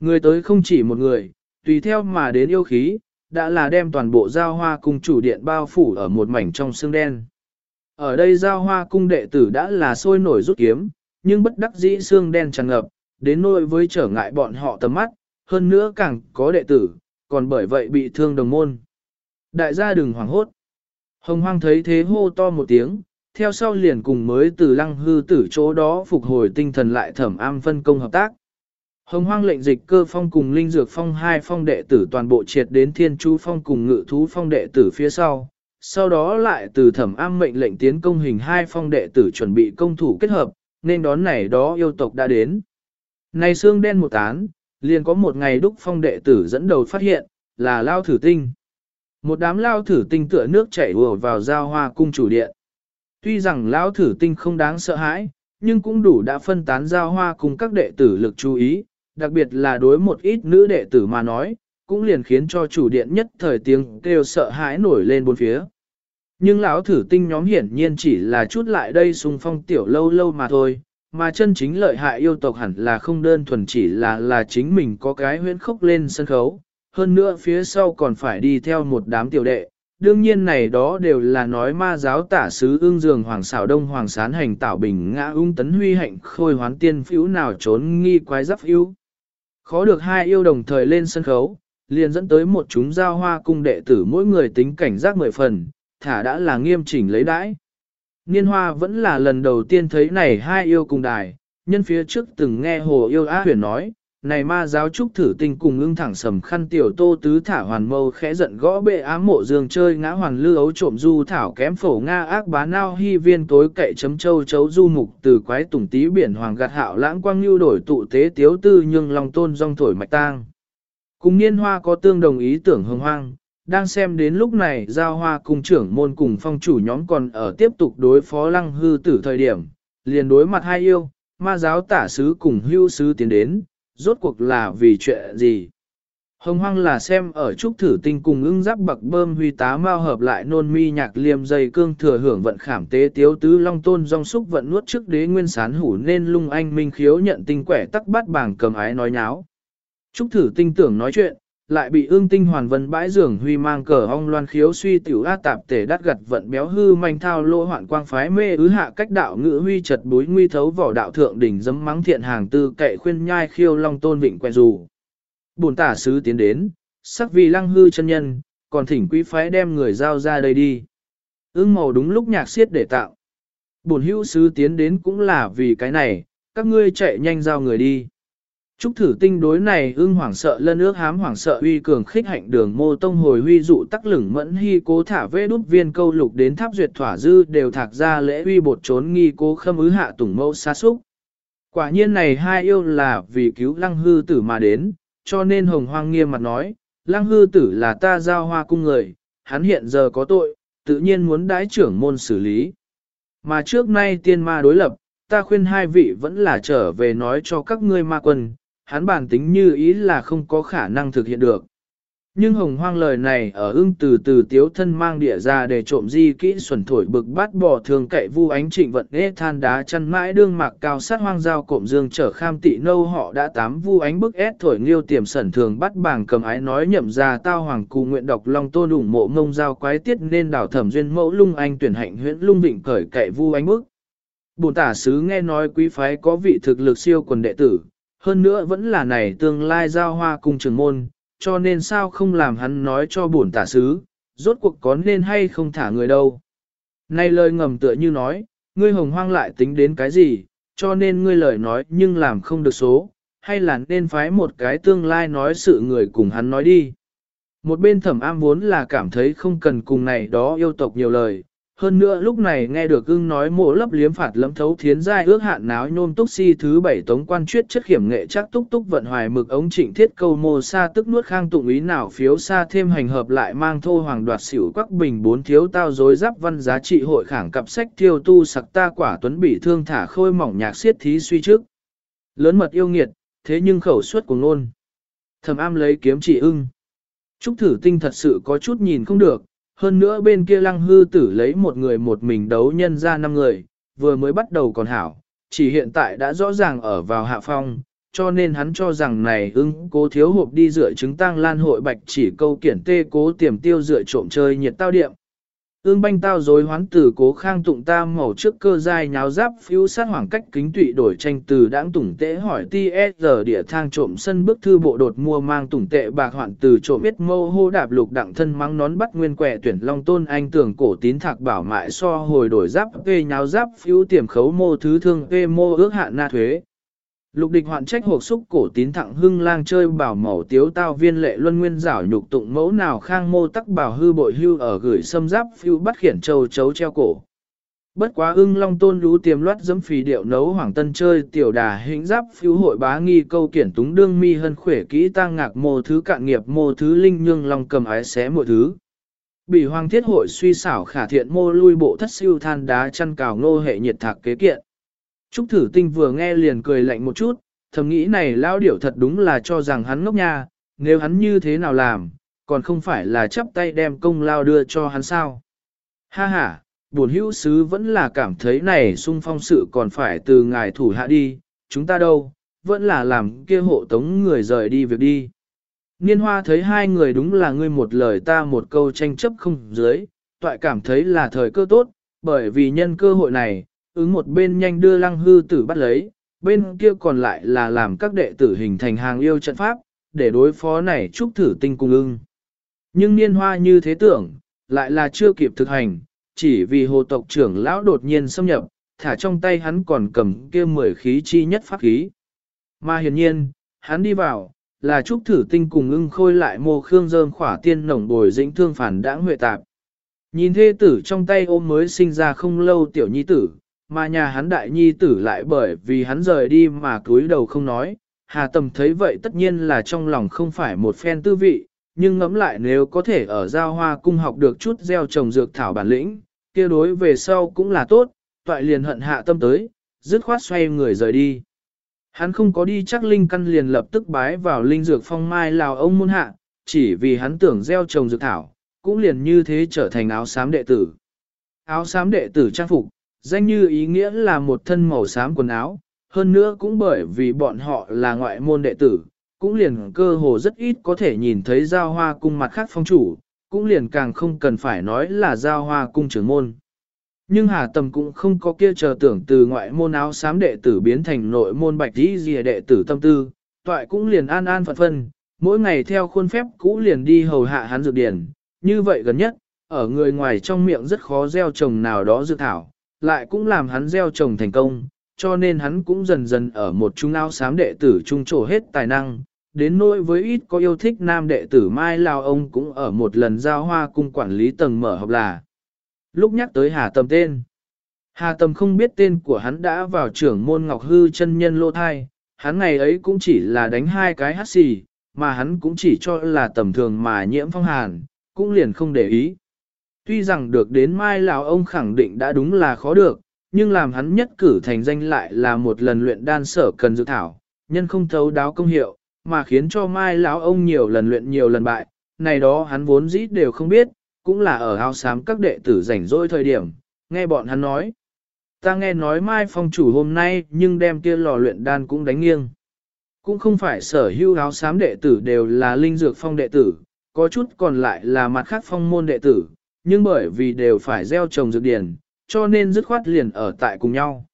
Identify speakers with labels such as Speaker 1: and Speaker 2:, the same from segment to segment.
Speaker 1: Người tới không chỉ một người, tùy theo mà đến yêu khí, đã là đem toàn bộ giao hoa cung chủ điện bao phủ ở một mảnh trong xương đen. Ở đây giao hoa cung đệ tử đã là sôi nổi rút kiếm, nhưng bất đắc dĩ xương đen tràn ngập, đến nỗi với trở ngại bọn họ tầm mắt, hơn nữa càng có đệ tử, còn bởi vậy bị thương đồng môn. Đại gia đừng hoảng hốt. Hồng hoang thấy thế hô to một tiếng, theo sau liền cùng mới từ lăng hư tử chỗ đó phục hồi tinh thần lại thẩm am phân công hợp tác. Hồng hoang lệnh dịch cơ phong cùng linh dược phong hai phong đệ tử toàn bộ triệt đến thiên chú phong cùng ngự thú phong đệ tử phía sau. Sau đó lại từ thẩm am mệnh lệnh tiến công hình hai phong đệ tử chuẩn bị công thủ kết hợp, nên đón này đó yêu tộc đã đến. Này xương đen một tán, liền có một ngày đúc phong đệ tử dẫn đầu phát hiện, là lao thử tinh. Một đám lao thử tinh tựa nước chảy ùa vào giao hoa cung chủ điện. Tuy rằng lao thử tinh không đáng sợ hãi, nhưng cũng đủ đã phân tán giao hoa cùng các đệ tử lực chú ý, đặc biệt là đối một ít nữ đệ tử mà nói, cũng liền khiến cho chủ điện nhất thời tiếng kêu sợ hãi nổi lên bốn phía. Nhưng lão thử tinh nhóm hiển nhiên chỉ là chút lại đây xung phong tiểu lâu lâu mà thôi, mà chân chính lợi hại yêu tộc hẳn là không đơn thuần chỉ là là chính mình có cái huyễn khốc lên sân khấu, hơn nữa phía sau còn phải đi theo một đám tiểu đệ. Đương nhiên này đó đều là nói ma giáo tả sứ ương dường hoàng xảo đông hoàng sán hành tảo bình ngã ung tấn huy hạnh khôi hoán tiên phiếu nào trốn nghi quái giáp yêu. Khó được hai yêu đồng thời lên sân khấu, liền dẫn tới một chúng giao hoa cung đệ tử mỗi người tính cảnh giác mười phần, thả đã là nghiêm chỉnh lấy đãi. Niên hoa vẫn là lần đầu tiên thấy này hai yêu cùng đài, nhân phía trước từng nghe hồ yêu á huyền nói, này ma giáo trúc thử tình cùng ưng thẳng sầm khăn tiểu tô tứ thả hoàn mâu khẽ giận gõ bệ ám mộ dương chơi ngã hoàn lư ấu trộm du thảo kém phổ nga ác bá nao hy viên tối cậy chấm châu chấu du mục từ quái tùng tí biển hoàng gạt hạo lãng quang lưu đổi tụ tế tiếu tư nhưng lòng tôn rong thổi mạch tang. Cùng niên hoa có tương đồng ý tưởng hưng hoang, đang xem đến lúc này giao hoa cùng trưởng môn cùng phong chủ nhóm còn ở tiếp tục đối phó lăng hư tử thời điểm, liền đối mặt hai yêu, ma giáo tả sứ cùng hưu sứ tiến đến, rốt cuộc là vì chuyện gì. Hồng hoang là xem ở trúc thử tinh cùng ưng giáp bậc bơm huy tá mau hợp lại nôn mi nhạc liêm dây cương thừa hưởng vận khảm tế tiếu tứ long tôn dòng xúc vận nuốt trước đế nguyên sán hủ nên lung anh minh khiếu nhận tinh quẻ tắc bát bảng cầm ái nói nháo. Trúc thử tinh tưởng nói chuyện, lại bị ương tinh hoàn vân bãi giường huy mang cờ ong loan khiếu suy tiểu a tạp tể đắt gặt vận béo hư manh thao lô hoạn quang phái mê ứ hạ cách đạo ngữ huy chật bối nguy thấu vỏ đạo thượng đỉnh dấm mắng thiện hàng tư kệ khuyên nhai khiêu long tôn vịnh quen dù. Bồn tả sứ tiến đến, sắc vì lăng hư chân nhân, còn thỉnh quý phái đem người giao ra đây đi. Ưng màu đúng lúc nhạc xiết để tạo. Bổn hữu sứ tiến đến cũng là vì cái này, các ngươi chạy nhanh giao người đi. Trúc thử tinh đối này ưng hoảng sợ lân ước hám hoảng sợ uy cường khích hạnh đường mô tông hồi huy dụ tắc lửng mẫn hy cố thả vê đút viên câu lục đến tháp duyệt thỏa dư đều thạc ra lễ uy bột trốn nghi cố khâm ứ hạ tủng mẫu xa xúc. Quả nhiên này hai yêu là vì cứu lăng hư tử mà đến, cho nên hồng hoang nghiêm mặt nói, lăng hư tử là ta giao hoa cung người, hắn hiện giờ có tội, tự nhiên muốn đái trưởng môn xử lý. Mà trước nay tiên ma đối lập, ta khuyên hai vị vẫn là trở về nói cho các ngươi ma quân, hắn bản tính như ý là không có khả năng thực hiện được. Nhưng hồng hoang lời này ở ưng từ từ tiếu thân mang địa ra để trộm di kỹ xuẩn thổi bực bát bỏ thường cậy vu ánh trịnh vận ê than đá chăn mãi đương mạc cao sát hoang giao cộm dương trở kham tị nâu họ đã tám vu ánh bức ép thổi nghiêu tiềm sẩn thường bắt bảng cầm ái nói nhậm ra tao hoàng cụ nguyện đọc long tôn ủng mộ ngông giao quái tiết nên đảo thẩm duyên mẫu lung anh tuyển hạnh huyễn lung vịnh cởi cậy vu ánh bức. Bồn tả sứ nghe nói quý phái có vị thực lực siêu quần đệ tử, hơn nữa vẫn là này tương lai giao hoa cùng trường môn, cho nên sao không làm hắn nói cho bổn tả sứ, rốt cuộc có nên hay không thả người đâu. Này lời ngầm tựa như nói, ngươi hồng hoang lại tính đến cái gì, cho nên ngươi lời nói nhưng làm không được số, hay là nên phái một cái tương lai nói sự người cùng hắn nói đi. Một bên thẩm am vốn là cảm thấy không cần cùng này đó yêu tộc nhiều lời, hơn nữa lúc này nghe được ưng nói mộ lấp liếm phạt lấm thấu thiến giai ước hạn náo nhôm túc si thứ bảy tống quan chuyết chất khiểm nghệ chắc túc túc vận hoài mực ống trịnh thiết câu mô sa tức nuốt khang tụng ý nào phiếu sa thêm hành hợp lại mang thô hoàng đoạt xỉu quắc bình bốn thiếu tao dối giáp văn giá trị hội khảng cặp sách thiêu tu sặc ta quả tuấn bị thương thả khôi mỏng nhạc xiết thí suy trước. Lớn mật yêu nghiệt, thế nhưng khẩu suất của ngôn. Thầm am lấy kiếm chỉ ưng. Trúc thử tinh thật sự có chút nhìn không được, hơn nữa bên kia lăng hư tử lấy một người một mình đấu nhân ra năm người, vừa mới bắt đầu còn hảo, chỉ hiện tại đã rõ ràng ở vào hạ phong, cho nên hắn cho rằng này ưng cố thiếu hộp đi rửa trứng tăng lan hội bạch chỉ câu kiển tê cố tiềm tiêu rửa trộm chơi nhiệt tao điệm. Ương banh tao dối hoán từ cố khang tụng ta màu trước cơ dai nháo giáp phiếu sát hoảng cách kính tụy đổi tranh từ đãng tủng tệ hỏi ti e giờ địa thang trộm sân bức thư bộ đột mua mang tủng tệ bạc hoạn từ trộm biết mâu hô đạp lục đặng thân mắng nón bắt nguyên quẻ tuyển long tôn anh tưởng cổ tín thạc bảo mại so hồi đổi giáp phê nháo giáp phiếu tiềm khấu mô thứ thương phê mô ước hạn na thuế. Lục địch hoạn trách hộp xúc cổ tín thẳng hưng lang chơi bảo mẫu tiếu tao viên lệ luân nguyên giảo nhục tụng mẫu nào khang mô tắc bảo hư bội hưu ở gửi xâm giáp phiêu bắt khiển châu chấu treo cổ. Bất quá ưng long tôn lú tiềm loát dấm phì điệu nấu hoàng tân chơi tiểu đà hình giáp phiêu hội bá nghi câu kiển túng đương mi hân khỏe kỹ tăng ngạc mô thứ cạn nghiệp mô thứ linh nhương long cầm ái xé mọi thứ. Bị hoàng thiết hội suy xảo khả thiện mô lui bộ thất siêu than đá chăn cào ngô hệ nhiệt thạc kế kiện. Trúc thử tinh vừa nghe liền cười lạnh một chút, thầm nghĩ này lao điểu thật đúng là cho rằng hắn ngốc nha, nếu hắn như thế nào làm, còn không phải là chấp tay đem công lao đưa cho hắn sao. Ha ha, buồn hữu sứ vẫn là cảm thấy này sung phong sự còn phải từ ngài thủ hạ đi, chúng ta đâu, vẫn là làm kia hộ tống người rời đi việc đi. Niên hoa thấy hai người đúng là ngươi một lời ta một câu tranh chấp không dưới, toại cảm thấy là thời cơ tốt, bởi vì nhân cơ hội này, ứng một bên nhanh đưa lăng hư tử bắt lấy, bên kia còn lại là làm các đệ tử hình thành hàng yêu trận pháp, để đối phó này trúc thử tinh cung ưng. Nhưng niên hoa như thế tưởng, lại là chưa kịp thực hành, chỉ vì hồ tộc trưởng lão đột nhiên xâm nhập, thả trong tay hắn còn cầm kia mười khí chi nhất pháp khí. Mà hiển nhiên, hắn đi vào, là trúc thử tinh cùng ưng khôi lại mô khương dơm khỏa tiên nồng bồi dĩnh thương phản đãng huệ tạp. Nhìn thê tử trong tay ôm mới sinh ra không lâu tiểu nhi tử, mà nhà hắn đại nhi tử lại bởi vì hắn rời đi mà cúi đầu không nói. Hà Tầm thấy vậy tất nhiên là trong lòng không phải một phen tư vị, nhưng ngẫm lại nếu có thể ở giao hoa cung học được chút gieo trồng dược thảo bản lĩnh, kia đối về sau cũng là tốt, toại liền hận hạ tâm tới, dứt khoát xoay người rời đi. Hắn không có đi chắc linh căn liền lập tức bái vào linh dược phong mai lào ông môn hạ, chỉ vì hắn tưởng gieo trồng dược thảo, cũng liền như thế trở thành áo xám đệ tử. Áo xám đệ tử trang phục, danh như ý nghĩa là một thân màu xám quần áo, hơn nữa cũng bởi vì bọn họ là ngoại môn đệ tử, cũng liền cơ hồ rất ít có thể nhìn thấy giao hoa cung mặt khác phong chủ, cũng liền càng không cần phải nói là giao hoa cung trưởng môn. Nhưng Hà Tầm cũng không có kia chờ tưởng từ ngoại môn áo xám đệ tử biến thành nội môn bạch dĩ dìa đệ tử tâm tư, toại cũng liền an an phận phân, mỗi ngày theo khuôn phép cũ liền đi hầu hạ hắn dược điển, như vậy gần nhất, ở người ngoài trong miệng rất khó gieo trồng nào đó dược thảo, lại cũng làm hắn gieo trồng thành công, cho nên hắn cũng dần dần ở một trung ao sám đệ tử trung trổ hết tài năng, đến nỗi với ít có yêu thích nam đệ tử Mai Lao ông cũng ở một lần giao hoa cung quản lý tầng mở học là. Lúc nhắc tới Hà Tầm tên, Hà Tầm không biết tên của hắn đã vào trưởng môn Ngọc Hư chân nhân lô thai, hắn ngày ấy cũng chỉ là đánh hai cái hát xì, mà hắn cũng chỉ cho là tầm thường mà nhiễm phong hàn, cũng liền không để ý. Tuy rằng được đến mai lão ông khẳng định đã đúng là khó được, nhưng làm hắn nhất cử thành danh lại là một lần luyện đan sở cần dự thảo, nhân không thấu đáo công hiệu, mà khiến cho mai lão ông nhiều lần luyện nhiều lần bại, này đó hắn vốn dĩ đều không biết, cũng là ở ao sám các đệ tử rảnh rỗi thời điểm, nghe bọn hắn nói. Ta nghe nói mai phong chủ hôm nay nhưng đem kia lò luyện đan cũng đánh nghiêng. Cũng không phải sở hữu áo xám đệ tử đều là linh dược phong đệ tử, có chút còn lại là mặt khác phong môn đệ tử, nhưng bởi vì đều phải gieo trồng dược điển, cho nên dứt khoát liền ở tại cùng nhau.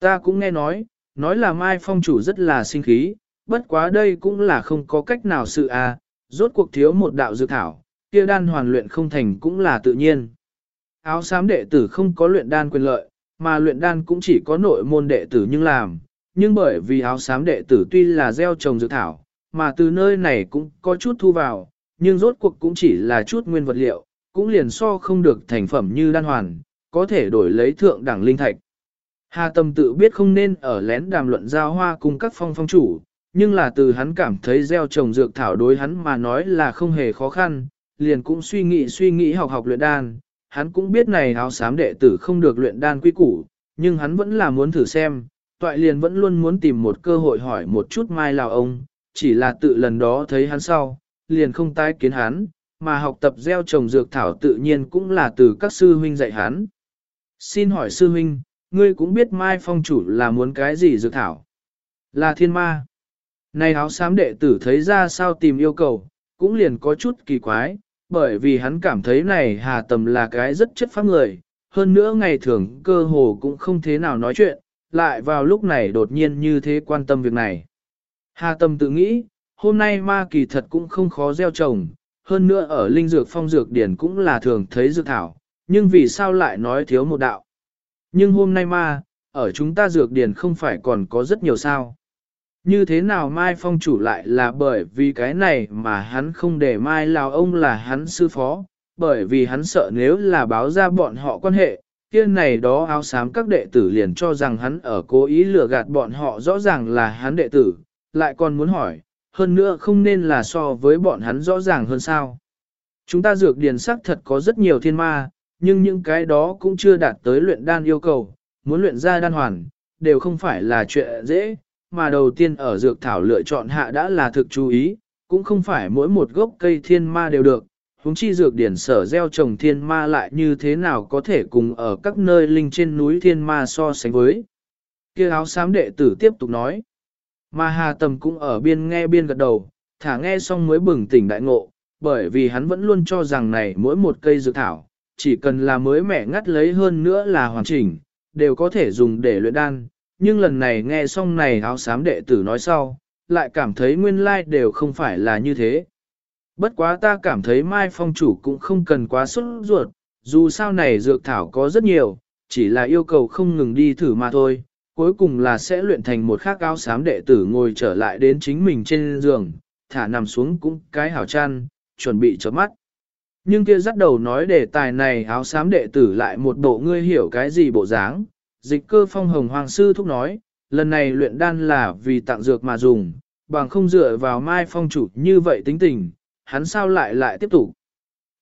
Speaker 1: Ta cũng nghe nói, nói là Mai Phong chủ rất là sinh khí, bất quá đây cũng là không có cách nào sự à, rốt cuộc thiếu một đạo dược thảo, kia đan hoàn luyện không thành cũng là tự nhiên. Áo xám đệ tử không có luyện đan quyền lợi, mà luyện đan cũng chỉ có nội môn đệ tử nhưng làm, nhưng bởi vì áo xám đệ tử tuy là gieo trồng dược thảo, mà từ nơi này cũng có chút thu vào, nhưng rốt cuộc cũng chỉ là chút nguyên vật liệu, cũng liền so không được thành phẩm như đan hoàn, có thể đổi lấy thượng đẳng linh thạch. Hà Tâm tự biết không nên ở lén đàm luận giao hoa cùng các phong phong chủ, nhưng là từ hắn cảm thấy gieo trồng dược thảo đối hắn mà nói là không hề khó khăn, liền cũng suy nghĩ suy nghĩ học học luyện đan. Hắn cũng biết này áo xám đệ tử không được luyện đan quy củ, nhưng hắn vẫn là muốn thử xem, toại liền vẫn luôn muốn tìm một cơ hội hỏi một chút mai lào ông, chỉ là tự lần đó thấy hắn sau, liền không tái kiến hắn, mà học tập gieo trồng dược thảo tự nhiên cũng là từ các sư huynh dạy hắn. Xin hỏi sư huynh, ngươi cũng biết Mai Phong chủ là muốn cái gì dược thảo? Là thiên ma. Này áo xám đệ tử thấy ra sao tìm yêu cầu, cũng liền có chút kỳ quái, bởi vì hắn cảm thấy này hà tầm là cái rất chất pháp người, hơn nữa ngày thường cơ hồ cũng không thế nào nói chuyện, lại vào lúc này đột nhiên như thế quan tâm việc này. Hà tầm tự nghĩ, hôm nay ma kỳ thật cũng không khó gieo trồng, hơn nữa ở linh dược phong dược điển cũng là thường thấy dược thảo, nhưng vì sao lại nói thiếu một đạo. Nhưng hôm nay ma, ở chúng ta dược điển không phải còn có rất nhiều sao. Như thế nào Mai Phong chủ lại là bởi vì cái này mà hắn không để Mai Lào ông là hắn sư phó, bởi vì hắn sợ nếu là báo ra bọn họ quan hệ, kia này đó áo xám các đệ tử liền cho rằng hắn ở cố ý lừa gạt bọn họ rõ ràng là hắn đệ tử, lại còn muốn hỏi, hơn nữa không nên là so với bọn hắn rõ ràng hơn sao. Chúng ta dược điền sắc thật có rất nhiều thiên ma, nhưng những cái đó cũng chưa đạt tới luyện đan yêu cầu, muốn luyện ra đan hoàn, đều không phải là chuyện dễ, mà đầu tiên ở dược thảo lựa chọn hạ đã là thực chú ý, cũng không phải mỗi một gốc cây thiên ma đều được, huống chi dược điển sở gieo trồng thiên ma lại như thế nào có thể cùng ở các nơi linh trên núi thiên ma so sánh với. Kia áo xám đệ tử tiếp tục nói, mà hà tầm cũng ở biên nghe biên gật đầu, thả nghe xong mới bừng tỉnh đại ngộ, bởi vì hắn vẫn luôn cho rằng này mỗi một cây dược thảo, chỉ cần là mới mẻ ngắt lấy hơn nữa là hoàn chỉnh, đều có thể dùng để luyện đan, nhưng lần này nghe xong này áo xám đệ tử nói sau, lại cảm thấy nguyên lai like đều không phải là như thế. Bất quá ta cảm thấy Mai Phong chủ cũng không cần quá xuất ruột, dù sao này dược thảo có rất nhiều, chỉ là yêu cầu không ngừng đi thử mà thôi, cuối cùng là sẽ luyện thành một khác áo xám đệ tử ngồi trở lại đến chính mình trên giường, thả nằm xuống cũng cái hảo chăn, chuẩn bị chớp mắt. Nhưng kia dắt đầu nói đề tài này áo xám đệ tử lại một bộ ngươi hiểu cái gì bộ dáng, dịch cơ phong hồng hoàng sư thúc nói, lần này luyện đan là vì tặng dược mà dùng, bằng không dựa vào mai phong chủ như vậy tính tình, hắn sao lại lại tiếp tục.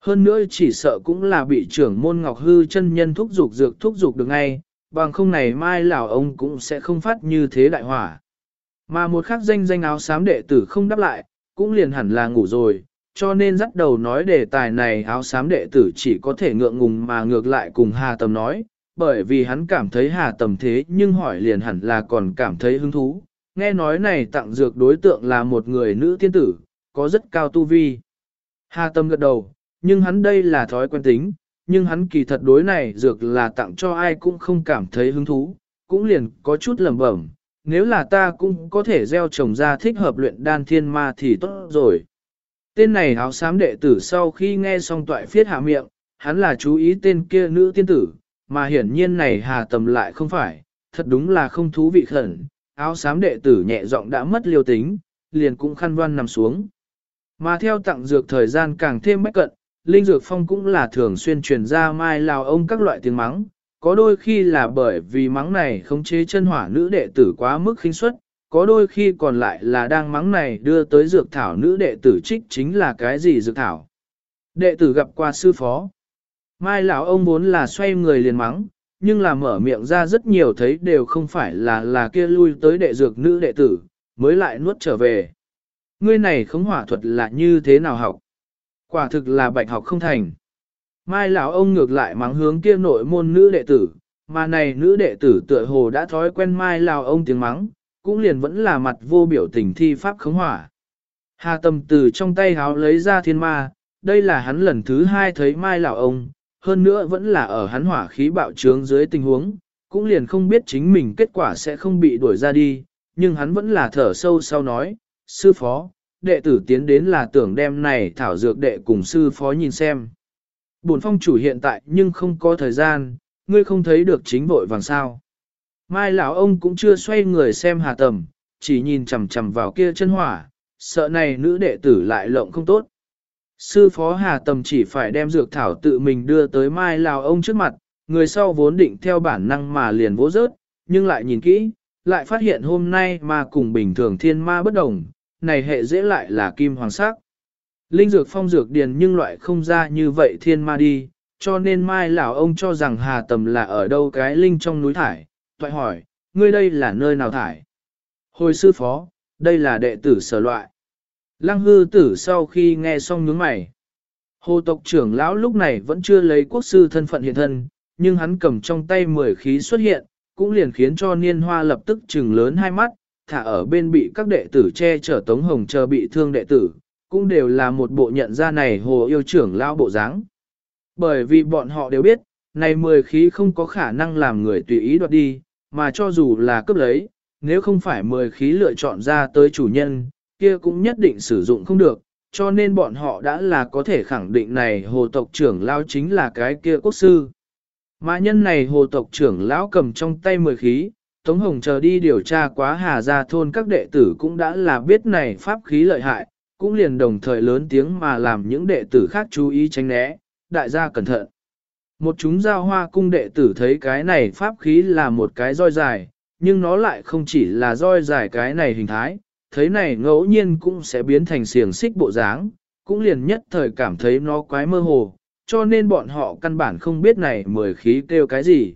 Speaker 1: Hơn nữa chỉ sợ cũng là bị trưởng môn ngọc hư chân nhân thúc dục dược thúc dục được ngay, bằng không này mai lão ông cũng sẽ không phát như thế đại hỏa. Mà một khắc danh danh áo xám đệ tử không đáp lại, cũng liền hẳn là ngủ rồi, cho nên dắt đầu nói đề tài này áo xám đệ tử chỉ có thể ngượng ngùng mà ngược lại cùng Hà Tầm nói, bởi vì hắn cảm thấy hà tầm thế nhưng hỏi liền hẳn là còn cảm thấy hứng thú. Nghe nói này tặng dược đối tượng là một người nữ tiên tử, có rất cao tu vi. Hà tâm gật đầu, nhưng hắn đây là thói quen tính, nhưng hắn kỳ thật đối này dược là tặng cho ai cũng không cảm thấy hứng thú, cũng liền có chút lầm bẩm. Nếu là ta cũng có thể gieo trồng ra thích hợp luyện đan thiên ma thì tốt rồi. Tên này áo xám đệ tử sau khi nghe xong toại phiết hạ miệng, hắn là chú ý tên kia nữ tiên tử, mà hiển nhiên này hà tầm lại không phải, thật đúng là không thú vị khẩn, áo xám đệ tử nhẹ giọng đã mất liêu tính, liền cũng khăn văn nằm xuống. Mà theo tặng dược thời gian càng thêm bách cận, Linh Dược Phong cũng là thường xuyên truyền ra mai lào ông các loại tiếng mắng, có đôi khi là bởi vì mắng này không chế chân hỏa nữ đệ tử quá mức khinh suất, có đôi khi còn lại là đang mắng này đưa tới dược thảo nữ đệ tử trích chính là cái gì dược thảo. Đệ tử gặp qua sư phó. Mai lão ông muốn là xoay người liền mắng, nhưng là mở miệng ra rất nhiều thấy đều không phải là là kia lui tới đệ dược nữ đệ tử, mới lại nuốt trở về. Ngươi này không hỏa thuật là như thế nào học? Quả thực là bạch học không thành. Mai lão ông ngược lại mắng hướng kia nội môn nữ đệ tử, mà này nữ đệ tử tựa hồ đã thói quen mai lão ông tiếng mắng, cũng liền vẫn là mặt vô biểu tình thi pháp khống hỏa. Hà tâm từ trong tay háo lấy ra thiên ma, đây là hắn lần thứ hai thấy mai lão ông, hơn nữa vẫn là ở hắn hỏa khí bạo trướng dưới tình huống, cũng liền không biết chính mình kết quả sẽ không bị đuổi ra đi, nhưng hắn vẫn là thở sâu sau nói, sư phó, đệ tử tiến đến là tưởng đem này thảo dược đệ cùng sư phó nhìn xem. Bổn phong chủ hiện tại nhưng không có thời gian, ngươi không thấy được chính vội vàng sao. Mai lão ông cũng chưa xoay người xem hà tầm, chỉ nhìn chằm chằm vào kia chân hỏa, sợ này nữ đệ tử lại lộng không tốt. Sư phó Hà Tầm chỉ phải đem dược thảo tự mình đưa tới mai lão ông trước mặt, người sau vốn định theo bản năng mà liền vỗ rớt, nhưng lại nhìn kỹ, lại phát hiện hôm nay ma cùng bình thường thiên ma bất đồng, này hệ dễ lại là kim hoàng sắc. Linh dược phong dược điền nhưng loại không ra như vậy thiên ma đi, cho nên mai lão ông cho rằng Hà Tầm là ở đâu cái linh trong núi thải, toại hỏi, ngươi đây là nơi nào thải? Hồi sư phó, đây là đệ tử sở loại. Lăng hư tử sau khi nghe xong nhướng mày. Hồ tộc trưởng lão lúc này vẫn chưa lấy quốc sư thân phận hiện thân, nhưng hắn cầm trong tay mười khí xuất hiện, cũng liền khiến cho niên hoa lập tức trừng lớn hai mắt, thả ở bên bị các đệ tử che chở Tống Hồng chờ bị thương đệ tử, cũng đều là một bộ nhận ra này hồ yêu trưởng lão bộ dáng. Bởi vì bọn họ đều biết, này mười khí không có khả năng làm người tùy ý đoạt đi, mà cho dù là cướp lấy, nếu không phải mười khí lựa chọn ra tới chủ nhân, kia cũng nhất định sử dụng không được, cho nên bọn họ đã là có thể khẳng định này hồ tộc trưởng lão chính là cái kia quốc sư. Mà nhân này hồ tộc trưởng lão cầm trong tay mười khí, Tống Hồng chờ đi điều tra quá hà ra thôn các đệ tử cũng đã là biết này pháp khí lợi hại, cũng liền đồng thời lớn tiếng mà làm những đệ tử khác chú ý tránh né, đại gia cẩn thận. Một chúng giao hoa cung đệ tử thấy cái này pháp khí là một cái roi dài, nhưng nó lại không chỉ là roi dài cái này hình thái, thấy này ngẫu nhiên cũng sẽ biến thành xiềng xích bộ dáng, cũng liền nhất thời cảm thấy nó quái mơ hồ, cho nên bọn họ căn bản không biết này mười khí kêu cái gì.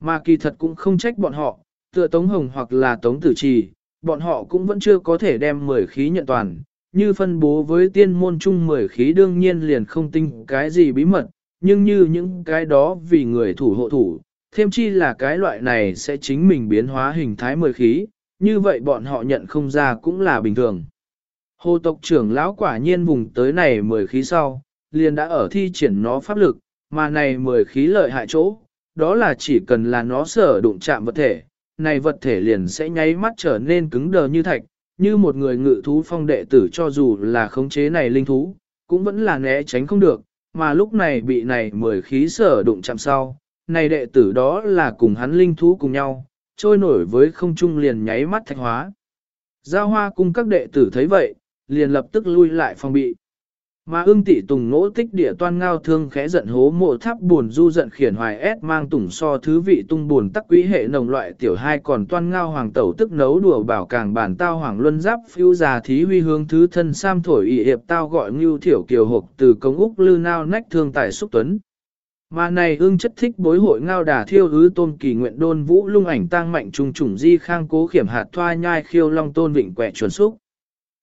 Speaker 1: Mà kỳ thật cũng không trách bọn họ, tựa Tống Hồng hoặc là Tống Tử Trì, bọn họ cũng vẫn chưa có thể đem mười khí nhận toàn, như phân bố với tiên môn chung mười khí đương nhiên liền không tinh cái gì bí mật, nhưng như những cái đó vì người thủ hộ thủ, thêm chi là cái loại này sẽ chính mình biến hóa hình thái mười khí, như vậy bọn họ nhận không ra cũng là bình thường. Hồ tộc trưởng lão quả nhiên vùng tới này mười khí sau, liền đã ở thi triển nó pháp lực, mà này mười khí lợi hại chỗ, đó là chỉ cần là nó sở đụng chạm vật thể, này vật thể liền sẽ nháy mắt trở nên cứng đờ như thạch, như một người ngự thú phong đệ tử cho dù là khống chế này linh thú, cũng vẫn là né tránh không được, mà lúc này bị này mười khí sở đụng chạm sau, này đệ tử đó là cùng hắn linh thú cùng nhau, trôi nổi với không trung liền nháy mắt thạch hóa. Giao hoa cùng các đệ tử thấy vậy, liền lập tức lui lại phòng bị. Mà ưng tị tùng nỗ tích địa toan ngao thương khẽ giận hố mộ tháp buồn du giận khiển hoài ép mang tùng so thứ vị tung buồn tắc quý hệ nồng loại tiểu hai còn toan ngao hoàng tẩu tức nấu đùa bảo càng bản tao hoàng luân giáp phiêu già thí huy hướng thứ thân sam thổi ị hiệp tao gọi ngưu thiểu kiều hộp từ công úc lư nao nách thương tài xúc tuấn. Mà này ương chất thích bối hội ngao đà thiêu hứ tôn kỳ nguyện đôn vũ lung ảnh tang mạnh trùng trùng di khang cố khiểm hạt thoa nhai khiêu long tôn vịnh quẹ chuẩn xúc.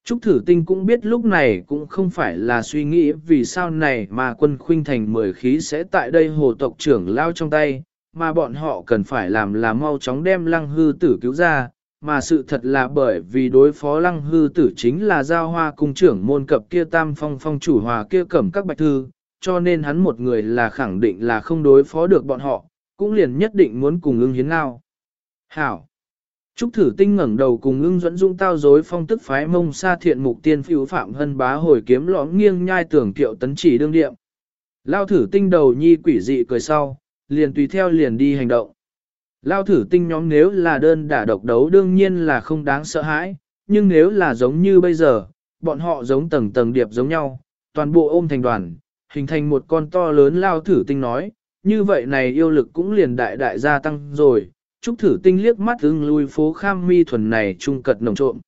Speaker 1: Trúc thử tinh cũng biết lúc này cũng không phải là suy nghĩ vì sao này mà quân khuynh thành mười khí sẽ tại đây hồ tộc trưởng lao trong tay, mà bọn họ cần phải làm là mau chóng đem lăng hư tử cứu ra, mà sự thật là bởi vì đối phó lăng hư tử chính là giao hoa cung trưởng môn cập kia tam phong phong chủ hòa kia cẩm các bạch thư, cho nên hắn một người là khẳng định là không đối phó được bọn họ, cũng liền nhất định muốn cùng ưng hiến lao. Hảo! Trúc thử tinh ngẩng đầu cùng ưng dẫn dung tao dối phong tức phái mông sa thiện mục tiên phiếu phạm hân bá hồi kiếm lõm nghiêng nhai tưởng tiệu tấn chỉ đương điệm. Lao thử tinh đầu nhi quỷ dị cười sau, liền tùy theo liền đi hành động. Lao thử tinh nhóm nếu là đơn đả độc đấu đương nhiên là không đáng sợ hãi, nhưng nếu là giống như bây giờ, bọn họ giống tầng tầng điệp giống nhau, toàn bộ ôm thành đoàn, hình thành một con to lớn lao thử tinh nói, như vậy này yêu lực cũng liền đại đại gia tăng rồi, Trúc thử tinh liếc mắt ưng lui phố kham mi thuần này trung cật nồng trộm.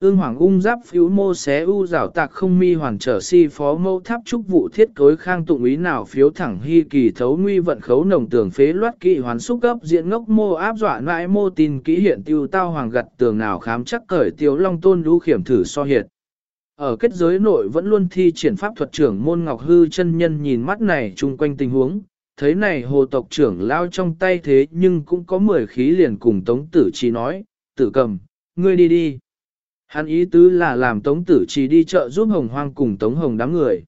Speaker 1: Ưng hoàng ung giáp phiếu mô xé u rảo tạc không mi hoàn trở si phó mâu tháp trúc vụ thiết cối khang tụng ý nào phiếu thẳng hy kỳ thấu nguy vận khấu nồng tường phế loát kỵ hoàn xúc cấp diện ngốc mô áp dọa nãi mô tin kỹ hiện tiêu tao hoàng gặt tường nào khám chắc cởi tiêu long tôn lũ khiểm thử so hiệt. Ở kết giới nội vẫn luôn thi triển pháp thuật trưởng môn ngọc hư chân nhân nhìn mắt này chung quanh tình huống, thấy này hồ tộc trưởng lao trong tay thế nhưng cũng có 10 khí liền cùng Tống Tử Chi nói, tử cầm, ngươi đi đi. Hắn ý tứ là làm Tống Tử Chi đi chợ giúp Hồng Hoang cùng Tống Hồng đám người.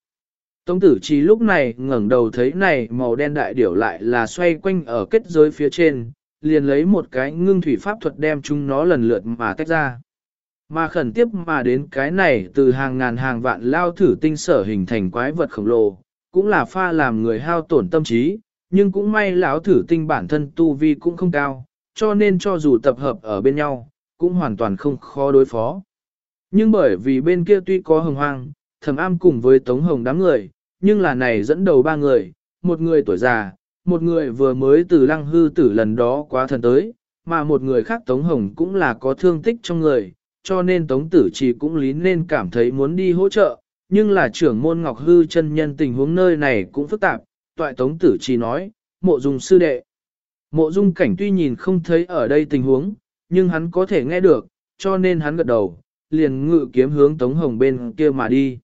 Speaker 1: Tống Tử Chi lúc này ngẩng đầu thấy này màu đen đại điểu lại là xoay quanh ở kết giới phía trên, liền lấy một cái ngưng thủy pháp thuật đem chúng nó lần lượt mà tách ra. Mà khẩn tiếp mà đến cái này từ hàng ngàn hàng vạn lao thử tinh sở hình thành quái vật khổng lồ, cũng là pha làm người hao tổn tâm trí, nhưng cũng may lão thử tinh bản thân tu vi cũng không cao, cho nên cho dù tập hợp ở bên nhau, cũng hoàn toàn không khó đối phó. Nhưng bởi vì bên kia tuy có hồng hoang, thầm am cùng với tống hồng đám người, nhưng là này dẫn đầu ba người, một người tuổi già, một người vừa mới từ lăng hư tử lần đó quá thần tới, mà một người khác tống hồng cũng là có thương tích trong người, cho nên tống tử chỉ cũng lý nên cảm thấy muốn đi hỗ trợ, nhưng là trưởng môn Ngọc Hư chân nhân tình huống nơi này cũng phức tạp, toại tống tử chỉ nói, mộ dung sư đệ. Mộ dung cảnh tuy nhìn không thấy ở đây tình huống, nhưng hắn có thể nghe được, cho nên hắn gật đầu, liền ngự kiếm hướng tống hồng bên kia mà đi.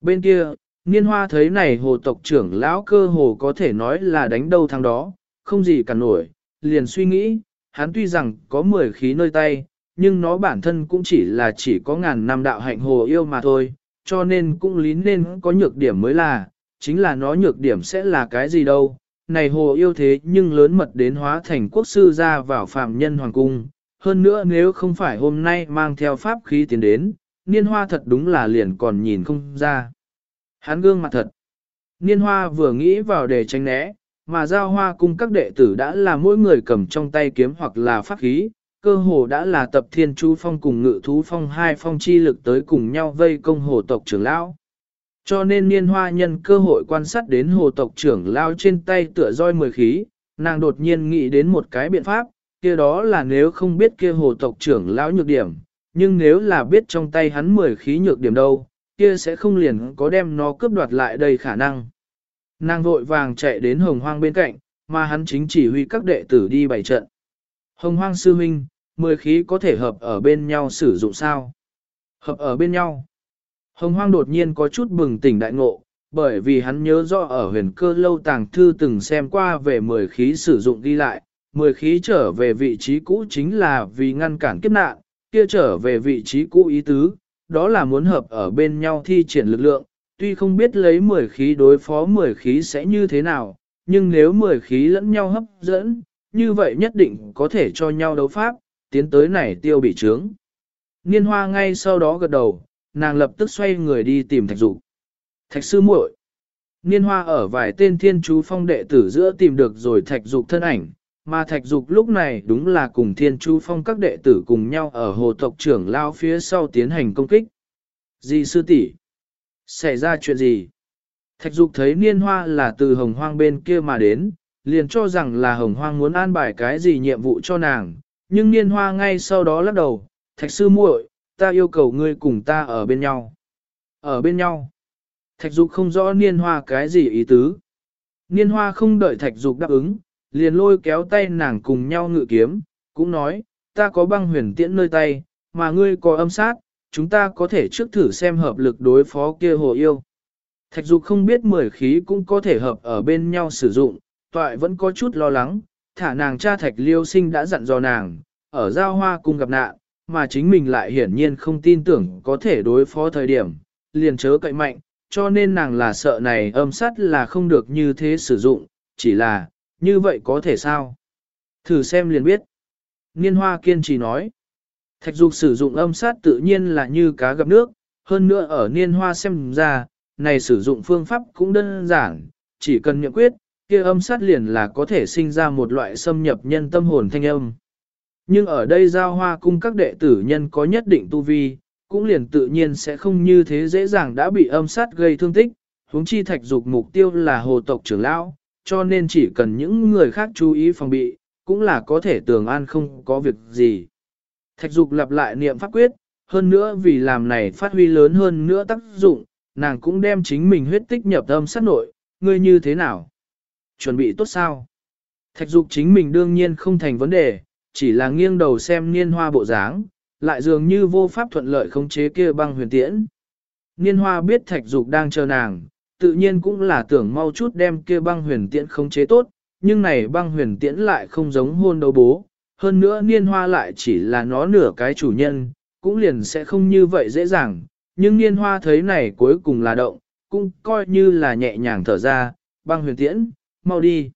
Speaker 1: Bên kia, niên hoa thấy này hồ tộc trưởng lão cơ hồ có thể nói là đánh đâu thằng đó, không gì cả nổi, liền suy nghĩ, hắn tuy rằng có 10 khí nơi tay, nhưng nó bản thân cũng chỉ là chỉ có ngàn năm đạo hạnh hồ yêu mà thôi, cho nên cũng lý nên có nhược điểm mới là, chính là nó nhược điểm sẽ là cái gì đâu. Này hồ yêu thế nhưng lớn mật đến hóa thành quốc sư ra vào phạm nhân hoàng cung, hơn nữa nếu không phải hôm nay mang theo pháp khí tiến đến, niên hoa thật đúng là liền còn nhìn không ra. Hắn gương mặt thật. Niên hoa vừa nghĩ vào để tránh né, mà giao hoa cung các đệ tử đã là mỗi người cầm trong tay kiếm hoặc là pháp khí, cơ hồ đã là tập thiên chú phong cùng ngự thú phong hai phong chi lực tới cùng nhau vây công hồ tộc trưởng lão. Cho nên niên hoa nhân cơ hội quan sát đến hồ tộc trưởng lao trên tay tựa roi mười khí, nàng đột nhiên nghĩ đến một cái biện pháp, kia đó là nếu không biết kia hồ tộc trưởng lão nhược điểm, nhưng nếu là biết trong tay hắn mười khí nhược điểm đâu, kia sẽ không liền có đem nó cướp đoạt lại đầy khả năng. Nàng vội vàng chạy đến hồng hoang bên cạnh, mà hắn chính chỉ huy các đệ tử đi bày trận. Hồng hoang sư huynh, mười khí có thể hợp ở bên nhau sử dụng sao? Hợp ở bên nhau. Hồng hoang đột nhiên có chút bừng tỉnh đại ngộ, bởi vì hắn nhớ rõ ở huyền cơ lâu tàng thư từng xem qua về mười khí sử dụng ghi lại, mười khí trở về vị trí cũ chính là vì ngăn cản kiếp nạn, kia trở về vị trí cũ ý tứ, đó là muốn hợp ở bên nhau thi triển lực lượng, tuy không biết lấy mười khí đối phó mười khí sẽ như thế nào, nhưng nếu mười khí lẫn nhau hấp dẫn, như vậy nhất định có thể cho nhau đấu pháp, tiến tới này tiêu bị trướng. Niên hoa ngay sau đó gật đầu, nàng lập tức xoay người đi tìm thạch dục. Thạch sư muội. Niên hoa ở vài tên thiên chú phong đệ tử giữa tìm được rồi thạch dục thân ảnh, mà thạch dục lúc này đúng là cùng thiên chú phong các đệ tử cùng nhau ở hồ tộc trưởng lao phía sau tiến hành công kích. Gì sư tỷ? Xảy ra chuyện gì? Thạch dục thấy niên hoa là từ hồng hoang bên kia mà đến, liền cho rằng là hồng hoang muốn an bài cái gì nhiệm vụ cho nàng, nhưng niên hoa ngay sau đó lắc đầu, thạch sư muội, ta yêu cầu ngươi cùng ta ở bên nhau. Ở bên nhau. Thạch dục không rõ niên hoa cái gì ý tứ. Niên hoa không đợi thạch dục đáp ứng, liền lôi kéo tay nàng cùng nhau ngự kiếm, cũng nói, ta có băng huyền tiễn nơi tay, mà ngươi có âm sát, chúng ta có thể trước thử xem hợp lực đối phó kia hồ yêu. Thạch dục không biết mười khí cũng có thể hợp ở bên nhau sử dụng, toại vẫn có chút lo lắng, thả nàng cha thạch liêu sinh đã dặn dò nàng, ở giao hoa cùng gặp nạn, mà chính mình lại hiển nhiên không tin tưởng có thể đối phó thời điểm, liền chớ cậy mạnh, cho nên nàng là sợ này âm sát là không được như thế sử dụng, chỉ là, như vậy có thể sao? Thử xem liền biết. Niên hoa kiên trì nói. Thạch dục sử dụng âm sát tự nhiên là như cá gặp nước, hơn nữa ở niên hoa xem ra, này sử dụng phương pháp cũng đơn giản, chỉ cần nhận quyết, kia âm sát liền là có thể sinh ra một loại xâm nhập nhân tâm hồn thanh âm. Nhưng ở đây giao hoa cung các đệ tử nhân có nhất định tu vi, cũng liền tự nhiên sẽ không như thế dễ dàng đã bị âm sát gây thương tích, huống chi thạch dục mục tiêu là hồ tộc trưởng lão, cho nên chỉ cần những người khác chú ý phòng bị, cũng là có thể tường an không có việc gì. Thạch dục lặp lại niệm pháp quyết, hơn nữa vì làm này phát huy lớn hơn nữa tác dụng, nàng cũng đem chính mình huyết tích nhập âm sát nội, ngươi như thế nào? Chuẩn bị tốt sao? Thạch dục chính mình đương nhiên không thành vấn đề, chỉ là nghiêng đầu xem niên hoa bộ dáng, lại dường như vô pháp thuận lợi khống chế kia băng huyền tiễn. Niên hoa biết thạch dục đang chờ nàng, tự nhiên cũng là tưởng mau chút đem kia băng huyền tiễn khống chế tốt, nhưng này băng huyền tiễn lại không giống hôn đấu bố, hơn nữa niên hoa lại chỉ là nó nửa cái chủ nhân, cũng liền sẽ không như vậy dễ dàng, nhưng niên hoa thấy này cuối cùng là động, cũng coi như là nhẹ nhàng thở ra, băng huyền tiễn, mau đi.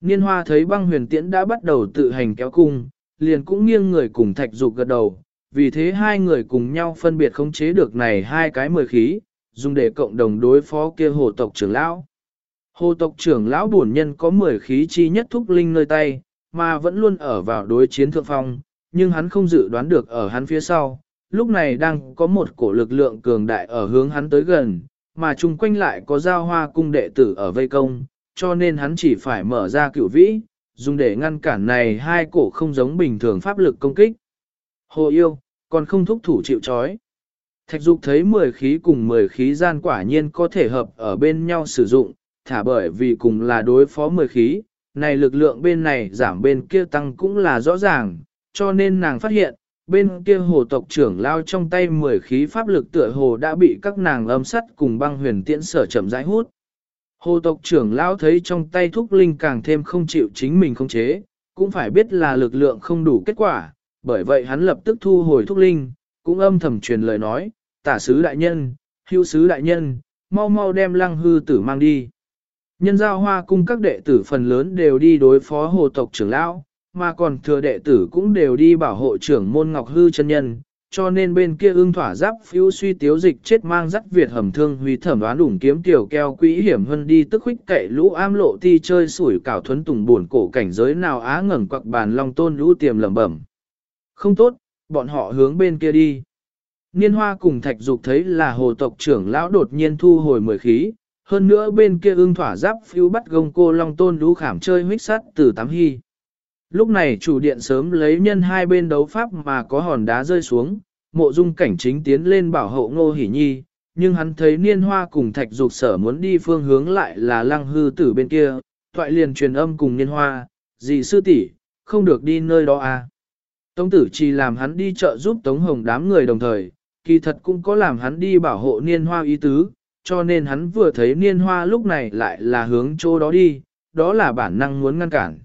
Speaker 1: Niên hoa thấy băng huyền tiễn đã bắt đầu tự hành kéo cung, liền cũng nghiêng người cùng thạch dục gật đầu, vì thế hai người cùng nhau phân biệt khống chế được này hai cái mười khí, dùng để cộng đồng đối phó kia hồ tộc trưởng lão. Hồ tộc trưởng lão bổn nhân có mười khí chi nhất thúc linh nơi tay, mà vẫn luôn ở vào đối chiến thượng phong, nhưng hắn không dự đoán được ở hắn phía sau, lúc này đang có một cổ lực lượng cường đại ở hướng hắn tới gần, mà chung quanh lại có giao hoa cung đệ tử ở vây công, cho nên hắn chỉ phải mở ra cửu vĩ, dùng để ngăn cản này hai cổ không giống bình thường pháp lực công kích. Hồ yêu, còn không thúc thủ chịu chói. Thạch dục thấy 10 khí cùng 10 khí gian quả nhiên có thể hợp ở bên nhau sử dụng, thả bởi vì cùng là đối phó 10 khí, này lực lượng bên này giảm bên kia tăng cũng là rõ ràng, cho nên nàng phát hiện, bên kia hồ tộc trưởng lao trong tay 10 khí pháp lực tựa hồ đã bị các nàng âm sắt cùng băng huyền tiễn sở chậm rãi hút. Hồ tộc trưởng lão thấy trong tay thúc linh càng thêm không chịu chính mình không chế, cũng phải biết là lực lượng không đủ kết quả, bởi vậy hắn lập tức thu hồi thúc linh, cũng âm thầm truyền lời nói, tả sứ đại nhân, hữu sứ đại nhân, mau mau đem lăng hư tử mang đi. Nhân giao hoa cung các đệ tử phần lớn đều đi đối phó hồ tộc trưởng lão, mà còn thừa đệ tử cũng đều đi bảo hộ trưởng môn ngọc hư chân nhân, cho nên bên kia ưng thỏa giáp phiêu suy tiếu dịch chết mang dắt Việt hầm thương huy thẩm đoán đủng kiếm tiểu keo quỹ hiểm hơn đi tức khích kệ lũ am lộ ti chơi sủi cảo thuấn tùng buồn cổ cảnh giới nào á ngẩng quặc bàn long tôn lũ tiềm lẩm bẩm. Không tốt, bọn họ hướng bên kia đi. Niên hoa cùng thạch dục thấy là hồ tộc trưởng lão đột nhiên thu hồi mười khí, hơn nữa bên kia ưng thỏa giáp phiêu bắt gông cô long tôn lũ khảm chơi huyết sắt từ tám hy. Lúc này chủ điện sớm lấy nhân hai bên đấu pháp mà có hòn đá rơi xuống, mộ dung cảnh chính tiến lên bảo hộ ngô hỷ nhi, nhưng hắn thấy niên hoa cùng thạch dục sở muốn đi phương hướng lại là lăng hư tử bên kia, thoại liền truyền âm cùng niên hoa, gì sư tỷ không được đi nơi đó à. Tống tử chỉ làm hắn đi chợ giúp Tống Hồng đám người đồng thời, kỳ thật cũng có làm hắn đi bảo hộ niên hoa ý tứ, cho nên hắn vừa thấy niên hoa lúc này lại là hướng chỗ đó đi, đó là bản năng muốn ngăn cản.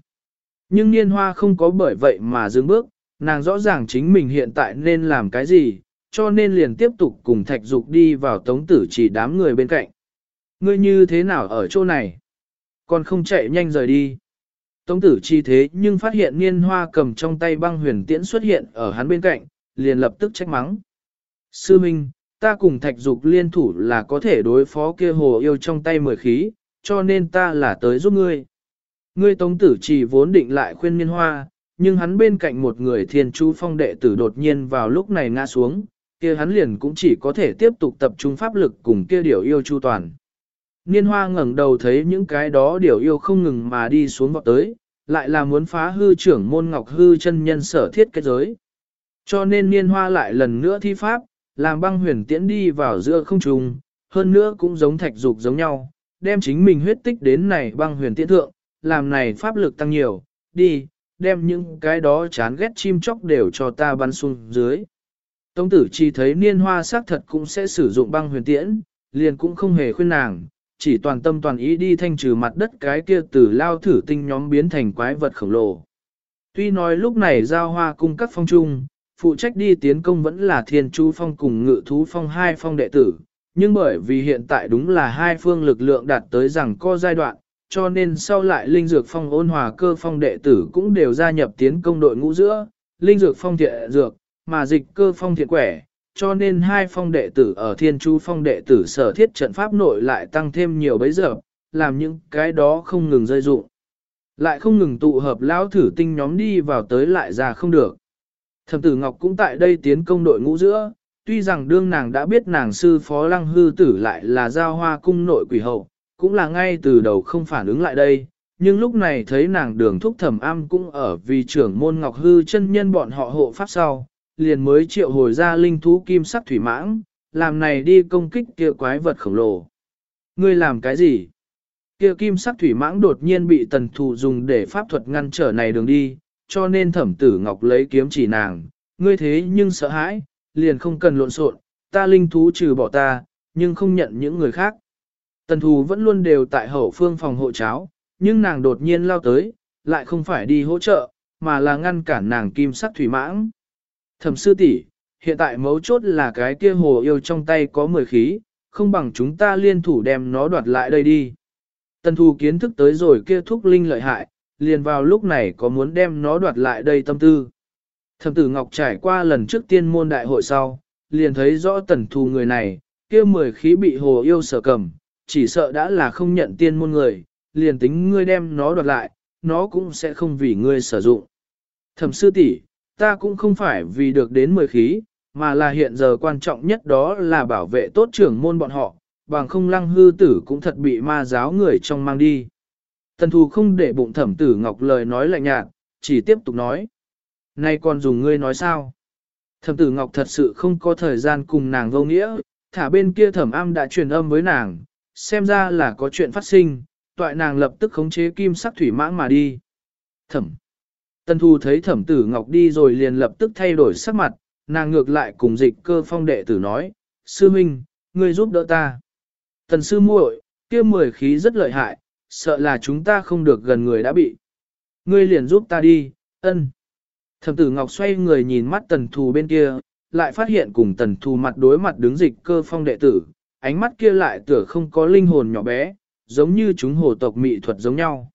Speaker 1: Nhưng niên hoa không có bởi vậy mà dừng bước, nàng rõ ràng chính mình hiện tại nên làm cái gì, cho nên liền tiếp tục cùng thạch dục đi vào tống tử chỉ đám người bên cạnh. Ngươi như thế nào ở chỗ này? Còn không chạy nhanh rời đi. Tống tử chi thế nhưng phát hiện niên hoa cầm trong tay băng huyền tiễn xuất hiện ở hắn bên cạnh, liền lập tức trách mắng. Sư Minh, ta cùng thạch dục liên thủ là có thể đối phó kia hồ yêu trong tay mười khí, cho nên ta là tới giúp ngươi. Ngươi tống tử chỉ vốn định lại khuyên niên hoa, nhưng hắn bên cạnh một người thiên chú phong đệ tử đột nhiên vào lúc này ngã xuống, kia hắn liền cũng chỉ có thể tiếp tục tập trung pháp lực cùng kia điều yêu chu toàn. Niên hoa ngẩng đầu thấy những cái đó điều yêu không ngừng mà đi xuống vọt tới, lại là muốn phá hư trưởng môn ngọc hư chân nhân sở thiết kết giới. Cho nên niên hoa lại lần nữa thi pháp, làm băng huyền tiễn đi vào giữa không trung, hơn nữa cũng giống thạch dục giống nhau, đem chính mình huyết tích đến này băng huyền tiễn thượng, làm này pháp lực tăng nhiều, đi, đem những cái đó chán ghét chim chóc đều cho ta bắn xuống dưới. Tông tử chỉ thấy niên hoa xác thật cũng sẽ sử dụng băng huyền tiễn, liền cũng không hề khuyên nàng, chỉ toàn tâm toàn ý đi thanh trừ mặt đất cái kia từ lao thử tinh nhóm biến thành quái vật khổng lồ. Tuy nói lúc này giao hoa cung các phong trung, phụ trách đi tiến công vẫn là thiên chú phong cùng ngự thú phong hai phong đệ tử, nhưng bởi vì hiện tại đúng là hai phương lực lượng đạt tới rằng co giai đoạn, cho nên sau lại linh dược phong ôn hòa cơ phong đệ tử cũng đều gia nhập tiến công đội ngũ giữa, linh dược phong thiện dược, mà dịch cơ phong thiện quẻ, cho nên hai phong đệ tử ở thiên chu phong đệ tử sở thiết trận pháp nội lại tăng thêm nhiều bấy giờ, làm những cái đó không ngừng rơi dụng. Lại không ngừng tụ hợp lão thử tinh nhóm đi vào tới lại ra không được. Thẩm tử Ngọc cũng tại đây tiến công đội ngũ giữa, tuy rằng đương nàng đã biết nàng sư phó lăng hư tử lại là giao hoa cung nội quỷ hậu, cũng là ngay từ đầu không phản ứng lại đây, nhưng lúc này thấy nàng đường thúc thẩm am cũng ở vì trưởng môn ngọc hư chân nhân bọn họ hộ pháp sau, liền mới triệu hồi ra linh thú kim sắc thủy mãng, làm này đi công kích kia quái vật khổng lồ. Ngươi làm cái gì? Kia kim sắc thủy mãng đột nhiên bị tần thù dùng để pháp thuật ngăn trở này đường đi, cho nên thẩm tử ngọc lấy kiếm chỉ nàng, ngươi thế nhưng sợ hãi, liền không cần lộn xộn, ta linh thú trừ bỏ ta, nhưng không nhận những người khác. Tần thù vẫn luôn đều tại hậu phương phòng hộ cháo, nhưng nàng đột nhiên lao tới, lại không phải đi hỗ trợ, mà là ngăn cản nàng kim sắc thủy mãng. Thẩm sư tỷ, hiện tại mấu chốt là cái kia hồ yêu trong tay có mười khí, không bằng chúng ta liên thủ đem nó đoạt lại đây đi. Tần thù kiến thức tới rồi kia thúc linh lợi hại, liền vào lúc này có muốn đem nó đoạt lại đây tâm tư. Thẩm tử Ngọc trải qua lần trước tiên môn đại hội sau, liền thấy rõ tần thù người này, kia mười khí bị hồ yêu sở cầm, chỉ sợ đã là không nhận tiên môn người, liền tính ngươi đem nó đoạt lại, nó cũng sẽ không vì ngươi sử dụng. Thẩm sư tỷ, ta cũng không phải vì được đến mười khí, mà là hiện giờ quan trọng nhất đó là bảo vệ tốt trưởng môn bọn họ, bằng không lăng hư tử cũng thật bị ma giáo người trong mang đi. Tần thù không để bụng thẩm tử ngọc lời nói lạnh nhạt, chỉ tiếp tục nói. Nay còn dùng ngươi nói sao? Thẩm tử ngọc thật sự không có thời gian cùng nàng vô nghĩa, thả bên kia thẩm am đã truyền âm với nàng, xem ra là có chuyện phát sinh, toại nàng lập tức khống chế kim sắc thủy mãng mà đi. Thẩm. Tân Thu thấy thẩm tử Ngọc đi rồi liền lập tức thay đổi sắc mặt, nàng ngược lại cùng dịch cơ phong đệ tử nói, Sư Minh, ngươi giúp đỡ ta. Tần sư muội, kia mười khí rất lợi hại, sợ là chúng ta không được gần người đã bị. Ngươi liền giúp ta đi, ân. Thẩm tử Ngọc xoay người nhìn mắt tần thù bên kia, lại phát hiện cùng tần thù mặt đối mặt đứng dịch cơ phong đệ tử, ánh mắt kia lại tựa không có linh hồn nhỏ bé, giống như chúng hồ tộc mỹ thuật giống nhau.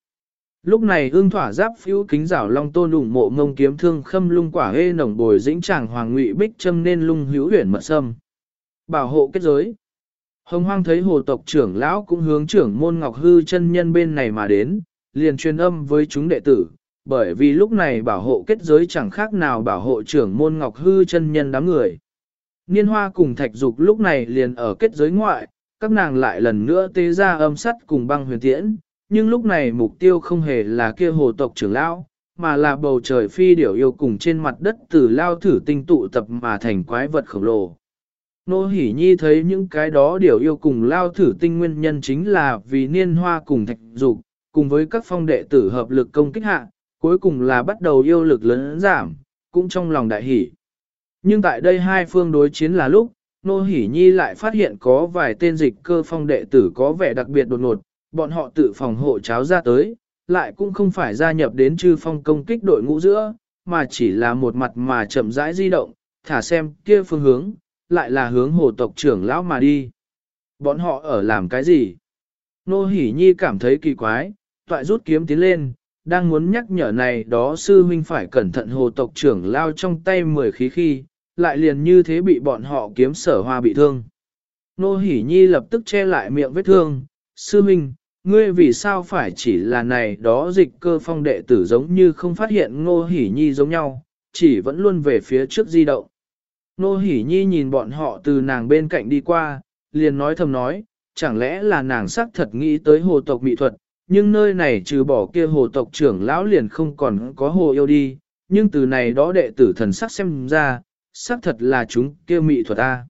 Speaker 1: Lúc này ương thỏa giáp phiếu kính rảo long tôn ủng mộ ngông kiếm thương khâm lung quả hê nồng bồi dĩnh tràng hoàng ngụy bích châm nên lung hữu huyền mật sâm. Bảo hộ kết giới. Hồng hoang thấy hồ tộc trưởng lão cũng hướng trưởng môn ngọc hư chân nhân bên này mà đến, liền truyền âm với chúng đệ tử, bởi vì lúc này bảo hộ kết giới chẳng khác nào bảo hộ trưởng môn ngọc hư chân nhân đám người. Niên hoa cùng thạch dục lúc này liền ở kết giới ngoại, các nàng lại lần nữa tế ra âm sắt cùng băng huyền tiễn, nhưng lúc này mục tiêu không hề là kia hồ tộc trưởng lão, mà là bầu trời phi điểu yêu cùng trên mặt đất từ lao thử tinh tụ tập mà thành quái vật khổng lồ. Nô Hỷ Nhi thấy những cái đó điểu yêu cùng lao thử tinh nguyên nhân chính là vì niên hoa cùng thạch dục, cùng với các phong đệ tử hợp lực công kích hạ, cuối cùng là bắt đầu yêu lực lớn giảm, cũng trong lòng đại hỷ. Nhưng tại đây hai phương đối chiến là lúc, Nô Hỷ Nhi lại phát hiện có vài tên dịch cơ phong đệ tử có vẻ đặc biệt đột ngột, bọn họ tự phòng hộ cháo ra tới, lại cũng không phải gia nhập đến chư phong công kích đội ngũ giữa, mà chỉ là một mặt mà chậm rãi di động, thả xem kia phương hướng, lại là hướng hồ tộc trưởng lão mà đi. Bọn họ ở làm cái gì? Nô Hỷ Nhi cảm thấy kỳ quái, toại rút kiếm tiến lên, đang muốn nhắc nhở này đó sư huynh phải cẩn thận hồ tộc trưởng lao trong tay mười khí khi, lại liền như thế bị bọn họ kiếm sở hoa bị thương. Nô Hỷ Nhi lập tức che lại miệng vết thương, sư huynh, ngươi vì sao phải chỉ là này đó dịch cơ phong đệ tử giống như không phát hiện Ngô Hỷ Nhi giống nhau, chỉ vẫn luôn về phía trước di động. Nô Hỷ Nhi nhìn bọn họ từ nàng bên cạnh đi qua, liền nói thầm nói, chẳng lẽ là nàng xác thật nghĩ tới hồ tộc mỹ thuật, nhưng nơi này trừ bỏ kia hồ tộc trưởng lão liền không còn có hồ yêu đi, nhưng từ này đó đệ tử thần sắc xem ra, xác thật là chúng kia mị thuật ta.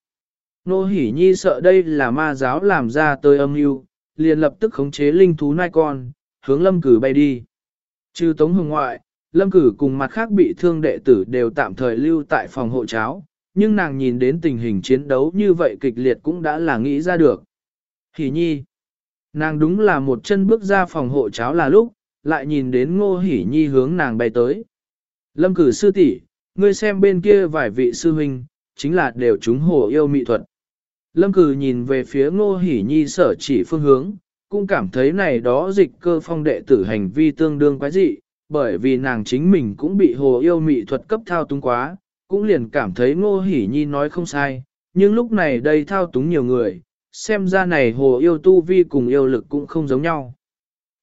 Speaker 1: Nô Hỷ Nhi sợ đây là ma giáo làm ra tới âm mưu, liền lập tức khống chế linh thú nai con, hướng lâm cử bay đi. Trừ tống hồng ngoại, lâm cử cùng mặt khác bị thương đệ tử đều tạm thời lưu tại phòng hộ cháo, nhưng nàng nhìn đến tình hình chiến đấu như vậy kịch liệt cũng đã là nghĩ ra được. Hỷ nhi, nàng đúng là một chân bước ra phòng hộ cháo là lúc, lại nhìn đến ngô hỷ nhi hướng nàng bay tới. Lâm cử sư tỷ, ngươi xem bên kia vài vị sư huynh, chính là đều chúng hồ yêu mị thuật. Lâm cử nhìn về phía ngô hỷ nhi sở chỉ phương hướng, cũng cảm thấy này đó dịch cơ phong đệ tử hành vi tương đương quái dị, bởi vì nàng chính mình cũng bị hồ yêu mị thuật cấp thao túng quá, cũng liền cảm thấy ngô hỷ nhi nói không sai, nhưng lúc này đây thao túng nhiều người, xem ra này hồ yêu tu vi cùng yêu lực cũng không giống nhau.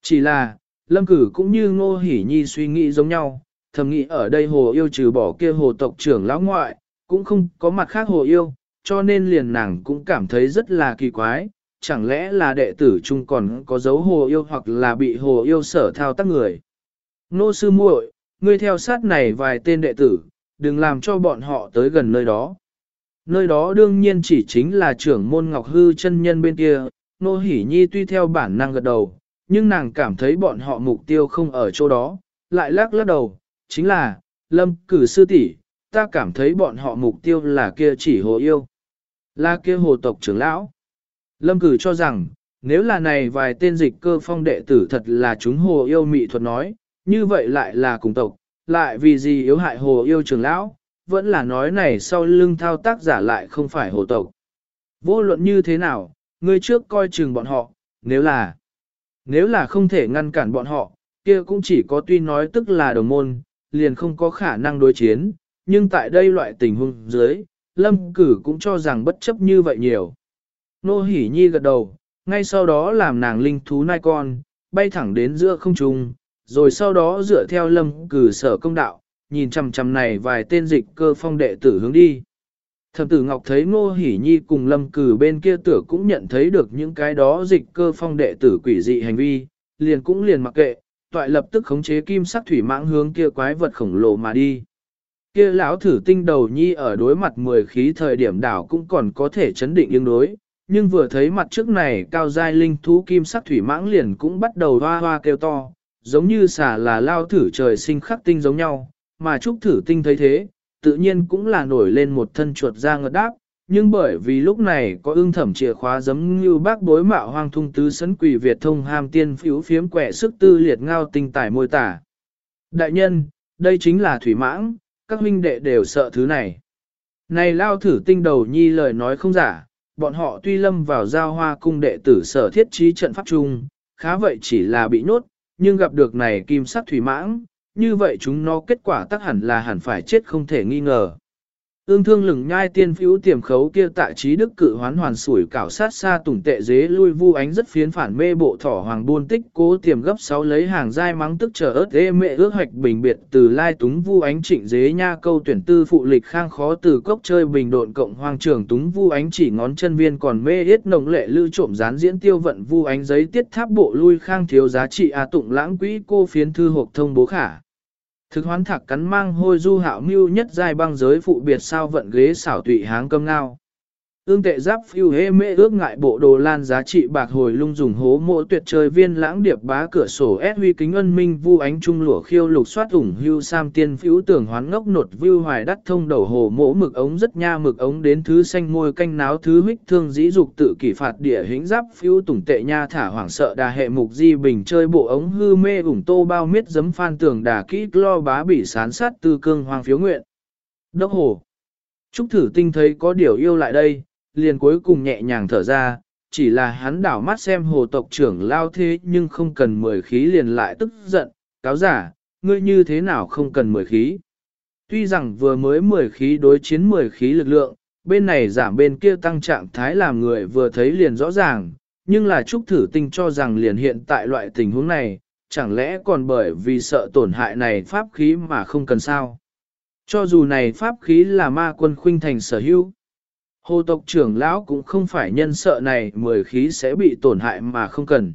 Speaker 1: Chỉ là, lâm cử cũng như ngô hỉ nhi suy nghĩ giống nhau, thầm nghĩ ở đây hồ yêu trừ bỏ kia hồ tộc trưởng lão ngoại, cũng không có mặt khác hồ yêu, cho nên liền nàng cũng cảm thấy rất là kỳ quái, chẳng lẽ là đệ tử chung còn có dấu hồ yêu hoặc là bị hồ yêu sở thao tác người. Nô sư muội, ngươi theo sát này vài tên đệ tử, đừng làm cho bọn họ tới gần nơi đó. Nơi đó đương nhiên chỉ chính là trưởng môn ngọc hư chân nhân bên kia, nô hỉ nhi tuy theo bản năng gật đầu, nhưng nàng cảm thấy bọn họ mục tiêu không ở chỗ đó, lại lắc lắc đầu, chính là, lâm cử sư tỷ, ta cảm thấy bọn họ mục tiêu là kia chỉ hồ yêu. Là kia hồ tộc trưởng lão. Lâm cử cho rằng, nếu là này vài tên dịch cơ phong đệ tử thật là chúng hồ yêu mị thuật nói, như vậy lại là cùng tộc, lại vì gì yếu hại hồ yêu trưởng lão, vẫn là nói này sau lưng thao tác giả lại không phải hồ tộc. Vô luận như thế nào, ngươi trước coi chừng bọn họ, nếu là, nếu là không thể ngăn cản bọn họ, kia cũng chỉ có tuy nói tức là đồng môn, liền không có khả năng đối chiến, nhưng tại đây loại tình huống dưới, lâm cử cũng cho rằng bất chấp như vậy nhiều. Nô hỉ nhi gật đầu, ngay sau đó làm nàng linh thú nai con, bay thẳng đến giữa không trung, rồi sau đó dựa theo lâm cử sở công đạo, nhìn chằm chằm này vài tên dịch cơ phong đệ tử hướng đi. Thẩm tử Ngọc thấy Ngô Hỷ Nhi cùng lâm cử bên kia tử cũng nhận thấy được những cái đó dịch cơ phong đệ tử quỷ dị hành vi, liền cũng liền mặc kệ, toại lập tức khống chế kim sắc thủy mãng hướng kia quái vật khổng lồ mà đi. Kia lão thử tinh đầu nhi ở đối mặt 10 khí thời điểm đảo cũng còn có thể chấn định ứng đối, nhưng vừa thấy mặt trước này cao giai linh thú kim sắc thủy mãng liền cũng bắt đầu hoa hoa kêu to, giống như xả là lao thử trời sinh khắc tinh giống nhau, mà trúc thử tinh thấy thế, tự nhiên cũng là nổi lên một thân chuột ra ngợt đáp, nhưng bởi vì lúc này có ưng thẩm chìa khóa giống như bác bối mạo hoang thung tứ sấn quỷ Việt thông ham tiên phiếu phiếm quẻ sức tư liệt ngao tinh tải môi tả. Đại nhân, đây chính là thủy mãng, các huynh đệ đều sợ thứ này. Này lao thử tinh đầu nhi lời nói không giả, bọn họ tuy lâm vào giao hoa cung đệ tử sở thiết trí trận pháp chung, khá vậy chỉ là bị nhốt, nhưng gặp được này kim sắc thủy mãng, như vậy chúng nó kết quả tắc hẳn là hẳn phải chết không thể nghi ngờ. Ương thương lừng nhai tiên phiếu tiềm khấu kia tại trí đức cự hoán hoàn sủi cảo sát xa tùng tệ dế lui vu ánh rất phiến phản mê bộ thỏ hoàng buôn tích cố tiềm gấp sáu lấy hàng dai mắng tức chờ ớt ê mẹ ước hoạch bình biệt từ lai túng vu ánh trịnh dế nha câu tuyển tư phụ lịch khang khó từ cốc chơi bình độn cộng hoàng trường túng vu ánh chỉ ngón chân viên còn mê yết nồng lệ lưu trộm dán diễn tiêu vận vu ánh giấy tiết tháp bộ lui khang thiếu giá trị a tụng lãng quỹ cô phiến thư hộp thông bố khả. Thực hoán thạc cắn mang hôi du hạo mưu nhất giai băng giới phụ biệt sao vận ghế xảo tụy háng cơm ngao. Ương tệ giáp phiêu hê mê ước ngại bộ đồ lan giá trị bạc hồi lung dùng hố mộ tuyệt trời viên lãng điệp bá cửa sổ ép huy kính ân minh vu ánh trung lụa khiêu lục soát ủng hưu sam tiên phiếu tưởng hoán ngốc nột view hoài đắt thông đầu hồ mộ mực ống rất nha mực ống đến thứ xanh môi canh náo thứ huyết thương dĩ dục tự kỷ phạt địa hính giáp phiếu tủng tệ nha thả hoảng sợ đà hệ mục di bình chơi bộ ống hư mê ủng tô bao miết giấm phan tường đà kỹ lo bá bị sán sát tư cương hoàng phiếu nguyện. Đốc hồ. Trúc thử tinh thấy có điều yêu lại đây, liền cuối cùng nhẹ nhàng thở ra, chỉ là hắn đảo mắt xem hồ tộc trưởng lao thế nhưng không cần mười khí liền lại tức giận, cáo giả, ngươi như thế nào không cần mười khí. Tuy rằng vừa mới mười khí đối chiến mười khí lực lượng, bên này giảm bên kia tăng trạng thái làm người vừa thấy liền rõ ràng, nhưng là Trúc Thử Tinh cho rằng liền hiện tại loại tình huống này, chẳng lẽ còn bởi vì sợ tổn hại này pháp khí mà không cần sao. Cho dù này pháp khí là ma quân khuynh thành sở hữu, Hồ tộc trưởng lão cũng không phải nhân sợ này mười khí sẽ bị tổn hại mà không cần.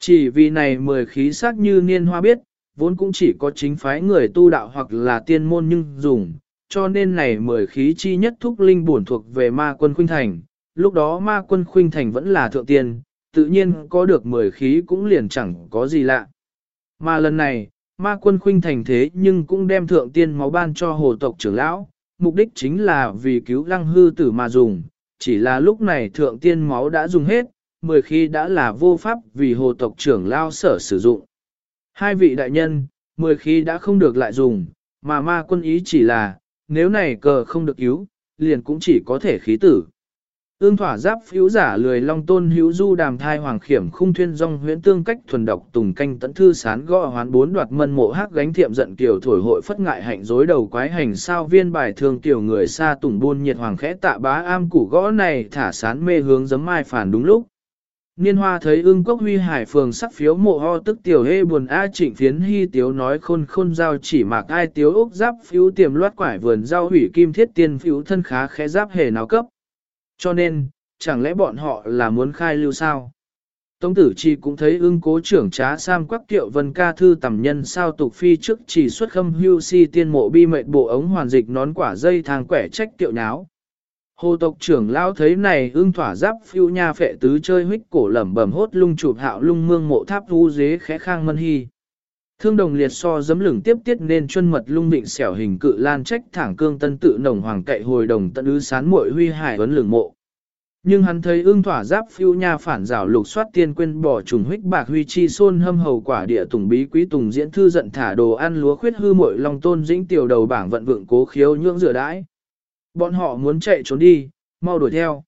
Speaker 1: Chỉ vì này mười khí sắc như niên hoa biết, vốn cũng chỉ có chính phái người tu đạo hoặc là tiên môn nhưng dùng, cho nên này mười khí chi nhất thúc linh bổn thuộc về ma quân khuynh thành. Lúc đó ma quân khuynh thành vẫn là thượng tiên, tự nhiên có được mười khí cũng liền chẳng có gì lạ. Mà lần này, ma quân khuynh thành thế nhưng cũng đem thượng tiên máu ban cho hồ tộc trưởng lão, mục đích chính là vì cứu lăng hư tử mà dùng, chỉ là lúc này thượng tiên máu đã dùng hết, mười khi đã là vô pháp vì hồ tộc trưởng lao sở sử dụng. Hai vị đại nhân, mười khi đã không được lại dùng, mà ma quân ý chỉ là, nếu này cờ không được cứu, liền cũng chỉ có thể khí tử. Ương thỏa giáp phiếu giả lười long tôn hữu du đàm thai hoàng khiểm khung thuyên dòng huyễn tương cách thuần độc tùng canh tận thư sán gõ hoán bốn đoạt mân mộ hắc gánh thiệm giận kiểu thổi hội phất ngại hạnh dối đầu quái hành sao viên bài thương tiểu người xa tùng buôn nhiệt hoàng khẽ tạ bá am củ gõ này thả sán mê hướng giấm mai phản đúng lúc. Niên hoa thấy ương quốc huy hải phường sắc phiếu mộ ho tức tiểu hê buồn a trịnh phiến hy tiếu nói khôn khôn giao chỉ mạc ai tiếu úc giáp phiếu tiềm loát quải vườn giao hủy kim thiết tiên phiếu thân khá khẽ giáp hề nào cấp. Cho nên, chẳng lẽ bọn họ là muốn khai lưu sao? Tống tử chi cũng thấy ưng cố trưởng trá sam quắc tiệu vân ca thư tầm nhân sao tục phi trước chỉ xuất khâm hưu si tiên mộ bi mệt bộ ống hoàn dịch nón quả dây thang quẻ trách tiệu nháo. Hồ tộc trưởng lao thấy này ưng thỏa giáp phiêu nha phệ tứ chơi huyết cổ lẩm bẩm hốt lung chụp hạo lung mương mộ tháp vu dế khẽ khang mân hy. Thương đồng liệt so dấm lửng tiếp tiết nên chuân mật lung định xẻo hình cự lan trách thẳng cương tân tự nồng hoàng cậy hồi đồng tận ứ sán muội huy hải vấn lửng mộ. Nhưng hắn thấy ương thỏa giáp phiêu nha phản rào lục soát tiên quên bỏ trùng huyết bạc huy chi xôn hâm hầu quả địa tùng bí quý tùng diễn thư giận thả đồ ăn lúa khuyết hư muội long tôn dĩnh tiểu đầu bảng vận vượng cố khiếu nhưỡng rửa đãi. Bọn họ muốn chạy trốn đi, mau đuổi theo.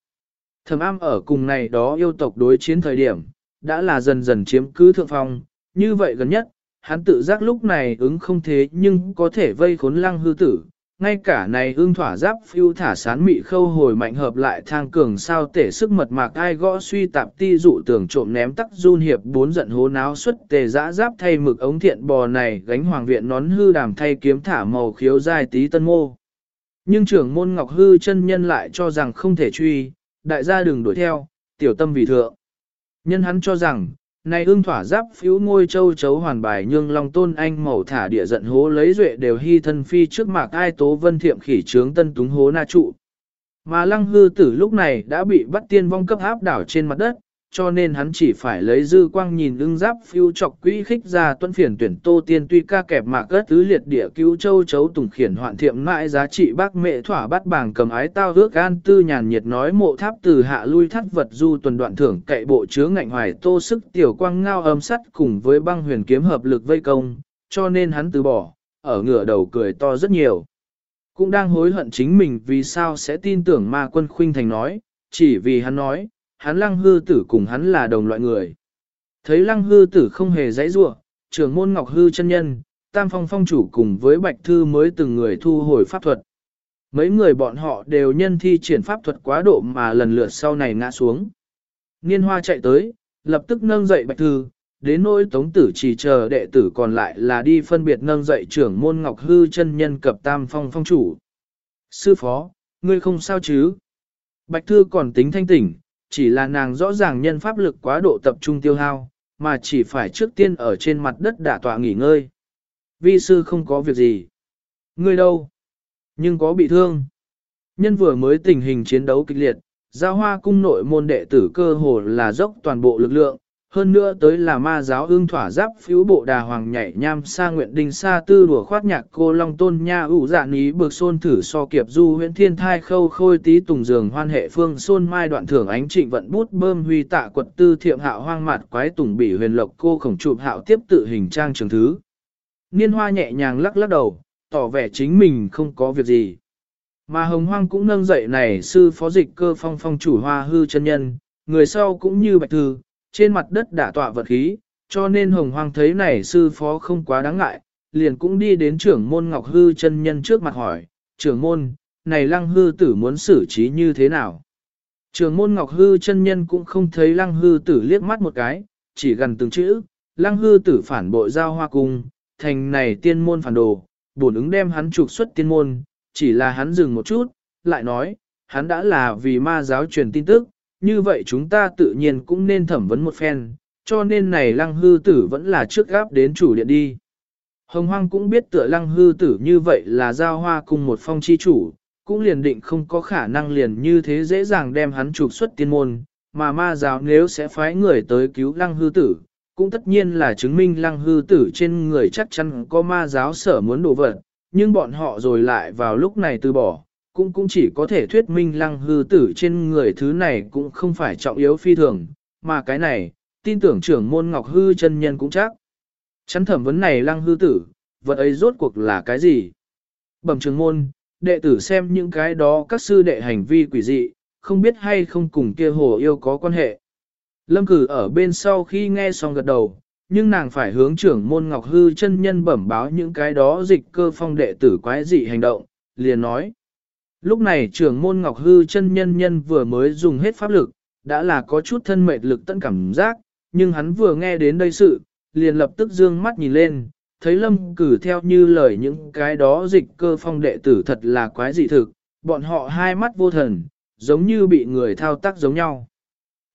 Speaker 1: Thầm am ở cùng này đó yêu tộc đối chiến thời điểm, đã là dần dần chiếm cứ thượng phong, như vậy gần nhất, hắn tự giác lúc này ứng không thế nhưng có thể vây khốn lăng hư tử. Ngay cả này ương thỏa giáp phiêu thả sán mị khâu hồi mạnh hợp lại thang cường sao tể sức mật mạc ai gõ suy tạp ti dụ tưởng trộm ném tắc run hiệp bốn giận hố náo xuất tề dã giáp thay mực ống thiện bò này gánh hoàng viện nón hư đàm thay kiếm thả màu khiếu dài tí tân mô. Nhưng trưởng môn ngọc hư chân nhân lại cho rằng không thể truy, đại gia đừng đuổi theo, tiểu tâm vì thượng. Nhân hắn cho rằng, này ương thỏa giáp phiếu ngôi châu chấu hoàn bài nhương long tôn anh màu thả địa giận hố lấy duệ đều hy thân phi trước mạc ai tố vân thiệm khỉ trướng tân túng hố na trụ. Mà lăng hư tử lúc này đã bị bắt tiên vong cấp áp đảo trên mặt đất, cho nên hắn chỉ phải lấy dư quang nhìn ưng giáp phiêu chọc quỹ khích ra tuân phiền tuyển tô tiên tuy ca kẹp mạc cất tứ liệt địa cứu châu chấu tùng khiển hoạn thiệm mãi giá trị bác mẹ thỏa bắt bảng cầm ái tao ước an tư nhàn nhiệt nói mộ tháp từ hạ lui thắt vật du tuần đoạn thưởng cậy bộ chứa ngạnh hoài tô sức tiểu quang ngao âm sắt cùng với băng huyền kiếm hợp lực vây công, cho nên hắn từ bỏ, ở ngửa đầu cười to rất nhiều. cũng đang hối hận chính mình vì sao sẽ tin tưởng ma quân khuynh thành nói, chỉ vì hắn nói, hắn lăng hư tử cùng hắn là đồng loại người. Thấy lăng hư tử không hề dãy ruộng, trưởng môn ngọc hư chân nhân, tam phong phong chủ cùng với bạch thư mới từng người thu hồi pháp thuật. Mấy người bọn họ đều nhân thi triển pháp thuật quá độ mà lần lượt sau này ngã xuống. Niên hoa chạy tới, lập tức nâng dậy bạch thư, đến nỗi tống tử chỉ chờ đệ tử còn lại là đi phân biệt nâng dậy trưởng môn ngọc hư chân nhân cập tam phong phong chủ. Sư phó, ngươi không sao chứ? Bạch thư còn tính thanh tỉnh, chỉ là nàng rõ ràng nhân pháp lực quá độ tập trung tiêu hao, mà chỉ phải trước tiên ở trên mặt đất đả tọa nghỉ ngơi. Vi sư không có việc gì. Ngươi đâu? Nhưng có bị thương. Nhân vừa mới tình hình chiến đấu kịch liệt, giao hoa cung nội môn đệ tử cơ hồ là dốc toàn bộ lực lượng, hơn nữa tới là ma giáo ương thỏa giáp phiếu bộ đà hoàng nhảy nham sa nguyện đình sa tư đùa khoát nhạc cô long tôn nha ủ dạ ní bực xôn thử so kiệp du huyễn thiên thai khâu khôi tí tùng dường hoan hệ phương xôn mai đoạn thưởng ánh trịnh vận bút bơm huy tạ quật tư thiệm hạo hoang mặt quái tùng bỉ huyền lộc cô khổng chụp hạo tiếp tự hình trang trường thứ. Niên hoa nhẹ nhàng lắc lắc đầu, tỏ vẻ chính mình không có việc gì. Mà hồng hoang cũng nâng dậy này sư phó dịch cơ phong phong chủ hoa hư chân nhân, người sau cũng như bạch thư, trên mặt đất đã tọa vật khí, cho nên hồng hoang thấy này sư phó không quá đáng ngại, liền cũng đi đến trưởng môn ngọc hư chân nhân trước mặt hỏi, trưởng môn, này lăng hư tử muốn xử trí như thế nào? Trưởng môn ngọc hư chân nhân cũng không thấy lăng hư tử liếc mắt một cái, chỉ gần từng chữ, lăng hư tử phản bội giao hoa cung, thành này tiên môn phản đồ, bổn ứng đem hắn trục xuất tiên môn, chỉ là hắn dừng một chút, lại nói, hắn đã là vì ma giáo truyền tin tức, như vậy chúng ta tự nhiên cũng nên thẩm vấn một phen, cho nên này lăng hư tử vẫn là trước gáp đến chủ điện đi. Hồng Hoang cũng biết tựa lăng hư tử như vậy là giao hoa cùng một phong chi chủ, cũng liền định không có khả năng liền như thế dễ dàng đem hắn trục xuất tiên môn, mà ma giáo nếu sẽ phái người tới cứu lăng hư tử, cũng tất nhiên là chứng minh lăng hư tử trên người chắc chắn có ma giáo sở muốn đổ vật, nhưng bọn họ rồi lại vào lúc này từ bỏ, cũng cũng chỉ có thể thuyết minh lăng hư tử trên người thứ này cũng không phải trọng yếu phi thường, mà cái này, tin tưởng trưởng môn ngọc hư chân nhân cũng chắc. Chắn thẩm vấn này lăng hư tử, vật ấy rốt cuộc là cái gì? Bẩm trưởng môn, đệ tử xem những cái đó các sư đệ hành vi quỷ dị, không biết hay không cùng kia hồ yêu có quan hệ. Lâm cử ở bên sau khi nghe xong gật đầu, nhưng nàng phải hướng trưởng môn ngọc hư chân nhân bẩm báo những cái đó dịch cơ phong đệ tử quái dị hành động, liền nói. Lúc này trưởng môn Ngọc Hư chân nhân nhân vừa mới dùng hết pháp lực, đã là có chút thân mệt lực tận cảm giác, nhưng hắn vừa nghe đến đây sự, liền lập tức dương mắt nhìn lên, thấy lâm cử theo như lời những cái đó dịch cơ phong đệ tử thật là quái dị thực, bọn họ hai mắt vô thần, giống như bị người thao tác giống nhau.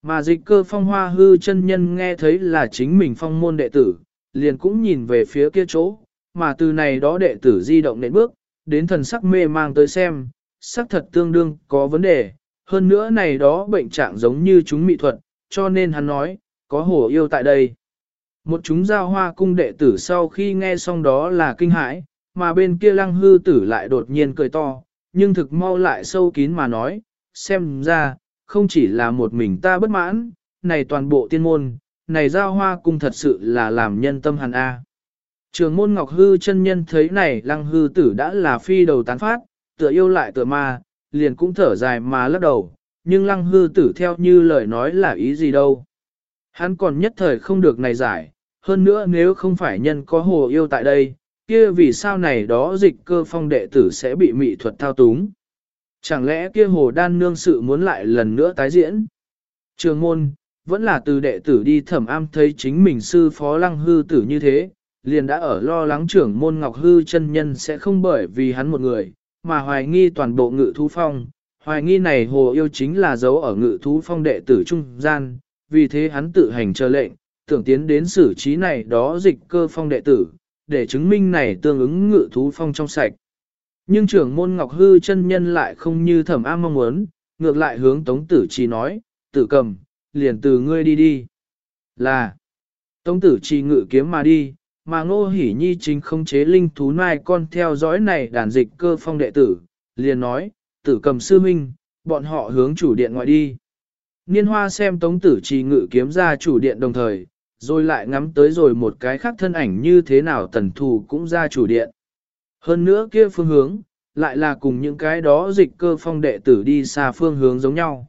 Speaker 1: Mà dịch cơ phong hoa hư chân nhân nghe thấy là chính mình phong môn đệ tử, liền cũng nhìn về phía kia chỗ, mà từ này đó đệ tử di động nện bước, đến thần sắc mê mang tới xem, xác thật tương đương có vấn đề, hơn nữa này đó bệnh trạng giống như chúng mị thuật, cho nên hắn nói, có hồ yêu tại đây. Một chúng giao hoa cung đệ tử sau khi nghe xong đó là kinh hãi, mà bên kia lăng hư tử lại đột nhiên cười to, nhưng thực mau lại sâu kín mà nói, xem ra, không chỉ là một mình ta bất mãn, này toàn bộ tiên môn, này giao hoa cung thật sự là làm nhân tâm hàn A. Trường môn Ngọc Hư chân nhân thấy này lăng hư tử đã là phi đầu tán phát, tựa yêu lại tựa ma, liền cũng thở dài mà lắc đầu, nhưng lăng hư tử theo như lời nói là ý gì đâu. Hắn còn nhất thời không được này giải, hơn nữa nếu không phải nhân có hồ yêu tại đây, kia vì sao này đó dịch cơ phong đệ tử sẽ bị mị thuật thao túng. Chẳng lẽ kia hồ đan nương sự muốn lại lần nữa tái diễn? Trường môn, vẫn là từ đệ tử đi thẩm am thấy chính mình sư phó lăng hư tử như thế, liền đã ở lo lắng trưởng môn ngọc hư chân nhân sẽ không bởi vì hắn một người, mà hoài nghi toàn bộ ngự thú phong, hoài nghi này hồ yêu chính là dấu ở ngự thú phong đệ tử trung gian, vì thế hắn tự hành chờ lệnh, tưởng tiến đến xử trí này đó dịch cơ phong đệ tử, để chứng minh này tương ứng ngự thú phong trong sạch. Nhưng trưởng môn Ngọc Hư chân nhân lại không như thẩm am mong muốn, ngược lại hướng Tống Tử Chi nói, tử cầm, liền từ ngươi đi đi. Là, Tống Tử Chi ngự kiếm mà đi, mà ngô hỉ nhi chính không chế linh thú nai con theo dõi này đàn dịch cơ phong đệ tử, liền nói, tử cầm sư minh, bọn họ hướng chủ điện ngoại đi. Niên hoa xem tống tử trì ngự kiếm ra chủ điện đồng thời, rồi lại ngắm tới rồi một cái khác thân ảnh như thế nào tần thù cũng ra chủ điện. Hơn nữa kia phương hướng, lại là cùng những cái đó dịch cơ phong đệ tử đi xa phương hướng giống nhau.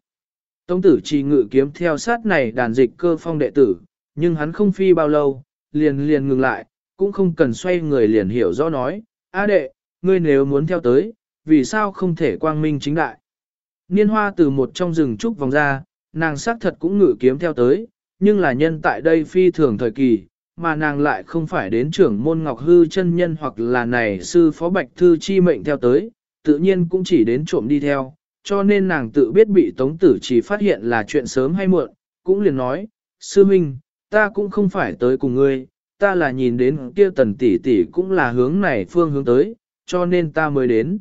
Speaker 1: Tống tử trì ngự kiếm theo sát này đàn dịch cơ phong đệ tử, nhưng hắn không phi bao lâu, liền liền ngừng lại, cũng không cần xoay người liền hiểu rõ nói, A đệ, ngươi nếu muốn theo tới, vì sao không thể quang minh chính đại. Niên hoa từ một trong rừng trúc vòng ra, nàng xác thật cũng ngự kiếm theo tới, nhưng là nhân tại đây phi thường thời kỳ, mà nàng lại không phải đến trưởng môn ngọc hư chân nhân hoặc là này sư phó bạch thư chi mệnh theo tới, tự nhiên cũng chỉ đến trộm đi theo, cho nên nàng tự biết bị tống tử chỉ phát hiện là chuyện sớm hay muộn, cũng liền nói, sư minh, ta cũng không phải tới cùng ngươi, ta là nhìn đến kia tần tỷ tỷ cũng là hướng này phương hướng tới, cho nên ta mới đến.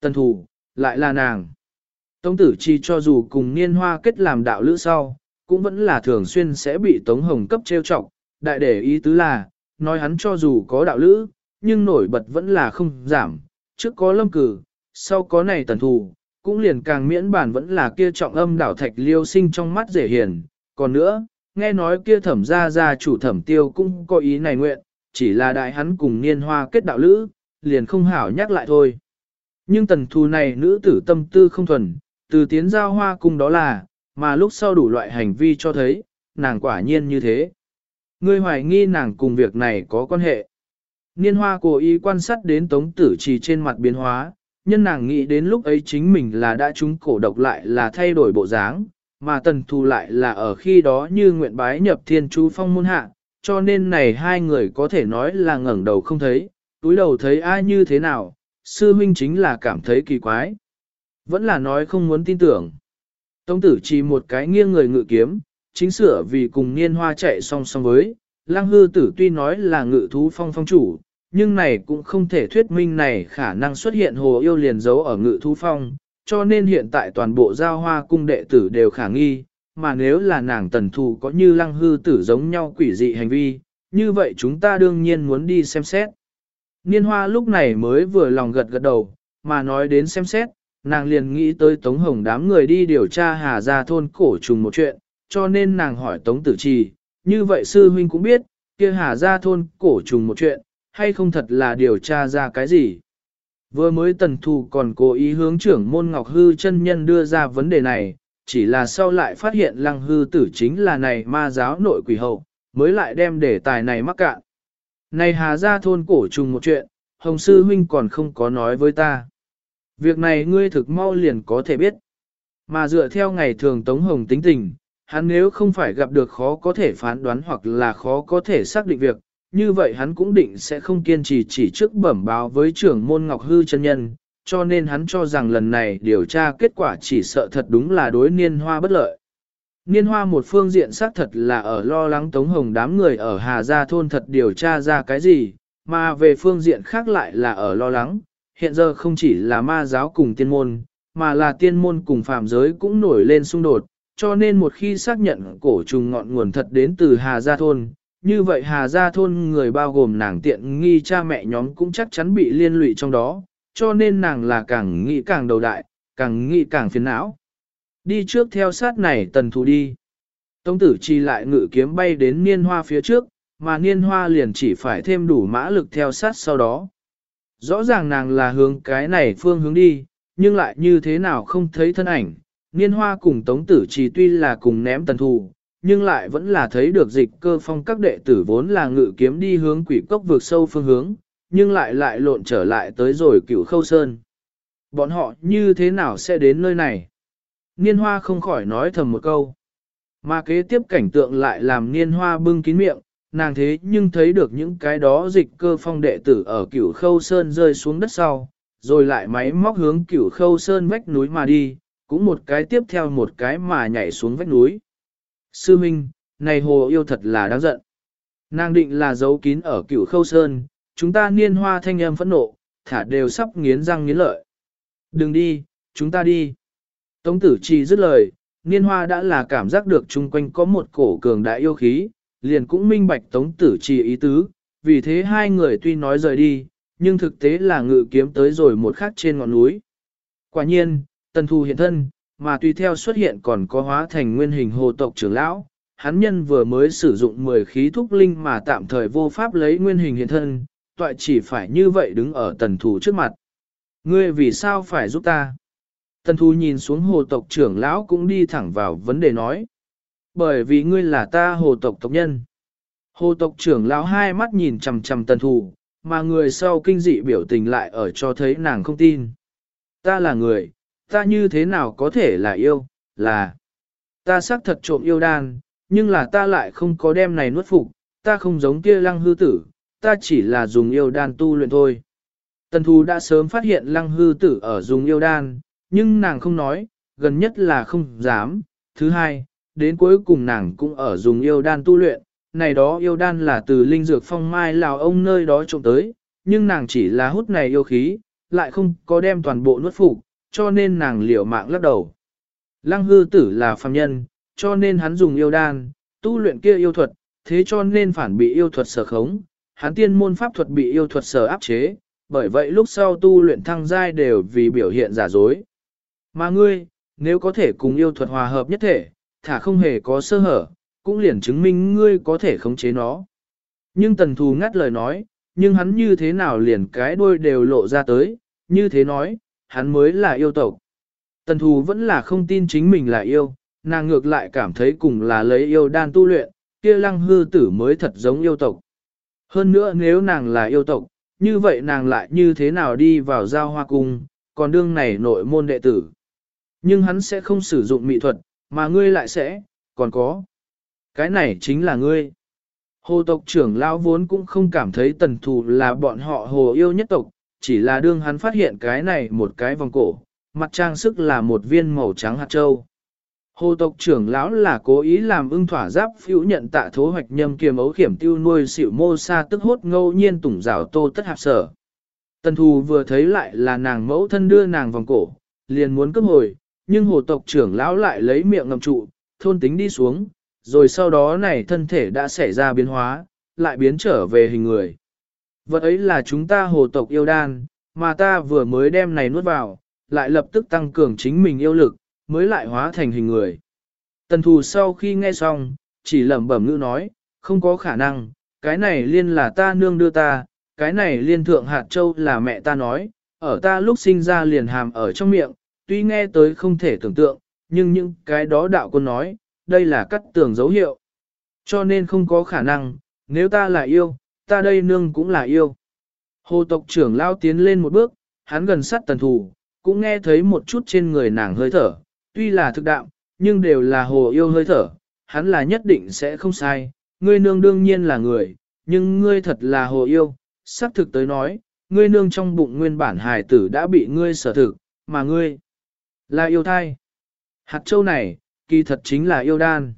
Speaker 1: Tần thủ, lại là nàng. Tống tử chi cho dù cùng niên hoa kết làm đạo lữ sau, cũng vẫn là thường xuyên sẽ bị Tống Hồng cấp trêu chọc. Đại để ý tứ là, nói hắn cho dù có đạo lữ, nhưng nổi bật vẫn là không giảm, trước có lâm cử, sau có này tần thù, cũng liền càng miễn bản vẫn là kia trọng âm đảo thạch liêu sinh trong mắt dễ hiền. Còn nữa, nghe nói kia thẩm gia gia chủ thẩm tiêu cũng có ý này nguyện, chỉ là đại hắn cùng niên hoa kết đạo lữ, liền không hảo nhắc lại thôi. Nhưng tần thù này nữ tử tâm tư không thuần, từ tiến giao hoa cung đó là, mà lúc sau đủ loại hành vi cho thấy, nàng quả nhiên như thế. Ngươi hoài nghi nàng cùng việc này có quan hệ. Niên hoa cố ý quan sát đến tống tử trì trên mặt biến hóa, nhân nàng nghĩ đến lúc ấy chính mình là đã trúng cổ độc lại là thay đổi bộ dáng, mà tần thù lại là ở khi đó như nguyện bái nhập thiên chú phong môn hạ, cho nên này hai người có thể nói là ngẩng đầu không thấy, túi đầu thấy ai như thế nào, sư huynh chính là cảm thấy kỳ quái. Vẫn là nói không muốn tin tưởng. Tống tử chỉ một cái nghiêng người ngự kiếm, chính sửa vì cùng niên hoa chạy song song với, Lang hư tử tuy nói là ngự thú phong phong chủ, nhưng này cũng không thể thuyết minh này khả năng xuất hiện hồ yêu liền giấu ở ngự thú phong, cho nên hiện tại toàn bộ giao hoa cung đệ tử đều khả nghi, mà nếu là nàng tần thù có như lăng hư tử giống nhau quỷ dị hành vi, như vậy chúng ta đương nhiên muốn đi xem xét. Niên hoa lúc này mới vừa lòng gật gật đầu, mà nói đến xem xét, nàng liền nghĩ tới Tống Hồng đám người đi điều tra Hà Gia thôn cổ trùng một chuyện, cho nên nàng hỏi Tống Tử Trì, như vậy sư huynh cũng biết, kia Hà Gia thôn cổ trùng một chuyện, hay không thật là điều tra ra cái gì. Vừa mới tần thù còn cố ý hướng trưởng môn Ngọc Hư chân nhân đưa ra vấn đề này, chỉ là sau lại phát hiện lăng hư tử chính là này ma giáo nội quỷ hậu, mới lại đem đề tài này mắc cạn. Này Hà Gia thôn cổ trùng một chuyện, Hồng Sư Huynh còn không có nói với ta. Việc này ngươi thực mau liền có thể biết. Mà dựa theo ngày thường Tống Hồng tính tình, hắn nếu không phải gặp được khó có thể phán đoán hoặc là khó có thể xác định việc, như vậy hắn cũng định sẽ không kiên trì chỉ trước bẩm báo với trưởng môn Ngọc Hư chân nhân, cho nên hắn cho rằng lần này điều tra kết quả chỉ sợ thật đúng là đối niên hoa bất lợi. Niên hoa một phương diện xác thật là ở lo lắng Tống Hồng đám người ở Hà Gia thôn thật điều tra ra cái gì, mà về phương diện khác lại là ở lo lắng, hiện giờ không chỉ là ma giáo cùng tiên môn, mà là tiên môn cùng phạm giới cũng nổi lên xung đột, cho nên một khi xác nhận cổ trùng ngọn nguồn thật đến từ Hà Gia Thôn, như vậy Hà Gia Thôn người bao gồm nàng tiện nghi cha mẹ nhóm cũng chắc chắn bị liên lụy trong đó, cho nên nàng là càng nghĩ càng đầu đại, càng nghĩ càng phiền não. Đi trước theo sát này tần thù đi. Tống tử chi lại ngự kiếm bay đến niên hoa phía trước, mà niên hoa liền chỉ phải thêm đủ mã lực theo sát sau đó. Rõ ràng nàng là hướng cái này phương hướng đi, nhưng lại như thế nào không thấy thân ảnh. Niên hoa cùng tống tử chỉ tuy là cùng ném tần thù, nhưng lại vẫn là thấy được dịch cơ phong các đệ tử vốn là ngự kiếm đi hướng quỷ cốc vượt sâu phương hướng, nhưng lại lại lộn trở lại tới rồi cửu khâu sơn. Bọn họ như thế nào sẽ đến nơi này? Niên hoa không khỏi nói thầm một câu. Mà kế tiếp cảnh tượng lại làm niên hoa bưng kín miệng, nàng thế nhưng thấy được những cái đó dịch cơ phong đệ tử ở cửu khâu sơn rơi xuống đất sau, rồi lại máy móc hướng cửu khâu sơn vách núi mà đi, cũng một cái tiếp theo một cái mà nhảy xuống vách núi. Sư Minh, này hồ yêu thật là đáng giận. Nàng định là giấu kín ở cửu khâu sơn, chúng ta niên hoa thanh âm phẫn nộ, thả đều sắp nghiến răng nghiến lợi. Đừng đi, chúng ta đi. Tống tử chi dứt lời, niên hoa đã là cảm giác được chung quanh có một cổ cường đại yêu khí, liền cũng minh bạch tống tử trì ý tứ, vì thế hai người tuy nói rời đi, nhưng thực tế là ngự kiếm tới rồi một khắc trên ngọn núi. Quả nhiên, tần thù hiện thân, mà tùy theo xuất hiện còn có hóa thành nguyên hình hồ tộc trưởng lão, hắn nhân vừa mới sử dụng 10 khí thúc linh mà tạm thời vô pháp lấy nguyên hình hiện thân, toại chỉ phải như vậy đứng ở tần thủ trước mặt. Ngươi vì sao phải giúp ta? Tần thủ nhìn xuống hồ tộc trưởng lão cũng đi thẳng vào vấn đề nói. Bởi vì ngươi là ta hồ tộc tộc nhân. Hồ tộc trưởng lão hai mắt nhìn chằm chằm tần thủ mà người sau kinh dị biểu tình lại ở cho thấy nàng không tin. Ta là người, ta như thế nào có thể là yêu, là ta xác thật trộm yêu đan, nhưng là ta lại không có đem này nuốt phục, ta không giống kia lăng hư tử, ta chỉ là dùng yêu đan tu luyện thôi. Tần thù đã sớm phát hiện lăng hư tử ở dùng yêu đan, nhưng nàng không nói, gần nhất là không dám. Thứ hai, đến cuối cùng nàng cũng ở dùng yêu đan tu luyện, này đó yêu đan là từ linh dược phong mai lào ông nơi đó trộm tới, nhưng nàng chỉ là hút này yêu khí, lại không có đem toàn bộ nuốt phục, cho nên nàng liều mạng lắc đầu. Lăng hư tử là phàm nhân, cho nên hắn dùng yêu đan, tu luyện kia yêu thuật, thế cho nên phản bị yêu thuật sở khống, hắn tiên môn pháp thuật bị yêu thuật sở áp chế, bởi vậy lúc sau tu luyện thăng giai đều vì biểu hiện giả dối. Mà ngươi, nếu có thể cùng yêu thuật hòa hợp nhất thể, thả không hề có sơ hở, cũng liền chứng minh ngươi có thể khống chế nó. Nhưng tần thù ngắt lời nói, nhưng hắn như thế nào liền cái đuôi đều lộ ra tới, như thế nói, hắn mới là yêu tộc. Tần thù vẫn là không tin chính mình là yêu, nàng ngược lại cảm thấy cùng là lấy yêu đan tu luyện, kia lăng hư tử mới thật giống yêu tộc. Hơn nữa nếu nàng là yêu tộc, như vậy nàng lại như thế nào đi vào giao hoa cung, còn đương này nội môn đệ tử. Nhưng hắn sẽ không sử dụng mỹ thuật, mà ngươi lại sẽ, còn có. Cái này chính là ngươi. Hồ tộc trưởng lão vốn cũng không cảm thấy tần thù là bọn họ hồ yêu nhất tộc, chỉ là đương hắn phát hiện cái này một cái vòng cổ, mặt trang sức là một viên màu trắng hạt châu. Hồ tộc trưởng lão là cố ý làm ưng thỏa giáp phiếu nhận tạ thố hoạch nhâm kiềm ấu khiểm tiêu nuôi xỉu mô sa tức hốt ngẫu nhiên tủng rào tô tất hạp sở. Tần thù vừa thấy lại là nàng mẫu thân đưa nàng vòng cổ, liền muốn cướp hồi, nhưng hồ tộc trưởng lão lại lấy miệng ngầm trụ, thôn tính đi xuống, rồi sau đó này thân thể đã xảy ra biến hóa, lại biến trở về hình người. Vật ấy là chúng ta hồ tộc yêu đan, mà ta vừa mới đem này nuốt vào, lại lập tức tăng cường chính mình yêu lực, mới lại hóa thành hình người. Tần thù sau khi nghe xong, chỉ lẩm bẩm ngữ nói, không có khả năng, cái này liên là ta nương đưa ta, cái này liên thượng hạt châu là mẹ ta nói, ở ta lúc sinh ra liền hàm ở trong miệng, tuy nghe tới không thể tưởng tượng, nhưng những cái đó đạo quân nói, đây là cắt tường dấu hiệu. Cho nên không có khả năng, nếu ta là yêu, ta đây nương cũng là yêu. Hồ tộc trưởng lao tiến lên một bước, hắn gần sát tần thủ, cũng nghe thấy một chút trên người nàng hơi thở, tuy là thực đạo, nhưng đều là hồ yêu hơi thở, hắn là nhất định sẽ không sai, ngươi nương đương nhiên là người, nhưng ngươi thật là hồ yêu, sắp thực tới nói, ngươi nương trong bụng nguyên bản hài tử đã bị ngươi sở thực, mà ngươi là yêu thai. Hạt châu này, kỳ thật chính là yêu đan.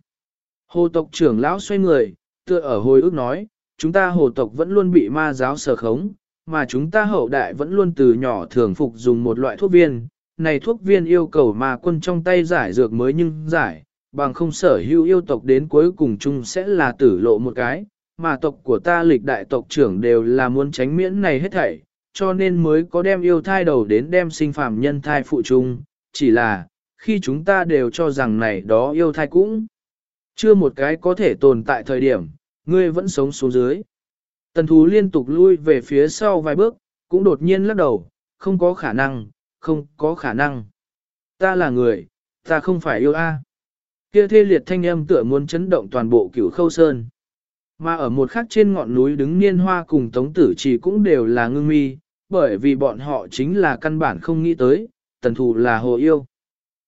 Speaker 1: Hồ tộc trưởng lão xoay người, tựa ở hồi ước nói, chúng ta hồ tộc vẫn luôn bị ma giáo sở khống, mà chúng ta hậu đại vẫn luôn từ nhỏ thường phục dùng một loại thuốc viên. Này thuốc viên yêu cầu mà quân trong tay giải dược mới nhưng giải, bằng không sở hữu yêu tộc đến cuối cùng chung sẽ là tử lộ một cái, mà tộc của ta lịch đại tộc trưởng đều là muốn tránh miễn này hết thảy, cho nên mới có đem yêu thai đầu đến đem sinh phàm nhân thai phụ chung, chỉ là, khi chúng ta đều cho rằng này đó yêu thai cũng chưa một cái có thể tồn tại thời điểm, ngươi vẫn sống xuống dưới. Tần thú liên tục lui về phía sau vài bước, cũng đột nhiên lắc đầu, không có khả năng, không có khả năng. Ta là người, ta không phải yêu a. Kia thê liệt thanh âm tựa muốn chấn động toàn bộ cửu khâu sơn. Mà ở một khắc trên ngọn núi đứng niên hoa cùng tống tử chỉ cũng đều là ngưng mi, bởi vì bọn họ chính là căn bản không nghĩ tới, tần thù là hồ yêu.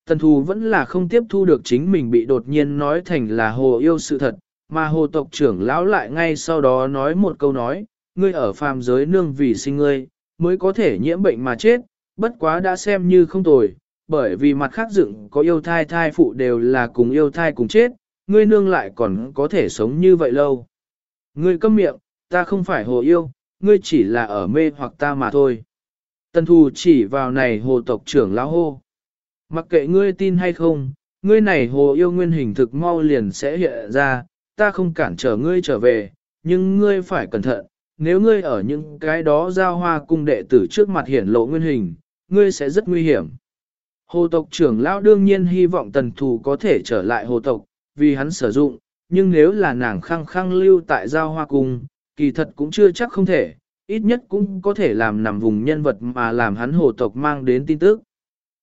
Speaker 1: Tần thù vẫn là không tiếp thu được chính mình bị đột nhiên nói thành là hồ yêu sự thật, mà hồ tộc trưởng lão lại ngay sau đó nói một câu nói, ngươi ở phàm giới nương vì sinh ngươi, mới có thể nhiễm bệnh mà chết, bất quá đã xem như không tồi, bởi vì mặt khác dựng có yêu thai thai phụ đều là cùng yêu thai cùng chết, ngươi nương lại còn có thể sống như vậy lâu. Ngươi câm miệng, ta không phải hồ yêu, ngươi chỉ là ở mê hoặc ta mà thôi. Tần thù chỉ vào này hồ tộc trưởng lão hô. Mặc kệ ngươi tin hay không, ngươi này hồ yêu nguyên hình thực mau liền sẽ hiện ra, ta không cản trở ngươi trở về, nhưng ngươi phải cẩn thận, nếu ngươi ở những cái đó giao hoa cung đệ tử trước mặt hiển lộ nguyên hình, ngươi sẽ rất nguy hiểm. Hồ tộc trưởng lão đương nhiên hy vọng tần thù có thể trở lại hồ tộc, vì hắn sử dụng, nhưng nếu là nàng khăng khăng lưu tại giao hoa cung, kỳ thật cũng chưa chắc không thể, ít nhất cũng có thể làm nằm vùng nhân vật mà làm hắn hồ tộc mang đến tin tức.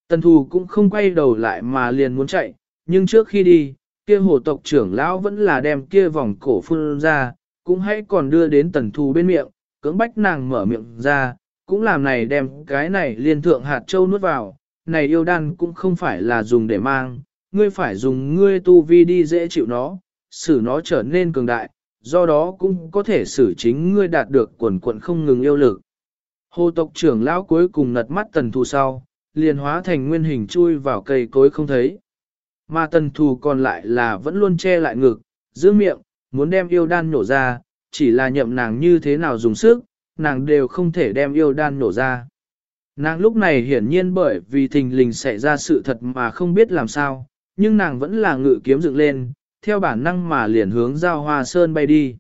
Speaker 1: Tần thù cũng không quay đầu lại mà liền muốn chạy, nhưng trước khi đi, kia hồ tộc trưởng lão vẫn là đem kia vòng cổ phun ra, cũng hãy còn đưa đến tần thù bên miệng, cưỡng bách nàng mở miệng ra, cũng làm này đem cái này liên thượng hạt châu nuốt vào, này yêu đan cũng không phải là dùng để mang, ngươi phải dùng ngươi tu vi đi dễ chịu nó, xử nó trở nên cường đại, do đó cũng có thể xử chính ngươi đạt được quần quận không ngừng yêu lực. Hồ tộc trưởng lão cuối cùng nật mắt tần thù sau, liền hóa thành nguyên hình chui vào cây cối không thấy. Mà tần thù còn lại là vẫn luôn che lại ngực, giữ miệng, muốn đem yêu đan nổ ra, chỉ là nhậm nàng như thế nào dùng sức, nàng đều không thể đem yêu đan nổ ra. Nàng lúc này hiển nhiên bởi vì thình lình xảy ra sự thật mà không biết làm sao, nhưng nàng vẫn là ngự kiếm dựng lên, theo bản năng mà liền hướng giao hoa sơn bay đi.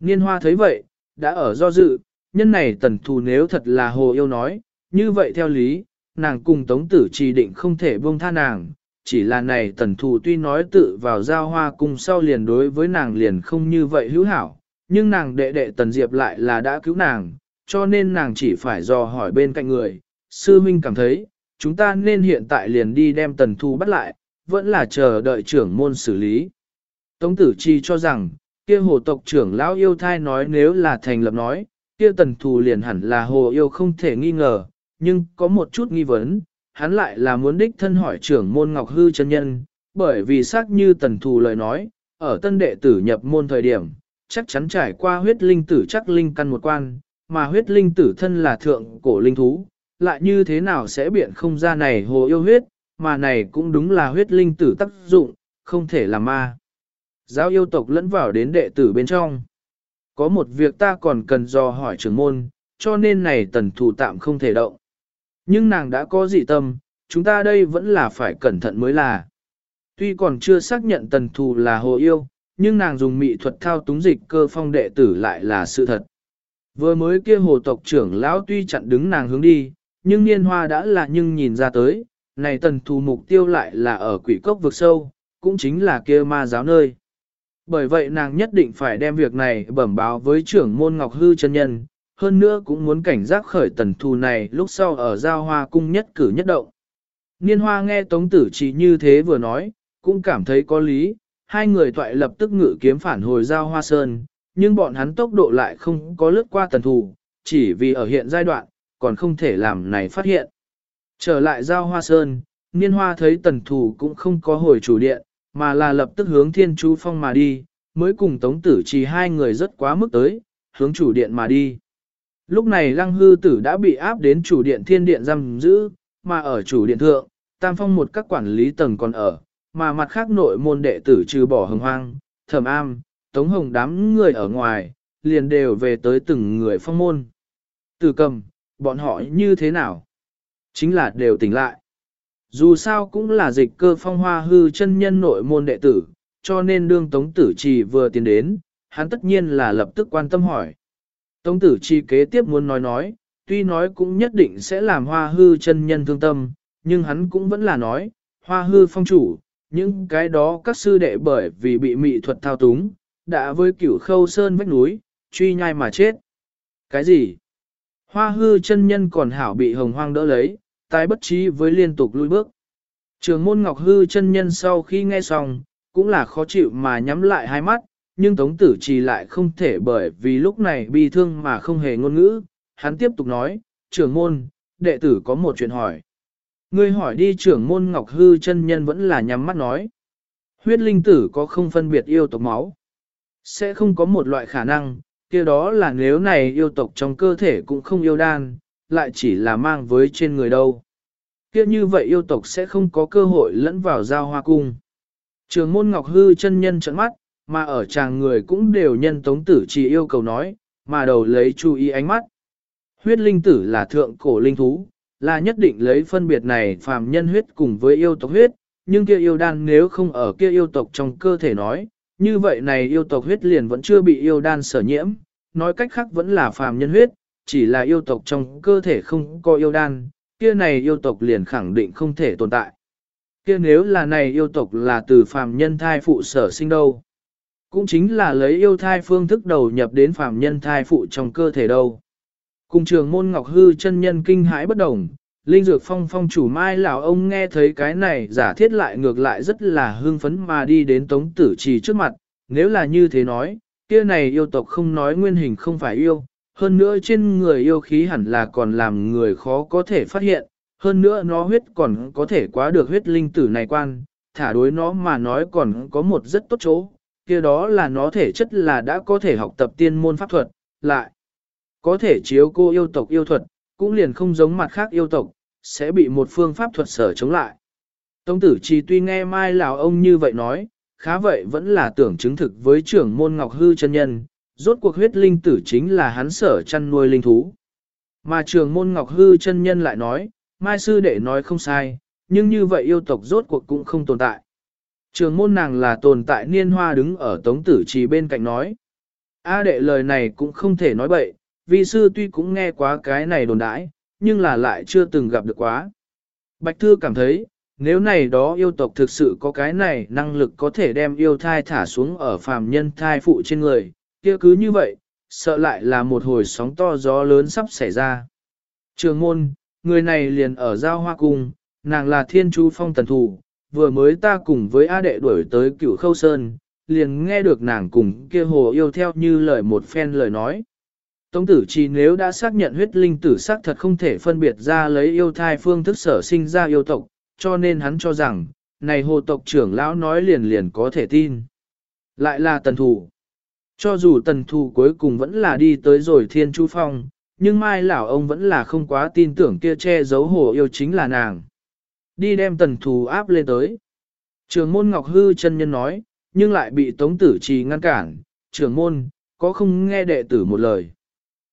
Speaker 1: Niên hoa thấy vậy, đã ở do dự, nhân này tần thù nếu thật là hồ yêu nói, như vậy theo lý, nàng cùng tống tử chỉ định không thể buông tha nàng, chỉ là này tần thù tuy nói tự vào giao hoa cung sau liền đối với nàng liền không như vậy hữu hảo, nhưng nàng đệ đệ tần diệp lại là đã cứu nàng, cho nên nàng chỉ phải dò hỏi bên cạnh người, sư minh cảm thấy, chúng ta nên hiện tại liền đi đem tần thù bắt lại, vẫn là chờ đợi trưởng môn xử lý. Tống tử chi cho rằng, kia hồ tộc trưởng lão yêu thai nói nếu là thành lập nói, kia tần thù liền hẳn là hồ yêu không thể nghi ngờ, nhưng có một chút nghi vấn, hắn lại là muốn đích thân hỏi trưởng môn Ngọc Hư chân nhân, bởi vì xác như tần thù lời nói, ở tân đệ tử nhập môn thời điểm, chắc chắn trải qua huyết linh tử chắc linh căn một quan, mà huyết linh tử thân là thượng cổ linh thú, lại như thế nào sẽ biện không ra này hồ yêu huyết, mà này cũng đúng là huyết linh tử tác dụng, không thể là ma. Giáo yêu tộc lẫn vào đến đệ tử bên trong. Có một việc ta còn cần do hỏi trưởng môn, cho nên này tần thủ tạm không thể động. Nhưng nàng đã có dị tâm, chúng ta đây vẫn là phải cẩn thận mới là. Tuy còn chưa xác nhận tần thù là hồ yêu, nhưng nàng dùng mị thuật thao túng dịch cơ phong đệ tử lại là sự thật. Vừa mới kia hồ tộc trưởng lão tuy chặn đứng nàng hướng đi, nhưng niên hoa đã là nhưng nhìn ra tới, này tần thù mục tiêu lại là ở quỷ cốc vực sâu, cũng chính là kia ma giáo nơi. Bởi vậy nàng nhất định phải đem việc này bẩm báo với trưởng môn Ngọc Hư chân nhân, hơn nữa cũng muốn cảnh giác khởi tần thù này lúc sau ở giao hoa cung nhất cử nhất động. Niên hoa nghe Tống Tử chỉ như thế vừa nói, cũng cảm thấy có lý, hai người toại lập tức ngự kiếm phản hồi giao hoa sơn, nhưng bọn hắn tốc độ lại không có lướt qua tần thù, chỉ vì ở hiện giai đoạn, còn không thể làm này phát hiện. Trở lại giao hoa sơn, niên hoa thấy tần thù cũng không có hồi chủ điện, mà là lập tức hướng thiên chú phong mà đi, mới cùng tống tử chỉ hai người rất quá mức tới, hướng chủ điện mà đi. Lúc này lăng hư tử đã bị áp đến chủ điện thiên điện giam giữ, mà ở chủ điện thượng, tam phong một các quản lý tầng còn ở, mà mặt khác nội môn đệ tử trừ bỏ hồng hoang, thẩm am, tống hồng đám người ở ngoài, liền đều về tới từng người phong môn. Tử cầm, bọn họ như thế nào? Chính là đều tỉnh lại. Dù sao cũng là dịch cơ phong hoa hư chân nhân nội môn đệ tử, cho nên đương tống tử trì vừa tiến đến, hắn tất nhiên là lập tức quan tâm hỏi. Tống tử chi kế tiếp muốn nói nói, tuy nói cũng nhất định sẽ làm hoa hư chân nhân thương tâm, nhưng hắn cũng vẫn là nói, hoa hư phong chủ, những cái đó các sư đệ bởi vì bị mị thuật thao túng, đã với cửu khâu sơn vách núi, truy nhai mà chết. Cái gì? Hoa hư chân nhân còn hảo bị hồng hoang đỡ lấy, tái bất trí với liên tục lui bước. Trường môn ngọc hư chân nhân sau khi nghe xong, cũng là khó chịu mà nhắm lại hai mắt, nhưng Tống Tử Trì lại không thể bởi vì lúc này bi thương mà không hề ngôn ngữ. Hắn tiếp tục nói, trưởng môn, đệ tử có một chuyện hỏi. Ngươi hỏi đi trưởng môn Ngọc Hư chân nhân vẫn là nhắm mắt nói. Huyết linh tử có không phân biệt yêu tộc máu. Sẽ không có một loại khả năng, kia đó là nếu này yêu tộc trong cơ thể cũng không yêu đan, lại chỉ là mang với trên người đâu. Kia như vậy yêu tộc sẽ không có cơ hội lẫn vào giao hoa cung. Trường môn Ngọc Hư chân nhân trận mắt, mà ở chàng người cũng đều nhân tống tử chỉ yêu cầu nói, mà đầu lấy chú ý ánh mắt. Huyết linh tử là thượng cổ linh thú, là nhất định lấy phân biệt này phàm nhân huyết cùng với yêu tộc huyết, nhưng kia yêu đan nếu không ở kia yêu tộc trong cơ thể nói, như vậy này yêu tộc huyết liền vẫn chưa bị yêu đan sở nhiễm, nói cách khác vẫn là phàm nhân huyết, chỉ là yêu tộc trong cơ thể không có yêu đan, kia này yêu tộc liền khẳng định không thể tồn tại. Kia nếu là này yêu tộc là từ phàm nhân thai phụ sở sinh đâu. Cũng chính là lấy yêu thai phương thức đầu nhập đến phàm nhân thai phụ trong cơ thể đâu. Cùng trường môn Ngọc Hư chân nhân kinh hãi bất đồng, Linh Dược Phong phong chủ Mai lão ông nghe thấy cái này giả thiết lại ngược lại rất là hưng phấn mà đi đến Tống Tử Trì trước mặt, nếu là như thế nói, kia này yêu tộc không nói nguyên hình không phải yêu, hơn nữa trên người yêu khí hẳn là còn làm người khó có thể phát hiện, hơn nữa nó huyết còn có thể quá được huyết linh tử này quan, thả đối nó mà nói còn có một rất tốt chỗ, kia đó là nó thể chất là đã có thể học tập tiên môn pháp thuật, lại có thể chiếu cô yêu tộc yêu thuật, cũng liền không giống mặt khác yêu tộc, sẽ bị một phương pháp thuật sở chống lại. Tông tử chỉ tuy nghe mai lão ông như vậy nói, khá vậy vẫn là tưởng chứng thực với trưởng môn Ngọc Hư chân nhân, rốt cuộc huyết linh tử chính là hắn sở chăn nuôi linh thú. Mà trưởng môn Ngọc Hư chân nhân lại nói, mai sư đệ nói không sai, nhưng như vậy yêu tộc rốt cuộc cũng không tồn tại. Trường môn nàng là tồn tại niên hoa đứng ở tống tử trì bên cạnh nói. A đệ lời này cũng không thể nói bậy, vì sư tuy cũng nghe quá cái này đồn đãi, nhưng là lại chưa từng gặp được quá. Bạch Thư cảm thấy, nếu này đó yêu tộc thực sự có cái này năng lực có thể đem yêu thai thả xuống ở phàm nhân thai phụ trên người, kia cứ như vậy, sợ lại là một hồi sóng to gió lớn sắp xảy ra. Trường môn, người này liền ở giao hoa cung, nàng là thiên chú phong tần thủ, vừa mới ta cùng với A đệ đuổi tới cửu khâu sơn, liền nghe được nàng cùng kia hồ yêu theo như lời một phen lời nói. Tống tử chỉ nếu đã xác nhận huyết linh tử xác thật không thể phân biệt ra lấy yêu thai phương thức sở sinh ra yêu tộc, cho nên hắn cho rằng, này hồ tộc trưởng lão nói liền liền có thể tin. Lại là tần thủ. Cho dù tần thủ cuối cùng vẫn là đi tới rồi thiên chu phong, nhưng mai lão ông vẫn là không quá tin tưởng kia che giấu hồ yêu chính là nàng. Đi đem tần thù áp lên tới. Trường môn Ngọc Hư chân nhân nói, nhưng lại bị tống tử trì ngăn cản, trưởng môn, có không nghe đệ tử một lời.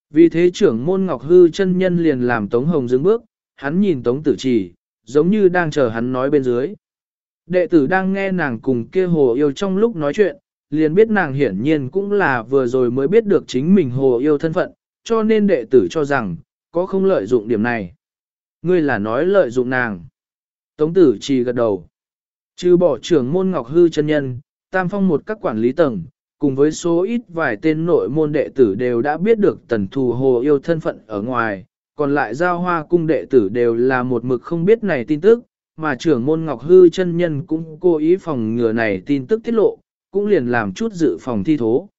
Speaker 1: Vì thế trưởng môn Ngọc Hư chân nhân liền làm tống hồng dừng bước, hắn nhìn tống tử trì, giống như đang chờ hắn nói bên dưới. Đệ tử đang nghe nàng cùng kia hồ yêu trong lúc nói chuyện, liền biết nàng hiển nhiên cũng là vừa rồi mới biết được chính mình hồ yêu thân phận, cho nên đệ tử cho rằng, có không lợi dụng điểm này. Ngươi là nói lợi dụng nàng. Tống tử chỉ gật đầu. Trừ bỏ trưởng môn ngọc hư chân nhân, tam phong một các quản lý tầng, cùng với số ít vài tên nội môn đệ tử đều đã biết được tần thù hồ yêu thân phận ở ngoài, còn lại giao hoa cung đệ tử đều là một mực không biết này tin tức, mà trưởng môn ngọc hư chân nhân cũng cố ý phòng ngừa này tin tức tiết lộ, cũng liền làm chút dự phòng thi thố.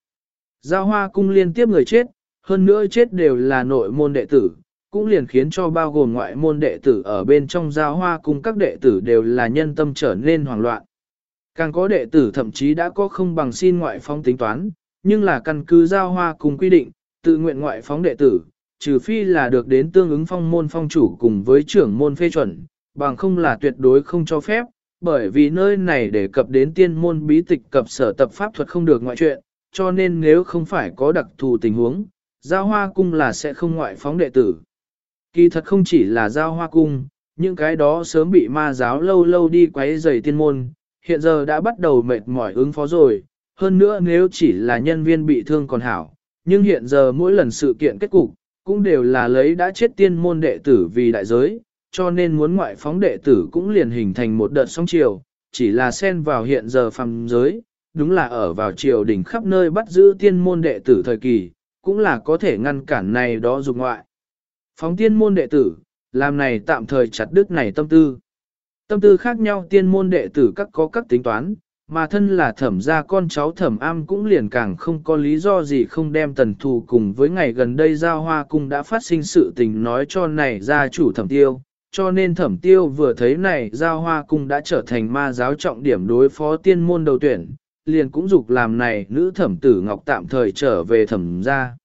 Speaker 1: Giao hoa cung liên tiếp người chết, hơn nữa chết đều là nội môn đệ tử, cũng liền khiến cho bao gồm ngoại môn đệ tử ở bên trong giao hoa cùng các đệ tử đều là nhân tâm trở nên hoảng loạn. Càng có đệ tử thậm chí đã có không bằng xin ngoại phóng tính toán, nhưng là căn cứ giao hoa cùng quy định, tự nguyện ngoại phóng đệ tử, trừ phi là được đến tương ứng phong môn phong chủ cùng với trưởng môn phê chuẩn, bằng không là tuyệt đối không cho phép, bởi vì nơi này đề cập đến tiên môn bí tịch cập sở tập pháp thuật không được ngoại chuyện, cho nên nếu không phải có đặc thù tình huống, giao hoa cung là sẽ không ngoại phóng đệ tử. Kỳ thật không chỉ là giao hoa cung, những cái đó sớm bị ma giáo lâu lâu đi quấy rầy tiên môn, hiện giờ đã bắt đầu mệt mỏi ứng phó rồi, hơn nữa nếu chỉ là nhân viên bị thương còn hảo, nhưng hiện giờ mỗi lần sự kiện kết cục, cũng đều là lấy đã chết tiên môn đệ tử vì đại giới, cho nên muốn ngoại phóng đệ tử cũng liền hình thành một đợt sóng chiều, chỉ là xen vào hiện giờ phàm giới, đúng là ở vào triều đỉnh khắp nơi bắt giữ tiên môn đệ tử thời kỳ, cũng là có thể ngăn cản này đó dục ngoại. Phóng tiên môn đệ tử, làm này tạm thời chặt đứt này tâm tư. Tâm tư khác nhau tiên môn đệ tử các có các tính toán, mà thân là thẩm gia con cháu thẩm am cũng liền càng không có lý do gì không đem tần thù cùng với ngày gần đây giao hoa cung đã phát sinh sự tình nói cho này gia chủ thẩm tiêu. Cho nên thẩm tiêu vừa thấy này giao hoa cung đã trở thành ma giáo trọng điểm đối phó tiên môn đầu tuyển, liền cũng dục làm này nữ thẩm tử ngọc tạm thời trở về thẩm gia.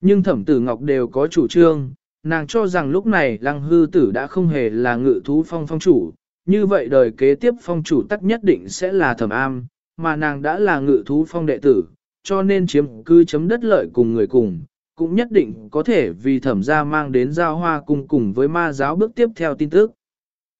Speaker 1: Nhưng thẩm tử ngọc đều có chủ trương, Nàng cho rằng lúc này lăng hư tử đã không hề là ngự thú phong phong chủ, như vậy đời kế tiếp phong chủ tắc nhất định sẽ là thẩm am, mà nàng đã là ngự thú phong đệ tử, cho nên chiếm cư chấm đất lợi cùng người cùng, cũng nhất định có thể vì thẩm gia mang đến giao hoa cùng cùng với ma giáo bước tiếp theo tin tức.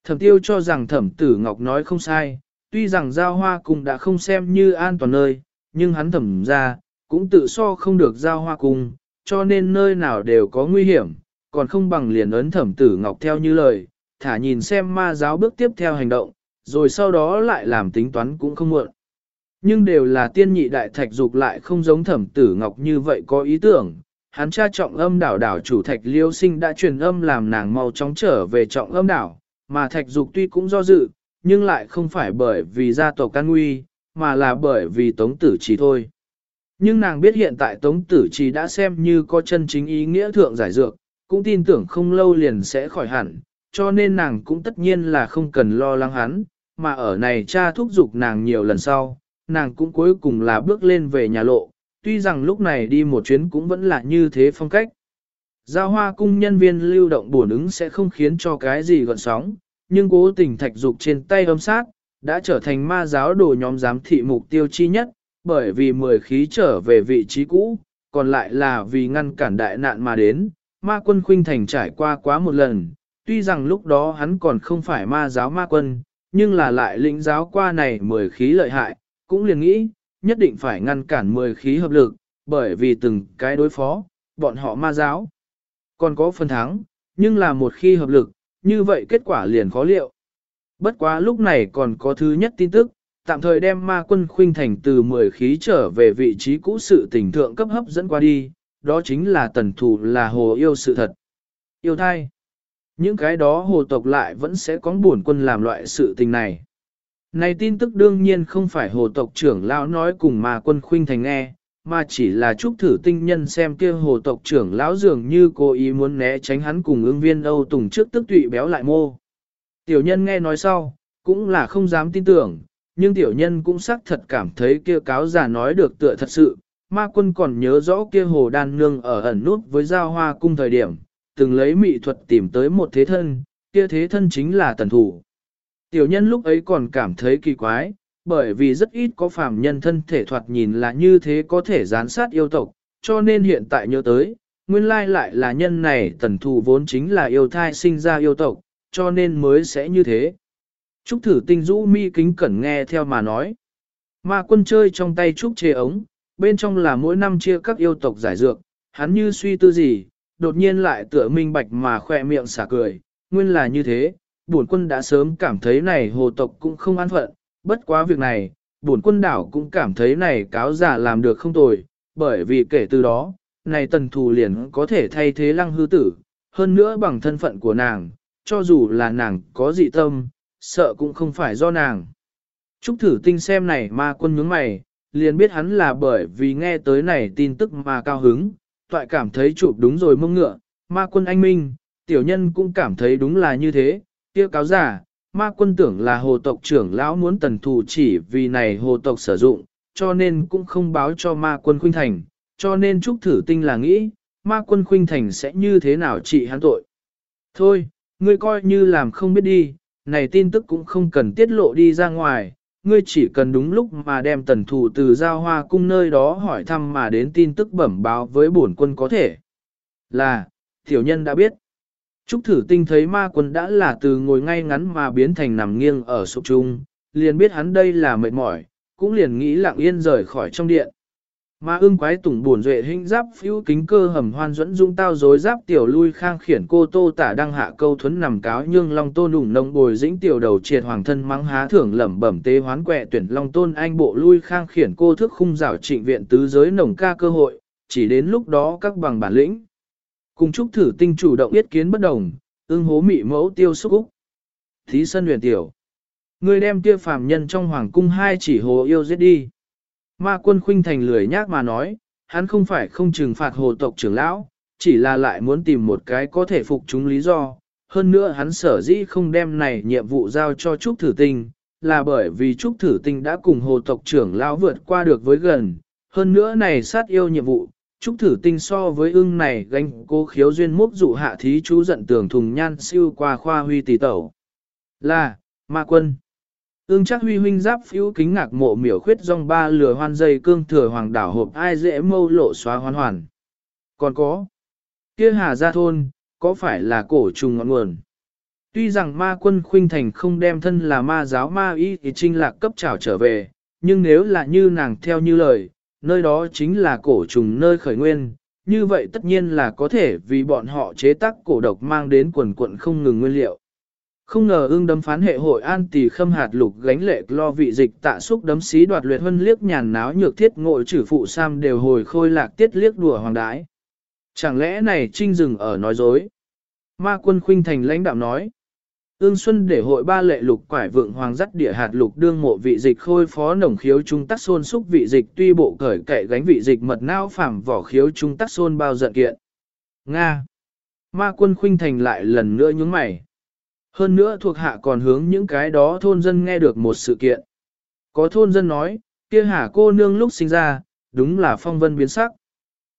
Speaker 1: Thẩm tiêu cho rằng thẩm tử ngọc nói không sai, tuy rằng giao hoa cùng đã không xem như an toàn nơi, nhưng hắn thẩm gia cũng tự so không được giao hoa cùng, cho nên nơi nào đều có nguy hiểm, còn không bằng liền ấn thẩm tử ngọc theo như lời, thả nhìn xem ma giáo bước tiếp theo hành động, rồi sau đó lại làm tính toán cũng không muộn. Nhưng đều là tiên nhị đại thạch dục lại không giống thẩm tử ngọc như vậy có ý tưởng, hắn cha trọng âm đảo đảo chủ thạch liêu sinh đã truyền âm làm nàng mau chóng trở về trọng âm đảo, mà thạch dục tuy cũng do dự, nhưng lại không phải bởi vì gia tộc can nguy, mà là bởi vì tống tử chỉ thôi. Nhưng nàng biết hiện tại tống tử chỉ đã xem như có chân chính ý nghĩa thượng giải dược, cũng tin tưởng không lâu liền sẽ khỏi hẳn, cho nên nàng cũng tất nhiên là không cần lo lắng hắn, mà ở này cha thúc giục nàng nhiều lần sau, nàng cũng cuối cùng là bước lên về nhà lộ, tuy rằng lúc này đi một chuyến cũng vẫn là như thế phong cách. Giao hoa cung nhân viên lưu động bổn ứng sẽ không khiến cho cái gì gọn sóng, nhưng cố tình thạch dục trên tay âm sát, đã trở thành ma giáo đồ nhóm giám thị mục tiêu chi nhất, bởi vì mười khí trở về vị trí cũ, còn lại là vì ngăn cản đại nạn mà đến, ma quân khuynh thành trải qua quá một lần, tuy rằng lúc đó hắn còn không phải ma giáo ma quân, nhưng là lại lĩnh giáo qua này mười khí lợi hại, cũng liền nghĩ, nhất định phải ngăn cản mười khí hợp lực, bởi vì từng cái đối phó, bọn họ ma giáo. Còn có phần thắng, nhưng là một khi hợp lực, như vậy kết quả liền khó liệu. Bất quá lúc này còn có thứ nhất tin tức, tạm thời đem ma quân khuynh thành từ 10 khí trở về vị trí cũ sự tình thượng cấp hấp dẫn qua đi, đó chính là tần thủ là hồ yêu sự thật. Yêu thai. Những cái đó hồ tộc lại vẫn sẽ có buồn quân làm loại sự tình này. Này tin tức đương nhiên không phải hồ tộc trưởng lão nói cùng mà quân khuynh thành nghe, mà chỉ là chúc thử tinh nhân xem kia hồ tộc trưởng lão dường như cố ý muốn né tránh hắn cùng ứng viên Âu Tùng trước tức tụy béo lại mô. Tiểu nhân nghe nói sau, cũng là không dám tin tưởng, nhưng tiểu nhân cũng xác thật cảm thấy kia cáo giả nói được tựa thật sự. Ma quân còn nhớ rõ kia hồ đan nương ở ẩn nút với giao hoa cung thời điểm, từng lấy mị thuật tìm tới một thế thân, kia thế thân chính là tần thủ. Tiểu nhân lúc ấy còn cảm thấy kỳ quái, bởi vì rất ít có phàm nhân thân thể thoạt nhìn là như thế có thể gián sát yêu tộc, cho nên hiện tại nhớ tới, nguyên lai lại là nhân này tần Thủ vốn chính là yêu thai sinh ra yêu tộc, cho nên mới sẽ như thế. Trúc thử tinh rũ mi kính cẩn nghe theo mà nói. Ma quân chơi trong tay trúc chê ống, bên trong là mỗi năm chia các yêu tộc giải dược, hắn như suy tư gì, đột nhiên lại tựa minh bạch mà khoe miệng xả cười, nguyên là như thế, bổn quân đã sớm cảm thấy này hồ tộc cũng không an phận, bất quá việc này, bổn quân đảo cũng cảm thấy này cáo giả làm được không tồi, bởi vì kể từ đó, này tần thù liền có thể thay thế lăng hư tử, hơn nữa bằng thân phận của nàng, cho dù là nàng có dị tâm, sợ cũng không phải do nàng. Trúc thử tinh xem này ma quân nhướng mày, liền biết hắn là bởi vì nghe tới này tin tức mà cao hứng, toại cảm thấy chụp đúng rồi mông ngựa, ma quân anh minh, tiểu nhân cũng cảm thấy đúng là như thế, kia cáo giả, ma quân tưởng là hồ tộc trưởng lão muốn tần thù chỉ vì này hồ tộc sử dụng, cho nên cũng không báo cho ma quân khuynh thành, cho nên Trúc Thử Tinh là nghĩ, ma quân khuynh thành sẽ như thế nào trị hắn tội. Thôi, ngươi coi như làm không biết đi, này tin tức cũng không cần tiết lộ đi ra ngoài, ngươi chỉ cần đúng lúc mà đem tần thủ từ giao hoa cung nơi đó hỏi thăm mà đến tin tức bẩm báo với bổn quân có thể. Là, tiểu nhân đã biết. Trúc thử tinh thấy ma quân đã là từ ngồi ngay ngắn mà biến thành nằm nghiêng ở sụp trung, liền biết hắn đây là mệt mỏi, cũng liền nghĩ lặng yên rời khỏi trong điện. Ma ưng quái tủng buồn duệ hình giáp phiêu kính cơ hầm hoan dẫn dung tao dối giáp tiểu lui khang khiển cô tô tả đăng hạ câu thuấn nằm cáo nhưng long tôn ủng nông bồi dĩnh tiểu đầu triệt hoàng thân mắng há thưởng lẩm bẩm tế hoán quẹ tuyển long tôn anh bộ lui khang khiển cô thức khung rào trịnh viện tứ giới nồng ca cơ hội, chỉ đến lúc đó các bằng bản lĩnh. Cùng chúc thử tinh chủ động biết kiến bất đồng, ưng hố mị mẫu tiêu xúc úc. Thí sân huyền tiểu. Người đem kia phàm nhân trong hoàng cung hai chỉ hồ yêu giết đi. Ma quân khuynh thành lười nhác mà nói, hắn không phải không trừng phạt hồ tộc trưởng lão, chỉ là lại muốn tìm một cái có thể phục chúng lý do. Hơn nữa hắn sở dĩ không đem này nhiệm vụ giao cho Trúc Thử Tinh, là bởi vì Trúc Thử Tinh đã cùng hồ tộc trưởng lão vượt qua được với gần. Hơn nữa này sát yêu nhiệm vụ, Trúc Thử Tinh so với ưng này gánh cô khiếu duyên mốc dụ hạ thí chú giận tường thùng nhan siêu qua khoa huy tỷ tẩu. Là, ma quân. Ưng chắc huy huynh giáp phiếu kính ngạc mộ miểu khuyết dòng ba lửa hoan dây cương thừa hoàng đảo hộp ai dễ mâu lộ xóa hoàn hoàn. Còn có, kia hà gia thôn, có phải là cổ trùng ngọn nguồn? Tuy rằng ma quân khuynh thành không đem thân là ma giáo ma y thì trinh lạc cấp trảo trở về, nhưng nếu là như nàng theo như lời, nơi đó chính là cổ trùng nơi khởi nguyên, như vậy tất nhiên là có thể vì bọn họ chế tác cổ độc mang đến quần quận không ngừng nguyên liệu. Không ngờ ưng đấm phán hệ hội an tỷ khâm hạt lục gánh lệ lo vị dịch tạ xúc đấm xí đoạt luyện hân liếc nhàn náo nhược thiết ngội chử phụ sam đều hồi khôi lạc tiết liếc đùa hoàng đái. Chẳng lẽ này trinh dừng ở nói dối? Ma quân khuynh thành lãnh đạo nói. Ương Xuân để hội ba lệ lục quải vượng hoàng dắt địa hạt lục đương mộ vị dịch khôi phó nồng khiếu trung tắc xôn xúc vị dịch tuy bộ cởi kệ gánh vị dịch mật não phảm vỏ khiếu trung tắc xôn bao giận kiện. Nga. Ma quân khuynh thành lại lần nữa nhướng mày. Hơn nữa thuộc hạ còn hướng những cái đó thôn dân nghe được một sự kiện. Có thôn dân nói, kia hà cô nương lúc sinh ra, đúng là phong vân biến sắc.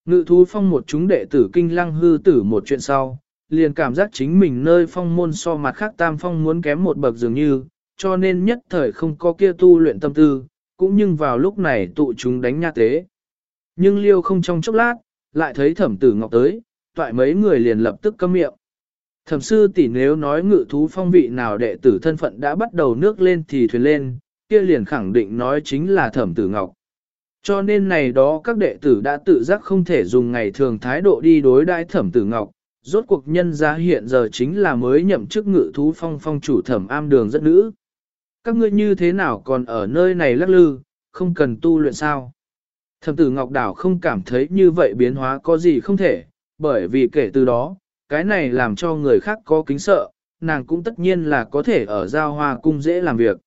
Speaker 1: Ngự thú phong một chúng đệ tử kinh lăng hư tử một chuyện sau, liền cảm giác chính mình nơi phong môn so mặt khác tam phong muốn kém một bậc dường như, cho nên nhất thời không có kia tu luyện tâm tư, cũng nhưng vào lúc này tụ chúng đánh nha tế. Nhưng liêu không trong chốc lát, lại thấy thẩm tử ngọc tới, toại mấy người liền lập tức câm miệng. Thẩm sư tỷ nếu nói ngự thú phong vị nào đệ tử thân phận đã bắt đầu nước lên thì thuyền lên, kia liền khẳng định nói chính là thẩm tử ngọc. Cho nên này đó các đệ tử đã tự giác không thể dùng ngày thường thái độ đi đối đãi thẩm tử ngọc, rốt cuộc nhân ra hiện giờ chính là mới nhậm chức ngự thú phong phong chủ thẩm am đường rất nữ. Các ngươi như thế nào còn ở nơi này lắc lư, không cần tu luyện sao? Thẩm tử Ngọc Đảo không cảm thấy như vậy biến hóa có gì không thể, bởi vì kể từ đó, cái này làm cho người khác có kính sợ, nàng cũng tất nhiên là có thể ở giao hoa cung dễ làm việc.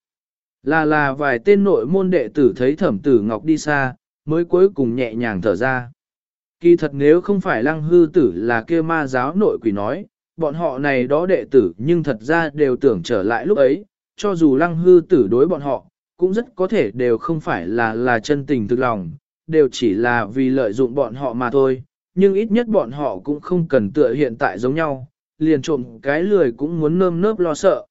Speaker 1: Là là vài tên nội môn đệ tử thấy thẩm tử Ngọc đi xa, mới cuối cùng nhẹ nhàng thở ra. Kỳ thật nếu không phải lăng hư tử là kia ma giáo nội quỷ nói, bọn họ này đó đệ tử nhưng thật ra đều tưởng trở lại lúc ấy, cho dù lăng hư tử đối bọn họ, cũng rất có thể đều không phải là là chân tình thực lòng, đều chỉ là vì lợi dụng bọn họ mà thôi, nhưng ít nhất bọn họ cũng không cần tựa hiện tại giống nhau, liền trộm cái lười cũng muốn nơm nớp lo sợ.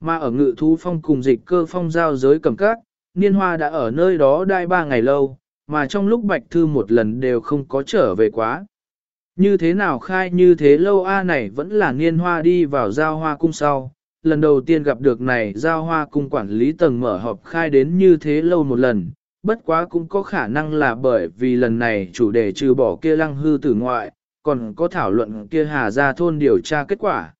Speaker 1: Mà ở ngự thú phong cùng dịch cơ phong giao giới cầm cát, niên hoa đã ở nơi đó đai ba ngày lâu, mà trong lúc Bạch Thư một lần đều không có trở về quá. Như thế nào khai như thế lâu A này vẫn là niên hoa đi vào giao hoa cung sau, lần đầu tiên gặp được này giao hoa cung quản lý tầng mở họp khai đến như thế lâu một lần, bất quá cũng có khả năng là bởi vì lần này chủ đề trừ bỏ kia lăng hư tử ngoại, còn có thảo luận kia hà ra thôn điều tra kết quả.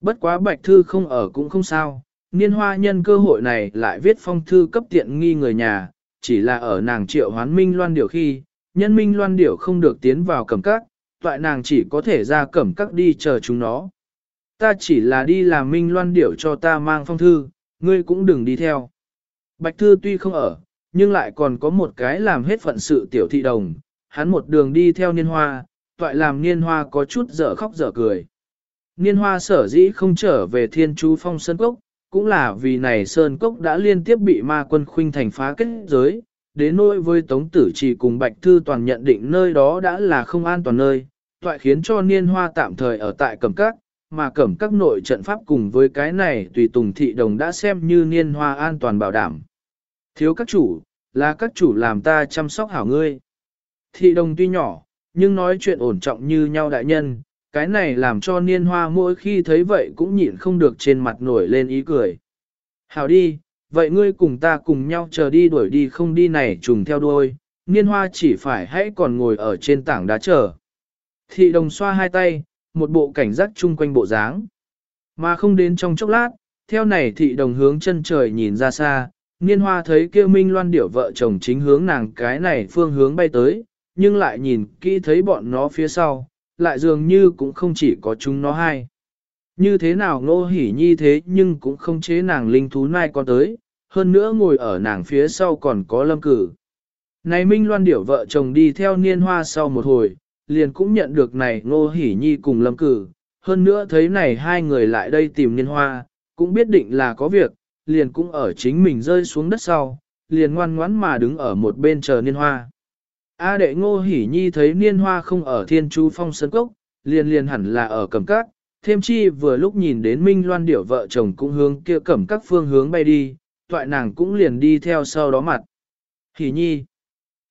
Speaker 1: Bất quá Bạch Thư không ở cũng không sao, niên hoa nhân cơ hội này lại viết phong thư cấp tiện nghi người nhà, chỉ là ở nàng triệu hoán minh loan điều khi, nhân minh loan điểu không được tiến vào cẩm các, toại nàng chỉ có thể ra cẩm các đi chờ chúng nó. Ta chỉ là đi làm minh loan điểu cho ta mang phong thư, ngươi cũng đừng đi theo. Bạch thư tuy không ở, nhưng lại còn có một cái làm hết phận sự tiểu thị đồng, hắn một đường đi theo niên hoa, toại làm niên hoa có chút dở khóc dở cười. Niên hoa sở dĩ không trở về thiên chú phong sơn cốc, cũng là vì này Sơn Cốc đã liên tiếp bị ma quân khuynh thành phá kết giới, đến nỗi với Tống Tử Trì cùng Bạch Thư toàn nhận định nơi đó đã là không an toàn nơi, toại khiến cho niên hoa tạm thời ở tại cẩm các, mà cẩm các nội trận pháp cùng với cái này tùy tùng thị đồng đã xem như niên hoa an toàn bảo đảm. Thiếu các chủ, là các chủ làm ta chăm sóc hảo ngươi. Thị đồng tuy nhỏ, nhưng nói chuyện ổn trọng như nhau đại nhân, cái này làm cho niên hoa mỗi khi thấy vậy cũng nhịn không được trên mặt nổi lên ý cười. Hảo đi, vậy ngươi cùng ta cùng nhau chờ đi đuổi đi không đi này trùng theo đuôi, niên hoa chỉ phải hãy còn ngồi ở trên tảng đá chờ. Thị đồng xoa hai tay, một bộ cảnh giác chung quanh bộ dáng. Mà không đến trong chốc lát, theo này thị đồng hướng chân trời nhìn ra xa, niên hoa thấy kêu minh loan điểu vợ chồng chính hướng nàng cái này phương hướng bay tới, nhưng lại nhìn kỹ thấy bọn nó phía sau, lại dường như cũng không chỉ có chúng nó hai. Như thế nào ngô hỉ nhi thế nhưng cũng không chế nàng linh thú nai con tới, hơn nữa ngồi ở nàng phía sau còn có lâm cử. Này Minh Loan điểu vợ chồng đi theo niên hoa sau một hồi, liền cũng nhận được này ngô hỉ nhi cùng lâm cử, hơn nữa thấy này hai người lại đây tìm niên hoa, cũng biết định là có việc, liền cũng ở chính mình rơi xuống đất sau, liền ngoan ngoãn mà đứng ở một bên chờ niên hoa. A đệ ngô hỉ nhi thấy niên hoa không ở thiên chu phong sân cốc, liền liền hẳn là ở cẩm cát, thêm chi vừa lúc nhìn đến minh loan điểu vợ chồng cũng hướng kia cẩm các phương hướng bay đi, toại nàng cũng liền đi theo sau đó mặt. Hỉ nhi,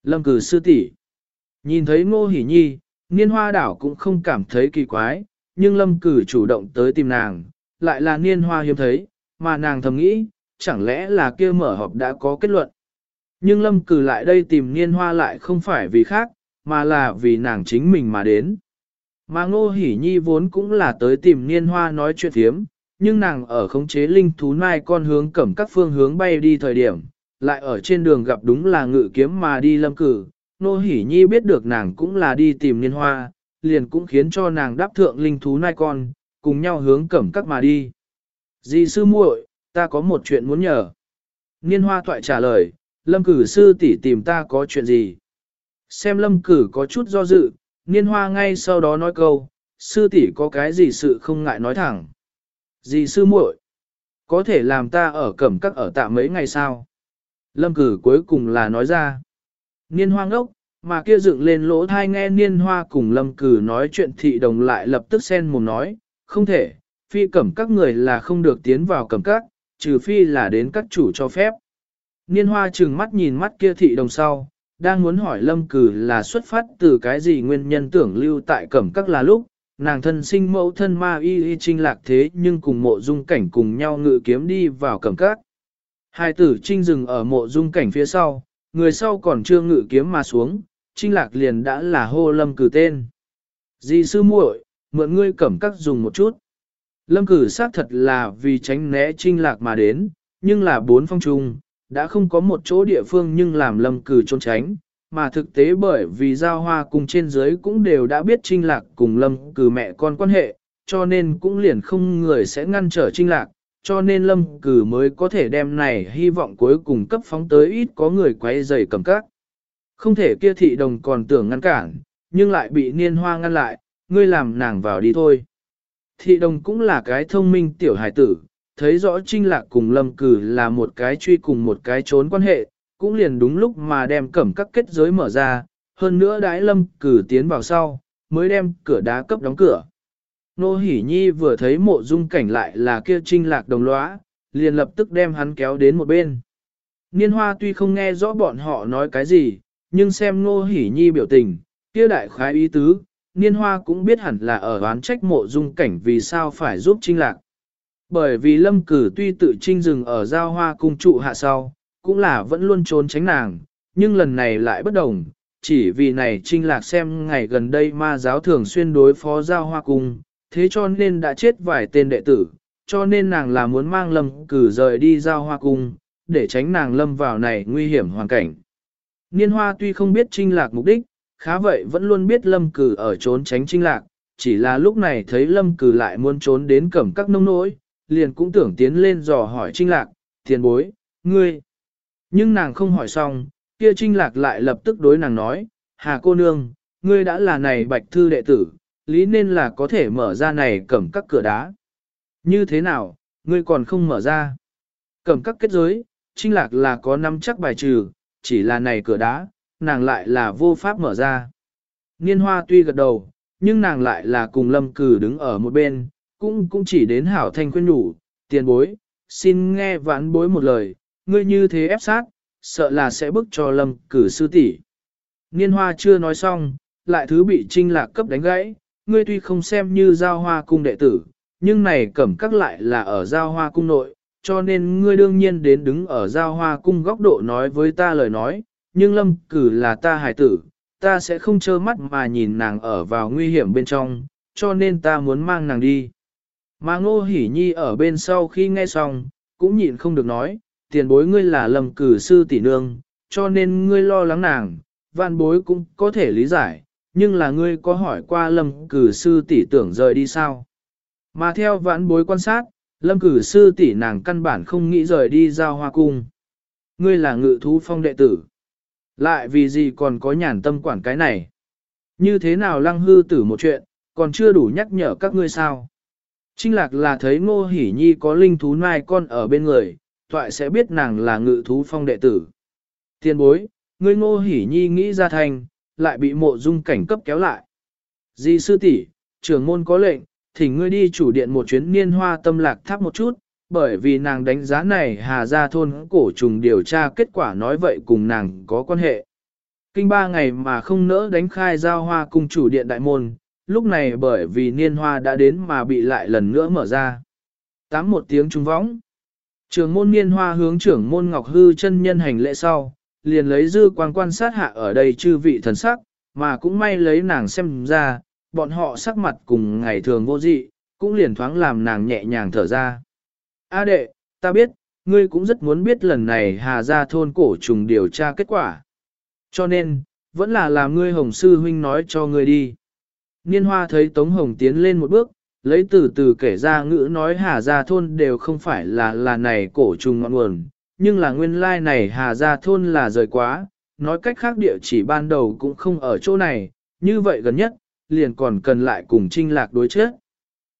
Speaker 1: lâm cử sư tỷ Nhìn thấy ngô hỉ nhi, niên hoa đảo cũng không cảm thấy kỳ quái, nhưng lâm cử chủ động tới tìm nàng, lại là niên hoa hiếm thấy, mà nàng thầm nghĩ, chẳng lẽ là kia mở họp đã có kết luận. Nhưng lâm cử lại đây tìm niên hoa lại không phải vì khác, mà là vì nàng chính mình mà đến. Mà ngô hỉ nhi vốn cũng là tới tìm niên hoa nói chuyện thiếm, nhưng nàng ở khống chế linh thú nai con hướng cẩm các phương hướng bay đi thời điểm, lại ở trên đường gặp đúng là ngự kiếm mà đi lâm cử. Ngô hỉ nhi biết được nàng cũng là đi tìm niên hoa, liền cũng khiến cho nàng đáp thượng linh thú nai con, cùng nhau hướng cẩm các mà đi. Dì sư muội, ta có một chuyện muốn nhờ. Niên hoa toại trả lời, lâm cử sư tỷ tìm ta có chuyện gì. Xem lâm cử có chút do dự, niên hoa ngay sau đó nói câu, sư tỷ có cái gì sự không ngại nói thẳng. Dì sư muội, có thể làm ta ở cẩm các ở tạm mấy ngày sao? Lâm cử cuối cùng là nói ra. Niên hoa ngốc, mà kia dựng lên lỗ thai nghe niên hoa cùng lâm cử nói chuyện thị đồng lại lập tức xen mồm nói, không thể, phi cẩm các người là không được tiến vào cẩm các, trừ phi là đến các chủ cho phép. Niên hoa trừng mắt nhìn mắt kia thị đồng sau, đang muốn hỏi lâm cử là xuất phát từ cái gì nguyên nhân tưởng lưu tại cẩm các là lúc, nàng thân sinh mẫu thân ma y y trinh lạc thế nhưng cùng mộ dung cảnh cùng nhau ngự kiếm đi vào cẩm các. Hai tử trinh dừng ở mộ dung cảnh phía sau, người sau còn chưa ngự kiếm mà xuống, trinh lạc liền đã là hô lâm cử tên. Dì sư muội, mượn ngươi cẩm các dùng một chút. Lâm cử xác thật là vì tránh né trinh lạc mà đến, nhưng là bốn phong trung, đã không có một chỗ địa phương nhưng làm lâm cử trốn tránh, mà thực tế bởi vì giao hoa cùng trên dưới cũng đều đã biết trinh lạc cùng lâm cử mẹ con quan hệ, cho nên cũng liền không người sẽ ngăn trở trinh lạc, cho nên lâm cử mới có thể đem này hy vọng cuối cùng cấp phóng tới ít có người quay dày cầm các. Không thể kia thị đồng còn tưởng ngăn cản, nhưng lại bị niên hoa ngăn lại, ngươi làm nàng vào đi thôi. Thị đồng cũng là cái thông minh tiểu hải tử, thấy rõ trinh lạc cùng lâm cử là một cái truy cùng một cái trốn quan hệ, cũng liền đúng lúc mà đem cẩm các kết giới mở ra, hơn nữa đãi lâm cử tiến vào sau, mới đem cửa đá cấp đóng cửa. Nô Hỷ Nhi vừa thấy mộ dung cảnh lại là kia trinh lạc đồng lõa, liền lập tức đem hắn kéo đến một bên. Niên hoa tuy không nghe rõ bọn họ nói cái gì, nhưng xem Nô Hỷ Nhi biểu tình, kia đại khái ý tứ, Niên hoa cũng biết hẳn là ở oán trách mộ dung cảnh vì sao phải giúp trinh lạc. Bởi vì lâm cử tuy tự trinh dừng ở giao hoa cung trụ hạ sau, cũng là vẫn luôn trốn tránh nàng, nhưng lần này lại bất đồng, chỉ vì này trinh lạc xem ngày gần đây ma giáo thường xuyên đối phó giao hoa cung, thế cho nên đã chết vài tên đệ tử, cho nên nàng là muốn mang lâm cử rời đi giao hoa cung, để tránh nàng lâm vào này nguy hiểm hoàn cảnh. Niên hoa tuy không biết trinh lạc mục đích, khá vậy vẫn luôn biết lâm cử ở trốn tránh trinh lạc, chỉ là lúc này thấy lâm cử lại muốn trốn đến cẩm các nông nỗi, liền cũng tưởng tiến lên dò hỏi trinh lạc, tiền bối, ngươi. Nhưng nàng không hỏi xong, kia trinh lạc lại lập tức đối nàng nói, hà cô nương, ngươi đã là này bạch thư đệ tử, lý nên là có thể mở ra này cẩm các cửa đá. Như thế nào, ngươi còn không mở ra? Cẩm các kết giới, trinh lạc là có năm chắc bài trừ, chỉ là này cửa đá, nàng lại là vô pháp mở ra. Niên hoa tuy gật đầu, nhưng nàng lại là cùng lâm cử đứng ở một bên, cũng cũng chỉ đến hảo thanh khuyên nhủ, tiền bối, xin nghe vãn bối một lời, ngươi như thế ép sát, sợ là sẽ bức cho lâm cử sư tỷ. Niên hoa chưa nói xong, lại thứ bị trinh lạc cấp đánh gãy, ngươi tuy không xem như giao hoa cung đệ tử, nhưng này cẩm các lại là ở giao hoa cung nội, cho nên ngươi đương nhiên đến đứng ở giao hoa cung góc độ nói với ta lời nói, nhưng lâm cử là ta hải tử, ta sẽ không trơ mắt mà nhìn nàng ở vào nguy hiểm bên trong, cho nên ta muốn mang nàng đi. Mà ngô hỉ nhi ở bên sau khi nghe xong, cũng nhịn không được nói, tiền bối ngươi là lâm cử sư tỷ nương, cho nên ngươi lo lắng nàng, vạn bối cũng có thể lý giải, nhưng là ngươi có hỏi qua lâm cử sư tỷ tưởng rời đi sao? Mà theo vạn bối quan sát, lâm cử sư tỷ nàng căn bản không nghĩ rời đi giao hoa cung. Ngươi là ngự thú phong đệ tử. Lại vì gì còn có nhàn tâm quản cái này? Như thế nào lăng hư tử một chuyện, còn chưa đủ nhắc nhở các ngươi sao? Trinh lạc là thấy ngô hỉ nhi có linh thú nai con ở bên người, toại sẽ biết nàng là ngự thú phong đệ tử. Tiên bối, ngươi ngô hỉ nhi nghĩ ra thành, lại bị mộ dung cảnh cấp kéo lại. Di sư tỷ, trưởng môn có lệnh, thỉnh ngươi đi chủ điện một chuyến niên hoa tâm lạc tháp một chút, bởi vì nàng đánh giá này hà ra thôn cổ trùng điều tra kết quả nói vậy cùng nàng có quan hệ. Kinh ba ngày mà không nỡ đánh khai giao hoa cung chủ điện đại môn, lúc này bởi vì niên hoa đã đến mà bị lại lần nữa mở ra. Tám một tiếng trung võng. Trường môn niên hoa hướng trưởng môn ngọc hư chân nhân hành lễ sau, liền lấy dư quan quan sát hạ ở đây chư vị thần sắc, mà cũng may lấy nàng xem ra, bọn họ sắc mặt cùng ngày thường vô dị, cũng liền thoáng làm nàng nhẹ nhàng thở ra. A đệ, ta biết, ngươi cũng rất muốn biết lần này hà ra thôn cổ trùng điều tra kết quả. Cho nên, vẫn là làm ngươi hồng sư huynh nói cho ngươi đi. Niên hoa thấy Tống Hồng tiến lên một bước, lấy từ từ kể ra ngữ nói Hà Gia Thôn đều không phải là là này cổ trùng ngọn nguồn, nhưng là nguyên lai này Hà Gia Thôn là rời quá, nói cách khác địa chỉ ban đầu cũng không ở chỗ này, như vậy gần nhất, liền còn cần lại cùng trinh lạc đối chết.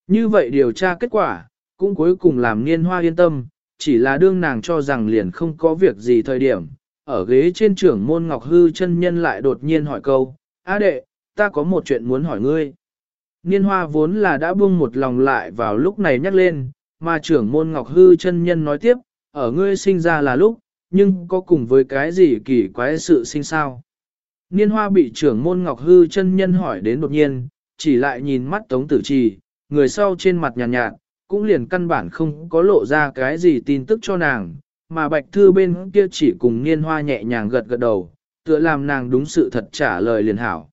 Speaker 1: Như vậy điều tra kết quả, cũng cuối cùng làm niên hoa yên tâm, chỉ là đương nàng cho rằng liền không có việc gì thời điểm. Ở ghế trên trưởng môn Ngọc Hư chân nhân lại đột nhiên hỏi câu, A đệ, ta có một chuyện muốn hỏi ngươi. Niên hoa vốn là đã buông một lòng lại vào lúc này nhắc lên, mà trưởng môn Ngọc Hư chân nhân nói tiếp, ở ngươi sinh ra là lúc, nhưng có cùng với cái gì kỳ quái sự sinh sao. Niên hoa bị trưởng môn Ngọc Hư chân nhân hỏi đến đột nhiên, chỉ lại nhìn mắt Tống Tử Trì, người sau trên mặt nhàn nhạt, nhạt, cũng liền căn bản không có lộ ra cái gì tin tức cho nàng, mà Bạch Thư bên kia chỉ cùng Niên hoa nhẹ nhàng gật gật đầu, tựa làm nàng đúng sự thật trả lời liền hảo.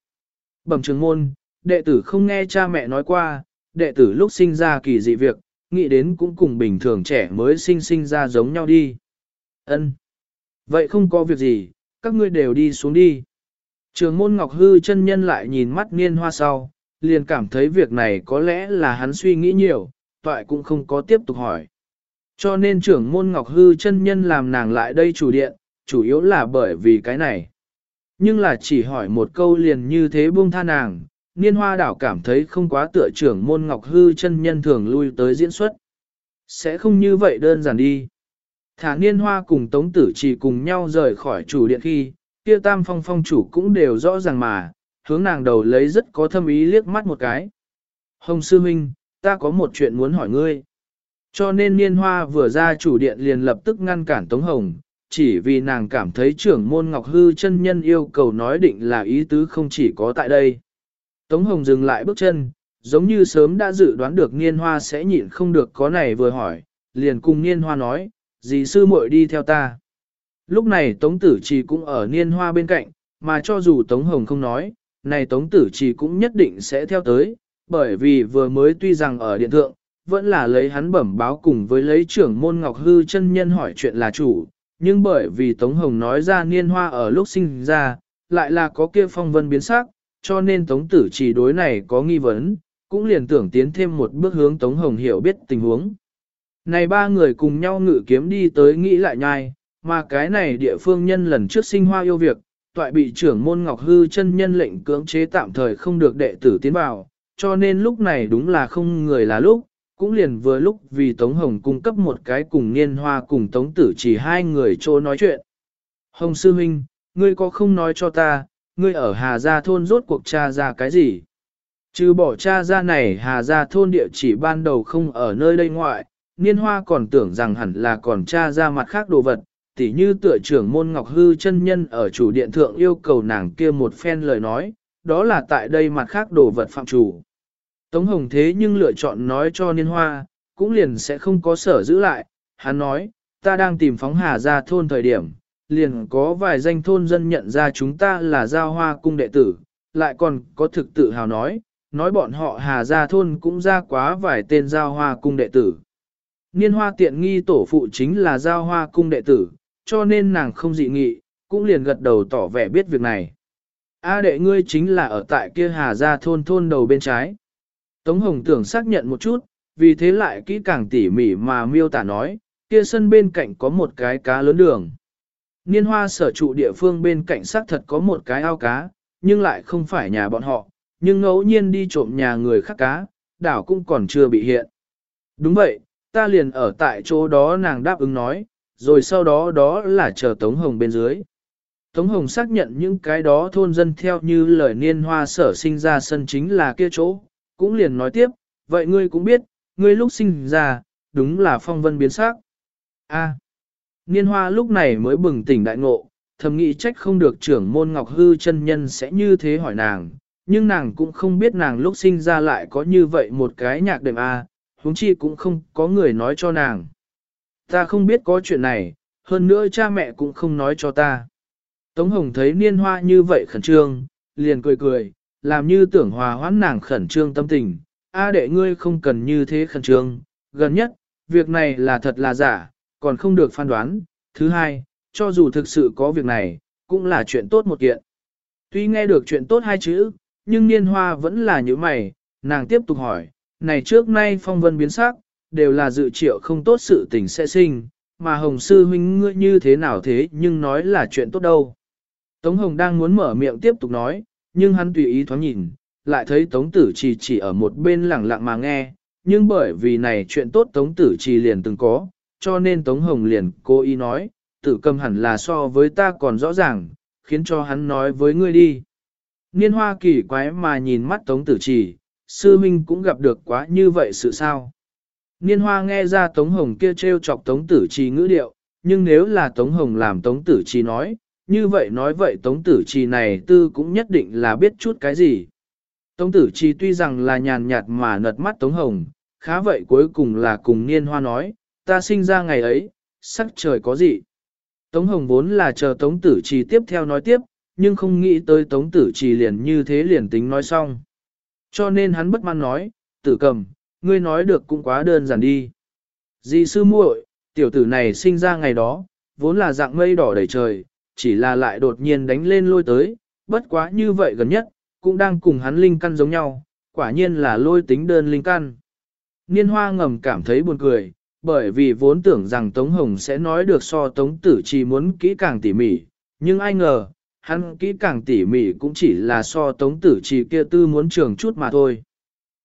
Speaker 1: Bẩm trưởng môn, đệ tử không nghe cha mẹ nói qua, đệ tử lúc sinh ra kỳ dị việc, nghĩ đến cũng cùng bình thường trẻ mới sinh sinh ra giống nhau đi. Ân. Vậy không có việc gì, các ngươi đều đi xuống đi. Trường môn Ngọc Hư chân nhân lại nhìn mắt niên hoa sau, liền cảm thấy việc này có lẽ là hắn suy nghĩ nhiều, toại cũng không có tiếp tục hỏi. Cho nên trưởng môn Ngọc Hư chân nhân làm nàng lại đây chủ điện, chủ yếu là bởi vì cái này. Nhưng là chỉ hỏi một câu liền như thế buông tha nàng, niên hoa đảo cảm thấy không quá tựa trưởng môn Ngọc Hư chân nhân thường lui tới diễn xuất. Sẽ không như vậy đơn giản đi. Thả niên hoa cùng tống tử chỉ cùng nhau rời khỏi chủ điện khi, kia tam phong phong chủ cũng đều rõ ràng mà, hướng nàng đầu lấy rất có thâm ý liếc mắt một cái. Hồng sư minh, ta có một chuyện muốn hỏi ngươi. Cho nên niên hoa vừa ra chủ điện liền lập tức ngăn cản Tống Hồng, chỉ vì nàng cảm thấy trưởng môn Ngọc Hư chân nhân yêu cầu nói định là ý tứ không chỉ có tại đây. Tống Hồng dừng lại bước chân, giống như sớm đã dự đoán được niên hoa sẽ nhịn không được có này vừa hỏi, liền cùng niên hoa nói, dì sư muội đi theo ta. Lúc này Tống Tử Trì cũng ở niên hoa bên cạnh, mà cho dù Tống Hồng không nói, này Tống Tử Trì cũng nhất định sẽ theo tới, bởi vì vừa mới tuy rằng ở điện thượng, vẫn là lấy hắn bẩm báo cùng với lấy trưởng môn Ngọc Hư chân nhân hỏi chuyện là chủ, nhưng bởi vì Tống Hồng nói ra niên hoa ở lúc sinh ra, lại là có kia phong vân biến sắc, cho nên Tống Tử chỉ đối này có nghi vấn, cũng liền tưởng tiến thêm một bước hướng Tống Hồng hiểu biết tình huống. Này ba người cùng nhau ngự kiếm đi tới nghĩ lại nhai, mà cái này địa phương nhân lần trước sinh hoa yêu việc, toại bị trưởng môn Ngọc Hư chân nhân lệnh cưỡng chế tạm thời không được đệ tử tiến vào, cho nên lúc này đúng là không người là lúc, cũng liền vừa lúc vì Tống Hồng cung cấp một cái cùng niên hoa cùng Tống Tử chỉ hai người trô nói chuyện. Hồng Sư Minh, ngươi có không nói cho ta, ngươi ở Hà Gia Thôn rốt cuộc cha ra cái gì? Trừ bỏ cha ra này Hà Gia Thôn địa chỉ ban đầu không ở nơi đây ngoại, niên hoa còn tưởng rằng hẳn là còn cha ra mặt khác đồ vật, tỉ như tựa trưởng môn Ngọc Hư chân nhân ở chủ điện thượng yêu cầu nàng kia một phen lời nói, đó là tại đây mặt khác đồ vật phạm chủ. Tống Hồng thế nhưng lựa chọn nói cho niên hoa, cũng liền sẽ không có sở giữ lại, hắn nói, ta đang tìm phóng hà ra thôn thời điểm, liền có vài danh thôn dân nhận ra chúng ta là giao hoa cung đệ tử, lại còn có thực tự hào nói, nói bọn họ hà ra thôn cũng ra quá vài tên giao hoa cung đệ tử. Niên hoa tiện nghi tổ phụ chính là giao hoa cung đệ tử, cho nên nàng không dị nghị, cũng liền gật đầu tỏ vẻ biết việc này. A đệ ngươi chính là ở tại kia hà ra thôn thôn đầu bên trái. Tống Hồng tưởng xác nhận một chút, vì thế lại kỹ càng tỉ mỉ mà miêu tả nói, kia sân bên cạnh có một cái cá lớn đường. Niên hoa sở trụ địa phương bên cạnh xác thật có một cái ao cá, nhưng lại không phải nhà bọn họ, nhưng ngẫu nhiên đi trộm nhà người khác cá, đảo cũng còn chưa bị hiện. Đúng vậy, ta liền ở tại chỗ đó nàng đáp ứng nói, rồi sau đó đó là chờ Tống Hồng bên dưới. Tống Hồng xác nhận những cái đó thôn dân theo như lời niên hoa sở sinh ra sân chính là kia chỗ, cũng liền nói tiếp, vậy ngươi cũng biết, ngươi lúc sinh ra, đúng là phong vân biến sắc. A. À, niên hoa lúc này mới bừng tỉnh đại ngộ, thầm nghĩ trách không được trưởng môn ngọc hư chân nhân sẽ như thế hỏi nàng, nhưng nàng cũng không biết nàng lúc sinh ra lại có như vậy một cái nhạc đệm A, huống chi cũng không có người nói cho nàng. Ta không biết có chuyện này, hơn nữa cha mẹ cũng không nói cho ta. Tống Hồng thấy niên hoa như vậy khẩn trương, liền cười cười, làm như tưởng hòa hoãn nàng khẩn trương tâm tình. A đệ ngươi không cần như thế khẩn trương, gần nhất, việc này là thật là giả, còn không được phán đoán. Thứ hai, cho dù thực sự có việc này, cũng là chuyện tốt một kiện. Tuy nghe được chuyện tốt hai chữ, nhưng niên hoa vẫn là như mày, nàng tiếp tục hỏi, này trước nay phong vân biến sắc, đều là dự triệu không tốt sự tình sẽ sinh, mà hồng sư huynh ngươi như thế nào thế nhưng nói là chuyện tốt đâu. Tống hồng đang muốn mở miệng tiếp tục nói, nhưng hắn tùy ý thoáng nhìn, lại thấy tống tử chỉ chỉ ở một bên lẳng lặng mà nghe, nhưng bởi vì này chuyện tốt tống tử chỉ liền từng có, cho nên tống hồng liền cố ý nói, tử cầm hẳn là so với ta còn rõ ràng, khiến cho hắn nói với ngươi đi. Niên hoa kỳ quái mà nhìn mắt tống tử chỉ, sư minh cũng gặp được quá như vậy sự sao. Niên hoa nghe ra tống hồng kia trêu chọc tống tử trì ngữ điệu, nhưng nếu là tống hồng làm tống tử trì nói, như vậy nói vậy tống tử trì này tư cũng nhất định là biết chút cái gì. Tống tử trì tuy rằng là nhàn nhạt mà nật mắt tống hồng, khá vậy cuối cùng là cùng niên hoa nói, ta sinh ra ngày ấy, sắc trời có gì. Tống hồng vốn là chờ tống tử trì tiếp theo nói tiếp, nhưng không nghĩ tới tống tử trì liền như thế liền tính nói xong. Cho nên hắn bất mãn nói, tử cầm, ngươi nói được cũng quá đơn giản đi. Dì sư muội, tiểu tử này sinh ra ngày đó, vốn là dạng mây đỏ đầy trời, chỉ là lại đột nhiên đánh lên lôi tới, bất quá như vậy gần nhất, cũng đang cùng hắn linh căn giống nhau, quả nhiên là lôi tính đơn linh căn. Niên hoa ngầm cảm thấy buồn cười, bởi vì vốn tưởng rằng Tống Hồng sẽ nói được so Tống Tử Chi muốn kỹ càng tỉ mỉ, nhưng ai ngờ, hắn kỹ càng tỉ mỉ cũng chỉ là so Tống Tử Chi kia tư muốn trường chút mà thôi.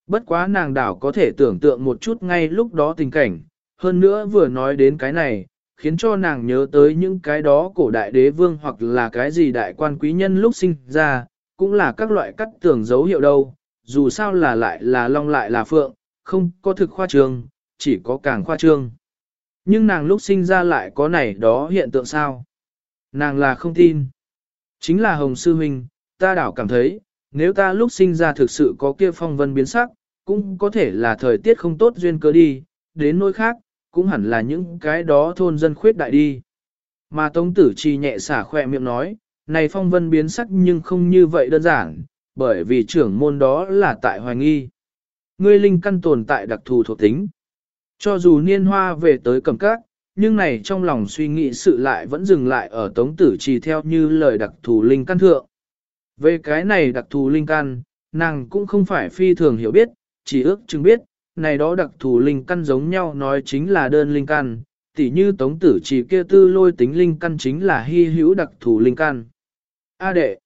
Speaker 1: Bất quá nàng đảo có thể tưởng tượng một chút ngay lúc đó tình cảnh, hơn nữa vừa nói đến cái này, khiến cho nàng nhớ tới những cái đó cổ đại đế vương hoặc là cái gì đại quan quý nhân lúc sinh ra, cũng là các loại cắt tưởng dấu hiệu đâu, dù sao là lại là long lại là phượng, không có thực khoa trương, chỉ có càng khoa trương. Nhưng nàng lúc sinh ra lại có này đó hiện tượng sao? Nàng là không tin. Chính là Hồng Sư Huynh, ta đảo cảm thấy, nếu ta lúc sinh ra thực sự có kia phong vân biến sắc, cũng có thể là thời tiết không tốt duyên cớ đi, đến nơi khác, cũng hẳn là những cái đó thôn dân khuyết đại đi. Mà Tống Tử Chi nhẹ xả khỏe miệng nói, này phong vân biến sắc nhưng không như vậy đơn giản, bởi vì trưởng môn đó là tại hoài nghi. Ngươi linh căn tồn tại đặc thù thuộc tính. Cho dù niên hoa về tới cầm các, nhưng này trong lòng suy nghĩ sự lại vẫn dừng lại ở Tống Tử Chi theo như lời đặc thù linh căn thượng. Về cái này đặc thù linh căn, nàng cũng không phải phi thường hiểu biết, chỉ ước chừng biết, này đó đặc thù linh căn giống nhau nói chính là đơn linh căn, tỉ như tống tử chỉ kia tư lôi tính linh căn chính là hy hữu đặc thù linh căn. A đệ,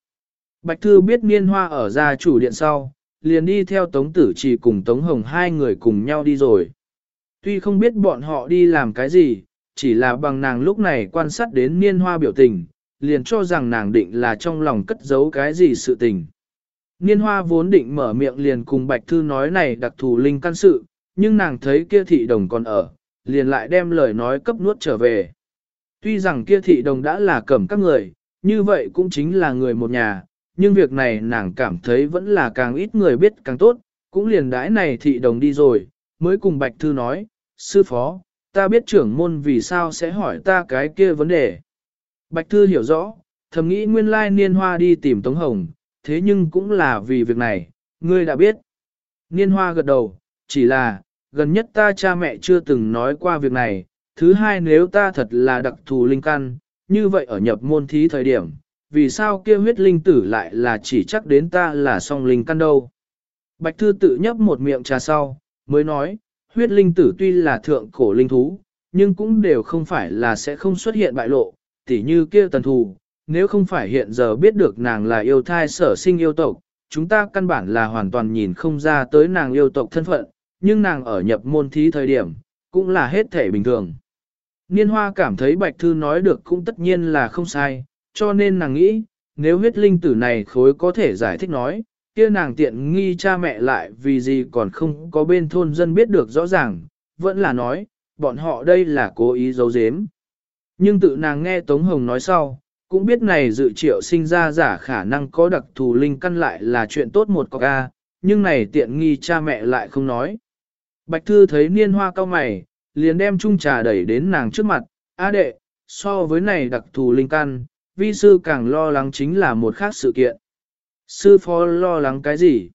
Speaker 1: Bạch Thư biết niên hoa ở gia chủ điện sau, liền đi theo tống tử chỉ cùng tống hồng hai người cùng nhau đi rồi. Tuy không biết bọn họ đi làm cái gì, chỉ là bằng nàng lúc này quan sát đến niên hoa biểu tình, liền cho rằng nàng định là trong lòng cất giấu cái gì sự tình. Niên hoa vốn định mở miệng liền cùng Bạch Thư nói này đặc thù linh căn sự, nhưng nàng thấy kia thị đồng còn ở, liền lại đem lời nói cấp nuốt trở về. Tuy rằng kia thị đồng đã là cẩm các người, như vậy cũng chính là người một nhà, nhưng việc này nàng cảm thấy vẫn là càng ít người biết càng tốt, cũng liền đãi này thị đồng đi rồi, mới cùng Bạch Thư nói, sư phó, ta biết trưởng môn vì sao sẽ hỏi ta cái kia vấn đề. Bạch Thư hiểu rõ, thầm nghĩ nguyên lai niên hoa đi tìm Tống Hồng, thế nhưng cũng là vì việc này, ngươi đã biết. Niên hoa gật đầu, chỉ là, gần nhất ta cha mẹ chưa từng nói qua việc này, thứ hai nếu ta thật là đặc thù linh căn, như vậy ở nhập môn thí thời điểm, vì sao kia huyết linh tử lại là chỉ chắc đến ta là song linh căn đâu. Bạch Thư tự nhấp một miệng trà sau, mới nói, huyết linh tử tuy là thượng cổ linh thú, nhưng cũng đều không phải là sẽ không xuất hiện bại lộ, tỉ như kia tần thù, nếu không phải hiện giờ biết được nàng là yêu thai sở sinh yêu tộc, chúng ta căn bản là hoàn toàn nhìn không ra tới nàng yêu tộc thân phận, nhưng nàng ở nhập môn thí thời điểm, cũng là hết thể bình thường. Niên hoa cảm thấy Bạch Thư nói được cũng tất nhiên là không sai, cho nên nàng nghĩ, nếu huyết linh tử này khối có thể giải thích nói, kia nàng tiện nghi cha mẹ lại vì gì còn không có bên thôn dân biết được rõ ràng, vẫn là nói, bọn họ đây là cố ý giấu giếm. Nhưng tự nàng nghe Tống Hồng nói sau, cũng biết này dự triệu sinh ra giả khả năng có đặc thù linh căn lại là chuyện tốt một cọc ca, nhưng này tiện nghi cha mẹ lại không nói. Bạch Thư thấy niên hoa cao mày, liền đem chung trà đẩy đến nàng trước mặt, A đệ, so với này đặc thù linh căn, vi sư càng lo lắng chính là một khác sự kiện. Sư phó lo lắng cái gì?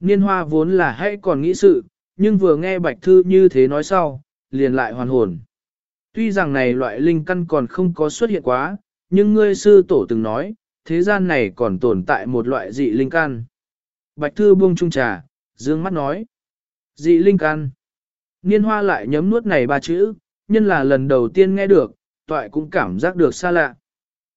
Speaker 1: Niên hoa vốn là hãy còn nghĩ sự, nhưng vừa nghe Bạch Thư như thế nói sau, liền lại hoàn hồn. Tuy rằng này loại linh căn còn không có xuất hiện quá, nhưng ngươi sư tổ từng nói, thế gian này còn tồn tại một loại dị linh căn. Bạch Thư buông trung trà, dương mắt nói. Dị linh căn. Niên hoa lại nhấm nuốt này ba chữ, nhân là lần đầu tiên nghe được, toại cũng cảm giác được xa lạ.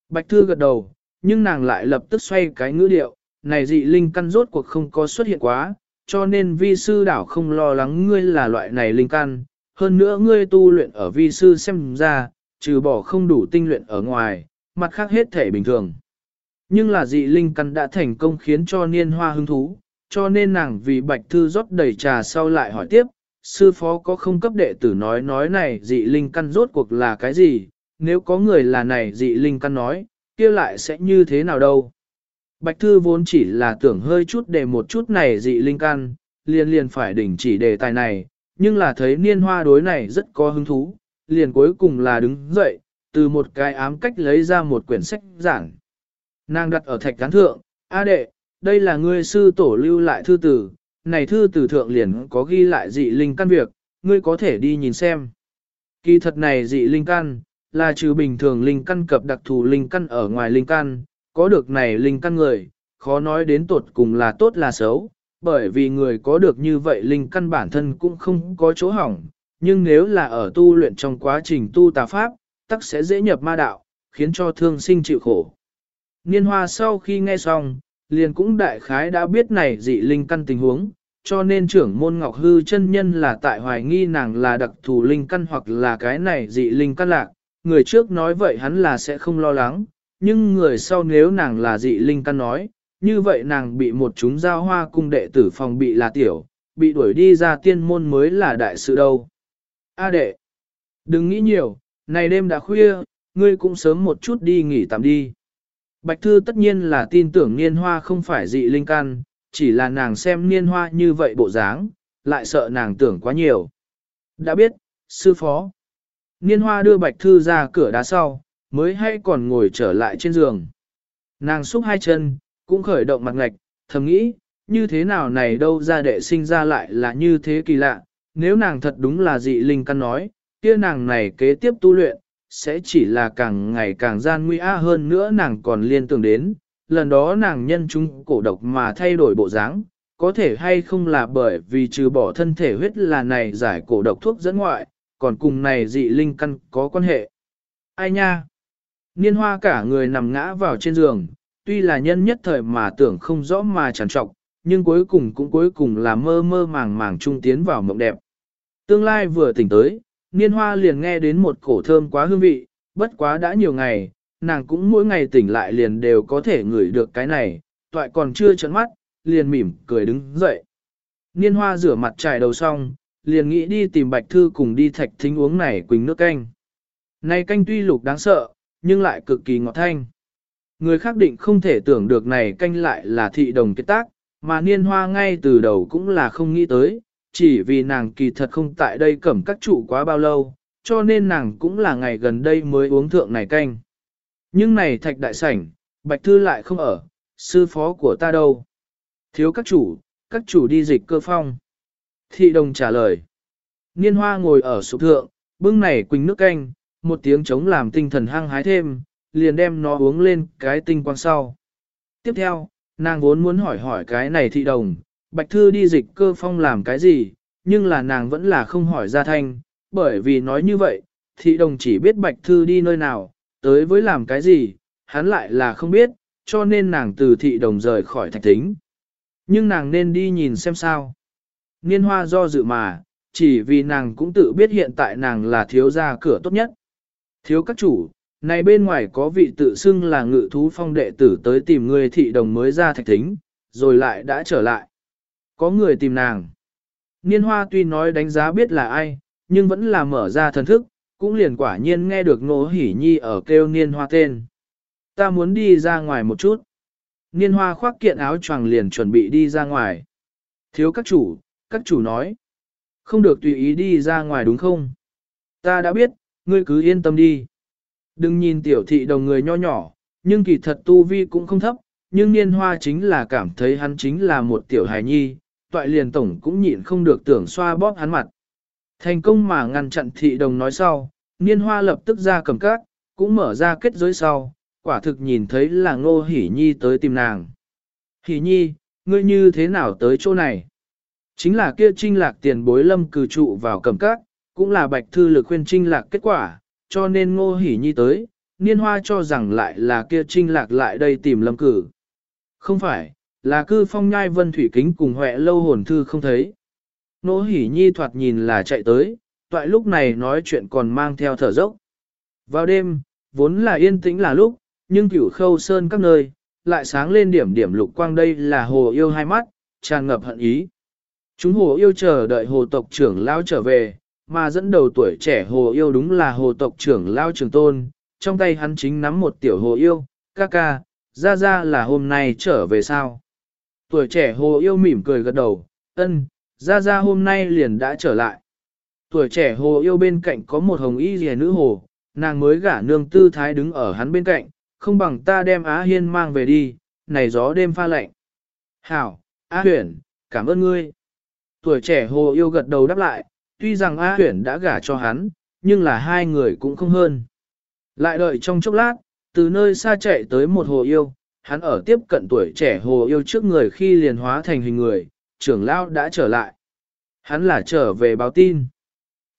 Speaker 1: Bạch Thư gật đầu, nhưng nàng lại lập tức xoay cái ngữ điệu, này dị linh căn rốt cuộc không có xuất hiện quá, cho nên vi sư đảo không lo lắng ngươi là loại này linh căn, hơn nữa ngươi tu luyện ở vi sư xem ra, trừ bỏ không đủ tinh luyện ở ngoài, mặt khác hết thể bình thường. Nhưng là dị linh căn đã thành công khiến cho niên hoa hứng thú, cho nên nàng vì bạch thư rót đầy trà sau lại hỏi tiếp, sư phó có không cấp đệ tử nói nói này dị linh căn rốt cuộc là cái gì, nếu có người là này dị linh căn nói, kia lại sẽ như thế nào đâu. Bạch thư vốn chỉ là tưởng hơi chút để một chút này dị linh căn, liền liền phải đỉnh chỉ đề tài này, nhưng là thấy niên hoa đối này rất có hứng thú, liền cuối cùng là đứng dậy, từ một cái ám cách lấy ra một quyển sách giảng. Nàng đặt ở thạch cán thượng, A đệ, đây là ngươi sư tổ lưu lại thư tử, này thư tử thượng liền có ghi lại dị linh căn việc, ngươi có thể đi nhìn xem. Kỳ thật này dị linh căn, là trừ bình thường linh căn cập đặc thù linh căn ở ngoài linh căn, có được này linh căn người, khó nói đến tột cùng là tốt là xấu, bởi vì người có được như vậy linh căn bản thân cũng không có chỗ hỏng, nhưng nếu là ở tu luyện trong quá trình tu tà pháp, tắc sẽ dễ nhập ma đạo, khiến cho thương sinh chịu khổ. Niên hoa sau khi nghe xong, liền cũng đại khái đã biết này dị linh căn tình huống, cho nên trưởng môn ngọc hư chân nhân là tại hoài nghi nàng là đặc thù linh căn hoặc là cái này dị linh căn lạc. Người trước nói vậy hắn là sẽ không lo lắng, nhưng người sau nếu nàng là dị linh căn nói, như vậy nàng bị một chúng giao hoa cung đệ tử phòng bị là tiểu, bị đuổi đi ra tiên môn mới là đại sự đâu. A đệ, đừng nghĩ nhiều, này đêm đã khuya, ngươi cũng sớm một chút đi nghỉ tạm đi. Bạch Thư tất nhiên là tin tưởng niên hoa không phải dị linh căn, chỉ là nàng xem niên hoa như vậy bộ dáng, lại sợ nàng tưởng quá nhiều. Đã biết, sư phó. Niên hoa đưa Bạch Thư ra cửa đá sau, mới hay còn ngồi trở lại trên giường. Nàng xúc hai chân, cũng khởi động mặt ngạch, thầm nghĩ, như thế nào này đâu ra đệ sinh ra lại là như thế kỳ lạ, nếu nàng thật đúng là dị linh căn nói, kia nàng này kế tiếp tu luyện, sẽ chỉ là càng ngày càng gian nguy á hơn nữa nàng còn liên tưởng đến, lần đó nàng nhân chúng cổ độc mà thay đổi bộ dáng, có thể hay không là bởi vì trừ bỏ thân thể huyết là này giải cổ độc thuốc dẫn ngoại, còn cùng này dị linh căn có quan hệ. Ai nha? Niên hoa cả người nằm ngã vào trên giường, tuy là nhân nhất thời mà tưởng không rõ mà trằn trọc, nhưng cuối cùng cũng cuối cùng là mơ mơ màng màng trung tiến vào mộng đẹp. Tương lai vừa tỉnh tới, niên hoa liền nghe đến một cổ thơm quá hương vị, bất quá đã nhiều ngày, nàng cũng mỗi ngày tỉnh lại liền đều có thể ngửi được cái này, toại còn chưa chấn mắt, liền mỉm cười đứng dậy. Niên hoa rửa mặt trải đầu xong, liền nghĩ đi tìm bạch thư cùng đi thạch thính uống này quỳnh nước canh. Này canh tuy lục đáng sợ, nhưng lại cực kỳ ngọt thanh. Người khác định không thể tưởng được này canh lại là thị đồng kết tác, mà niên hoa ngay từ đầu cũng là không nghĩ tới, chỉ vì nàng kỳ thật không tại đây cẩm các trụ quá bao lâu, cho nên nàng cũng là ngày gần đây mới uống thượng này canh. Nhưng này thạch đại sảnh, bạch thư lại không ở, sư phó của ta đâu. Thiếu các chủ, các chủ đi dịch cơ phong. Thị đồng trả lời. Niên hoa ngồi ở sụp thượng, bưng này quỳnh nước canh, một tiếng chống làm tinh thần hăng hái thêm, liền đem nó uống lên cái tinh quang sau. Tiếp theo, nàng vốn muốn hỏi hỏi cái này thị đồng, Bạch Thư đi dịch cơ phong làm cái gì, nhưng là nàng vẫn là không hỏi ra thanh, bởi vì nói như vậy, thị đồng chỉ biết Bạch Thư đi nơi nào, tới với làm cái gì, hắn lại là không biết, cho nên nàng từ thị đồng rời khỏi thạch tính. Nhưng nàng nên đi nhìn xem sao. Niên hoa do dự mà, chỉ vì nàng cũng tự biết hiện tại nàng là thiếu gia cửa tốt nhất. Thiếu các chủ, này bên ngoài có vị tự xưng là ngự thú phong đệ tử tới tìm người thị đồng mới ra thạch tính, rồi lại đã trở lại. Có người tìm nàng. Niên hoa tuy nói đánh giá biết là ai, nhưng vẫn là mở ra thần thức, cũng liền quả nhiên nghe được nô hỉ nhi ở kêu niên hoa tên. Ta muốn đi ra ngoài một chút. Niên hoa khoác kiện áo choàng liền chuẩn bị đi ra ngoài. Thiếu các chủ, các chủ nói. Không được tùy ý đi ra ngoài đúng không? Ta đã biết, ngươi cứ yên tâm đi. Đừng nhìn tiểu thị đồng người nho nhỏ, nhưng kỳ thật tu vi cũng không thấp, nhưng niên hoa chính là cảm thấy hắn chính là một tiểu hài nhi, toại liền tổng cũng nhịn không được tưởng xoa bóp hắn mặt. Thành công mà ngăn chặn thị đồng nói sau, niên hoa lập tức ra cầm cát, cũng mở ra kết giới sau, quả thực nhìn thấy là ngô hỉ nhi tới tìm nàng. Hỉ nhi, ngươi như thế nào tới chỗ này? Chính là kia trinh lạc tiền bối lâm cử trụ vào cầm cát cũng là bạch thư lực khuyên trinh lạc kết quả, cho nên ngô hỉ nhi tới, niên hoa cho rằng lại là kia trinh lạc lại đây tìm lâm cử. Không phải, là cư phong nhai vân thủy kính cùng huệ lâu hồn thư không thấy. nỗ hỉ nhi thoạt nhìn là chạy tới, toại lúc này nói chuyện còn mang theo thở dốc. Vào đêm, vốn là yên tĩnh là lúc, nhưng cửu khâu sơn các nơi, lại sáng lên điểm điểm lục quang đây là hồ yêu hai mắt, tràn ngập hận ý. Chúng hồ yêu chờ đợi hồ tộc trưởng lao trở về, mà dẫn đầu tuổi trẻ hồ yêu đúng là hồ tộc trưởng lao trường tôn, trong tay hắn chính nắm một tiểu hồ yêu, ca ca, ra ra là hôm nay trở về sao. Tuổi trẻ hồ yêu mỉm cười gật đầu, ân, ra ra hôm nay liền đã trở lại. Tuổi trẻ hồ yêu bên cạnh có một hồng y rìa nữ hồ, nàng mới gả nương tư thái đứng ở hắn bên cạnh, không bằng ta đem Á Hiên mang về đi, này gió đêm pha lạnh. Hảo, Á Huyền, cảm ơn ngươi. Tuổi trẻ hồ yêu gật đầu đáp lại, tuy rằng A Huyền đã gả cho hắn, nhưng là hai người cũng không hơn. Lại đợi trong chốc lát, từ nơi xa chạy tới một hồ yêu, hắn ở tiếp cận tuổi trẻ hồ yêu trước người khi liền hóa thành hình người, trưởng lão đã trở lại. Hắn là trở về báo tin.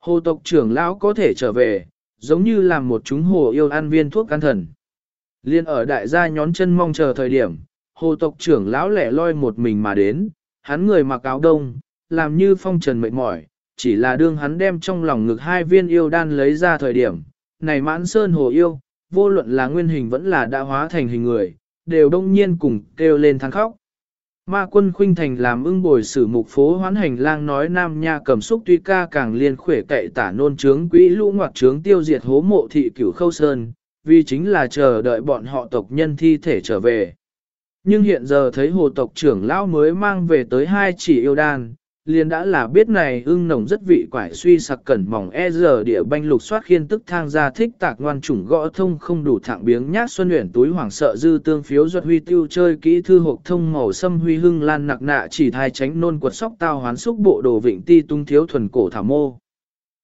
Speaker 1: Hồ tộc trưởng lão có thể trở về, giống như làm một chúng hồ yêu ăn viên thuốc can thần. Liên ở đại gia nhón chân mong chờ thời điểm, hồ tộc trưởng lão lẻ loi một mình mà đến, hắn người mặc áo đông, làm như phong trần mệt mỏi, chỉ là đương hắn đem trong lòng ngực hai viên yêu đan lấy ra thời điểm, này mãn sơn hồ yêu, vô luận là nguyên hình vẫn là đã hóa thành hình người, đều đông nhiên cùng kêu lên than khóc. Ma quân khuynh thành làm ưng bồi sử mục phố hoán hành lang nói nam nha cầm xúc tuy ca càng liên khỏe cậy tả nôn trướng quỹ lũ ngoặc trướng tiêu diệt hố mộ thị cửu khâu sơn, vì chính là chờ đợi bọn họ tộc nhân thi thể trở về. Nhưng hiện giờ thấy hồ tộc trưởng lão mới mang về tới hai chỉ yêu đan, liền đã là biết này ưng nồng rất vị quải suy sặc cẩn mỏng e giờ địa banh lục soát khiên tức thang ra thích tạc ngoan chủng gõ thông không đủ thạng biếng nhát xuân luyện túi hoảng sợ dư tương phiếu duật huy tiêu chơi kỹ thư hộp thông màu xâm huy hưng lan nặc nạ chỉ thai tránh nôn quật sóc tao hoán xúc bộ đồ vịnh ti tung thiếu thuần cổ thảo mô.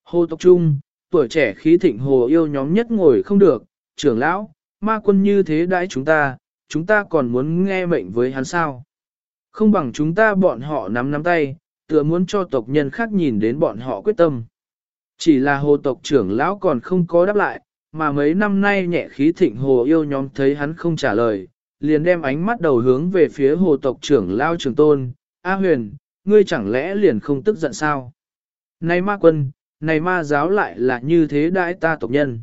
Speaker 1: Hồ tộc trung, tuổi trẻ khí thịnh hồ yêu nhóm nhất ngồi không được, trưởng lão, ma quân như thế đãi chúng ta, chúng ta còn muốn nghe mệnh với hắn sao? Không bằng chúng ta bọn họ nắm nắm tay, tựa muốn cho tộc nhân khác nhìn đến bọn họ quyết tâm. Chỉ là hồ tộc trưởng lão còn không có đáp lại, mà mấy năm nay nhẹ khí thịnh hồ yêu nhóm thấy hắn không trả lời, liền đem ánh mắt đầu hướng về phía hồ tộc trưởng lão trường tôn, A huyền, ngươi chẳng lẽ liền không tức giận sao? Này ma quân, này ma giáo lại là như thế đại ta tộc nhân.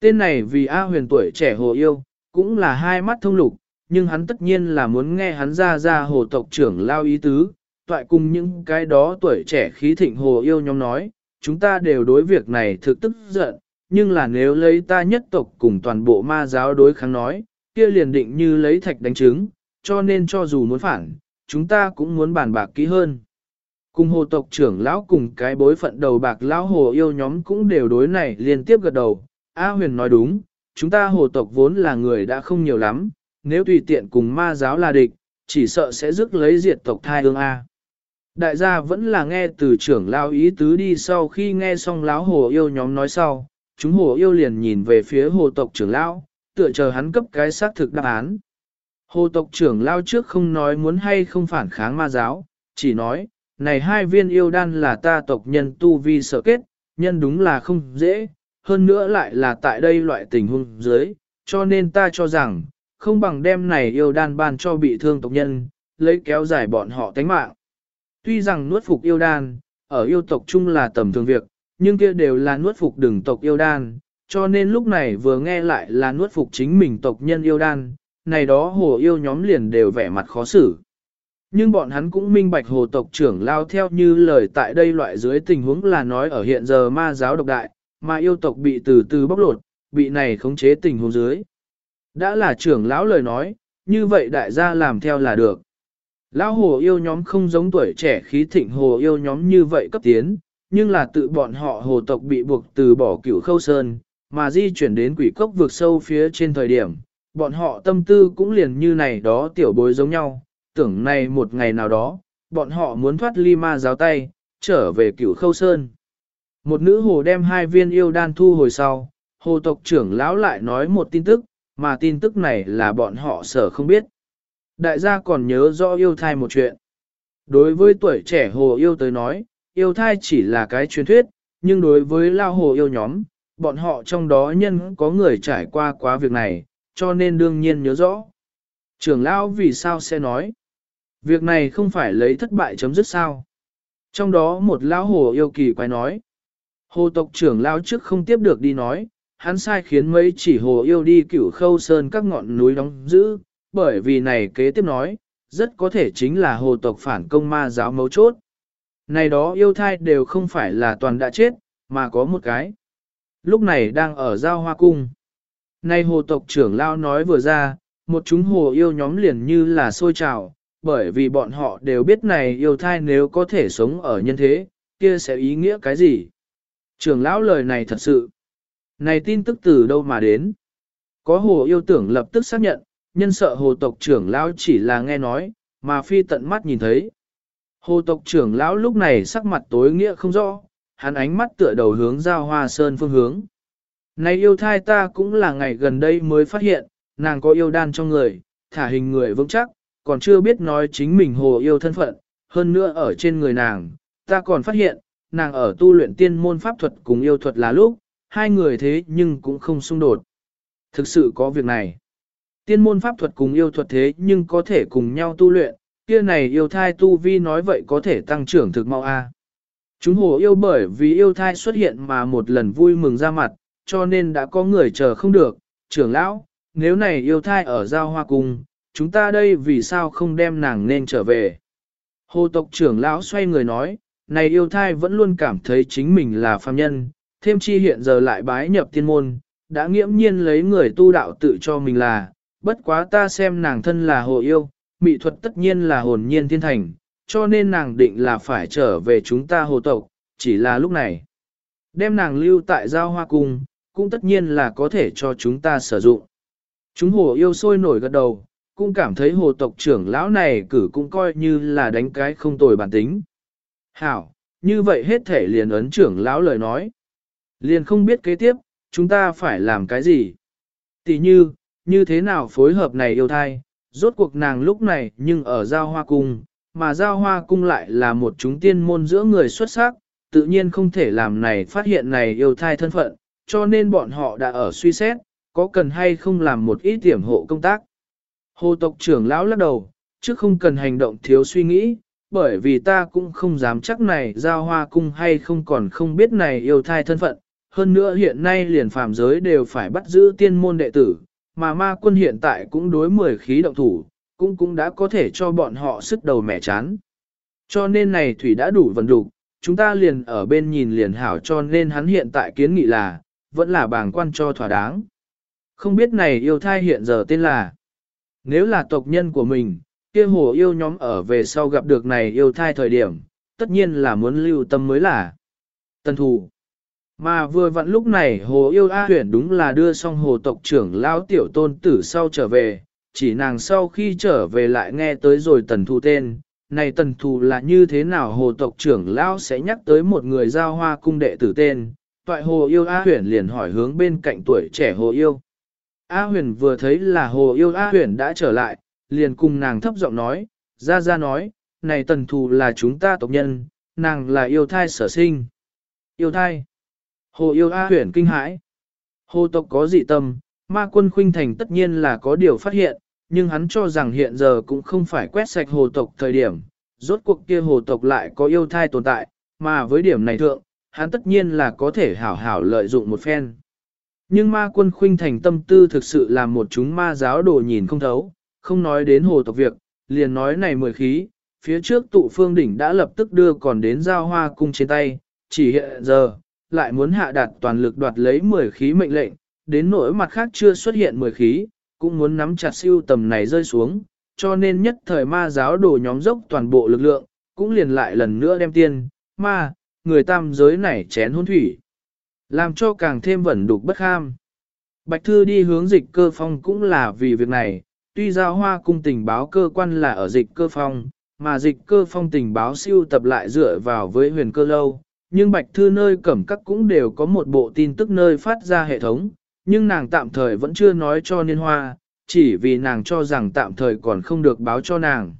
Speaker 1: Tên này vì A huyền tuổi trẻ hồ yêu, cũng là hai mắt thông lục, nhưng hắn tất nhiên là muốn nghe hắn ra ra hồ tộc trưởng lao ý tứ, toại cùng những cái đó tuổi trẻ khí thịnh hồ yêu nhóm nói, chúng ta đều đối việc này thực tức giận, nhưng là nếu lấy ta nhất tộc cùng toàn bộ ma giáo đối kháng nói, kia liền định như lấy thạch đánh trứng, cho nên cho dù muốn phản, chúng ta cũng muốn bàn bạc kỹ hơn. Cùng hồ tộc trưởng lão cùng cái bối phận đầu bạc lão hồ yêu nhóm cũng đều đối này liên tiếp gật đầu, A huyền nói đúng, chúng ta hồ tộc vốn là người đã không nhiều lắm, nếu tùy tiện cùng ma giáo là địch, chỉ sợ sẽ rước lấy diệt tộc thai ương A. Đại gia vẫn là nghe từ trưởng lao ý tứ đi sau khi nghe xong láo hồ yêu nhóm nói sau, chúng hồ yêu liền nhìn về phía hồ tộc trưởng lão, tựa chờ hắn cấp cái xác thực đáp án. Hồ tộc trưởng lao trước không nói muốn hay không phản kháng ma giáo, chỉ nói, này hai viên yêu đan là ta tộc nhân tu vi sở kết, nhân đúng là không dễ, hơn nữa lại là tại đây loại tình huống dưới, cho nên ta cho rằng, không bằng đem này yêu đan ban cho bị thương tộc nhân, lấy kéo dài bọn họ tánh mạng. Tuy rằng nuốt phục yêu đan, ở yêu tộc chung là tầm thường việc, nhưng kia đều là nuốt phục đừng tộc yêu đan, cho nên lúc này vừa nghe lại là nuốt phục chính mình tộc nhân yêu đan, này đó hồ yêu nhóm liền đều vẻ mặt khó xử. Nhưng bọn hắn cũng minh bạch hồ tộc trưởng lao theo như lời tại đây loại dưới tình huống là nói ở hiện giờ ma giáo độc đại, mà yêu tộc bị từ từ bóc lột, bị này khống chế tình huống dưới. Đã là trưởng lão lời nói, như vậy đại gia làm theo là được. Lão hồ yêu nhóm không giống tuổi trẻ khí thịnh hồ yêu nhóm như vậy cấp tiến, nhưng là tự bọn họ hồ tộc bị buộc từ bỏ cửu khâu sơn, mà di chuyển đến quỷ cốc vượt sâu phía trên thời điểm, bọn họ tâm tư cũng liền như này đó tiểu bối giống nhau, tưởng này một ngày nào đó, bọn họ muốn thoát ly ma giáo tay, trở về cửu khâu sơn. Một nữ hồ đem hai viên yêu đan thu hồi sau, hồ tộc trưởng lão lại nói một tin tức, mà tin tức này là bọn họ sở không biết. Đại gia còn nhớ rõ yêu thai một chuyện. Đối với tuổi trẻ hồ yêu tới nói, yêu thai chỉ là cái truyền thuyết, nhưng đối với lao hồ yêu nhóm, bọn họ trong đó nhân có người trải qua quá việc này, cho nên đương nhiên nhớ rõ. Trưởng lão vì sao sẽ nói? Việc này không phải lấy thất bại chấm dứt sao? Trong đó một lão hồ yêu kỳ quái nói. Hồ tộc trưởng lão trước không tiếp được đi nói, hắn sai khiến mấy chỉ hồ yêu đi cửu khâu sơn các ngọn núi đóng giữ, bởi vì này kế tiếp nói, rất có thể chính là hồ tộc phản công ma giáo mấu chốt. Này đó yêu thai đều không phải là toàn đã chết, mà có một cái. Lúc này đang ở giao hoa cung. Này hồ tộc trưởng lao nói vừa ra, một chúng hồ yêu nhóm liền như là sôi trào, bởi vì bọn họ đều biết này yêu thai nếu có thể sống ở nhân thế, kia sẽ ý nghĩa cái gì. Trưởng lão lời này thật sự. Này tin tức từ đâu mà đến? Có hồ yêu tưởng lập tức xác nhận, nhân sợ hồ tộc trưởng lão chỉ là nghe nói, mà phi tận mắt nhìn thấy. Hồ tộc trưởng lão lúc này sắc mặt tối nghĩa không rõ, hắn ánh mắt tựa đầu hướng giao hoa sơn phương hướng. Này yêu thai ta cũng là ngày gần đây mới phát hiện, nàng có yêu đan trong người, thả hình người vững chắc, còn chưa biết nói chính mình hồ yêu thân phận, hơn nữa ở trên người nàng, ta còn phát hiện, nàng ở tu luyện tiên môn pháp thuật cùng yêu thuật là lúc, hai người thế nhưng cũng không xung đột. Thực sự có việc này. Tiên môn pháp thuật cùng yêu thuật thế nhưng có thể cùng nhau tu luyện, kia này yêu thai tu vi nói vậy có thể tăng trưởng thực mau a. Chúng hồ yêu bởi vì yêu thai xuất hiện mà một lần vui mừng ra mặt, cho nên đã có người chờ không được, trưởng lão, nếu này yêu thai ở giao hoa cung, chúng ta đây vì sao không đem nàng nên trở về. Hồ tộc trưởng lão xoay người nói, này yêu thai vẫn luôn cảm thấy chính mình là phàm nhân, thêm chi hiện giờ lại bái nhập tiên môn, đã nghiễm nhiên lấy người tu đạo tự cho mình là, bất quá ta xem nàng thân là hồ yêu, mỹ thuật tất nhiên là hồn nhiên thiên thành, cho nên nàng định là phải trở về chúng ta hồ tộc, chỉ là lúc này. Đem nàng lưu tại giao hoa cung, cũng tất nhiên là có thể cho chúng ta sử dụng. Chúng hồ yêu sôi nổi gật đầu, cũng cảm thấy hồ tộc trưởng lão này cử cũng coi như là đánh cái không tồi bản tính. Hảo, như vậy hết thể liền ấn trưởng lão lời nói. Liền không biết kế tiếp, chúng ta phải làm cái gì. Tỷ như, như thế nào phối hợp này yêu thai, rốt cuộc nàng lúc này nhưng ở giao hoa cung, mà giao hoa cung lại là một chúng tiên môn giữa người xuất sắc, tự nhiên không thể làm này phát hiện này yêu thai thân phận, cho nên bọn họ đã ở suy xét, có cần hay không làm một ít tiểm hộ công tác. Hồ tộc trưởng lão lắc đầu, chứ không cần hành động thiếu suy nghĩ, bởi vì ta cũng không dám chắc này giao hoa cung hay không còn không biết này yêu thai thân phận. Hơn nữa hiện nay liền phàm giới đều phải bắt giữ tiên môn đệ tử, mà ma quân hiện tại cũng đối mười khí động thủ, cũng cũng đã có thể cho bọn họ sức đầu mẻ chán. Cho nên này thủy đã đủ vận đục, chúng ta liền ở bên nhìn liền hảo cho nên hắn hiện tại kiến nghị là, vẫn là bảng quan cho thỏa đáng. Không biết này yêu thai hiện giờ tên là, nếu là tộc nhân của mình, kia hồ yêu nhóm ở về sau gặp được này yêu thai thời điểm, tất nhiên là muốn lưu tâm mới là. Tân thủ. Mà vừa vặn lúc này hồ yêu A huyển đúng là đưa xong hồ tộc trưởng lão tiểu tôn tử sau trở về, chỉ nàng sau khi trở về lại nghe tới rồi tần thù tên. Này tần thù là như thế nào hồ tộc trưởng lão sẽ nhắc tới một người giao hoa cung đệ tử tên, toại hồ yêu A huyền liền hỏi hướng bên cạnh tuổi trẻ hồ yêu. A huyền vừa thấy là hồ yêu A huyền đã trở lại, liền cùng nàng thấp giọng nói, ra ra nói, này tần thù là chúng ta tộc nhân, nàng là yêu thai sở sinh. Yêu thai. Hồ yêu A huyền kinh hãi. Hồ tộc có dị tâm, ma quân khuynh thành tất nhiên là có điều phát hiện, nhưng hắn cho rằng hiện giờ cũng không phải quét sạch hồ tộc thời điểm, rốt cuộc kia hồ tộc lại có yêu thai tồn tại, mà với điểm này thượng, hắn tất nhiên là có thể hảo hảo lợi dụng một phen. Nhưng ma quân khuynh thành tâm tư thực sự là một chúng ma giáo đồ nhìn không thấu, không nói đến hồ tộc việc, liền nói này mười khí, phía trước tụ phương đỉnh đã lập tức đưa còn đến giao hoa cung trên tay, chỉ hiện giờ, lại muốn hạ đạt toàn lực đoạt lấy mười khí mệnh lệnh, đến nỗi mặt khác chưa xuất hiện mười khí, cũng muốn nắm chặt siêu tầm này rơi xuống, cho nên nhất thời ma giáo đồ nhóm dốc toàn bộ lực lượng, cũng liền lại lần nữa đem tiên, ma, người tam giới này chén hôn thủy. Làm cho càng thêm vẩn đục bất ham. Bạch Thư đi hướng dịch cơ phong cũng là vì việc này, tuy giao hoa cung tình báo cơ quan là ở dịch cơ phong, mà dịch cơ phong tình báo siêu tập lại dựa vào với huyền cơ lâu, nhưng Bạch Thư nơi cẩm các cũng đều có một bộ tin tức nơi phát ra hệ thống, nhưng nàng tạm thời vẫn chưa nói cho Niên Hoa, chỉ vì nàng cho rằng tạm thời còn không được báo cho nàng.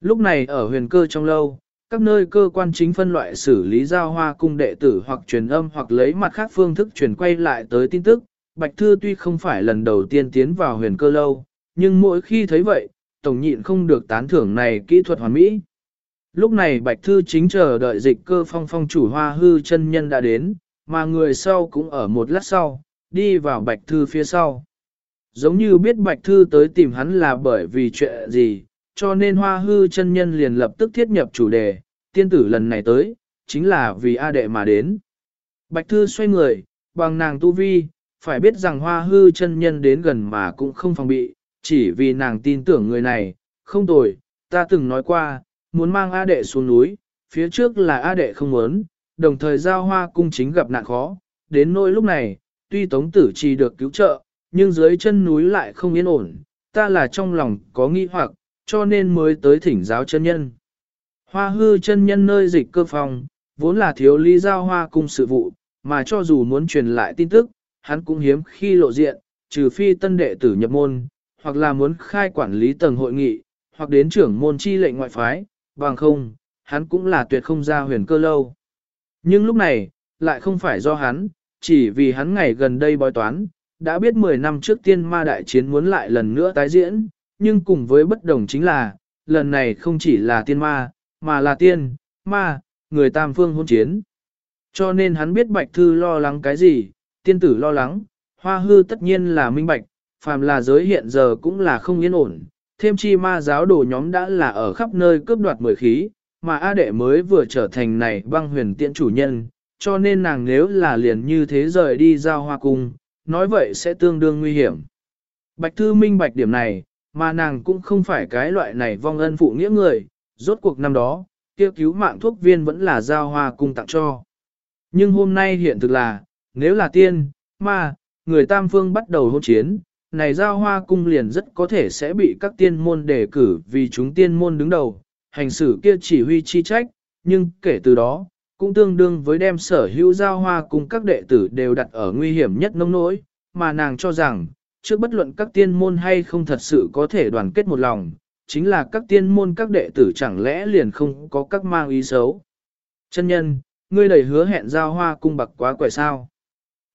Speaker 1: Lúc này ở huyền cơ trong lâu, các nơi cơ quan chính phân loại xử lý giao hoa cung đệ tử hoặc truyền âm hoặc lấy mặt khác phương thức truyền quay lại tới tin tức. Bạch Thư tuy không phải lần đầu tiên tiến vào huyền cơ lâu, nhưng mỗi khi thấy vậy, tổng nhịn không được tán thưởng này kỹ thuật hoàn mỹ. Lúc này Bạch Thư chính chờ đợi dịch cơ phong phong chủ hoa hư chân nhân đã đến, mà người sau cũng ở một lát sau, đi vào Bạch Thư phía sau. Giống như biết Bạch Thư tới tìm hắn là bởi vì chuyện gì, cho nên hoa hư chân nhân liền lập tức thiết nhập chủ đề, tiên tử lần này tới, chính là vì A đệ mà đến. Bạch Thư xoay người, bằng nàng tu vi, phải biết rằng hoa hư chân nhân đến gần mà cũng không phòng bị, chỉ vì nàng tin tưởng người này, không tồi, ta từng nói qua, muốn mang A đệ xuống núi, phía trước là A đệ không muốn, đồng thời giao hoa cung chính gặp nạn khó, đến nỗi lúc này, tuy tống tử trì được cứu trợ, nhưng dưới chân núi lại không yên ổn, ta là trong lòng có nghi hoặc, cho nên mới tới thỉnh giáo chân nhân. Hoa hư chân nhân nơi dịch cơ phòng, vốn là thiếu lý giao hoa cung sự vụ, mà cho dù muốn truyền lại tin tức, hắn cũng hiếm khi lộ diện, trừ phi tân đệ tử nhập môn, hoặc là muốn khai quản lý tầng hội nghị, hoặc đến trưởng môn chi lệnh ngoại phái, bằng không, hắn cũng là tuyệt không ra huyền cơ lâu. Nhưng lúc này, lại không phải do hắn, chỉ vì hắn ngày gần đây bói toán, đã biết 10 năm trước tiên ma đại chiến muốn lại lần nữa tái diễn, nhưng cùng với bất đồng chính là, lần này không chỉ là tiên ma, mà là tiên, ma, người tam phương hôn chiến. Cho nên hắn biết Bạch Thư lo lắng cái gì, tiên tử lo lắng, hoa hư tất nhiên là minh bạch, phàm là giới hiện giờ cũng là không yên ổn, thêm chi ma giáo đồ nhóm đã là ở khắp nơi cướp đoạt mười khí, mà A đệ mới vừa trở thành này băng huyền tiện chủ nhân, cho nên nàng nếu là liền như thế rời đi giao hoa cung, nói vậy sẽ tương đương nguy hiểm. Bạch Thư minh bạch điểm này, mà nàng cũng không phải cái loại này vong ân phụ nghĩa người, rốt cuộc năm đó, kia cứu mạng thuốc viên vẫn là giao hoa cung tặng cho. Nhưng hôm nay hiện thực là, nếu là tiên, ma, người tam phương bắt đầu hôn chiến, này giao hoa cung liền rất có thể sẽ bị các tiên môn đề cử vì chúng tiên môn đứng đầu, hành xử kia chỉ huy chi trách, nhưng kể từ đó, cũng tương đương với đem sở hữu giao hoa cung các đệ tử đều đặt ở nguy hiểm nhất nông nỗi, mà nàng cho rằng, trước bất luận các tiên môn hay không thật sự có thể đoàn kết một lòng, chính là các tiên môn các đệ tử chẳng lẽ liền không có các mang ý xấu. Chân nhân, ngươi đầy hứa hẹn giao hoa cung bạc quá quẻ sao.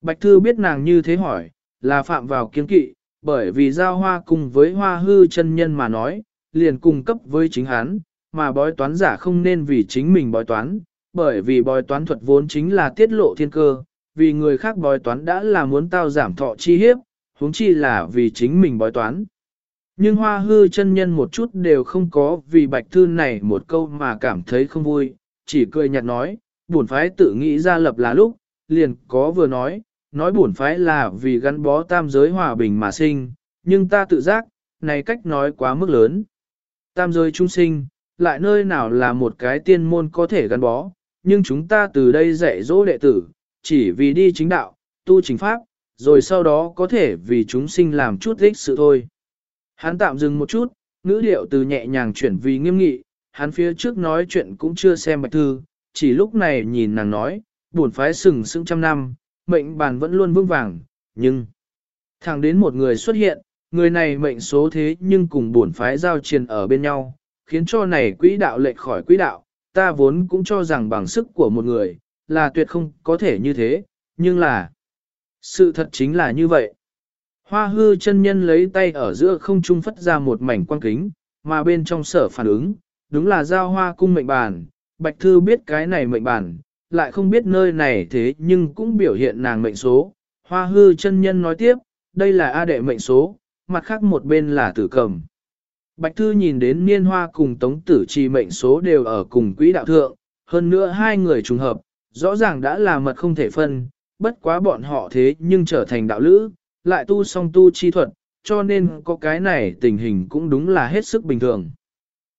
Speaker 1: Bạch Thư biết nàng như thế hỏi, là phạm vào kiến kỵ, bởi vì giao hoa cùng với hoa hư chân nhân mà nói, liền cung cấp với chính hắn, mà bói toán giả không nên vì chính mình bói toán, bởi vì bói toán thuật vốn chính là tiết lộ thiên cơ, vì người khác bói toán đã là muốn tao giảm thọ chi hiếp, huống chi là vì chính mình bói toán. Nhưng hoa hư chân nhân một chút đều không có vì bạch thư này một câu mà cảm thấy không vui, chỉ cười nhạt nói, buồn phái tự nghĩ ra lập là lúc, liền có vừa nói, nói bổn phái là vì gắn bó tam giới hòa bình mà sinh, nhưng ta tự giác, này cách nói quá mức lớn. Tam giới trung sinh, lại nơi nào là một cái tiên môn có thể gắn bó, nhưng chúng ta từ đây dạy dỗ đệ tử, chỉ vì đi chính đạo, tu chính pháp, rồi sau đó có thể vì chúng sinh làm chút ích sự thôi. Hắn tạm dừng một chút, ngữ điệu từ nhẹ nhàng chuyển vì nghiêm nghị, hắn phía trước nói chuyện cũng chưa xem bạch thư, chỉ lúc này nhìn nàng nói, buồn phái sừng sững trăm năm, mệnh bàn vẫn luôn vững vàng, nhưng thẳng đến một người xuất hiện, người này mệnh số thế nhưng cùng bổn phái giao triền ở bên nhau, khiến cho này quỹ đạo lệch khỏi quỹ đạo, ta vốn cũng cho rằng bằng sức của một người, là tuyệt không có thể như thế, nhưng là sự thật chính là như vậy. Hoa hư chân nhân lấy tay ở giữa không trung phất ra một mảnh quang kính, mà bên trong sở phản ứng, đúng là giao hoa cung mệnh bàn, Bạch Thư biết cái này mệnh bàn, lại không biết nơi này thế nhưng cũng biểu hiện nàng mệnh số. Hoa hư chân nhân nói tiếp, đây là A đệ mệnh số, mặt khác một bên là tử cầm. Bạch Thư nhìn đến niên hoa cùng tống tử trì mệnh số đều ở cùng quỹ đạo thượng, hơn nữa hai người trùng hợp, rõ ràng đã là mật không thể phân, bất quá bọn họ thế nhưng trở thành đạo lữ, lại tu song tu chi thuật, cho nên có cái này tình hình cũng đúng là hết sức bình thường.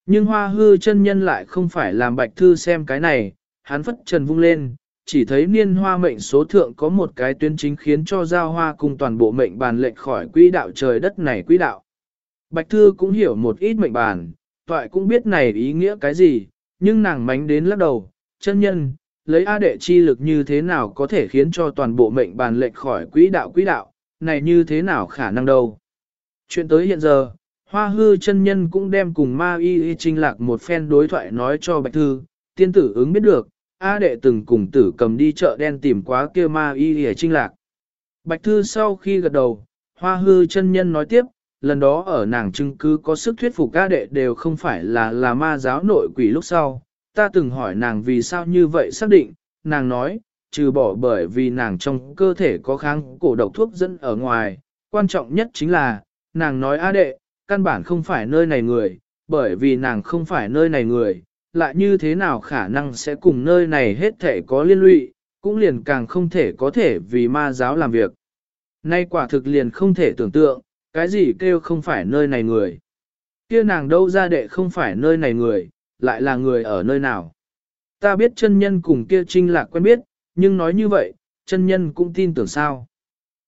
Speaker 1: Nhưng hoa hư chân nhân lại không phải làm bạch thư xem cái này, hắn phất trần vung lên, chỉ thấy niên hoa mệnh số thượng có một cái tuyến chính khiến cho giao hoa cùng toàn bộ mệnh bàn lệnh khỏi quỹ đạo trời đất này quỹ đạo. Bạch thư cũng hiểu một ít mệnh bàn, toại cũng biết này ý nghĩa cái gì, nhưng nàng mánh đến lắc đầu, chân nhân, lấy A đệ chi lực như thế nào có thể khiến cho toàn bộ mệnh bàn lệnh khỏi quỹ đạo quỹ đạo, này như thế nào khả năng đâu. Chuyện tới hiện giờ, hoa hư chân nhân cũng đem cùng ma y y trinh lạc một phen đối thoại nói cho bạch thư, tiên tử ứng biết được, A đệ từng cùng tử cầm đi chợ đen tìm quá kia ma y hề trinh lạc. Bạch thư sau khi gật đầu, hoa hư chân nhân nói tiếp, lần đó ở nàng chứng cứ có sức thuyết phục A đệ đều không phải là là ma giáo nội quỷ lúc sau, ta từng hỏi nàng vì sao như vậy xác định, nàng nói, trừ bỏ bởi vì nàng trong cơ thể có kháng cổ độc thuốc dẫn ở ngoài, quan trọng nhất chính là, nàng nói A đệ, căn bản không phải nơi này người, bởi vì nàng không phải nơi này người, lại như thế nào khả năng sẽ cùng nơi này hết thể có liên lụy, cũng liền càng không thể có thể vì ma giáo làm việc. Nay quả thực liền không thể tưởng tượng, cái gì kêu không phải nơi này người. Kia nàng đâu ra đệ không phải nơi này người, lại là người ở nơi nào. Ta biết chân nhân cùng kia trinh lạc quen biết, nhưng nói như vậy, chân nhân cũng tin tưởng sao.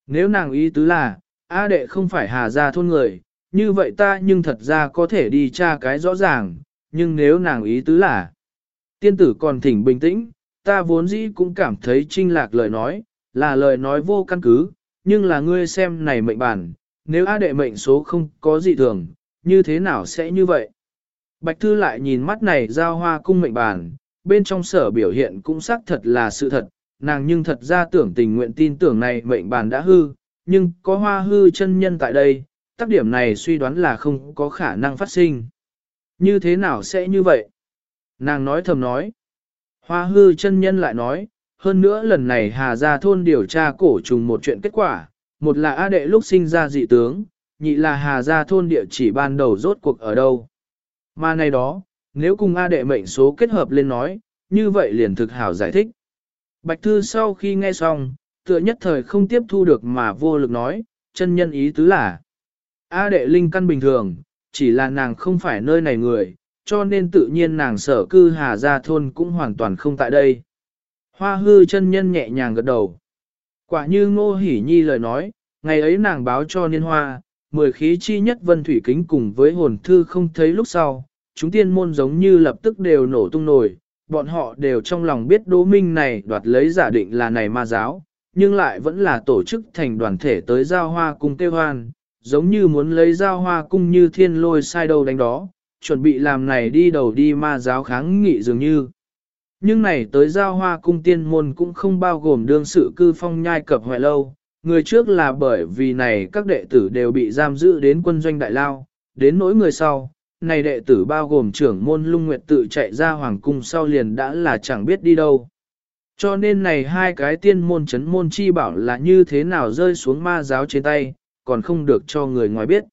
Speaker 1: Nếu nàng ý tứ là, A đệ không phải hà gia thôn người, như vậy ta nhưng thật ra có thể đi tra cái rõ ràng, nhưng nếu nàng ý tứ là, tiên tử còn thỉnh bình tĩnh, ta vốn dĩ cũng cảm thấy trinh lạc lời nói, là lời nói vô căn cứ, nhưng là ngươi xem này mệnh bản, nếu A đệ mệnh số không có gì thường, như thế nào sẽ như vậy? Bạch Thư lại nhìn mắt này giao hoa cung mệnh bản, bên trong sở biểu hiện cũng xác thật là sự thật, nàng nhưng thật ra tưởng tình nguyện tin tưởng này mệnh bản đã hư, nhưng có hoa hư chân nhân tại đây, tác điểm này suy đoán là không có khả năng phát sinh. Như thế nào sẽ như vậy? Nàng nói thầm nói. Hoa hư chân nhân lại nói, hơn nữa lần này Hà Gia Thôn điều tra cổ trùng một chuyện kết quả, một là A đệ lúc sinh ra dị tướng, nhị là Hà Gia Thôn địa chỉ ban đầu rốt cuộc ở đâu. Mà này đó, nếu cùng A đệ mệnh số kết hợp lên nói, như vậy liền thực hảo giải thích. Bạch Thư sau khi nghe xong, tựa nhất thời không tiếp thu được mà vô lực nói, chân nhân ý tứ là A đệ linh căn bình thường, chỉ là nàng không phải nơi này người, cho nên tự nhiên nàng sở cư Hà Gia Thôn cũng hoàn toàn không tại đây. Hoa hư chân nhân nhẹ nhàng gật đầu. Quả như ngô hỉ nhi lời nói, ngày ấy nàng báo cho niên hoa, mười khí chi nhất vân thủy kính cùng với hồn thư không thấy lúc sau, chúng tiên môn giống như lập tức đều nổ tung nổi, bọn họ đều trong lòng biết đỗ minh này đoạt lấy giả định là này ma giáo, nhưng lại vẫn là tổ chức thành đoàn thể tới giao hoa cung tiêu hoan, giống như muốn lấy giao hoa cung như thiên lôi sai đầu đánh đó, chuẩn bị làm này đi đầu đi ma giáo kháng nghị dường như. Nhưng này tới giao hoa cung tiên môn cũng không bao gồm đương sự cư phong nhai cập hoại lâu, người trước là bởi vì này các đệ tử đều bị giam giữ đến quân doanh đại lao, đến nỗi người sau, này đệ tử bao gồm trưởng môn lung nguyệt tự chạy ra hoàng cung sau liền đã là chẳng biết đi đâu. Cho nên này hai cái tiên môn chấn môn chi bảo là như thế nào rơi xuống ma giáo trên tay, còn không được cho người ngoài biết.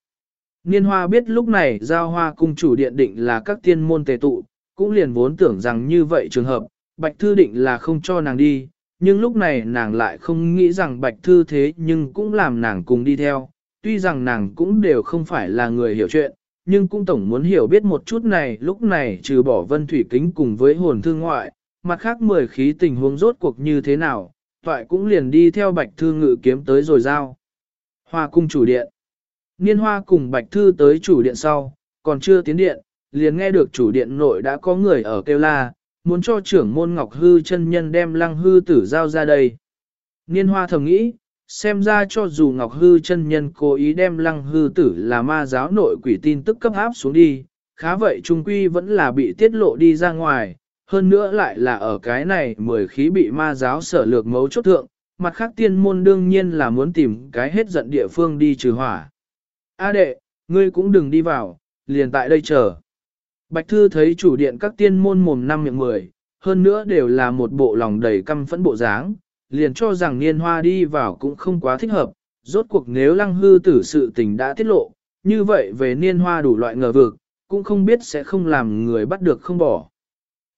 Speaker 1: Niên hoa biết lúc này giao hoa cung chủ điện định là các tiên môn tề tụ, cũng liền vốn tưởng rằng như vậy trường hợp, Bạch Thư định là không cho nàng đi, nhưng lúc này nàng lại không nghĩ rằng Bạch Thư thế nhưng cũng làm nàng cùng đi theo, tuy rằng nàng cũng đều không phải là người hiểu chuyện, nhưng cũng tổng muốn hiểu biết một chút này lúc này trừ bỏ vân thủy kính cùng với hồn thương ngoại, mặt khác mười khí tình huống rốt cuộc như thế nào, toại cũng liền đi theo Bạch Thư ngự kiếm tới rồi giao. Hoa cung chủ điện. Niên hoa cùng Bạch Thư tới chủ điện sau, còn chưa tiến điện, liền nghe được chủ điện nội đã có người ở kêu la, muốn cho trưởng môn Ngọc Hư chân nhân đem lăng hư tử giao ra đây. Niên hoa thầm nghĩ, xem ra cho dù Ngọc Hư chân nhân cố ý đem lăng hư tử là ma giáo nội quỷ tin tức cấp áp xuống đi, khá vậy trung quy vẫn là bị tiết lộ đi ra ngoài, hơn nữa lại là ở cái này mười khí bị ma giáo sở lược mấu chốt thượng, mặt khác tiên môn đương nhiên là muốn tìm cái hết giận địa phương đi trừ hỏa. A đệ, ngươi cũng đừng đi vào, liền tại đây chờ. Bạch Thư thấy chủ điện các tiên môn mồm năm miệng mười, hơn nữa đều là một bộ lòng đầy căm phẫn bộ dáng, liền cho rằng niên hoa đi vào cũng không quá thích hợp, rốt cuộc nếu lăng hư tử sự tình đã tiết lộ, như vậy về niên hoa đủ loại ngờ vực, cũng không biết sẽ không làm người bắt được không bỏ.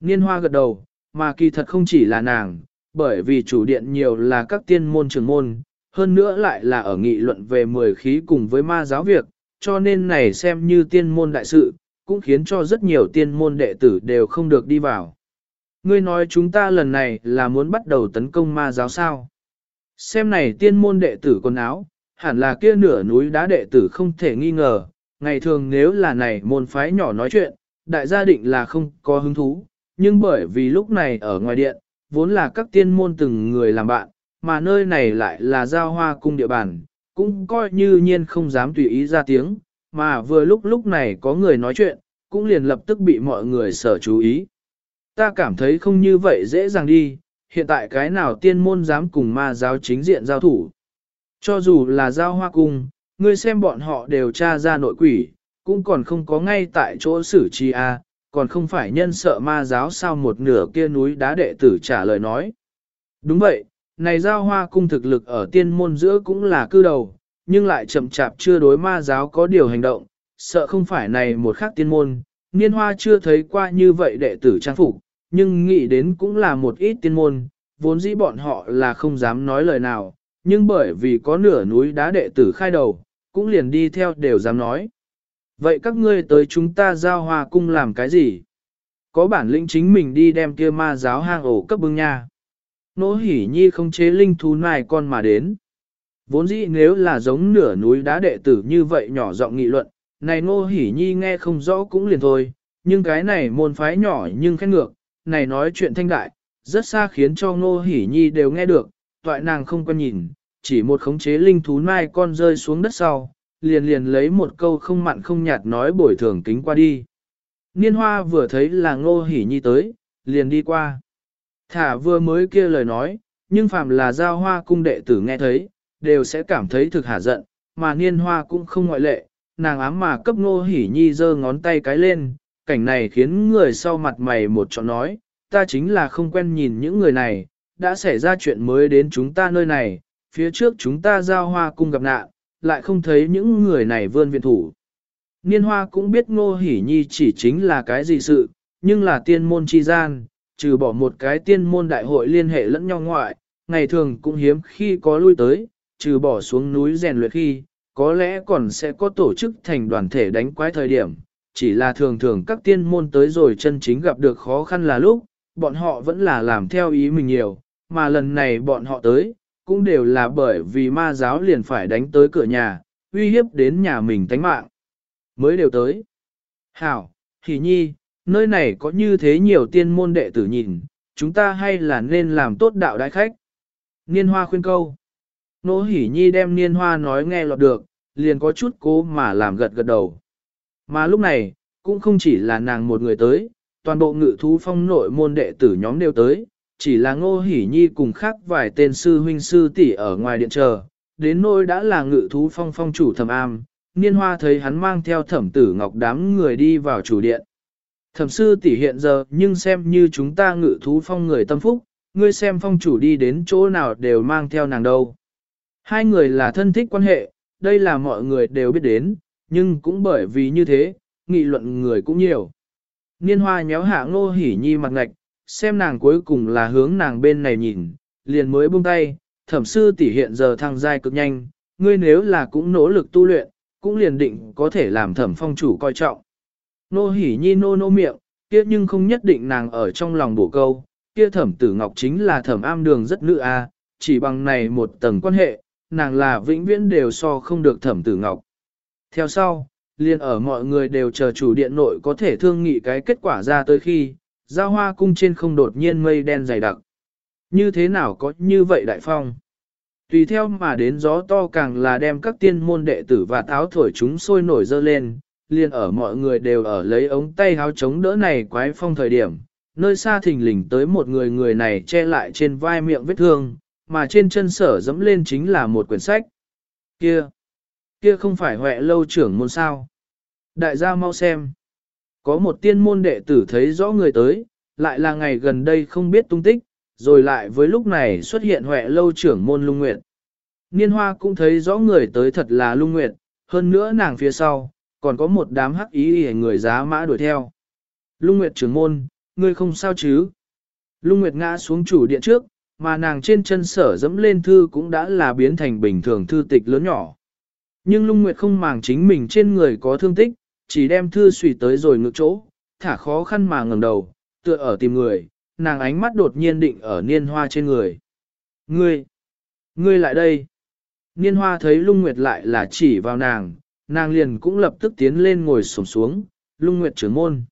Speaker 1: Niên hoa gật đầu, mà kỳ thật không chỉ là nàng, bởi vì chủ điện nhiều là các tiên môn trường môn, hơn nữa lại là ở nghị luận về mười khí cùng với ma giáo việc, cho nên này xem như tiên môn đại sự, cũng khiến cho rất nhiều tiên môn đệ tử đều không được đi vào. Ngươi nói chúng ta lần này là muốn bắt đầu tấn công ma giáo sao. Xem này tiên môn đệ tử quần áo, hẳn là kia nửa núi đá đệ tử không thể nghi ngờ, ngày thường nếu là này môn phái nhỏ nói chuyện, đại gia định là không có hứng thú, nhưng bởi vì lúc này ở ngoài điện, vốn là các tiên môn từng người làm bạn, mà nơi này lại là giao hoa cung địa bàn, cũng coi như nhiên không dám tùy ý ra tiếng, mà vừa lúc lúc này có người nói chuyện, cũng liền lập tức bị mọi người sở chú ý. Ta cảm thấy không như vậy dễ dàng đi, hiện tại cái nào tiên môn dám cùng ma giáo chính diện giao thủ. Cho dù là giao hoa cung, ngươi xem bọn họ đều tra ra nội quỷ, cũng còn không có ngay tại chỗ xử trí a, còn không phải nhân sợ ma giáo sao một nửa kia núi đá đệ tử trả lời nói. Đúng vậy, này giao hoa cung thực lực ở tiên môn giữa cũng là cư đầu, nhưng lại chậm chạp chưa đối ma giáo có điều hành động, sợ không phải này một khác tiên môn, niên hoa chưa thấy qua như vậy đệ tử trang phục, nhưng nghĩ đến cũng là một ít tiên môn, vốn dĩ bọn họ là không dám nói lời nào, nhưng bởi vì có nửa núi đá đệ tử khai đầu, cũng liền đi theo đều dám nói. Vậy các ngươi tới chúng ta giao hòa cung làm cái gì? Có bản lĩnh chính mình đi đem kia ma giáo hang ổ cấp bưng nha. Nỗ hỉ nhi không chế linh thú này con mà đến. Vốn dĩ nếu là giống nửa núi đá đệ tử như vậy nhỏ giọng nghị luận, này nô hỉ nhi nghe không rõ cũng liền thôi, nhưng cái này môn phái nhỏ nhưng khen ngược, này nói chuyện thanh đại, rất xa khiến cho nô hỉ nhi đều nghe được, toại nàng không quan nhìn, chỉ một khống chế linh thú nai con rơi xuống đất sau, liền liền lấy một câu không mặn không nhạt nói bồi thường kính qua đi. Niên hoa vừa thấy là ngô hỉ nhi tới, liền đi qua. Thả vừa mới kia lời nói, nhưng phàm là giao hoa cung đệ tử nghe thấy, đều sẽ cảm thấy thực hả giận, mà niên hoa cũng không ngoại lệ, nàng ám mà cấp ngô hỉ nhi giơ ngón tay cái lên, cảnh này khiến người sau mặt mày một chọn nói, ta chính là không quen nhìn những người này, đã xảy ra chuyện mới đến chúng ta nơi này, phía trước chúng ta giao hoa cung gặp nạn, lại không thấy những người này vươn viện thủ. Niên hoa cũng biết ngô hỉ nhi chỉ chính là cái gì sự, nhưng là tiên môn chi gian, trừ bỏ một cái tiên môn đại hội liên hệ lẫn nhau ngoại, ngày thường cũng hiếm khi có lui tới, trừ bỏ xuống núi rèn luyện khi, có lẽ còn sẽ có tổ chức thành đoàn thể đánh quái thời điểm, chỉ là thường thường các tiên môn tới rồi chân chính gặp được khó khăn là lúc, bọn họ vẫn là làm theo ý mình nhiều, mà lần này bọn họ tới, cũng đều là bởi vì ma giáo liền phải đánh tới cửa nhà, uy hiếp đến nhà mình tánh mạng. Mới đều tới. Hảo, Hỷ Nhi, nơi này có như thế nhiều tiên môn đệ tử nhìn, chúng ta hay là nên làm tốt đạo đại khách. Niên hoa khuyên câu. Nô Hỷ Nhi đem Niên hoa nói nghe lọt được, liền có chút cố mà làm gật gật đầu. Mà lúc này, cũng không chỉ là nàng một người tới, toàn bộ ngự thú phong nội môn đệ tử nhóm đều tới, chỉ là ngô hỉ nhi cùng khác vài tên sư huynh sư tỷ ở ngoài điện chờ, đến nỗi đã là ngự thú phong phong chủ thẩm am, niên hoa thấy hắn mang theo thẩm tử ngọc đám người đi vào chủ điện. Thẩm sư tỷ hiện giờ nhưng xem như chúng ta ngự thú phong người tâm phúc, ngươi xem phong chủ đi đến chỗ nào đều mang theo nàng đâu. Hai người là thân thích quan hệ, đây là mọi người đều biết đến, nhưng cũng bởi vì như thế, nghị luận người cũng nhiều. Niên hoa nhéo hạ ngô hỉ nhi mặt ngạch, xem nàng cuối cùng là hướng nàng bên này nhìn, liền mới buông tay, thẩm sư tỷ hiện giờ thăng giai cực nhanh, ngươi nếu là cũng nỗ lực tu luyện, cũng liền định có thể làm thẩm phong chủ coi trọng. Nô hỉ nhi nô nô miệng, kia nhưng không nhất định nàng ở trong lòng bổ câu, kia thẩm tử ngọc chính là thẩm am đường rất nữ a, chỉ bằng này một tầng quan hệ, nàng là vĩnh viễn đều so không được thẩm tử ngọc. Theo sau, liền ở mọi người đều chờ chủ điện nội có thể thương nghị cái kết quả ra tới khi, giao hoa cung trên không đột nhiên mây đen dày đặc. Như thế nào có như vậy đại phong? Tùy theo mà đến gió to càng là đem các tiên môn đệ tử và táo thổi chúng sôi nổi dơ lên, liền ở mọi người đều ở lấy ống tay háo chống đỡ này quái phong thời điểm. Nơi xa thình lình tới một người người này che lại trên vai miệng vết thương, mà trên chân sở dẫm lên chính là một quyển sách. Kia! Kia không phải huệ lâu trưởng môn sao? Đại gia mau xem. Có một tiên môn đệ tử thấy rõ người tới, lại là ngày gần đây không biết tung tích, rồi lại với lúc này xuất hiện huệ lâu trưởng môn lung nguyệt. Niên hoa cũng thấy rõ người tới thật là lung nguyệt, hơn nữa nàng phía sau, còn có một đám hắc ý hề người giá mã đuổi theo. Lung nguyệt trưởng môn, ngươi không sao chứ? Lung nguyệt ngã xuống chủ điện trước, mà nàng trên chân sở dẫm lên thư cũng đã là biến thành bình thường thư tịch lớn nhỏ. Nhưng lung nguyệt không màng chính mình trên người có thương tích, chỉ đem thư xùy tới rồi ngược chỗ, thả khó khăn mà ngẩng đầu, tựa ở tìm người, nàng ánh mắt đột nhiên định ở niên hoa trên người. Ngươi! Ngươi lại đây! Niên hoa thấy lung nguyệt lại là chỉ vào nàng, nàng liền cũng lập tức tiến lên ngồi sổm xuống, lung nguyệt trưởng môn.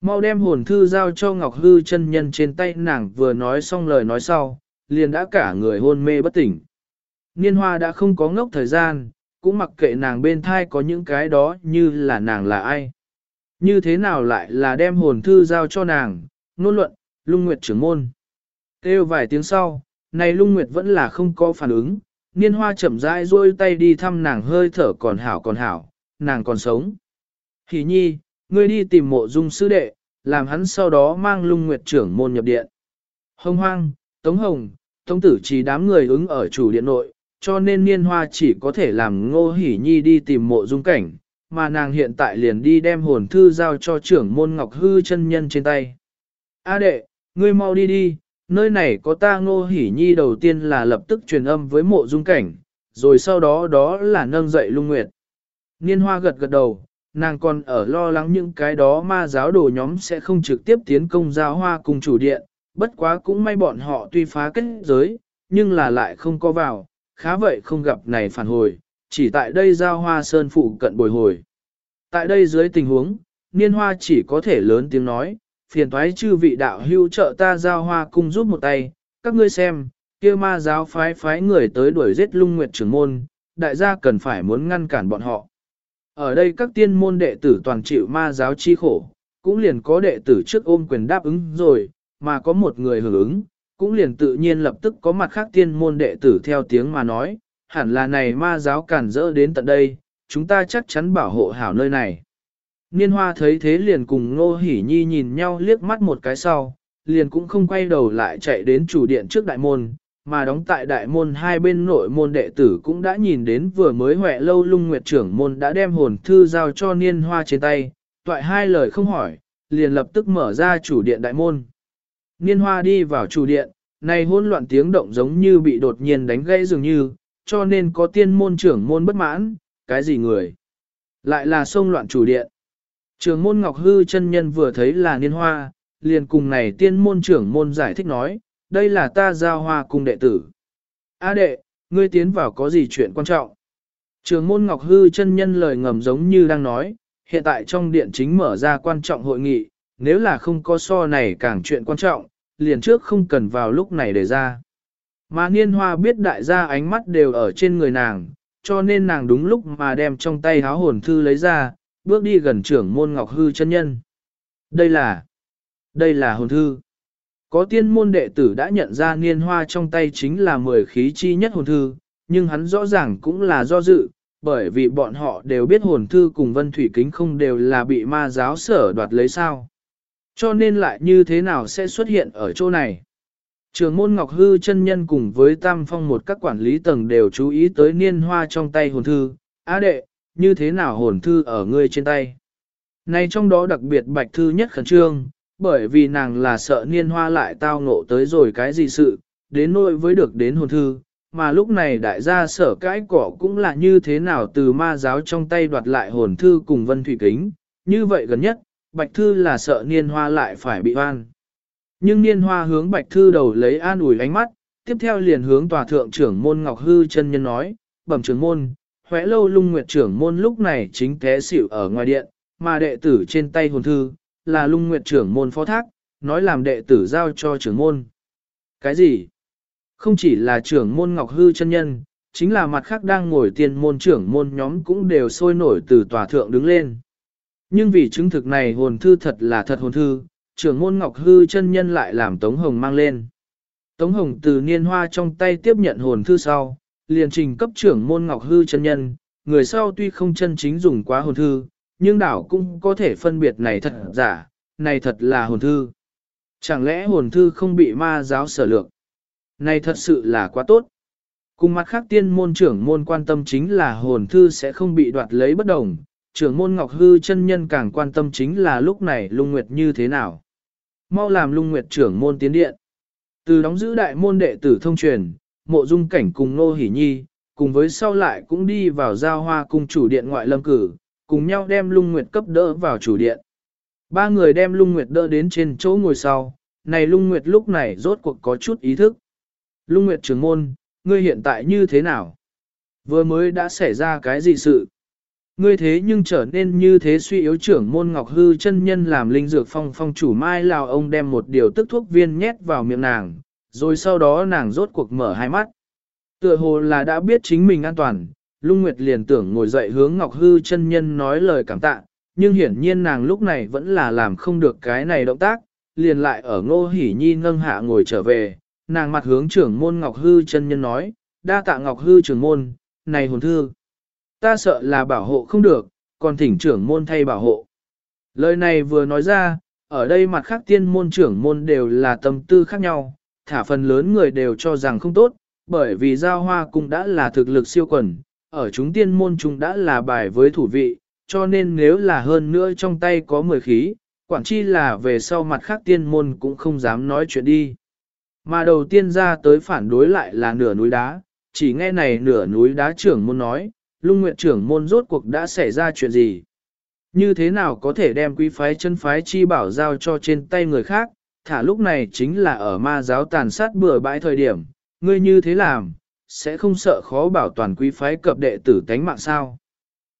Speaker 1: Mau đem hồn thư giao cho Ngọc Hư chân nhân trên tay nàng vừa nói xong lời nói sau, liền đã cả người hôn mê bất tỉnh. Niên hoa đã không có ngốc thời gian, cũng mặc kệ nàng bên thai có những cái đó như là nàng là ai. Như thế nào lại là đem hồn thư giao cho nàng, nôn luận, lung nguyệt trưởng môn. Kêu vài tiếng sau, này lung nguyệt vẫn là không có phản ứng, niên hoa chậm rãi duỗi tay đi thăm nàng hơi thở còn hảo còn hảo, nàng còn sống. Hỷ nhi, ngươi đi tìm mộ dung sư đệ, làm hắn sau đó mang lung nguyệt trưởng môn nhập điện. Hồng hoang, Tống Hồng, Tống Tử chỉ đám người ứng ở chủ điện nội, cho nên niên hoa chỉ có thể làm ngô hỉ nhi đi tìm mộ dung cảnh, mà nàng hiện tại liền đi đem hồn thư giao cho trưởng môn ngọc hư chân nhân trên tay. A đệ, ngươi mau đi đi, nơi này có ta ngô hỉ nhi đầu tiên là lập tức truyền âm với mộ dung cảnh, rồi sau đó đó là nâng dậy lung nguyệt. Niên hoa gật gật đầu, nàng còn ở lo lắng những cái đó ma giáo đồ nhóm sẽ không trực tiếp tiến công giao hoa cùng chủ điện, bất quá cũng may bọn họ tuy phá kết giới, nhưng là lại không có vào, khá vậy không gặp này phản hồi, chỉ tại đây giao hoa sơn phụ cận bồi hồi. Tại đây dưới tình huống, niên hoa chỉ có thể lớn tiếng nói, phiền thoái chư vị đạo hưu trợ ta giao hoa cung giúp một tay, các ngươi xem, kia ma giáo phái phái người tới đuổi giết lung nguyệt trưởng môn, đại gia cần phải muốn ngăn cản bọn họ. Ở đây các tiên môn đệ tử toàn chịu ma giáo chi khổ, cũng liền có đệ tử trước ôm quyền đáp ứng rồi, mà có một người hưởng ứng, cũng liền tự nhiên lập tức có mặt khác tiên môn đệ tử theo tiếng mà nói, hẳn là này ma giáo cản rỡ đến tận đây, chúng ta chắc chắn bảo hộ hảo nơi này. Niên hoa thấy thế liền cùng Ngô Hỷ Nhi nhìn nhau liếc mắt một cái sau, liền cũng không quay đầu lại chạy đến chủ điện trước đại môn, mà đóng tại đại môn hai bên nội môn đệ tử cũng đã nhìn đến vừa mới huệ lâu lung nguyệt trưởng môn đã đem hồn thư giao cho niên hoa trên tay, toại hai lời không hỏi, liền lập tức mở ra chủ điện đại môn. Niên hoa đi vào chủ điện, này hỗn loạn tiếng động giống như bị đột nhiên đánh gãy dường như, cho nên có tiên môn trưởng môn bất mãn, cái gì người? Lại là xông loạn chủ điện. Trường môn Ngọc Hư chân nhân vừa thấy là niên hoa, liền cùng này tiên môn trưởng môn giải thích nói, đây là ta giao hoa cùng đệ tử. A đệ, ngươi tiến vào có gì chuyện quan trọng? Trường môn Ngọc Hư chân nhân lời ngầm giống như đang nói, hiện tại trong điện chính mở ra quan trọng hội nghị, nếu là không có so này càng chuyện quan trọng, liền trước không cần vào lúc này để ra. Mà niên hoa biết đại gia ánh mắt đều ở trên người nàng, cho nên nàng đúng lúc mà đem trong tay háo hồn thư lấy ra, bước đi gần trưởng môn ngọc hư chân nhân. Đây là, đây là hồn thư. Có tiên môn đệ tử đã nhận ra niên hoa trong tay chính là mười khí chi nhất hồn thư, nhưng hắn rõ ràng cũng là do dự, bởi vì bọn họ đều biết hồn thư cùng vân thủy kính không đều là bị ma giáo sở đoạt lấy sao. Cho nên lại như thế nào sẽ xuất hiện ở chỗ này? Trường môn Ngọc Hư chân nhân cùng với Tam Phong một các quản lý tầng đều chú ý tới niên hoa trong tay hồn thư. Á đệ, như thế nào hồn thư ở ngươi trên tay? Này trong đó đặc biệt bạch thư nhất khẩn trương, bởi vì nàng là sợ niên hoa lại tao ngộ tới rồi cái gì sự, đến nỗi với được đến hồn thư, mà lúc này đại gia sở cãi cỏ cũng là như thế nào từ ma giáo trong tay đoạt lại hồn thư cùng vân thủy kính, như vậy gần nhất, Bạch Thư là sợ niên hoa lại phải bị oan. Nhưng niên hoa hướng Bạch Thư đầu lấy an ủi ánh mắt, tiếp theo liền hướng tòa thượng trưởng môn Ngọc Hư chân nhân nói, bẩm trưởng môn, khóe lâu lung nguyệt trưởng môn lúc này chính té xỉu ở ngoài điện, mà đệ tử trên tay hồn thư, là lung nguyệt trưởng môn phó thác, nói làm đệ tử giao cho trưởng môn. Cái gì? Không chỉ là trưởng môn Ngọc Hư chân nhân, chính là mặt khác đang ngồi tiền môn trưởng môn nhóm cũng đều sôi nổi từ tòa thượng đứng lên. Nhưng vì chứng thực này hồn thư thật là thật hồn thư, trưởng môn Ngọc Hư chân nhân lại làm Tống Hồng mang lên. Tống Hồng từ niên hoa trong tay tiếp nhận hồn thư sau, liền trình cấp trưởng môn Ngọc Hư chân nhân, người sau tuy không chân chính dùng quá hồn thư, nhưng đảo cũng có thể phân biệt này thật giả, này thật là hồn thư. Chẳng lẽ hồn thư không bị ma giáo sở lược? Này thật sự là quá tốt. Cùng mặt khác tiên môn trưởng môn quan tâm chính là hồn thư sẽ không bị đoạt lấy bất đồng, trưởng môn Ngọc Hư chân nhân càng quan tâm chính là lúc này lung nguyệt như thế nào. Mau làm lung nguyệt trưởng môn tiến điện. Từ đóng giữ đại môn đệ tử thông truyền, mộ dung cảnh cùng nô hỷ nhi, cùng với sau lại cũng đi vào giao hoa cung chủ điện ngoại lâm cử, cùng nhau đem lung nguyệt cấp đỡ vào chủ điện. Ba người đem lung nguyệt đỡ đến trên chỗ ngồi sau, này lung nguyệt lúc này rốt cuộc có chút ý thức. Lung nguyệt trưởng môn, ngươi hiện tại như thế nào? Vừa mới đã xảy ra cái gì sự? Ngươi thế nhưng trở nên như thế suy yếu trưởng môn ngọc hư chân nhân làm linh dược phong phong chủ mai lào ông đem một điều tức thuốc viên nhét vào miệng nàng, rồi sau đó nàng rốt cuộc mở hai mắt. Tựa hồ là đã biết chính mình an toàn, Lung Nguyệt liền tưởng ngồi dậy hướng Ngọc Hư chân nhân nói lời cảm tạ, nhưng hiển nhiên nàng lúc này vẫn là làm không được cái này động tác, liền lại ở Ngô Hỉ Nhi ngâng hạ ngồi trở về, nàng mặt hướng trưởng môn Ngọc Hư chân nhân nói, đa tạ Ngọc Hư trưởng môn, này hồn thư. Ta sợ là bảo hộ không được, còn thỉnh trưởng môn thay bảo hộ. Lời này vừa nói ra, ở đây mặt khác tiên môn trưởng môn đều là tâm tư khác nhau, thả phần lớn người đều cho rằng không tốt, bởi vì giao hoa cũng đã là thực lực siêu quần, ở chúng tiên môn chúng đã là bài với thủ vị, cho nên nếu là hơn nữa trong tay có 10 khí, quản chi là về sau mặt khác tiên môn cũng không dám nói chuyện đi. Mà đầu tiên ra tới phản đối lại là nửa núi đá, chỉ nghe này nửa núi đá trưởng môn nói, lung nguyện trưởng môn rốt cuộc đã xảy ra chuyện gì. Như thế nào có thể đem quý phái chân phái chi bảo giao cho trên tay người khác, thả lúc này chính là ở ma giáo tàn sát bừa bãi thời điểm, ngươi như thế làm, sẽ không sợ khó bảo toàn quý phái cập đệ tử tánh mạng sao.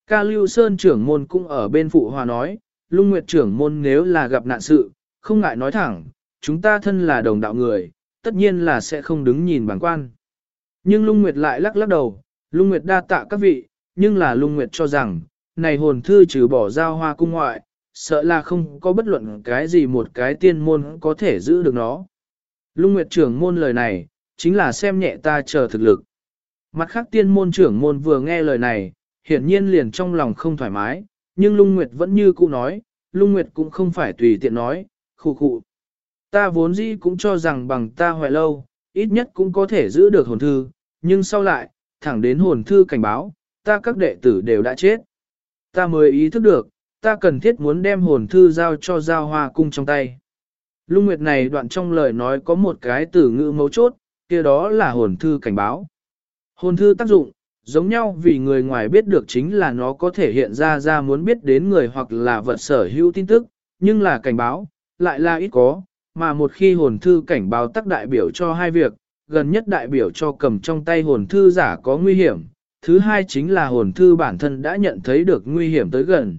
Speaker 1: Ca Lưu Sơn trưởng môn cũng ở bên phụ hòa nói, lung nguyệt trưởng môn nếu là gặp nạn sự, không ngại nói thẳng, chúng ta thân là đồng đạo người, tất nhiên là sẽ không đứng nhìn bằng quan. Nhưng lung nguyệt lại lắc lắc đầu, lung nguyệt đa tạ các vị, nhưng là lung nguyệt cho rằng, này hồn thư trừ bỏ giao hoa cung ngoại, sợ là không có bất luận cái gì một cái tiên môn có thể giữ được nó. Lung nguyệt trưởng môn lời này, chính là xem nhẹ ta chờ thực lực. Mặt khác tiên môn trưởng môn vừa nghe lời này, hiển nhiên liền trong lòng không thoải mái, nhưng Lung Nguyệt vẫn như cũ nói, Lung Nguyệt cũng không phải tùy tiện nói, khụ khụ. Ta vốn dĩ cũng cho rằng bằng ta hoài lâu, ít nhất cũng có thể giữ được hồn thư, nhưng sau lại, thẳng đến hồn thư cảnh báo, ta các đệ tử đều đã chết. Ta mới ý thức được, ta cần thiết muốn đem hồn thư giao cho giao hoa cung trong tay. Lung Nguyệt này đoạn trong lời nói có một cái từ ngữ mấu chốt, kia đó là hồn thư cảnh báo. Hồn thư tác dụng, giống nhau vì người ngoài biết được chính là nó có thể hiện ra ra muốn biết đến người hoặc là vật sở hữu tin tức, nhưng là cảnh báo, lại là ít có, mà một khi hồn thư cảnh báo tác đại biểu cho hai việc, gần nhất đại biểu cho cầm trong tay hồn thư giả có nguy hiểm, thứ hai chính là hồn thư bản thân đã nhận thấy được nguy hiểm tới gần.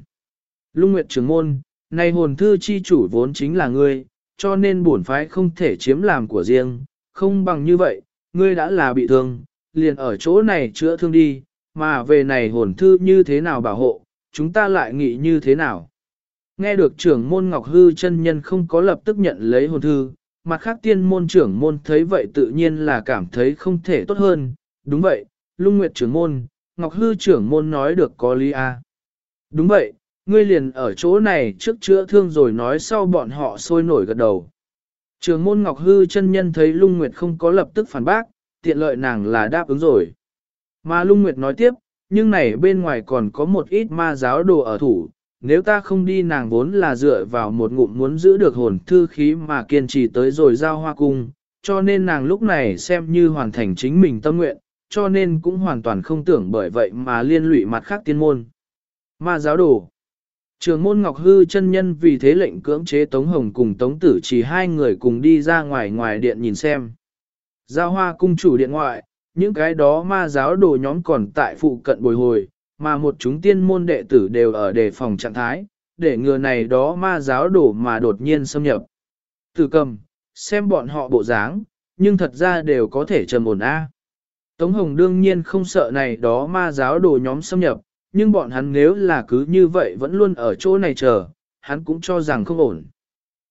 Speaker 1: Lung Nguyệt Trường Môn, này hồn thư chi chủ vốn chính là ngươi, cho nên bổn phái không thể chiếm làm của riêng, không bằng như vậy, ngươi đã là bị thương, liền ở chỗ này chữa thương đi, mà về này hồn thư như thế nào bảo hộ, chúng ta lại nghĩ như thế nào. Nghe được trưởng môn Ngọc Hư chân nhân không có lập tức nhận lấy hồn thư, mặt khác tiên môn trưởng môn thấy vậy tự nhiên là cảm thấy không thể tốt hơn, đúng vậy, lung nguyệt trưởng môn, Ngọc Hư trưởng môn nói được có lý a. À. Đúng vậy, ngươi liền ở chỗ này trước chữa thương rồi nói sau bọn họ sôi nổi gật đầu. Trường môn Ngọc Hư chân nhân thấy Lung Nguyệt không có lập tức phản bác, tiện lợi nàng là đáp ứng rồi. Mà Lung Nguyệt nói tiếp, nhưng này bên ngoài còn có một ít ma giáo đồ ở thủ, nếu ta không đi nàng vốn là dựa vào một ngụm muốn giữ được hồn thư khí mà kiên trì tới rồi giao hoa cung, cho nên nàng lúc này xem như hoàn thành chính mình tâm nguyện, cho nên cũng hoàn toàn không tưởng bởi vậy mà liên lụy mặt khác tiên môn. Ma giáo đồ Trường môn Ngọc Hư chân nhân vì thế lệnh cưỡng chế Tống Hồng cùng Tống Tử chỉ hai người cùng đi ra ngoài ngoài điện nhìn xem. Giao hoa cung chủ điện ngoại, những cái đó ma giáo đồ nhóm còn tại phụ cận bồi hồi, mà một chúng tiên môn đệ tử đều ở đề phòng trạng thái, để ngừa này đó ma giáo đồ mà đột nhiên xâm nhập. Tử cầm, xem bọn họ bộ dáng, nhưng thật ra đều có thể trầm ổn A. Tống Hồng đương nhiên không sợ này đó ma giáo đồ nhóm xâm nhập, nhưng bọn hắn nếu là cứ như vậy vẫn luôn ở chỗ này chờ, hắn cũng cho rằng không ổn.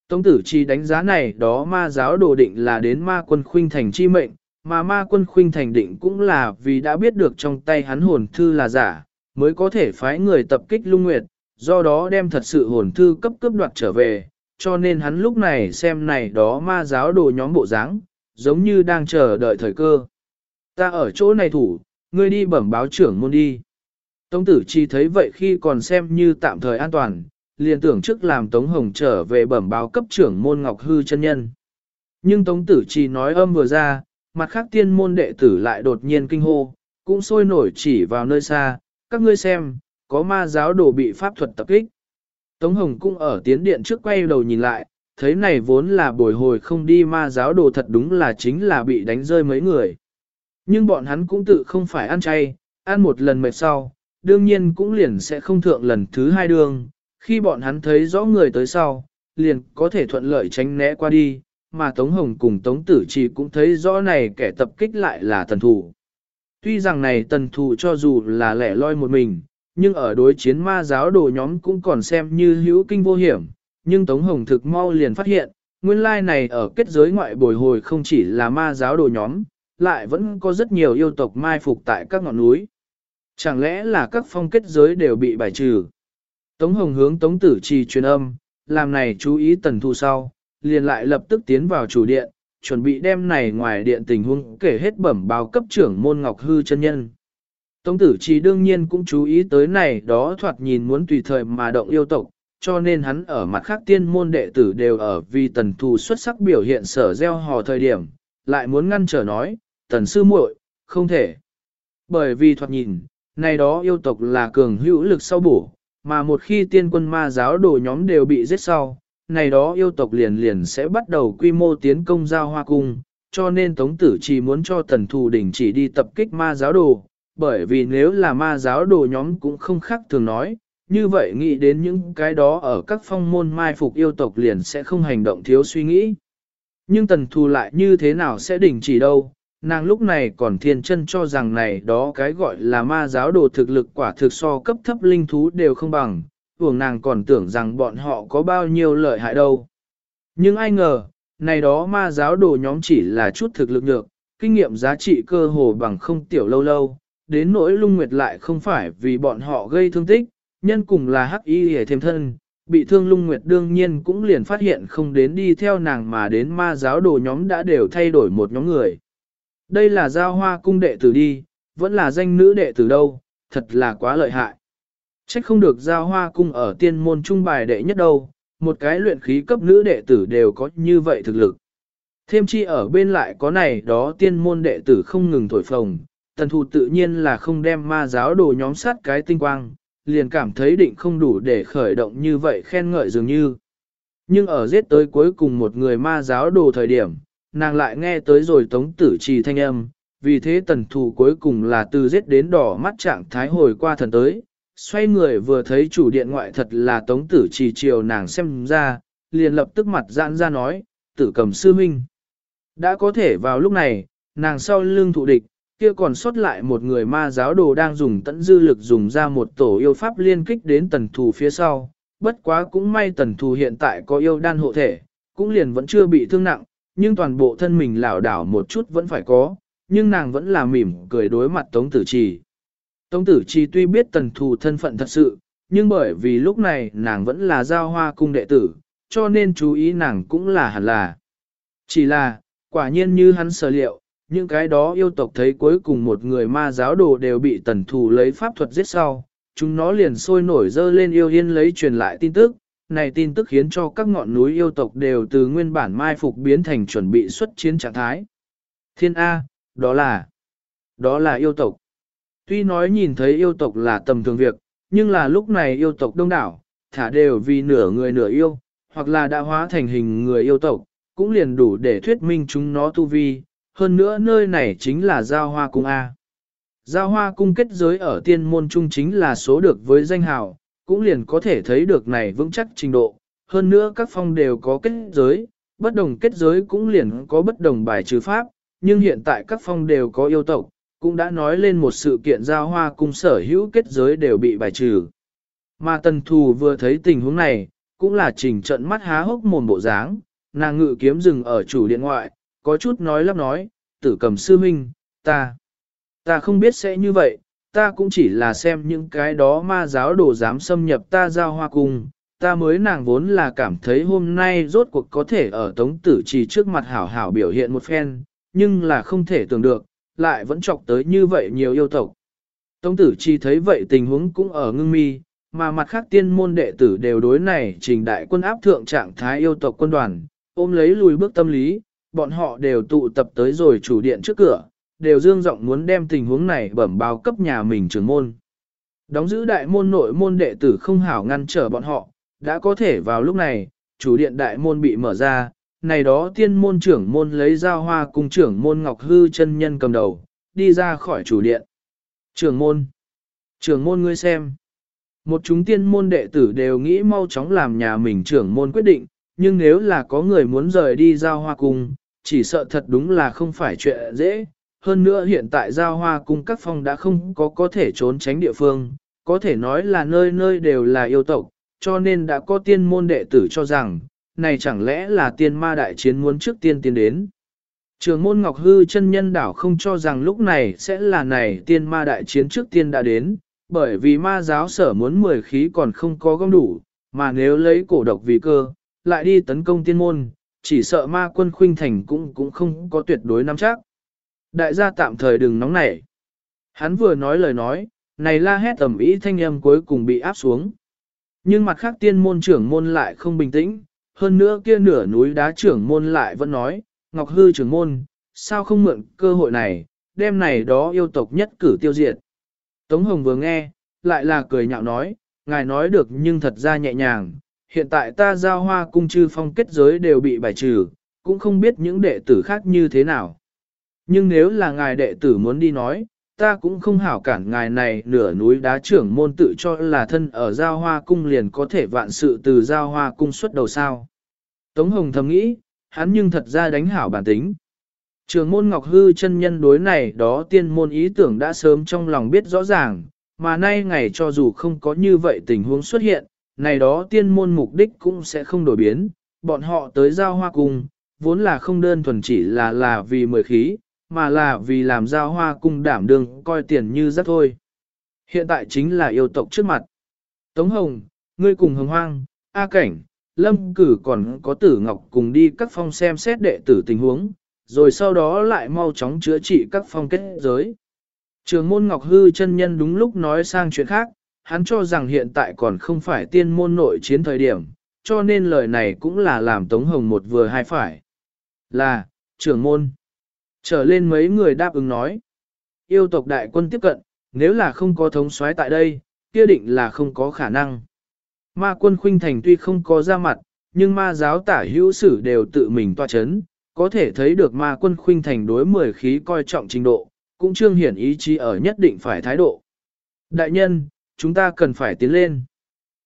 Speaker 1: Tống tử chi đánh giá này đó ma giáo đồ định là đến ma quân khuynh thành chi mệnh, mà ma quân khuynh thành định cũng là vì đã biết được trong tay hắn hồn thư là giả, mới có thể phái người tập kích lung nguyệt, do đó đem thật sự hồn thư cấp cướp đoạt trở về, cho nên hắn lúc này xem này đó ma giáo đồ nhóm bộ dáng, giống như đang chờ đợi thời cơ. Ta ở chỗ này thủ, ngươi đi bẩm báo trưởng môn đi. Tống tử chi thấy vậy khi còn xem như tạm thời an toàn, liền tưởng trước làm Tống Hồng trở về bẩm báo cấp trưởng môn Ngọc Hư chân nhân. Nhưng Tống tử chi nói âm vừa ra, mặt khác tiên môn đệ tử lại đột nhiên kinh hô, cũng sôi nổi chỉ vào nơi xa, các ngươi xem, có ma giáo đồ bị pháp thuật tập kích. Tống Hồng cũng ở tiến điện trước quay đầu nhìn lại, thấy này vốn là bồi hồi không đi ma giáo đồ thật đúng là chính là bị đánh rơi mấy người. Nhưng bọn hắn cũng tự không phải ăn chay, ăn một lần mệt sau, đương nhiên cũng liền sẽ không thượng lần thứ hai đường, khi bọn hắn thấy rõ người tới sau, liền có thể thuận lợi tránh né qua đi, mà Tống Hồng cùng Tống Tử Trì cũng thấy rõ này kẻ tập kích lại là thần thủ. Tuy rằng này tần thủ cho dù là lẻ loi một mình, nhưng ở đối chiến ma giáo đồ nhóm cũng còn xem như hữu kinh vô hiểm, nhưng Tống Hồng thực mau liền phát hiện, nguyên lai này ở kết giới ngoại bồi hồi không chỉ là ma giáo đồ nhóm, lại vẫn có rất nhiều yêu tộc mai phục tại các ngọn núi. Chẳng lẽ là các phong kết giới đều bị bài trừ? Tống Hồng hướng Tống Tử Trì truyền âm, làm này chú ý tần thu sau, liền lại lập tức tiến vào chủ điện, chuẩn bị đem này ngoài điện tình huống kể hết bẩm báo cấp trưởng môn Ngọc Hư chân nhân. Tống tử Trì đương nhiên cũng chú ý tới này đó thoạt nhìn muốn tùy thời mà động yêu tộc, cho nên hắn ở mặt khác tiên môn đệ tử đều ở vì tần thu xuất sắc biểu hiện sở gieo hò thời điểm, lại muốn ngăn trở nói, tần sư muội, không thể. Bởi vì thoạt nhìn, này đó yêu tộc là cường hữu lực sau bổ, mà một khi tiên quân ma giáo đồ nhóm đều bị giết sau, này đó yêu tộc liền liền sẽ bắt đầu quy mô tiến công giao hoa cung, cho nên Tống Tử chỉ muốn cho tần thù đỉnh chỉ đi tập kích ma giáo đồ, bởi vì nếu là ma giáo đồ nhóm cũng không khác thường nói, như vậy nghĩ đến những cái đó ở các phong môn mai phục yêu tộc liền sẽ không hành động thiếu suy nghĩ. Nhưng tần thù lại như thế nào sẽ đình chỉ đâu, nàng lúc này còn thiên chân cho rằng này đó cái gọi là ma giáo đồ thực lực quả thực so cấp thấp linh thú đều không bằng, buồng nàng còn tưởng rằng bọn họ có bao nhiêu lợi hại đâu. Nhưng ai ngờ, này đó ma giáo đồ nhóm chỉ là chút thực lực nhược, kinh nghiệm giá trị cơ hồ bằng không tiểu lâu lâu, đến nỗi lung nguyệt lại không phải vì bọn họ gây thương tích, nhân cùng là hắc y hề thêm thân, bị thương lung nguyệt đương nhiên cũng liền phát hiện không đến đi theo nàng mà đến ma giáo đồ nhóm đã đều thay đổi một nhóm người. Đây là giao hoa cung đệ tử đi, vẫn là danh nữ đệ tử đâu, thật là quá lợi hại. Trách không được giao hoa cung ở tiên môn trung bài đệ nhất đâu, một cái luyện khí cấp nữ đệ tử đều có như vậy thực lực. Thêm chi ở bên lại có này đó tiên môn đệ tử không ngừng thổi phồng, tần thù tự nhiên là không đem ma giáo đồ nhóm sát cái tinh quang, liền cảm thấy định không đủ để khởi động như vậy khen ngợi dường như. Nhưng ở giết tới cuối cùng một người ma giáo đồ thời điểm, nàng lại nghe tới rồi tống tử trì thanh âm, vì thế tần thù cuối cùng là từ giết đến đỏ mắt trạng thái hồi qua thần tới, xoay người vừa thấy chủ điện ngoại thật là tống tử trì chiều nàng xem ra, liền lập tức mặt giãn ra nói, tử cầm sư minh. Đã có thể vào lúc này, nàng sau lưng thụ địch, kia còn sót lại một người ma giáo đồ đang dùng tận dư lực dùng ra một tổ yêu pháp liên kích đến tần thù phía sau. Bất quá cũng may tần thù hiện tại có yêu đan hộ thể, cũng liền vẫn chưa bị thương nặng, nhưng toàn bộ thân mình lảo đảo một chút vẫn phải có, nhưng nàng vẫn là mỉm cười đối mặt Tống Tử Trì. Tống Tử Trì tuy biết tần thù thân phận thật sự, nhưng bởi vì lúc này nàng vẫn là giao hoa cung đệ tử, cho nên chú ý nàng cũng là hẳn là. Chỉ là, quả nhiên như hắn sở liệu, những cái đó yêu tộc thấy cuối cùng một người ma giáo đồ đều bị tần thù lấy pháp thuật giết sau, chúng nó liền sôi nổi dơ lên yêu hiên lấy truyền lại tin tức, này tin tức khiến cho các ngọn núi yêu tộc đều từ nguyên bản mai phục biến thành chuẩn bị xuất chiến trạng thái. Thiên A, đó là, đó là yêu tộc. Tuy nói nhìn thấy yêu tộc là tầm thường việc, nhưng là lúc này yêu tộc đông đảo, thả đều vì nửa người nửa yêu, hoặc là đã hóa thành hình người yêu tộc, cũng liền đủ để thuyết minh chúng nó tu vi, hơn nữa nơi này chính là giao hoa cung A. Giao hoa cung kết giới ở tiên môn trung chính là số được với danh hào, cũng liền có thể thấy được này vững chắc trình độ. Hơn nữa các phong đều có kết giới, bất đồng kết giới cũng liền có bất đồng bài trừ pháp, nhưng hiện tại các phong đều có yêu tộc, cũng đã nói lên một sự kiện giao hoa cung sở hữu kết giới đều bị bài trừ. Mà tần thù vừa thấy tình huống này, cũng là trình trận mắt há hốc mồm bộ dáng, nàng ngự kiếm rừng ở chủ điện ngoại, có chút nói lắp nói, tử cầm sư minh, ta, ta không biết sẽ như vậy, ta cũng chỉ là xem những cái đó ma giáo đồ dám xâm nhập ta giao hoa cung, ta mới nàng vốn là cảm thấy hôm nay rốt cuộc có thể ở tống tử trì trước mặt hảo hảo biểu hiện một phen, nhưng là không thể tưởng được, lại vẫn chọc tới như vậy nhiều yêu tộc. Tống tử trì thấy vậy tình huống cũng ở ngưng mi, mà mặt khác tiên môn đệ tử đều đối này trình đại quân áp thượng trạng thái yêu tộc quân đoàn, ôm lấy lùi bước tâm lý, bọn họ đều tụ tập tới rồi chủ điện trước cửa, đều dương giọng muốn đem tình huống này bẩm báo cấp nhà mình trưởng môn. Đóng giữ đại môn nội môn đệ tử không hảo ngăn trở bọn họ, đã có thể vào lúc này, chủ điện đại môn bị mở ra, này đó tiên môn trưởng môn lấy giao hoa cùng trưởng môn Ngọc Hư chân nhân cầm đầu, đi ra khỏi chủ điện. Trưởng môn, trưởng môn ngươi xem. Một chúng tiên môn đệ tử đều nghĩ mau chóng làm nhà mình trưởng môn quyết định, nhưng nếu là có người muốn rời đi giao hoa cung, chỉ sợ thật đúng là không phải chuyện dễ, hơn nữa hiện tại giao hoa cung các phong đã không có có thể trốn tránh địa phương, có thể nói là nơi nơi đều là yêu tộc, cho nên đã có tiên môn đệ tử cho rằng, này chẳng lẽ là tiên ma đại chiến muốn trước tiên tiến đến. Trường môn Ngọc Hư chân nhân đảo không cho rằng lúc này sẽ là này tiên ma đại chiến trước tiên đã đến, bởi vì ma giáo sở muốn mười khí còn không có gom đủ, mà nếu lấy cổ độc vì cơ, lại đi tấn công tiên môn, chỉ sợ ma quân khuynh thành cũng cũng không có tuyệt đối nắm chắc. Đại gia tạm thời đừng nóng nảy. Hắn vừa nói lời nói, này la hét tầm ý thanh âm cuối cùng bị áp xuống. Nhưng mặt khác tiên môn trưởng môn lại không bình tĩnh, hơn nữa kia nửa núi đá trưởng môn lại vẫn nói, Ngọc Hư trưởng môn, sao không mượn cơ hội này, đêm này đó yêu tộc nhất cử tiêu diệt. Tống Hồng vừa nghe, lại là cười nhạo nói, ngài nói được nhưng thật ra nhẹ nhàng, hiện tại ta giao hoa cung chư phong kết giới đều bị bài trừ, cũng không biết những đệ tử khác như thế nào. Nhưng nếu là ngài đệ tử muốn đi nói, ta cũng không hảo cản ngài này nửa núi đá trưởng môn tự cho là thân ở giao hoa cung liền có thể vạn sự từ giao hoa cung xuất đầu sao. Tống Hồng thầm nghĩ, hắn nhưng thật ra đánh hảo bản tính. Trường môn Ngọc Hư chân nhân đối này đó tiên môn ý tưởng đã sớm trong lòng biết rõ ràng, mà nay ngày cho dù không có như vậy tình huống xuất hiện, này đó tiên môn mục đích cũng sẽ không đổi biến, bọn họ tới giao hoa cung, vốn là không đơn thuần chỉ là là vì mười khí, mà là vì làm giao hoa cung đảm đương coi tiền như rất thôi. Hiện tại chính là yêu tộc trước mặt. Tống Hồng, ngươi cùng hồng hoang, A Cảnh, Lâm Cử còn có tử ngọc cùng đi các phong xem xét đệ tử tình huống, rồi sau đó lại mau chóng chữa trị các phong kết giới. Trường môn Ngọc Hư chân nhân đúng lúc nói sang chuyện khác, hắn cho rằng hiện tại còn không phải tiên môn nội chiến thời điểm, cho nên lời này cũng là làm Tống Hồng một vừa hai phải. Là, trưởng môn. Trở lên mấy người đáp ứng nói. Yêu tộc đại quân tiếp cận, nếu là không có thống soái tại đây, kia định là không có khả năng. Ma quân khuynh thành tuy không có ra mặt, nhưng ma giáo tả hữu sử đều tự mình toa chấn, có thể thấy được ma quân khuynh thành đối mười khí coi trọng trình độ, cũng trương hiển ý chí ở nhất định phải thái độ. Đại nhân, chúng ta cần phải tiến lên.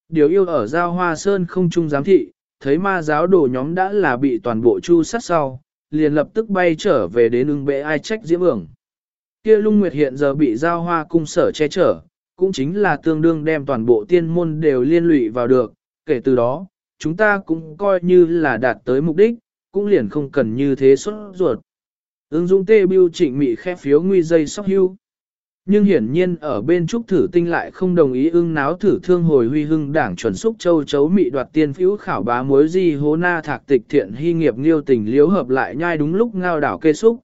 Speaker 1: Điều yêu ở giao hoa sơn không chung giám thị, thấy ma giáo đồ nhóm đã là bị toàn bộ chu sát sau, liền lập tức bay trở về đến ưng bệ ai trách diễm ưởng. Kia lung nguyệt hiện giờ bị giao hoa cung sở che chở, cũng chính là tương đương đem toàn bộ tiên môn đều liên lụy vào được, kể từ đó, chúng ta cũng coi như là đạt tới mục đích, cũng liền không cần như thế xuất ruột. Ứng dụng tê biêu trịnh mị khép phiếu nguy dây sóc hưu. Nhưng hiển nhiên ở bên trúc thử tinh lại không đồng ý ưng náo thử thương hồi huy hưng đảng chuẩn xúc châu chấu mị đoạt tiên phiếu khảo bá mối di hố na thạc tịch thiện hy nghiệp nghiêu tình liếu hợp lại nhai đúng lúc ngao đảo kê xúc.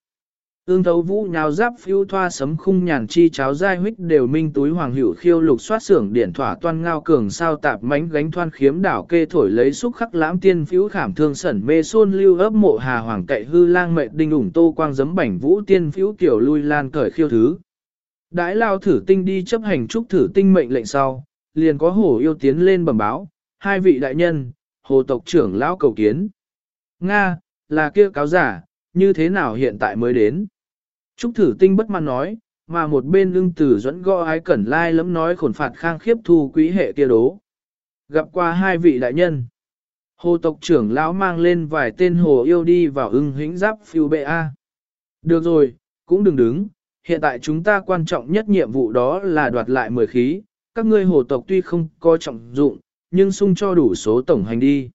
Speaker 1: Ương thấu vũ nhào giáp phiêu thoa sấm khung nhàn chi cháo dai huyết đều minh túi hoàng hữu khiêu lục xoát xưởng điện thỏa toan ngao cường sao tạp mánh gánh thoan khiếm đảo kê thổi lấy xúc khắc lãm tiên phiếu khảm thương sẩn mê xôn lưu ấp mộ hà hoàng cậy hư lang mệ đinh ủng tô quang giấm bảnh vũ tiên phiếu kiểu lui lan cởi khiêu thứ. Đãi lao thử tinh đi chấp hành trúc thử tinh mệnh lệnh sau, liền có hổ yêu tiến lên bẩm báo, hai vị đại nhân, hồ tộc trưởng lão cầu kiến. Nga, là kia cáo giả, như thế nào hiện tại mới đến? Trúc thử tinh bất mãn nói, mà một bên lưng tử dẫn gõ ái cẩn lai lấm nói khổn phạt khang khiếp thu quý hệ kia đố. Gặp qua hai vị đại nhân. Hồ tộc trưởng lão mang lên vài tên hồ yêu đi vào ưng hĩnh giáp phiêu bệ A. Được rồi, cũng đừng đứng, hiện tại chúng ta quan trọng nhất nhiệm vụ đó là đoạt lại mười khí, các ngươi hồ tộc tuy không có trọng dụng, nhưng sung cho đủ số tổng hành đi.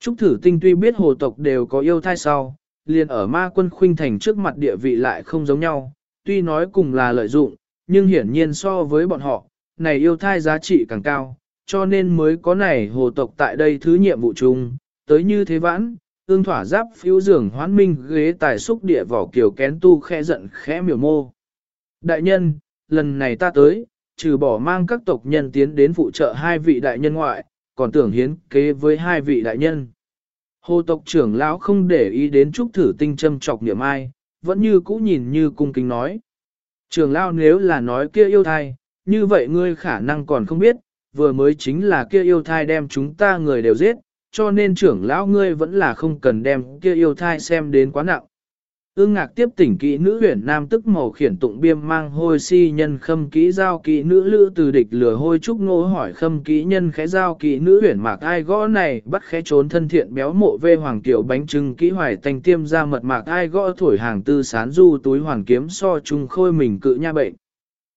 Speaker 1: Trúc thử tinh tuy biết hồ tộc đều có yêu thai sau, liền ở ma quân khuynh thành trước mặt địa vị lại không giống nhau, tuy nói cùng là lợi dụng, nhưng hiển nhiên so với bọn họ, này yêu thai giá trị càng cao, cho nên mới có này hồ tộc tại đây thứ nhiệm vụ chung, tới như thế vãn, ương thỏa giáp phiếu giường hoán minh ghế tài xúc địa vỏ kiều kén tu khẽ giận khẽ miểu mô. Đại nhân, lần này ta tới, trừ bỏ mang các tộc nhân tiến đến phụ trợ hai vị đại nhân ngoại, còn tưởng hiến kế với hai vị đại nhân. Hồ tộc trưởng lão không để ý đến trúc thử tinh châm chọc niệm ai, vẫn như cũ nhìn như cung kính nói. Trưởng lão nếu là nói kia yêu thai, như vậy ngươi khả năng còn không biết, vừa mới chính là kia yêu thai đem chúng ta người đều giết, cho nên trưởng lão ngươi vẫn là không cần đem kia yêu thai xem đến quá nặng. Ương ngạc tiếp tỉnh kỹ nữ huyền nam tức màu khiển tụng biêm mang hôi si nhân khâm kỹ giao kỹ nữ lữ từ địch lửa hôi trúc ngô hỏi khâm kỹ nhân khẽ giao kỹ nữ huyền mạc ai gõ này bắt khẽ trốn thân thiện béo mộ vê hoàng tiểu bánh trưng kỹ hoài thành tiêm ra mật mạc ai gõ thổi hàng tư sán du túi hoàn kiếm so trung khôi mình cự nha bệnh.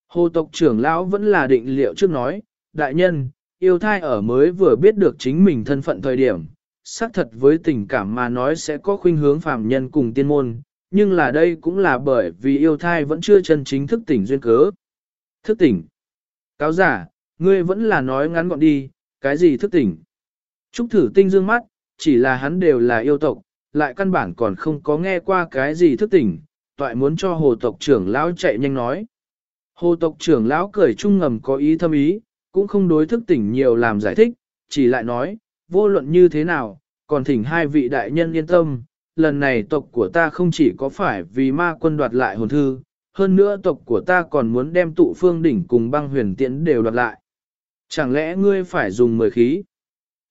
Speaker 1: Hồ tộc trưởng lão vẫn là định liệu trước nói, đại nhân, yêu thai ở mới vừa biết được chính mình thân phận thời điểm, xác thật với tình cảm mà nói sẽ có khuynh hướng phàm nhân cùng tiên môn, nhưng là đây cũng là bởi vì yêu thai vẫn chưa chân chính thức tỉnh duyên cớ. Thức tỉnh. Cáo giả, ngươi vẫn là nói ngắn gọn đi, cái gì thức tỉnh. Trúc thử tinh dương mắt, chỉ là hắn đều là yêu tộc, lại căn bản còn không có nghe qua cái gì thức tỉnh, toại muốn cho hồ tộc trưởng lão chạy nhanh nói. Hồ tộc trưởng lão cười trung ngầm có ý thâm ý, cũng không đối thức tỉnh nhiều làm giải thích, chỉ lại nói, vô luận như thế nào, còn thỉnh hai vị đại nhân yên tâm, lần này tộc của ta không chỉ có phải vì ma quân đoạt lại hồn thư, hơn nữa tộc của ta còn muốn đem tụ phương đỉnh cùng băng huyền tiễn đều đoạt lại. Chẳng lẽ ngươi phải dùng mười khí?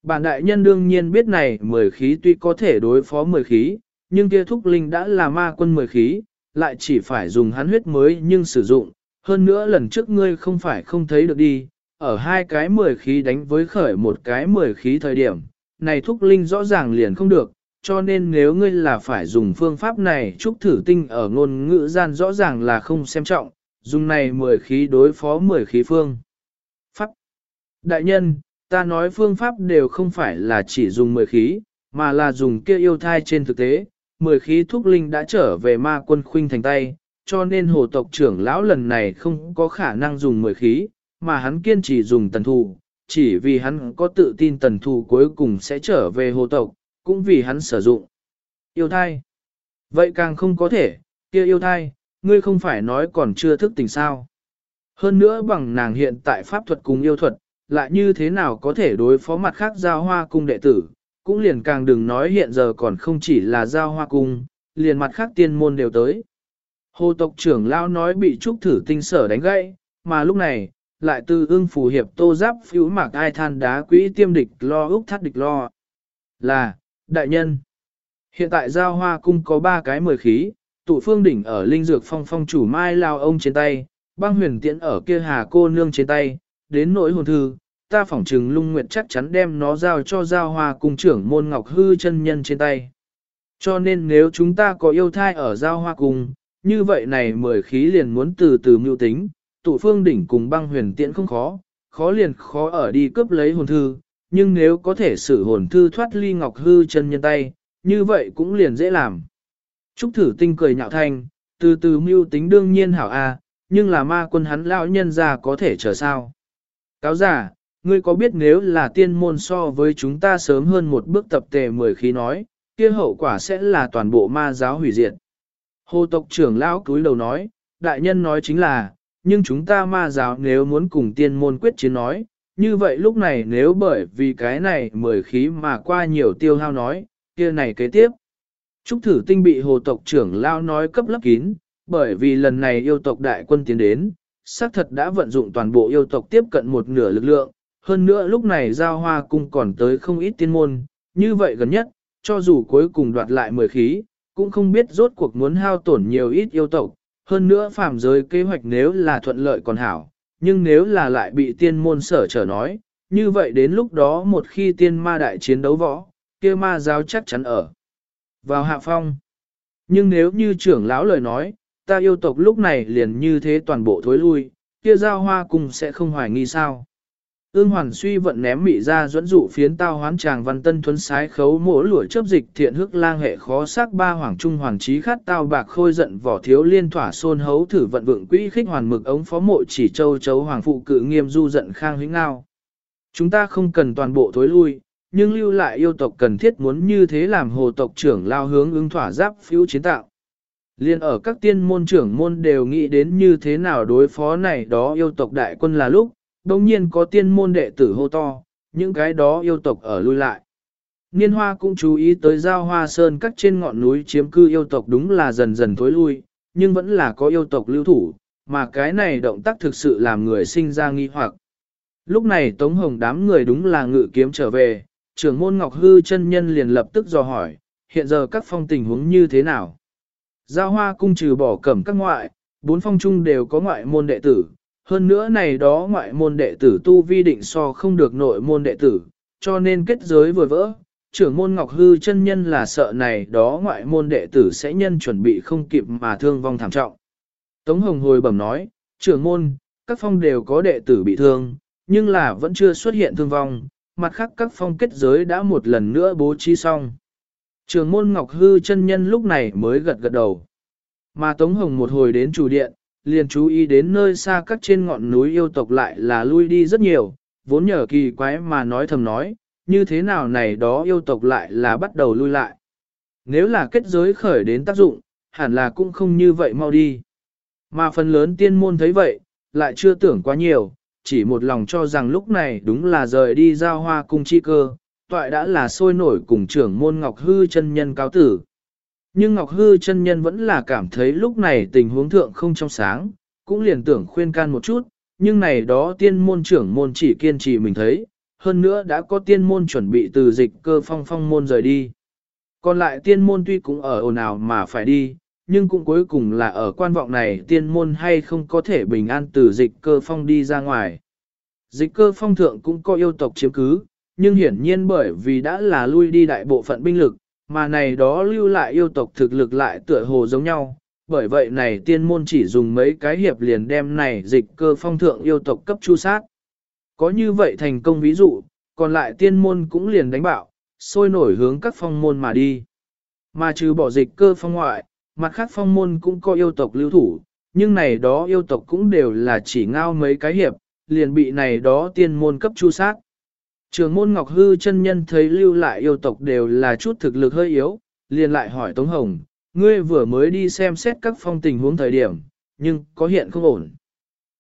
Speaker 1: Bản đại nhân đương nhiên biết này mười khí tuy có thể đối phó mười khí, nhưng kia thúc linh đã là ma quân mười khí, lại chỉ phải dùng hắn huyết mới nhưng sử dụng. Hơn nữa lần trước ngươi không phải không thấy được đi, ở hai cái mười khí đánh với khởi một cái mười khí thời điểm, này thúc linh rõ ràng liền không được, cho nên nếu ngươi là phải dùng phương pháp này trúc thử tinh ở ngôn ngữ gian rõ ràng là không xem trọng, dùng này mười khí đối phó mười khí phương. Pháp. Đại nhân, ta nói phương pháp đều không phải là chỉ dùng mười khí, mà là dùng kia yêu thai trên thực tế, mười khí thúc linh đã trở về ma quân khuynh thành tay, cho nên hồ tộc trưởng lão lần này không có khả năng dùng mười khí, mà hắn kiên trì dùng tần thù, chỉ vì hắn có tự tin tần thù cuối cùng sẽ trở về hồ tộc, cũng vì hắn sử dụng. Yêu thai. Vậy càng không có thể, kia yêu thai, ngươi không phải nói còn chưa thức tỉnh sao. Hơn nữa bằng nàng hiện tại pháp thuật cùng yêu thuật, lại như thế nào có thể đối phó mặt khác giao hoa cung đệ tử, cũng liền càng đừng nói hiện giờ còn không chỉ là giao hoa cung, liền mặt khác tiên môn đều tới. Hồ tộc trưởng lao nói bị trúc thử tinh sở đánh gãy, mà lúc này, lại từ ương phù hiệp tô giáp phiếu mạc ai than đá quỹ tiêm địch lo úc thắt địch lo. Là, đại nhân. Hiện tại giao hoa cung có ba cái mười khí, tụ phương đỉnh ở linh dược phong phong chủ mai lao ông trên tay, băng huyền tiễn ở kia hà cô nương trên tay, đến nỗi hồn thư, ta phỏng trừng lung nguyệt chắc chắn đem nó giao cho giao hoa cung trưởng môn ngọc hư chân nhân trên tay. Cho nên nếu chúng ta có yêu thai ở giao hoa cung, như vậy này mười khí liền muốn từ từ mưu tính, tụ phương đỉnh cùng băng huyền tiễn không khó, khó liền khó ở đi cướp lấy hồn thư, nhưng nếu có thể xử hồn thư thoát ly ngọc hư chân nhân tay, như vậy cũng liền dễ làm. Trúc thử tinh cười nhạo thanh, từ từ mưu tính đương nhiên hảo a, nhưng là ma quân hắn lão nhân ra có thể chờ sao. Cáo giả, ngươi có biết nếu là tiên môn so với chúng ta sớm hơn một bước tập tề mười khí nói, kia hậu quả sẽ là toàn bộ ma giáo hủy diệt. Hồ tộc trưởng lão cúi đầu nói, đại nhân nói chính là, nhưng chúng ta ma giáo nếu muốn cùng tiên môn quyết chiến nói, như vậy lúc này nếu bởi vì cái này mười khí mà qua nhiều tiêu hao nói, kia này kế tiếp. Trúc thử tinh bị hồ tộc trưởng lao nói cấp lấp kín, bởi vì lần này yêu tộc đại quân tiến đến, xác thật đã vận dụng toàn bộ yêu tộc tiếp cận một nửa lực lượng, hơn nữa lúc này giao hoa cung còn tới không ít tiên môn, như vậy gần nhất, cho dù cuối cùng đoạt lại mười khí, cũng không biết rốt cuộc muốn hao tổn nhiều ít yêu tộc, hơn nữa phạm giới kế hoạch nếu là thuận lợi còn hảo, nhưng nếu là lại bị tiên môn sở trở nói, như vậy đến lúc đó một khi tiên ma đại chiến đấu võ, kia ma giáo chắc chắn ở. Vào hạ phong. Nhưng nếu như trưởng lão lời nói, ta yêu tộc lúc này liền như thế toàn bộ thối lui, kia giao hoa cùng sẽ không hoài nghi sao. Ương hoàn suy vận ném mị ra dẫn dụ phiến tao hoán tràng văn tân thuấn sái khấu mỗ lũa chớp dịch thiện hức lang hệ khó sắc ba hoàng trung hoàng trí khát tao bạc khôi giận vỏ thiếu liên thỏa xôn hấu thử vận vượng quỹ khích hoàn mực ống phó mộ chỉ châu chấu hoàng phụ cự nghiêm du giận khang hĩnh ngao. Chúng ta không cần toàn bộ thối lui, nhưng lưu lại yêu tộc cần thiết muốn như thế làm hồ tộc trưởng lao hướng ứng thỏa giáp phiếu chiến tạo. Liên ở các tiên môn trưởng môn đều nghĩ đến như thế nào đối phó này đó yêu tộc đại quân là lúc, đồng nhiên có tiên môn đệ tử hô to, những cái đó yêu tộc ở lui lại. Niên hoa cũng chú ý tới giao hoa sơn các trên ngọn núi chiếm cư yêu tộc đúng là dần dần thối lui, nhưng vẫn là có yêu tộc lưu thủ, mà cái này động tác thực sự làm người sinh ra nghi hoặc. Lúc này Tống Hồng đám người đúng là ngự kiếm trở về, trưởng môn Ngọc Hư chân nhân liền lập tức dò hỏi, hiện giờ các phong tình huống như thế nào? Giao hoa cung trừ bỏ cẩm các ngoại, bốn phong trung đều có ngoại môn đệ tử, hơn nữa này đó ngoại môn đệ tử tu vi định so không được nội môn đệ tử, cho nên kết giới vừa vỡ. Trưởng môn Ngọc Hư chân nhân là sợ này đó ngoại môn đệ tử sẽ nhân chuẩn bị không kịp mà thương vong thảm trọng. Tống Hồng hồi bẩm nói, trưởng môn, các phong đều có đệ tử bị thương, nhưng là vẫn chưa xuất hiện thương vong, mặt khác các phong kết giới đã một lần nữa bố trí xong. Trường môn Ngọc Hư chân nhân lúc này mới gật gật đầu. Mà Tống Hồng một hồi đến chủ điện, liền chú ý đến nơi xa các trên ngọn núi yêu tộc lại là lui đi rất nhiều, vốn nhờ kỳ quái mà nói thầm nói, như thế nào này đó yêu tộc lại là bắt đầu lui lại. Nếu là kết giới khởi đến tác dụng, hẳn là cũng không như vậy mau đi. Mà phần lớn tiên môn thấy vậy, lại chưa tưởng quá nhiều, chỉ một lòng cho rằng lúc này đúng là rời đi giao hoa cung chi cơ, toại đã là sôi nổi cùng trưởng môn Ngọc Hư chân nhân cáo tử. Nhưng Ngọc Hư chân nhân vẫn là cảm thấy lúc này tình huống thượng không trong sáng, cũng liền tưởng khuyên can một chút, nhưng này đó tiên môn trưởng môn chỉ kiên trì mình thấy, hơn nữa đã có tiên môn chuẩn bị từ dịch cơ phong phong môn rời đi. Còn lại tiên môn tuy cũng ở ồn ào mà phải đi, nhưng cũng cuối cùng là ở quan vọng này tiên môn hay không có thể bình an từ dịch cơ phong đi ra ngoài. Dịch cơ phong thượng cũng có yêu tộc chiếm cứ, nhưng hiển nhiên bởi vì đã là lui đi đại bộ phận binh lực, mà này đó lưu lại yêu tộc thực lực lại tựa hồ giống nhau. Bởi vậy này tiên môn chỉ dùng mấy cái hiệp liền đem này dịch cơ phong thượng yêu tộc cấp chu sát. Có như vậy thành công ví dụ, còn lại tiên môn cũng liền đánh bạo, sôi nổi hướng các phong môn mà đi. Mà trừ bỏ dịch cơ phong ngoại, mặt khác phong môn cũng có yêu tộc lưu thủ, nhưng này đó yêu tộc cũng đều là chỉ ngao mấy cái hiệp, liền bị này đó tiên môn cấp chu sát. Trường môn Ngọc Hư chân nhân thấy lưu lại yêu tộc đều là chút thực lực hơi yếu, liền lại hỏi Tống Hồng, ngươi vừa mới đi xem xét các phong tình huống thời điểm, nhưng có hiện không ổn.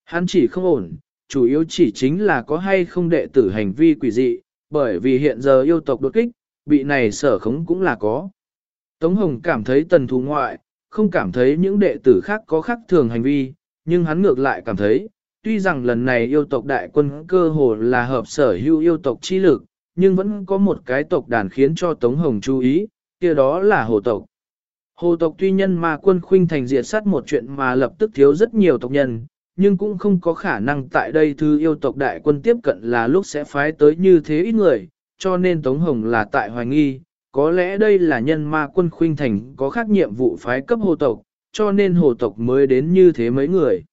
Speaker 1: Hắn chỉ không ổn, chủ yếu chỉ chính là có hay không đệ tử hành vi quỷ dị, bởi vì hiện giờ yêu tộc đột kích, bị này sở khống cũng là có. Tống Hồng cảm thấy tần thú ngoại, không cảm thấy những đệ tử khác có khác thường hành vi, nhưng hắn ngược lại cảm thấy, tuy rằng lần này yêu tộc đại quân cơ hồ là hợp sở hữu yêu tộc chi lực, nhưng vẫn có một cái tộc đàn khiến cho Tống Hồng chú ý, kia đó là hồ tộc. Hồ tộc tuy nhân mà quân khuynh thành diệt sát một chuyện mà lập tức thiếu rất nhiều tộc nhân, nhưng cũng không có khả năng tại đây thư yêu tộc đại quân tiếp cận là lúc sẽ phái tới như thế ít người, cho nên Tống Hồng là tại hoài nghi, có lẽ đây là nhân ma quân khuynh thành có khác nhiệm vụ phái cấp hồ tộc, cho nên hồ tộc mới đến như thế mấy người.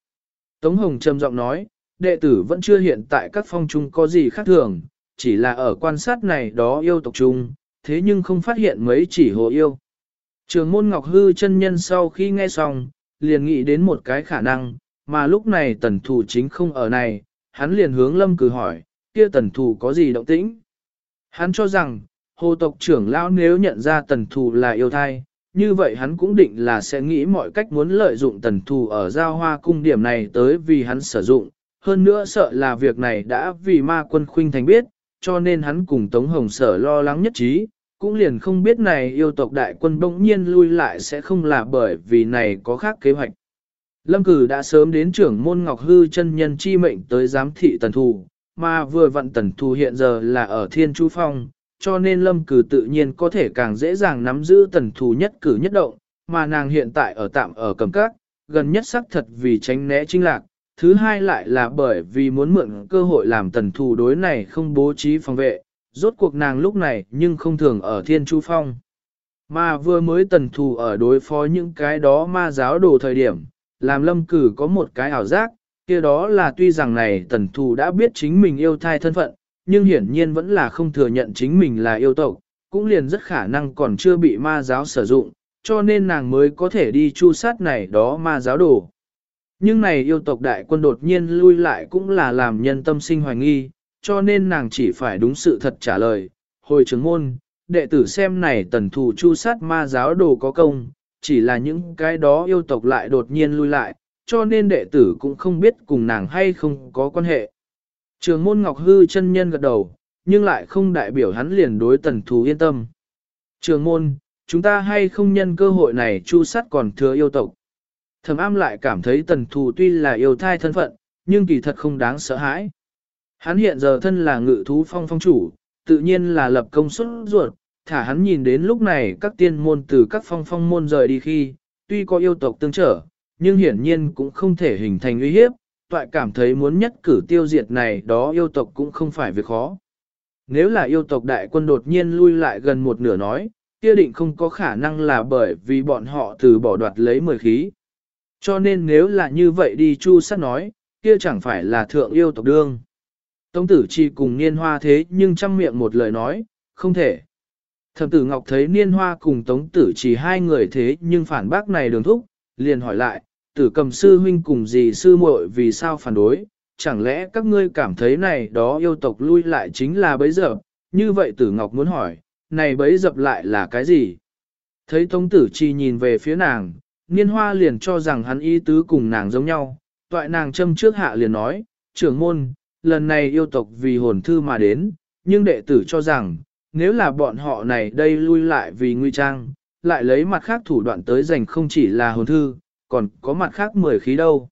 Speaker 1: Tống Hồng trầm giọng nói, đệ tử vẫn chưa hiện tại các phong trung có gì khác thường, chỉ là ở quan sát này đó yêu tộc trung, thế nhưng không phát hiện mấy chỉ hồ yêu. Trường môn Ngọc Hư chân nhân sau khi nghe xong, liền nghĩ đến một cái khả năng, mà lúc này tần thủ chính không ở này, hắn liền hướng lâm cử hỏi, kia tần thủ có gì động tĩnh? Hắn cho rằng, hồ tộc trưởng lão nếu nhận ra tần thủ là yêu thai, như vậy hắn cũng định là sẽ nghĩ mọi cách muốn lợi dụng tần thù ở giao hoa cung điểm này tới vì hắn sử dụng, hơn nữa sợ là việc này đã vì ma quân khuynh thành biết, cho nên hắn cùng Tống Hồng sở lo lắng nhất trí, cũng liền không biết này yêu tộc đại quân bỗng nhiên lui lại sẽ không là bởi vì này có khác kế hoạch. Lâm cử đã sớm đến trưởng môn Ngọc Hư chân nhân chi mệnh tới giám thị tần thù, mà vừa vận tần thù hiện giờ là ở Thiên Chu Phong, cho nên lâm cử tự nhiên có thể càng dễ dàng nắm giữ tần thù nhất cử nhất động, mà nàng hiện tại ở tạm ở cầm các, gần nhất sắc thật vì tránh né trinh lạc, thứ hai lại là bởi vì muốn mượn cơ hội làm tần thù đối này không bố trí phòng vệ, rốt cuộc nàng lúc này nhưng không thường ở thiên chu phong. Mà vừa mới tần thù ở đối phó những cái đó ma giáo đồ thời điểm, làm lâm cử có một cái ảo giác, kia đó là tuy rằng này tần thù đã biết chính mình yêu thai thân phận, nhưng hiển nhiên vẫn là không thừa nhận chính mình là yêu tộc, cũng liền rất khả năng còn chưa bị ma giáo sử dụng, cho nên nàng mới có thể đi chu sát này đó ma giáo đồ. Nhưng này yêu tộc đại quân đột nhiên lui lại cũng là làm nhân tâm sinh hoài nghi, cho nên nàng chỉ phải đúng sự thật trả lời. Hồi trưởng môn, đệ tử xem này tần thủ chu sát ma giáo đồ có công, chỉ là những cái đó yêu tộc lại đột nhiên lui lại, cho nên đệ tử cũng không biết cùng nàng hay không có quan hệ. Trường môn Ngọc Hư chân nhân gật đầu, nhưng lại không đại biểu hắn liền đối tần thú yên tâm. Trường môn, chúng ta hay không nhân cơ hội này chu sát còn thừa yêu tộc. Thẩm am lại cảm thấy tần thù tuy là yêu thai thân phận, nhưng kỳ thật không đáng sợ hãi. Hắn hiện giờ thân là ngự thú phong phong chủ, tự nhiên là lập công suất ruột, thả hắn nhìn đến lúc này các tiên môn từ các phong phong môn rời đi khi, tuy có yêu tộc tương trở, nhưng hiển nhiên cũng không thể hình thành uy hiếp, toại cảm thấy muốn nhất cử tiêu diệt này đó yêu tộc cũng không phải việc khó. Nếu là yêu tộc đại quân đột nhiên lui lại gần một nửa nói, kia định không có khả năng là bởi vì bọn họ từ bỏ đoạt lấy mười khí. Cho nên nếu là như vậy đi chu sát nói, kia chẳng phải là thượng yêu tộc đương. Tống tử chi cùng niên hoa thế nhưng chăm miệng một lời nói, không thể. Thẩm tử Ngọc thấy niên hoa cùng tống tử chỉ hai người thế nhưng phản bác này đường thúc, liền hỏi lại, tử cầm sư huynh cùng gì sư muội vì sao phản đối, chẳng lẽ các ngươi cảm thấy này đó yêu tộc lui lại chính là bấy giờ, như vậy tử Ngọc muốn hỏi, này bấy dập lại là cái gì? Thấy tống tử chi nhìn về phía nàng, niên hoa liền cho rằng hắn y tứ cùng nàng giống nhau, toại nàng châm trước hạ liền nói, trưởng môn, lần này yêu tộc vì hồn thư mà đến, nhưng đệ tử cho rằng, nếu là bọn họ này đây lui lại vì nguy trang, lại lấy mặt khác thủ đoạn tới giành không chỉ là hồn thư, còn có mặt khác mười khí đâu.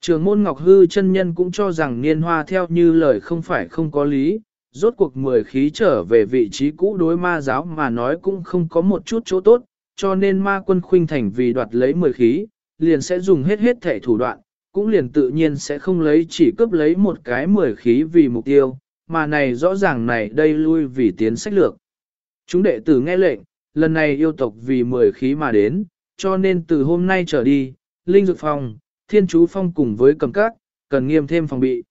Speaker 1: Trường môn Ngọc Hư chân nhân cũng cho rằng niên hoa theo như lời không phải không có lý, rốt cuộc mười khí trở về vị trí cũ đối ma giáo mà nói cũng không có một chút chỗ tốt, cho nên ma quân khuynh thành vì đoạt lấy mười khí, liền sẽ dùng hết hết thể thủ đoạn, cũng liền tự nhiên sẽ không lấy chỉ cướp lấy một cái mười khí vì mục tiêu, mà này rõ ràng này đây lui vì tiến sách lược. Chúng đệ tử nghe lệnh, lần này yêu tộc vì mười khí mà đến, cho nên từ hôm nay trở đi, Linh Dược Phong, Thiên Chú Phong cùng với cầm cát, cần nghiêm thêm phòng bị.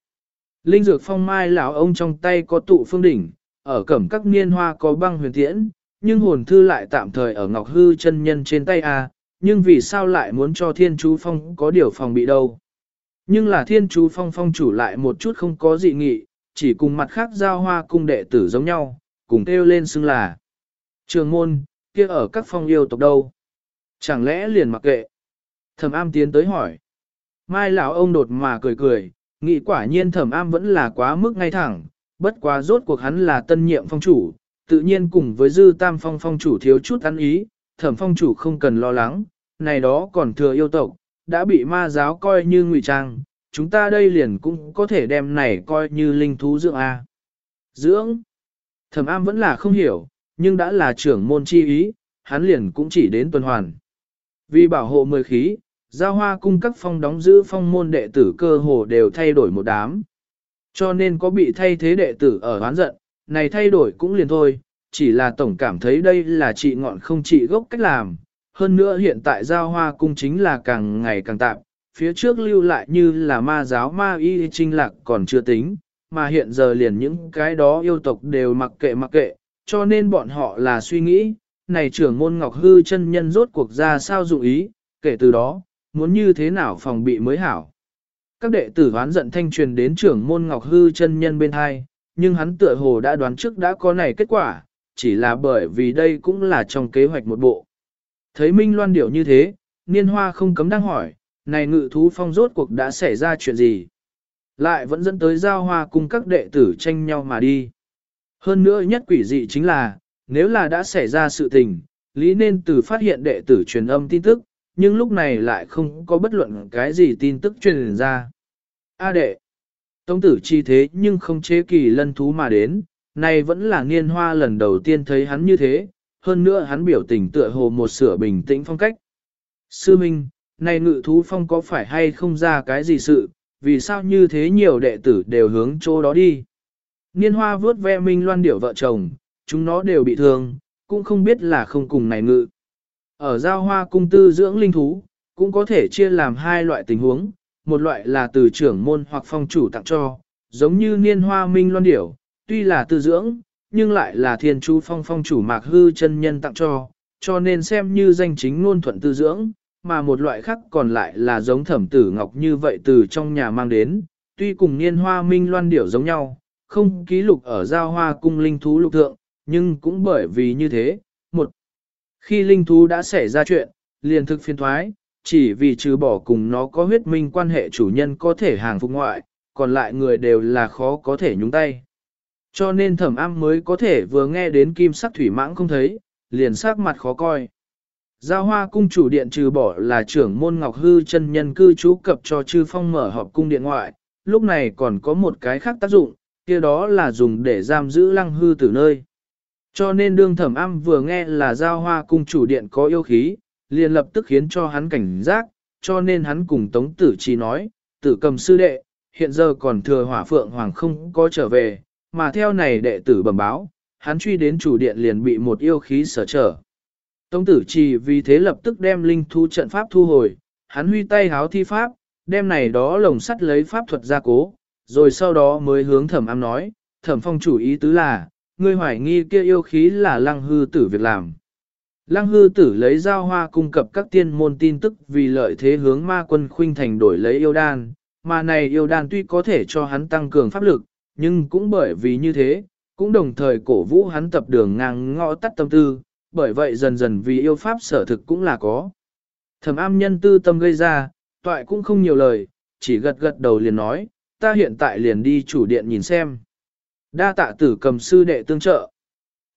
Speaker 1: Linh Dược Phong mai lão ông trong tay có tụ phương đỉnh, ở cẩm các niên hoa có băng huyền tiễn, nhưng hồn thư lại tạm thời ở Ngọc Hư chân nhân trên tay a, nhưng vì sao lại muốn cho Thiên Chú Phong có điều phòng bị đâu? Nhưng là Thiên Chú Phong phong chủ lại một chút không có dị nghị, chỉ cùng mặt khác giao hoa cung đệ tử giống nhau, cùng kêu lên xưng là trường môn, kia ở các phong yêu tộc đâu? Chẳng lẽ liền mặc kệ? Thẩm am tiến tới hỏi. Mai lão ông đột mà cười cười, nghĩ quả nhiên thẩm am vẫn là quá mức ngay thẳng, bất quá rốt cuộc hắn là tân nhiệm phong chủ, tự nhiên cùng với dư tam phong phong chủ thiếu chút ăn ý, thẩm phong chủ không cần lo lắng, này đó còn thừa yêu tộc, đã bị ma giáo coi như ngụy trang, chúng ta đây liền cũng có thể đem này coi như linh thú dưỡng A. Dưỡng? Thẩm am vẫn là không hiểu, nhưng đã là trưởng môn chi ý, hắn liền cũng chỉ đến tuần hoàn. Vì bảo hộ mười khí, giao hoa cung các phong đóng giữ phong môn đệ tử cơ hồ đều thay đổi một đám. Cho nên có bị thay thế đệ tử ở hoán giận, này thay đổi cũng liền thôi, chỉ là tổng cảm thấy đây là trị ngọn không trị gốc cách làm. Hơn nữa hiện tại giao hoa cung chính là càng ngày càng tạm, phía trước lưu lại như là ma giáo ma y trinh lạc còn chưa tính, mà hiện giờ liền những cái đó yêu tộc đều mặc kệ mặc kệ, cho nên bọn họ là suy nghĩ, này trưởng môn ngọc hư chân nhân rốt cuộc ra sao dụng ý, kể từ đó, muốn như thế nào phòng bị mới hảo. Các đệ tử hoán giận thanh truyền đến trưởng môn ngọc hư chân nhân bên hai, nhưng hắn tựa hồ đã đoán trước đã có này kết quả, chỉ là bởi vì đây cũng là trong kế hoạch một bộ. Thấy Minh Loan điệu như thế, Niên Hoa không cấm đang hỏi, này ngự thú phong rốt cuộc đã xảy ra chuyện gì? Lại vẫn dẫn tới giao hoa cùng các đệ tử tranh nhau mà đi. Hơn nữa nhất quỷ dị chính là, nếu là đã xảy ra sự tình, lý nên từ phát hiện đệ tử truyền âm tin tức, nhưng lúc này lại không có bất luận cái gì tin tức truyền ra. A đệ, tông tử chi thế nhưng không chế kỳ lân thú mà đến, này vẫn là niên hoa lần đầu tiên thấy hắn như thế, hơn nữa hắn biểu tình tựa hồ một sửa bình tĩnh phong cách. Sư Minh, này ngự thú phong có phải hay không ra cái gì sự, vì sao như thế nhiều đệ tử đều hướng chỗ đó đi. Niên hoa vớt ve minh loan điểu vợ chồng, chúng nó đều bị thương, cũng không biết là không cùng này ngự. Ở giao hoa cung tư dưỡng linh thú, cũng có thể chia làm hai loại tình huống, một loại là từ trưởng môn hoặc phong chủ tặng cho, giống như niên hoa minh loan điểu, tuy là tư dưỡng, nhưng lại là thiên chú phong phong chủ mạc hư chân nhân tặng cho, cho nên xem như danh chính ngôn thuận tư dưỡng, mà một loại khác còn lại là giống thẩm tử ngọc như vậy từ trong nhà mang đến, tuy cùng niên hoa minh loan điểu giống nhau, không ký lục ở giao hoa cung linh thú lục thượng, nhưng cũng bởi vì như thế, một, khi linh thú đã xảy ra chuyện, liền thực phiên thoái, chỉ vì trừ bỏ cùng nó có huyết minh quan hệ chủ nhân có thể hàng phục ngoại, còn lại người đều là khó có thể nhúng tay. Cho nên thẩm am mới có thể vừa nghe đến kim sắc thủy mãng không thấy, liền sắc mặt khó coi. Giao hoa cung chủ điện trừ bỏ là trưởng môn ngọc hư chân nhân cư trú cập cho chư phong mở họp cung điện ngoại, lúc này còn có một cái khác tác dụng, kia đó là dùng để giam giữ lăng hư từ nơi. Cho nên đương thẩm âm vừa nghe là giao hoa cung chủ điện có yêu khí, liền lập tức khiến cho hắn cảnh giác, cho nên hắn cùng Tống Tử Chi nói, tử cầm sư đệ, hiện giờ còn thừa hỏa phượng hoàng không có trở về, mà theo này đệ tử bẩm báo, hắn truy đến chủ điện liền bị một yêu khí sở trở. Tống tử trì vì thế lập tức đem linh thu trận pháp thu hồi, hắn huy tay háo thi pháp, đem này đó lồng sắt lấy pháp thuật ra cố, rồi sau đó mới hướng thẩm am nói, thẩm phong chủ ý tứ là, ngươi hoài nghi kia yêu khí là lăng hư tử việc làm. Lăng hư tử lấy giao hoa cung cấp các tiên môn tin tức vì lợi thế hướng ma quân khuynh thành đổi lấy yêu đan, mà này yêu đan tuy có thể cho hắn tăng cường pháp lực, nhưng cũng bởi vì như thế, cũng đồng thời cổ vũ hắn tập đường ngang ngõ tắt tâm tư, bởi vậy dần dần vì yêu pháp sở thực cũng là có. Thẩm am nhân tư tâm gây ra, toại cũng không nhiều lời, chỉ gật gật đầu liền nói, ta hiện tại liền đi chủ điện nhìn xem. Đa tạ tử cầm sư đệ tương trợ.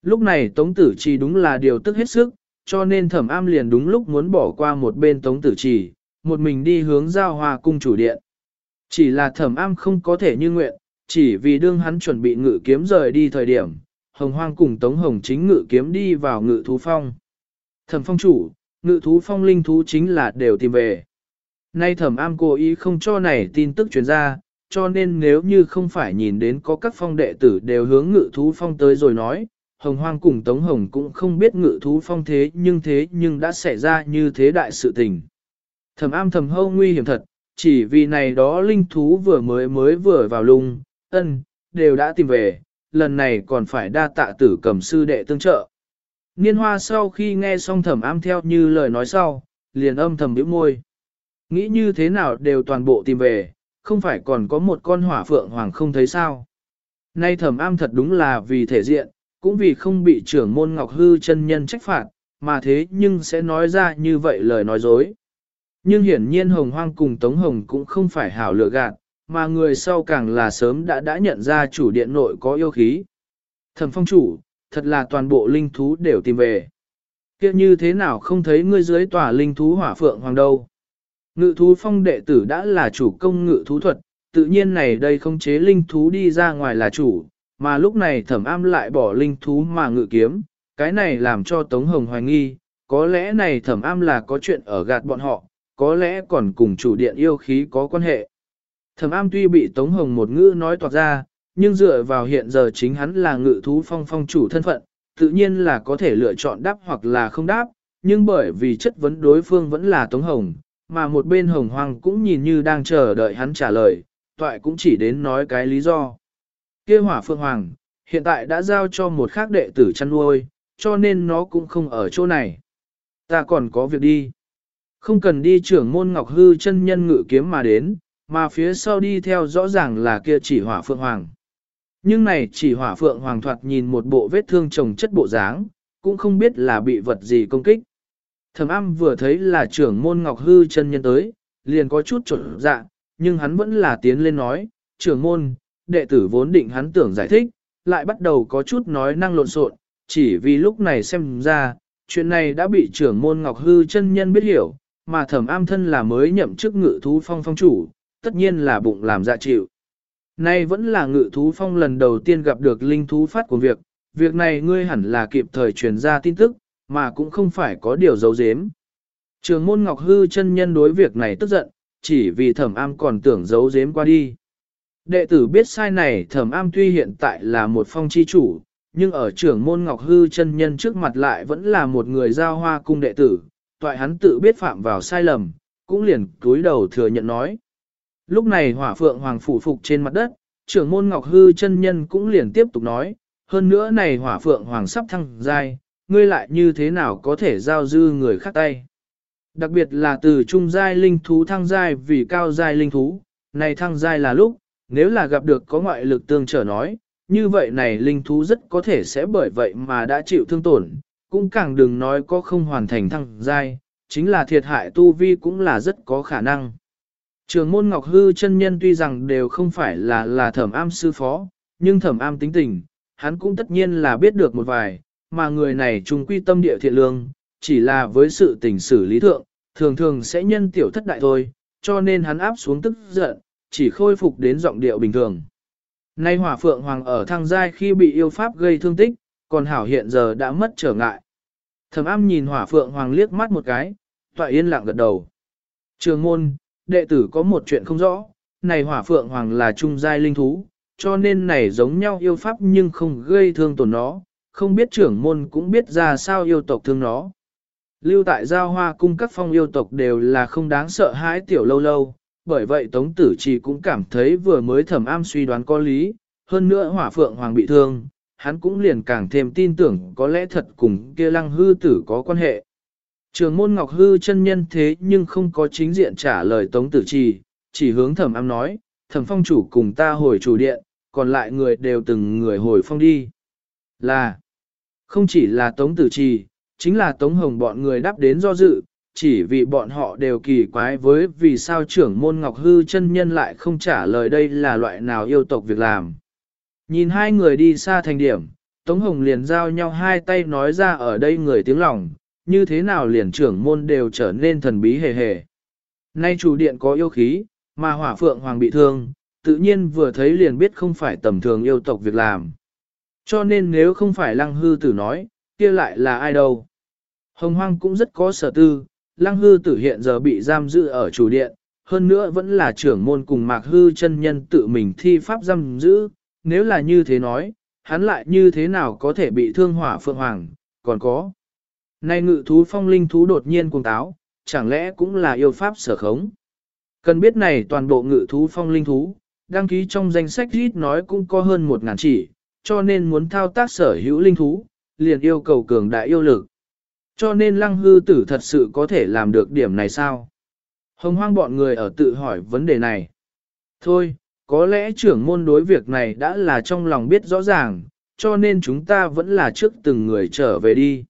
Speaker 1: Lúc này Tống Tử Trì đúng là điều tức hết sức, cho nên thẩm am liền đúng lúc muốn bỏ qua một bên Tống Tử Trì, một mình đi hướng giao hòa cung chủ điện. Chỉ là thẩm am không có thể như nguyện, chỉ vì đương hắn chuẩn bị ngự kiếm rời đi thời điểm, hồng hoang cùng Tống Hồng chính ngự kiếm đi vào ngự thú phong. Thẩm phong chủ, ngự thú phong linh thú chính là đều tìm về. Nay thẩm am cố ý không cho này tin tức truyền ra, cho nên nếu như không phải nhìn đến có các phong đệ tử đều hướng ngự thú phong tới rồi nói, hồng hoang cùng Tống Hồng cũng không biết ngự thú phong thế nhưng thế nhưng đã xảy ra như thế đại sự tình. thầm am thầm hâu nguy hiểm thật, chỉ vì này đó linh thú vừa mới mới vừa vào lung, ân, đều đã tìm về, lần này còn phải đa tạ tử cầm sư đệ tương trợ. Niên hoa sau khi nghe xong thẩm am theo như lời nói sau, liền âm thầm bĩu môi. Nghĩ như thế nào đều toàn bộ tìm về, không phải còn có một con hỏa phượng hoàng không thấy sao. Nay thẩm am thật đúng là vì thể diện, cũng vì không bị trưởng môn ngọc hư chân nhân trách phạt, mà thế nhưng sẽ nói ra như vậy lời nói dối. Nhưng hiển nhiên hồng hoang cùng tống hồng cũng không phải hảo lựa gạt, mà người sau càng là sớm đã đã nhận ra chủ điện nội có yêu khí. Thẩm phong chủ, thật là toàn bộ linh thú đều tìm về. Kiếp như thế nào không thấy ngươi dưới tòa linh thú hỏa phượng hoàng đâu. Ngự thú phong đệ tử đã là chủ công ngự thú thuật, tự nhiên này đây không chế linh thú đi ra ngoài là chủ, mà lúc này thẩm am lại bỏ linh thú mà ngự kiếm, cái này làm cho Tống Hồng hoài nghi, có lẽ này thẩm am là có chuyện ở gạt bọn họ, có lẽ còn cùng chủ điện yêu khí có quan hệ. Thẩm am tuy bị Tống Hồng một ngữ nói toạc ra, nhưng dựa vào hiện giờ chính hắn là ngự thú phong phong chủ thân phận, tự nhiên là có thể lựa chọn đáp hoặc là không đáp, nhưng bởi vì chất vấn đối phương vẫn là Tống Hồng, mà một bên Hồng Hoàng cũng nhìn như đang chờ đợi hắn trả lời, toại cũng chỉ đến nói cái lý do. kia hỏa phương hoàng, hiện tại đã giao cho một khác đệ tử chăn nuôi, cho nên nó cũng không ở chỗ này. Ta còn có việc đi. Không cần đi trưởng môn ngọc hư chân nhân ngự kiếm mà đến, mà phía sau đi theo rõ ràng là kia chỉ hỏa phượng hoàng. Nhưng này chỉ hỏa phượng hoàng thoạt nhìn một bộ vết thương trồng chất bộ dáng, cũng không biết là bị vật gì công kích. Thẩm âm vừa thấy là trưởng môn ngọc hư chân nhân tới, liền có chút trộn dạ, nhưng hắn vẫn là tiến lên nói, trưởng môn, đệ tử vốn định hắn tưởng giải thích, lại bắt đầu có chút nói năng lộn xộn, chỉ vì lúc này xem ra, chuyện này đã bị trưởng môn ngọc hư chân nhân biết hiểu, mà thẩm am thân là mới nhậm chức ngự thú phong phong chủ, tất nhiên là bụng làm dạ chịu. Nay vẫn là ngự thú phong lần đầu tiên gặp được linh thú phát của việc, việc này ngươi hẳn là kịp thời truyền ra tin tức, mà cũng không phải có điều giấu giếm. Trường môn Ngọc Hư chân nhân đối việc này tức giận, chỉ vì thẩm am còn tưởng giấu giếm qua đi. Đệ tử biết sai này thẩm am tuy hiện tại là một phong chi chủ, nhưng ở trưởng môn Ngọc Hư chân nhân trước mặt lại vẫn là một người giao hoa cung đệ tử, toại hắn tự biết phạm vào sai lầm, cũng liền cúi đầu thừa nhận nói. Lúc này hỏa phượng hoàng phủ phục trên mặt đất, trưởng môn Ngọc Hư chân nhân cũng liền tiếp tục nói, hơn nữa này hỏa phượng hoàng sắp thăng giai, ngươi lại như thế nào có thể giao dư người khác tay. Đặc biệt là từ trung giai linh thú thăng giai vì cao giai linh thú, này thăng giai là lúc, nếu là gặp được có ngoại lực tương trở nói, như vậy này linh thú rất có thể sẽ bởi vậy mà đã chịu thương tổn, cũng càng đừng nói có không hoàn thành thăng giai, chính là thiệt hại tu vi cũng là rất có khả năng. Trường môn Ngọc Hư chân nhân tuy rằng đều không phải là là thẩm am sư phó, nhưng thẩm am tính tình, hắn cũng tất nhiên là biết được một vài, mà người này trung quy tâm địa thiện lương, chỉ là với sự tình xử lý thượng, thường thường sẽ nhân tiểu thất đại thôi, cho nên hắn áp xuống tức giận, chỉ khôi phục đến giọng điệu bình thường. Nay hỏa phượng hoàng ở thang giai khi bị yêu pháp gây thương tích, còn hảo hiện giờ đã mất trở ngại. Thẩm am nhìn hỏa phượng hoàng liếc mắt một cái, tọa yên lặng gật đầu. Trường môn, đệ tử có một chuyện không rõ, này hỏa phượng hoàng là trung giai linh thú, cho nên này giống nhau yêu pháp nhưng không gây thương tổn nó, không biết trưởng môn cũng biết ra sao yêu tộc thương nó. Lưu tại giao hoa cung các phong yêu tộc đều là không đáng sợ hãi tiểu lâu lâu, bởi vậy Tống Tử Trì cũng cảm thấy vừa mới thẩm am suy đoán có lý, hơn nữa hỏa phượng hoàng bị thương, hắn cũng liền càng thêm tin tưởng có lẽ thật cùng kia lăng hư tử có quan hệ. Trường môn Ngọc Hư chân nhân thế nhưng không có chính diện trả lời Tống Tử Trì, chỉ hướng thẩm am nói, thẩm phong chủ cùng ta hồi chủ điện, còn lại người đều từng người hồi phong đi. Là, không chỉ là Tống Tử Trì, chính là Tống Hồng bọn người đáp đến do dự, chỉ vì bọn họ đều kỳ quái với vì sao trưởng môn Ngọc Hư chân nhân lại không trả lời đây là loại nào yêu tộc việc làm. Nhìn hai người đi xa thành điểm, Tống Hồng liền giao nhau hai tay nói ra ở đây người tiếng lòng, như thế nào liền trưởng môn đều trở nên thần bí hề hề. Nay chủ điện có yêu khí, mà hỏa phượng hoàng bị thương, tự nhiên vừa thấy liền biết không phải tầm thường yêu tộc việc làm. Cho nên nếu không phải lăng hư tử nói, kia lại là ai đâu. Hồng hoang cũng rất có sở tư, lăng hư tử hiện giờ bị giam giữ ở chủ điện, hơn nữa vẫn là trưởng môn cùng mạc hư chân nhân tự mình thi pháp giam giữ, nếu là như thế nói, hắn lại như thế nào có thể bị thương hỏa phượng hoàng, còn có. Nay ngự thú phong linh thú đột nhiên cuồng táo, chẳng lẽ cũng là yêu pháp sở khống. Cần biết này toàn bộ ngự thú phong linh thú, đăng ký trong danh sách ít nói cũng có hơn một ngàn chỉ, cho nên muốn thao tác sở hữu linh thú, liền yêu cầu cường đại yêu lực. Cho nên lăng hư tử thật sự có thể làm được điểm này sao? Hồng hoang bọn người ở tự hỏi vấn đề này. Thôi, có lẽ trưởng môn đối việc này đã là trong lòng biết rõ ràng, cho nên chúng ta vẫn là trước từng người trở về đi.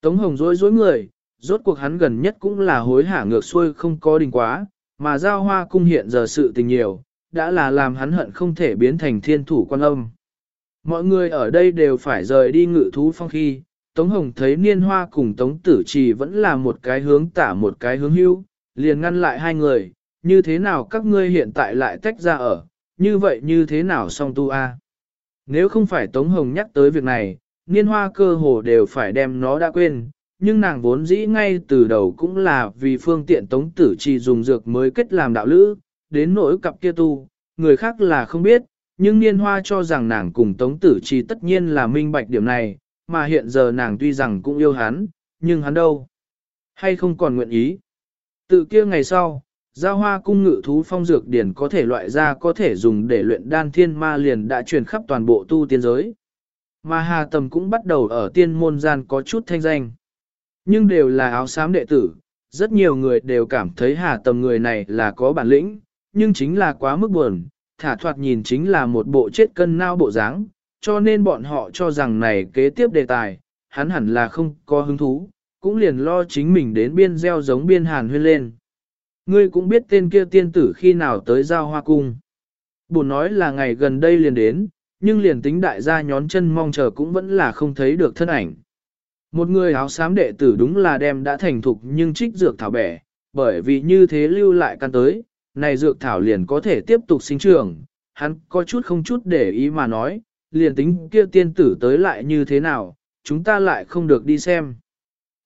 Speaker 1: Tống Hồng dối dối người, rốt cuộc hắn gần nhất cũng là hối hả ngược xuôi không có đình quá, mà giao hoa cung hiện giờ sự tình nhiều, đã là làm hắn hận không thể biến thành thiên thủ quan âm. Mọi người ở đây đều phải rời đi ngự thú phong khi, Tống Hồng thấy niên hoa cùng Tống Tử Trì vẫn là một cái hướng tả một cái hướng hưu, liền ngăn lại hai người, như thế nào các ngươi hiện tại lại tách ra ở, như vậy như thế nào song tu a? Nếu không phải Tống Hồng nhắc tới việc này, niên hoa cơ hồ đều phải đem nó đã quên, nhưng nàng vốn dĩ ngay từ đầu cũng là vì phương tiện Tống Tử Trì dùng dược mới kết làm đạo lữ, đến nỗi cặp kia tu, người khác là không biết, nhưng niên hoa cho rằng nàng cùng Tống Tử Trì tất nhiên là minh bạch điểm này, mà hiện giờ nàng tuy rằng cũng yêu hắn, nhưng hắn đâu? Hay không còn nguyện ý? Tự kia ngày sau, giao hoa cung ngự thú phong dược điển có thể loại ra có thể dùng để luyện đan thiên ma liền đã truyền khắp toàn bộ tu tiên giới. Mà Hà Tầm cũng bắt đầu ở tiên môn gian có chút thanh danh. Nhưng đều là áo xám đệ tử, rất nhiều người đều cảm thấy Hà Tầm người này là có bản lĩnh, nhưng chính là quá mức buồn, thả thoạt nhìn chính là một bộ chết cân nao bộ dáng, cho nên bọn họ cho rằng này kế tiếp đề tài, hắn hẳn là không có hứng thú, cũng liền lo chính mình đến biên gieo giống biên hàn huyên lên. Ngươi cũng biết tên kia tiên tử khi nào tới giao hoa cung. Bùn nói là ngày gần đây liền đến, nhưng liền tính đại gia nhón chân mong chờ cũng vẫn là không thấy được thân ảnh. Một người áo xám đệ tử đúng là đem đã thành thục nhưng trích dược thảo bẻ, bởi vì như thế lưu lại căn tới, này dược thảo liền có thể tiếp tục sinh trưởng, hắn có chút không chút để ý mà nói, liền tính kia tiên tử tới lại như thế nào, chúng ta lại không được đi xem.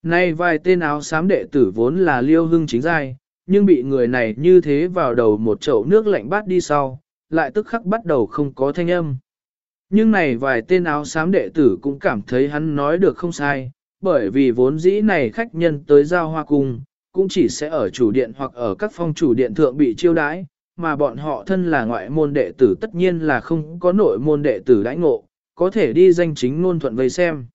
Speaker 1: Nay vài tên áo xám đệ tử vốn là liêu hưng chính giai, nhưng bị người này như thế vào đầu một chậu nước lạnh bát đi sau, lại tức khắc bắt đầu không có thanh âm. Nhưng này vài tên áo xám đệ tử cũng cảm thấy hắn nói được không sai, bởi vì vốn dĩ này khách nhân tới giao hoa cung, cũng chỉ sẽ ở chủ điện hoặc ở các phong chủ điện thượng bị chiêu đãi, mà bọn họ thân là ngoại môn đệ tử tất nhiên là không có nội môn đệ tử đãi ngộ, có thể đi danh chính ngôn thuận vây xem.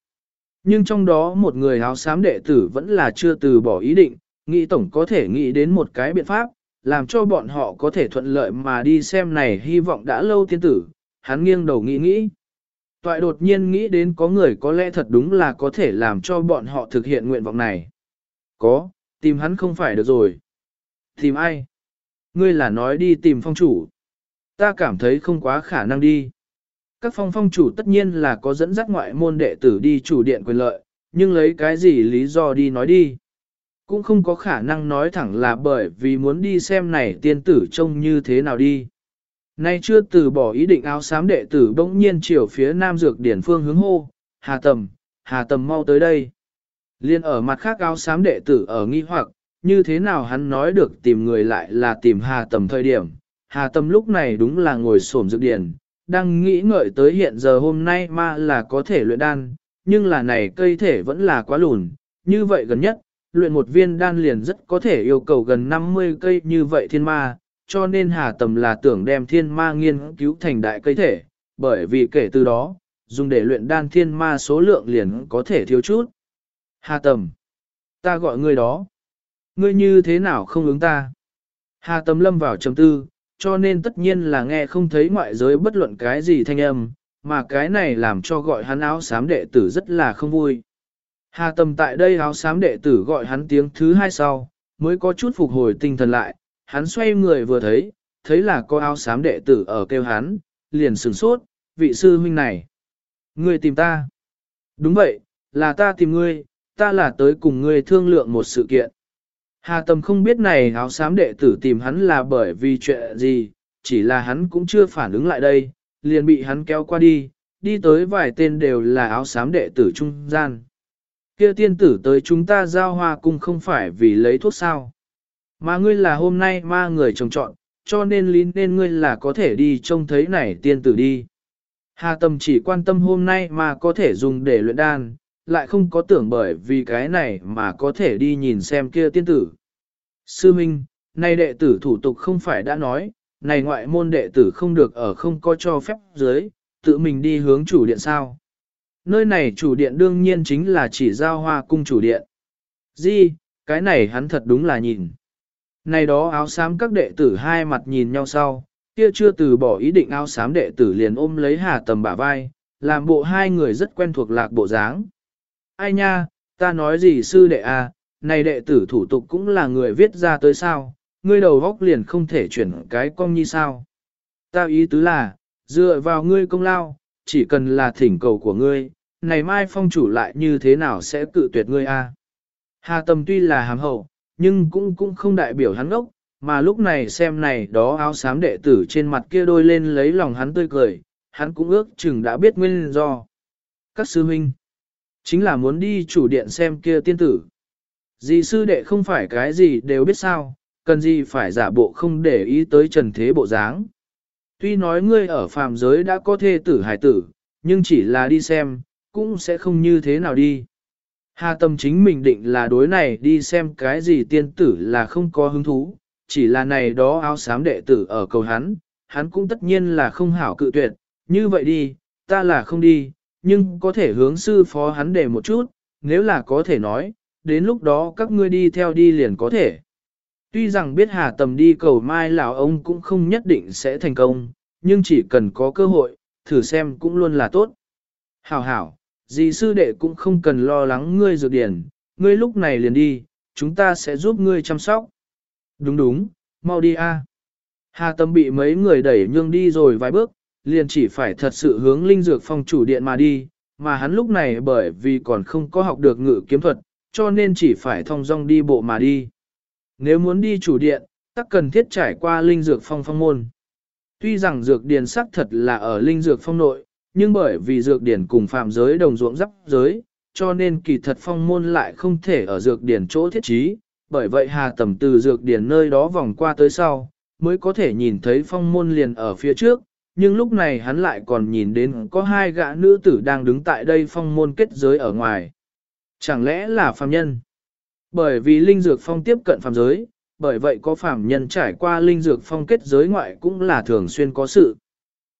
Speaker 1: Nhưng trong đó một người áo xám đệ tử vẫn là chưa từ bỏ ý định, nghĩ tổng có thể nghĩ đến một cái biện pháp, làm cho bọn họ có thể thuận lợi mà đi xem này hy vọng đã lâu tiên tử, hắn nghiêng đầu nghĩ nghĩ. Toại đột nhiên nghĩ đến có người có lẽ thật đúng là có thể làm cho bọn họ thực hiện nguyện vọng này. Có, tìm hắn không phải được rồi. Tìm ai? Ngươi là nói đi tìm phong chủ. Ta cảm thấy không quá khả năng đi. Các phong phong chủ tất nhiên là có dẫn dắt ngoại môn đệ tử đi chủ điện quyền lợi, nhưng lấy cái gì lý do đi nói đi. Cũng không có khả năng nói thẳng là bởi vì muốn đi xem này tiên tử trông như thế nào đi. Nay chưa từ bỏ ý định áo xám đệ tử bỗng nhiên chiều phía nam dược điển phương hướng hô, Hà Tầm, Hà Tầm mau tới đây. Liên ở mặt khác áo xám đệ tử ở nghi hoặc, như thế nào hắn nói được tìm người lại là tìm Hà Tầm thời điểm. Hà Tầm lúc này đúng là ngồi xổm dược điển, đang nghĩ ngợi tới hiện giờ hôm nay ma là có thể luyện đan, nhưng là này cây thể vẫn là quá lùn, như vậy gần nhất, luyện một viên đan liền rất có thể yêu cầu gần 50 cây như vậy thiên ma, cho nên Hà Tầm là tưởng đem thiên ma nghiên cứu thành đại cây thể, bởi vì kể từ đó, dùng để luyện đan thiên ma số lượng liền có thể thiếu chút. Hà Tầm, ta gọi ngươi đó. Ngươi như thế nào không ứng ta? Hà Tầm lâm vào trầm tư, cho nên tất nhiên là nghe không thấy ngoại giới bất luận cái gì thanh âm, mà cái này làm cho gọi hắn áo xám đệ tử rất là không vui. Hà Tầm tại đây áo xám đệ tử gọi hắn tiếng thứ hai sau, mới có chút phục hồi tinh thần lại, hắn xoay người vừa thấy, thấy là có áo xám đệ tử ở kêu hắn, liền sửng sốt, vị sư huynh này. Ngươi tìm ta. Đúng vậy, là ta tìm ngươi, ta là tới cùng ngươi thương lượng một sự kiện. Hà Tầm không biết này áo xám đệ tử tìm hắn là bởi vì chuyện gì, chỉ là hắn cũng chưa phản ứng lại đây, liền bị hắn kéo qua đi, đi tới vài tên đều là áo xám đệ tử trung gian. Kia tiên tử tới chúng ta giao hoa cung không phải vì lấy thuốc sao. Mà ngươi là hôm nay ma người trồng trọn, cho nên lý nên ngươi là có thể đi trông thấy này tiên tử đi. Hà Tầm chỉ quan tâm hôm nay mà có thể dùng để luyện đan, lại không có tưởng bởi vì cái này mà có thể đi nhìn xem kia tiên tử. Sư Minh, nay đệ tử thủ tục không phải đã nói, này ngoại môn đệ tử không được ở không có cho phép dưới, tự mình đi hướng chủ điện sao. Nơi này chủ điện đương nhiên chính là chỉ giao hoa cung chủ điện. Di, cái này hắn thật đúng là nhìn. Này đó áo xám các đệ tử hai mặt nhìn nhau sau, kia chưa từ bỏ ý định áo xám đệ tử liền ôm lấy hà tầm bả vai, làm bộ hai người rất quen thuộc lạc bộ dáng. Ai nha, ta nói gì sư đệ à, này đệ tử thủ tục cũng là người viết ra tới sao, ngươi đầu góc liền không thể chuyển cái cong như sao. Ta ý tứ là, dựa vào ngươi công lao, chỉ cần là thỉnh cầu của ngươi, này mai phong chủ lại như thế nào sẽ cự tuyệt ngươi a? À? Hà Tầm tuy là hàm hậu, nhưng cũng cũng không đại biểu hắn ốc, mà lúc này xem này đó áo xám đệ tử trên mặt kia đôi lên lấy lòng hắn tươi cười, hắn cũng ước chừng đã biết nguyên do. Các sư huynh, chính là muốn đi chủ điện xem kia tiên tử. Dì sư đệ không phải cái gì đều biết sao, cần gì phải giả bộ không để ý tới trần thế bộ dáng. Tuy nói ngươi ở phàm giới đã có thê tử hải tử, nhưng chỉ là đi xem, cũng sẽ không như thế nào đi. Hà tâm chính mình định là đối này đi xem cái gì tiên tử là không có hứng thú, chỉ là này đó áo xám đệ tử ở cầu hắn, hắn cũng tất nhiên là không hảo cự tuyệt, như vậy đi, ta là không đi, nhưng có thể hướng sư phó hắn để một chút, nếu là có thể nói, đến lúc đó các ngươi đi theo đi liền có thể. Tuy rằng biết hà tầm đi cầu mai lão ông cũng không nhất định sẽ thành công, nhưng chỉ cần có cơ hội, thử xem cũng luôn là tốt. Hảo hảo, dì sư đệ cũng không cần lo lắng ngươi dược điển, ngươi lúc này liền đi, chúng ta sẽ giúp ngươi chăm sóc. Đúng đúng, mau đi a. Hà Tâm bị mấy người đẩy nhương đi rồi vài bước, liền chỉ phải thật sự hướng linh dược phong chủ điện mà đi, mà hắn lúc này bởi vì còn không có học được ngự kiếm thuật, cho nên chỉ phải thong dong đi bộ mà đi. Nếu muốn đi chủ điện, tắc cần thiết trải qua linh dược phong phong môn. Tuy rằng dược điền sắc thật là ở linh dược phong nội, nhưng bởi vì dược điển cùng phạm giới đồng ruộng dắp giới, cho nên kỳ thật phong môn lại không thể ở dược điển chỗ thiết trí, bởi vậy hà tầm từ dược điển nơi đó vòng qua tới sau, mới có thể nhìn thấy phong môn liền ở phía trước, nhưng lúc này hắn lại còn nhìn đến có hai gã nữ tử đang đứng tại đây phong môn kết giới ở ngoài. Chẳng lẽ là phàm nhân? Bởi vì linh dược phong tiếp cận phàm giới, bởi vậy có phàm nhân trải qua linh dược phong kết giới ngoại cũng là thường xuyên có sự.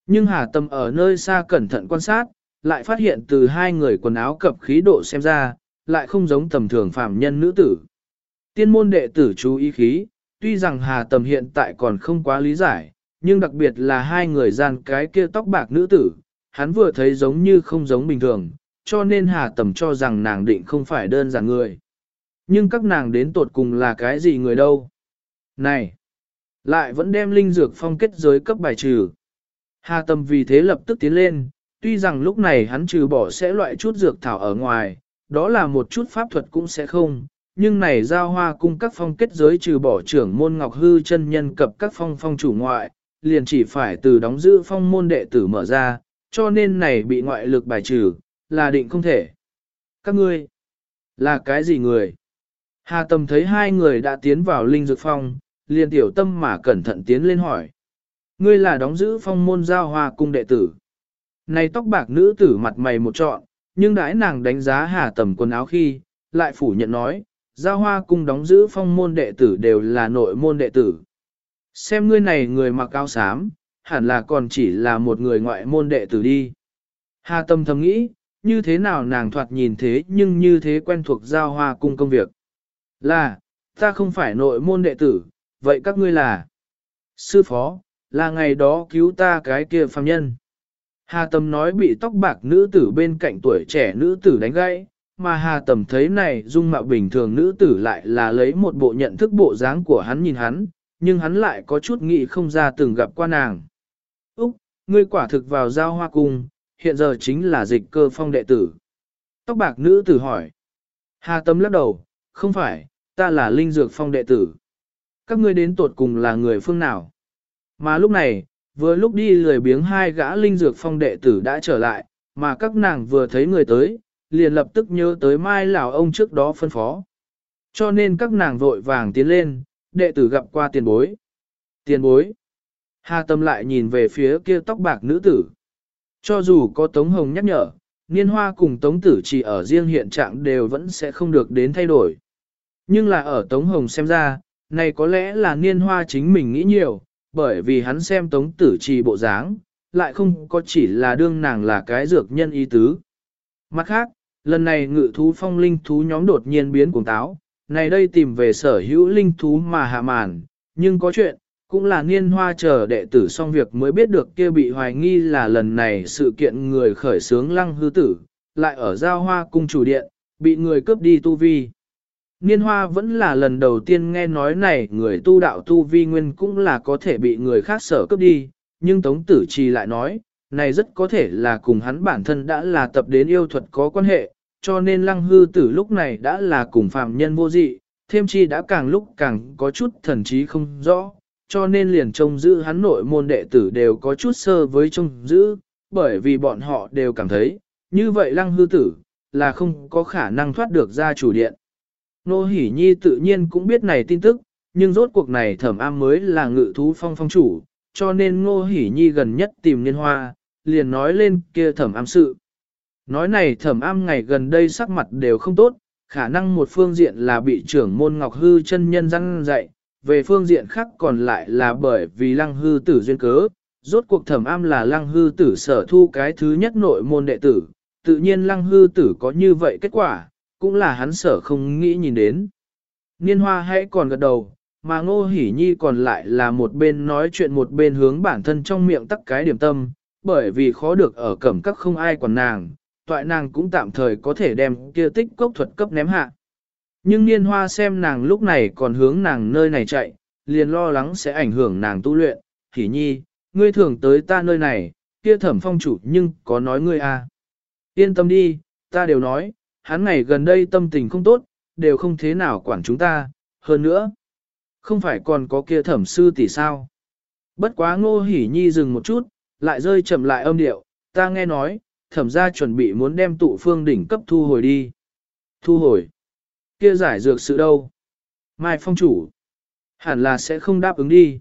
Speaker 1: Nhưng Hà Tâm ở nơi xa cẩn thận quan sát, lại phát hiện từ hai người quần áo cập khí độ xem ra, lại không giống tầm thường phàm nhân nữ tử. Tiên môn đệ tử chú ý khí, tuy rằng Hà Tầm hiện tại còn không quá lý giải, nhưng đặc biệt là hai người gian cái kia tóc bạc nữ tử, hắn vừa thấy giống như không giống bình thường, cho nên Hà Tầm cho rằng nàng định không phải đơn giản người. Nhưng các nàng đến tột cùng là cái gì người đâu? Này! Lại vẫn đem linh dược phong kết giới cấp bài trừ. Hà Tầm vì thế lập tức tiến lên, tuy rằng lúc này hắn trừ bỏ sẽ loại chút dược thảo ở ngoài, đó là một chút pháp thuật cũng sẽ không, nhưng này giao hoa cung các phong kết giới trừ bỏ trưởng môn ngọc hư chân nhân cập các phong phong chủ ngoại, liền chỉ phải từ đóng giữ phong môn đệ tử mở ra, cho nên này bị ngoại lực bài trừ, là định không thể. Các ngươi, là cái gì người? Hà Tâm thấy hai người đã tiến vào linh dược phong, liền tiểu tâm mà cẩn thận tiến lên hỏi. Ngươi là đóng giữ phong môn giao hoa cung đệ tử. Này tóc bạc nữ tử mặt mày một trọn, nhưng đãi nàng đánh giá hà tầm quần áo khi, lại phủ nhận nói, giao hoa cung đóng giữ phong môn đệ tử đều là nội môn đệ tử. Xem ngươi này người mặc áo xám, hẳn là còn chỉ là một người ngoại môn đệ tử đi. Hà tâm thầm nghĩ, như thế nào nàng thoạt nhìn thế nhưng như thế quen thuộc giao hoa cung công việc. Là, ta không phải nội môn đệ tử, vậy các ngươi là? Sư phó, là ngày đó cứu ta cái kia phàm nhân. Hà Tâm nói bị tóc bạc nữ tử bên cạnh tuổi trẻ nữ tử đánh gãy, mà Hà Tầm thấy này dung mạo bình thường nữ tử lại là lấy một bộ nhận thức bộ dáng của hắn nhìn hắn, nhưng hắn lại có chút nghĩ không ra từng gặp qua nàng. Úc, ngươi quả thực vào giao hoa cung, hiện giờ chính là dịch cơ phong đệ tử. Tóc bạc nữ tử hỏi. Hà Tâm lắc đầu, không phải, ta là linh dược phong đệ tử. Các ngươi đến tuột cùng là người phương nào? Mà lúc này, vừa lúc đi lười biếng hai gã linh dược phong đệ tử đã trở lại, mà các nàng vừa thấy người tới, liền lập tức nhớ tới mai lão ông trước đó phân phó. Cho nên các nàng vội vàng tiến lên, đệ tử gặp qua tiền bối. Tiền bối. Hà tâm lại nhìn về phía kia tóc bạc nữ tử. Cho dù có Tống Hồng nhắc nhở, Niên Hoa cùng Tống Tử chỉ ở riêng hiện trạng đều vẫn sẽ không được đến thay đổi. Nhưng là ở Tống Hồng xem ra, này có lẽ là Niên Hoa chính mình nghĩ nhiều, bởi vì hắn xem tống tử trì bộ dáng, lại không có chỉ là đương nàng là cái dược nhân ý tứ. Mặt khác, lần này ngự thú phong linh thú nhóm đột nhiên biến cuồng táo, này đây tìm về sở hữu linh thú mà hạ màn, nhưng có chuyện, cũng là niên hoa chờ đệ tử xong việc mới biết được kia bị hoài nghi là lần này sự kiện người khởi sướng lăng hư tử, lại ở giao hoa cung chủ điện, bị người cướp đi tu vi. Niên hoa vẫn là lần đầu tiên nghe nói này người tu đạo tu vi nguyên cũng là có thể bị người khác sở cướp đi, nhưng Tống Tử Trì lại nói, này rất có thể là cùng hắn bản thân đã là tập đến yêu thuật có quan hệ, cho nên lăng hư tử lúc này đã là cùng phạm nhân vô dị, thêm chi đã càng lúc càng có chút thần trí không rõ, cho nên liền trông giữ hắn nội môn đệ tử đều có chút sơ với trông giữ, bởi vì bọn họ đều cảm thấy, như vậy lăng hư tử, là không có khả năng thoát được ra chủ điện. Nô Hỷ Nhi tự nhiên cũng biết này tin tức, nhưng rốt cuộc này thẩm am mới là ngự thú phong phong chủ, cho nên Nô Hỷ Nhi gần nhất tìm Niên Hoa, liền nói lên kia thẩm am sự. Nói này thẩm am ngày gần đây sắc mặt đều không tốt, khả năng một phương diện là bị trưởng môn Ngọc Hư chân nhân răng dạy, về phương diện khác còn lại là bởi vì lăng hư tử duyên cớ, rốt cuộc thẩm am là lăng hư tử sở thu cái thứ nhất nội môn đệ tử, tự nhiên lăng hư tử có như vậy kết quả, cũng là hắn sở không nghĩ nhìn đến. Niên hoa hãy còn gật đầu, mà ngô hỉ nhi còn lại là một bên nói chuyện một bên hướng bản thân trong miệng tắc cái điểm tâm, bởi vì khó được ở cẩm các không ai quản nàng, toại nàng cũng tạm thời có thể đem kia tích cốc thuật cấp ném hạ. Nhưng niên hoa xem nàng lúc này còn hướng nàng nơi này chạy, liền lo lắng sẽ ảnh hưởng nàng tu luyện, hỉ nhi, ngươi thường tới ta nơi này, kia thẩm phong chủ nhưng có nói ngươi à. Yên tâm đi, ta đều nói, hắn ngày gần đây tâm tình không tốt, đều không thế nào quản chúng ta, hơn nữa. Không phải còn có kia thẩm sư tỷ sao. Bất quá ngô hỉ nhi dừng một chút, lại rơi chậm lại âm điệu, ta nghe nói, thẩm gia chuẩn bị muốn đem tụ phương đỉnh cấp thu hồi đi. Thu hồi. Kia giải dược sự đâu? Mai phong chủ. Hẳn là sẽ không đáp ứng đi.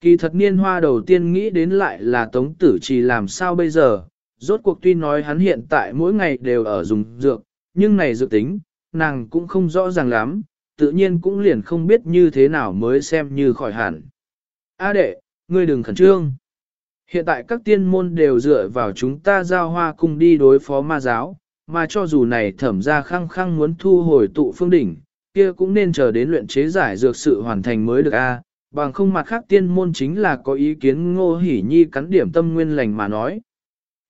Speaker 1: Kỳ thật niên hoa đầu tiên nghĩ đến lại là tống tử chỉ làm sao bây giờ, rốt cuộc tuy nói hắn hiện tại mỗi ngày đều ở dùng dược, nhưng này dự tính, nàng cũng không rõ ràng lắm, tự nhiên cũng liền không biết như thế nào mới xem như khỏi hẳn. A đệ, ngươi đừng khẩn trương. Hiện tại các tiên môn đều dựa vào chúng ta giao hoa cùng đi đối phó ma giáo, mà cho dù này thẩm ra khăng khăng muốn thu hồi tụ phương đỉnh, kia cũng nên chờ đến luyện chế giải dược sự hoàn thành mới được a. bằng không mặt khác tiên môn chính là có ý kiến ngô hỉ nhi cắn điểm tâm nguyên lành mà nói.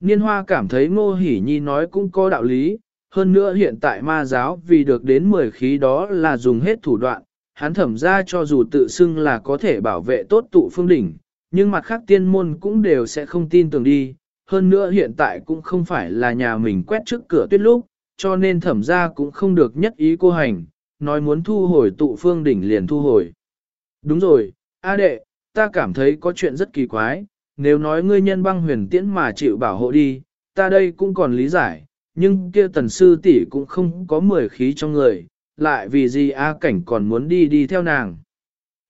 Speaker 1: Niên hoa cảm thấy ngô hỉ nhi nói cũng có đạo lý, hơn nữa hiện tại ma giáo vì được đến 10 khí đó là dùng hết thủ đoạn, hắn thẩm ra cho dù tự xưng là có thể bảo vệ tốt tụ phương đỉnh, nhưng mặt khác tiên môn cũng đều sẽ không tin tưởng đi. Hơn nữa hiện tại cũng không phải là nhà mình quét trước cửa tuyết lúc, cho nên thẩm ra cũng không được nhất ý cô hành, nói muốn thu hồi tụ phương đỉnh liền thu hồi. Đúng rồi, A đệ, ta cảm thấy có chuyện rất kỳ quái, nếu nói ngươi nhân băng huyền tiễn mà chịu bảo hộ đi, ta đây cũng còn lý giải, nhưng kia tần sư tỷ cũng không có mười khí trong người, lại vì gì A cảnh còn muốn đi đi theo nàng.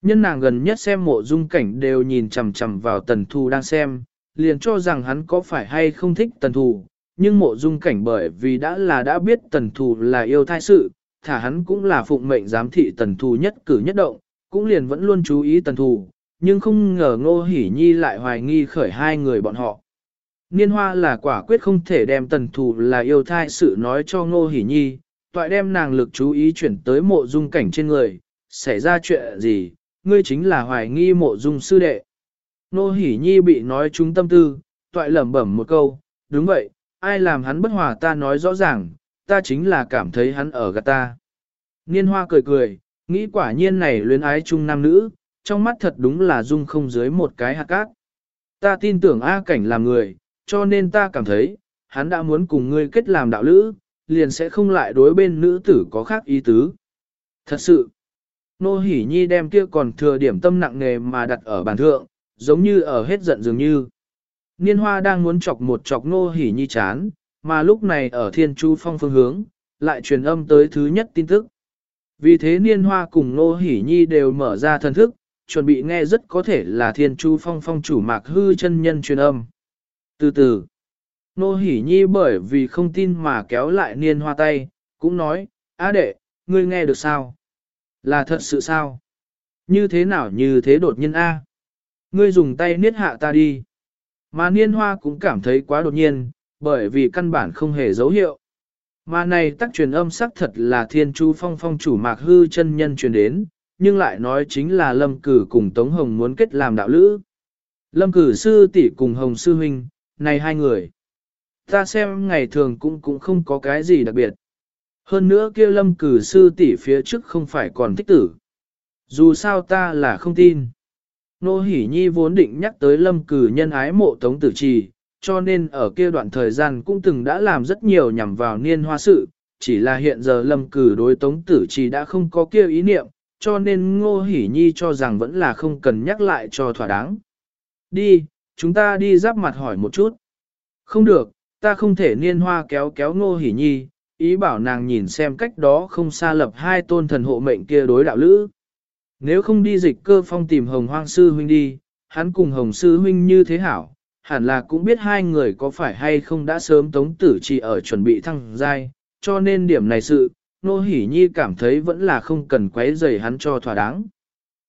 Speaker 1: Nhân nàng gần nhất xem mộ dung cảnh đều nhìn chằm chằm vào tần thù đang xem, liền cho rằng hắn có phải hay không thích tần thù, nhưng mộ dung cảnh bởi vì đã là đã biết tần thù là yêu thai sự, thả hắn cũng là phụng mệnh giám thị tần thù nhất cử nhất động, cũng liền vẫn luôn chú ý tần thù, nhưng không ngờ ngô hỉ nhi lại hoài nghi khởi hai người bọn họ. Niên hoa là quả quyết không thể đem tần thù là yêu thai sự nói cho ngô hỉ nhi, toại đem nàng lực chú ý chuyển tới mộ dung cảnh trên người, xảy ra chuyện gì, ngươi chính là hoài nghi mộ dung sư đệ. nô hỉ nhi bị nói trúng tâm tư, toại lẩm bẩm một câu, đúng vậy, ai làm hắn bất hòa ta nói rõ ràng, ta chính là cảm thấy hắn ở gạt ta. Niên hoa cười cười, nghĩ quả nhiên này luyến ái chung nam nữ, trong mắt thật đúng là dung không dưới một cái hạt cát. Ta tin tưởng A cảnh làm người, cho nên ta cảm thấy, hắn đã muốn cùng ngươi kết làm đạo lữ, liền sẽ không lại đối bên nữ tử có khác ý tứ. Thật sự, Nô Hỷ Nhi đem kia còn thừa điểm tâm nặng nề mà đặt ở bàn thượng, giống như ở hết giận dường như. Niên hoa đang muốn chọc một chọc Nô Hỷ Nhi chán, mà lúc này ở thiên chu phong phương hướng, lại truyền âm tới thứ nhất tin tức. Vì thế Niên hoa cùng Nô Hỷ Nhi đều mở ra thần thức, chuẩn bị nghe rất có thể là thiên chu phong phong chủ mạc hư chân nhân truyền âm. Từ từ, Nô Hỷ Nhi bởi vì không tin mà kéo lại niên hoa tay, cũng nói, á đệ, ngươi nghe được sao? Là thật sự sao? Như thế nào như thế đột nhiên a? Ngươi dùng tay niết hạ ta đi. Mà niên hoa cũng cảm thấy quá đột nhiên, bởi vì căn bản không hề dấu hiệu. Mà này tắc truyền âm sắc thật là thiên chu phong phong chủ mạc hư chân nhân truyền đến, nhưng lại nói chính là lâm cử cùng Tống Hồng muốn kết làm đạo lữ. Lâm cử sư tỷ cùng Hồng sư huynh, này hai người. Ta xem ngày thường cũng cũng không có cái gì đặc biệt. Hơn nữa kia lâm cử sư tỷ phía trước không phải còn thích tử. Dù sao ta là không tin. Nô Hỷ Nhi vốn định nhắc tới lâm cử nhân ái mộ tống tử trì, cho nên ở kia đoạn thời gian cũng từng đã làm rất nhiều nhằm vào niên hoa sự, chỉ là hiện giờ lâm cử đối tống tử trì đã không có kia ý niệm, cho nên Ngô Hỷ Nhi cho rằng vẫn là không cần nhắc lại cho thỏa đáng. Đi, chúng ta đi giáp mặt hỏi một chút. Không được, ta không thể niên hoa kéo kéo Ngô Hỷ Nhi, ý bảo nàng nhìn xem cách đó không xa lập hai tôn thần hộ mệnh kia đối đạo lữ. Nếu không đi dịch cơ phong tìm Hồng Hoang Sư Huynh đi, hắn cùng Hồng Sư Huynh như thế hảo, hẳn là cũng biết hai người có phải hay không đã sớm tống tử chỉ ở chuẩn bị thăng giai, cho nên điểm này sự, Nô Hỷ Nhi cảm thấy vẫn là không cần quấy rầy hắn cho thỏa đáng.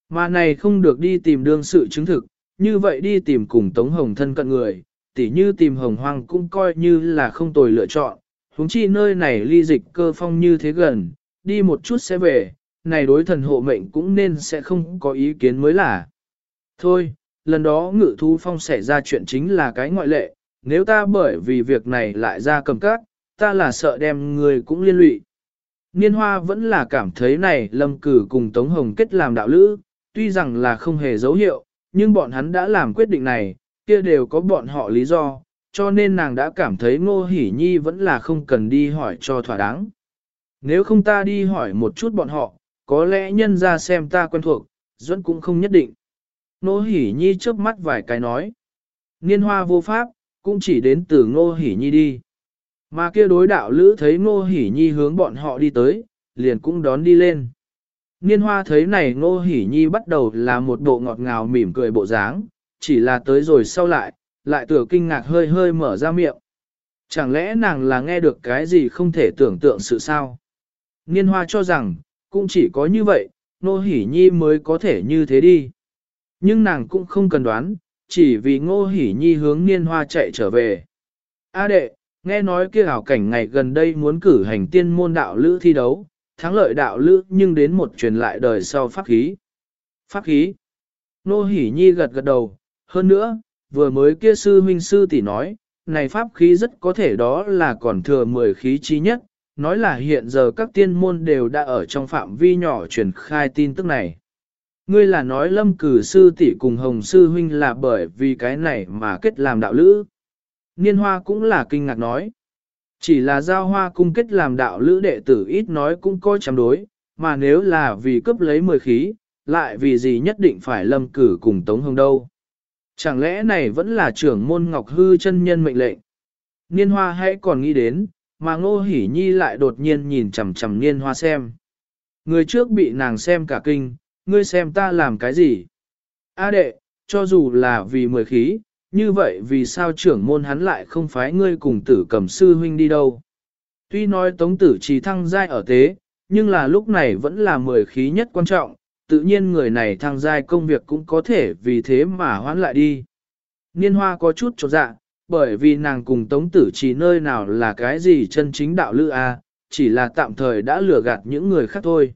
Speaker 1: Mà này không được đi tìm đương sự chứng thực, như vậy đi tìm cùng Tống Hồng thân cận người, tỉ như tìm Hồng Hoang cũng coi như là không tồi lựa chọn, huống chi nơi này ly dịch cơ phong như thế gần, đi một chút sẽ về, này đối thần hộ mệnh cũng nên sẽ không có ý kiến mới là. Thôi, lần đó ngự thú phong xảy ra chuyện chính là cái ngoại lệ, nếu ta bởi vì việc này lại ra cầm cát, ta là sợ đem người cũng liên lụy. Niên hoa vẫn là cảm thấy này lâm cử cùng Tống Hồng kết làm đạo lữ, tuy rằng là không hề dấu hiệu, nhưng bọn hắn đã làm quyết định này, kia đều có bọn họ lý do, cho nên nàng đã cảm thấy ngô Hỷ nhi vẫn là không cần đi hỏi cho thỏa đáng. Nếu không ta đi hỏi một chút bọn họ, có lẽ nhân ra xem ta quen thuộc, Duẫn cũng không nhất định. Ngô Hỷ nhi chớp mắt vài cái nói. Niên hoa vô pháp, cũng chỉ đến từ ngô Hỷ nhi đi. Mà kia đối đạo lữ thấy ngô Hỷ nhi hướng bọn họ đi tới, liền cũng đón đi lên. Niên hoa thấy này ngô Hỷ nhi bắt đầu là một bộ ngọt ngào mỉm cười bộ dáng, chỉ là tới rồi sau lại, lại tựa kinh ngạc hơi hơi mở ra miệng. Chẳng lẽ nàng là nghe được cái gì không thể tưởng tượng sự sao? Niên hoa cho rằng, cũng chỉ có như vậy, Ngô Hỷ Nhi mới có thể như thế đi. Nhưng nàng cũng không cần đoán, chỉ vì Ngô Hỷ Nhi hướng Niên hoa chạy trở về. A đệ, nghe nói kia ảo cảnh ngày gần đây muốn cử hành tiên môn đạo lữ thi đấu, thắng lợi đạo lữ nhưng đến một truyền lại đời sau pháp khí. Pháp khí. Nô Hỷ Nhi gật gật đầu, hơn nữa, vừa mới kia sư huynh sư tỷ nói, này pháp khí rất có thể đó là còn thừa 10 khí chi nhất, nói là hiện giờ các tiên môn đều đã ở trong phạm vi nhỏ truyền khai tin tức này. Ngươi là nói lâm cử sư tỷ cùng hồng sư huynh là bởi vì cái này mà kết làm đạo lữ. Niên hoa cũng là kinh ngạc nói. Chỉ là giao hoa cung kết làm đạo lữ đệ tử ít nói cũng coi chăm đối, mà nếu là vì cướp lấy 10 khí, lại vì gì nhất định phải lâm cử cùng Tống Hồng đâu. Chẳng lẽ này vẫn là trưởng môn Ngọc Hư chân nhân mệnh lệnh? Niên hoa hãy còn nghĩ đến, mà ngô hỉ nhi lại đột nhiên nhìn chằm chằm niên hoa xem. Người trước bị nàng xem cả kinh, ngươi xem ta làm cái gì? A đệ, cho dù là vì mười khí, như vậy vì sao trưởng môn hắn lại không phái ngươi cùng tử cầm sư huynh đi đâu? Tuy nói tống tử trì thăng giai ở thế, nhưng là lúc này vẫn là mười khí nhất quan trọng, tự nhiên người này thăng giai công việc cũng có thể vì thế mà hoãn lại đi. Niên hoa có chút trột dạ, bởi vì nàng cùng tống tử chỉ nơi nào là cái gì chân chính đạo lữ a, chỉ là tạm thời đã lừa gạt những người khác thôi.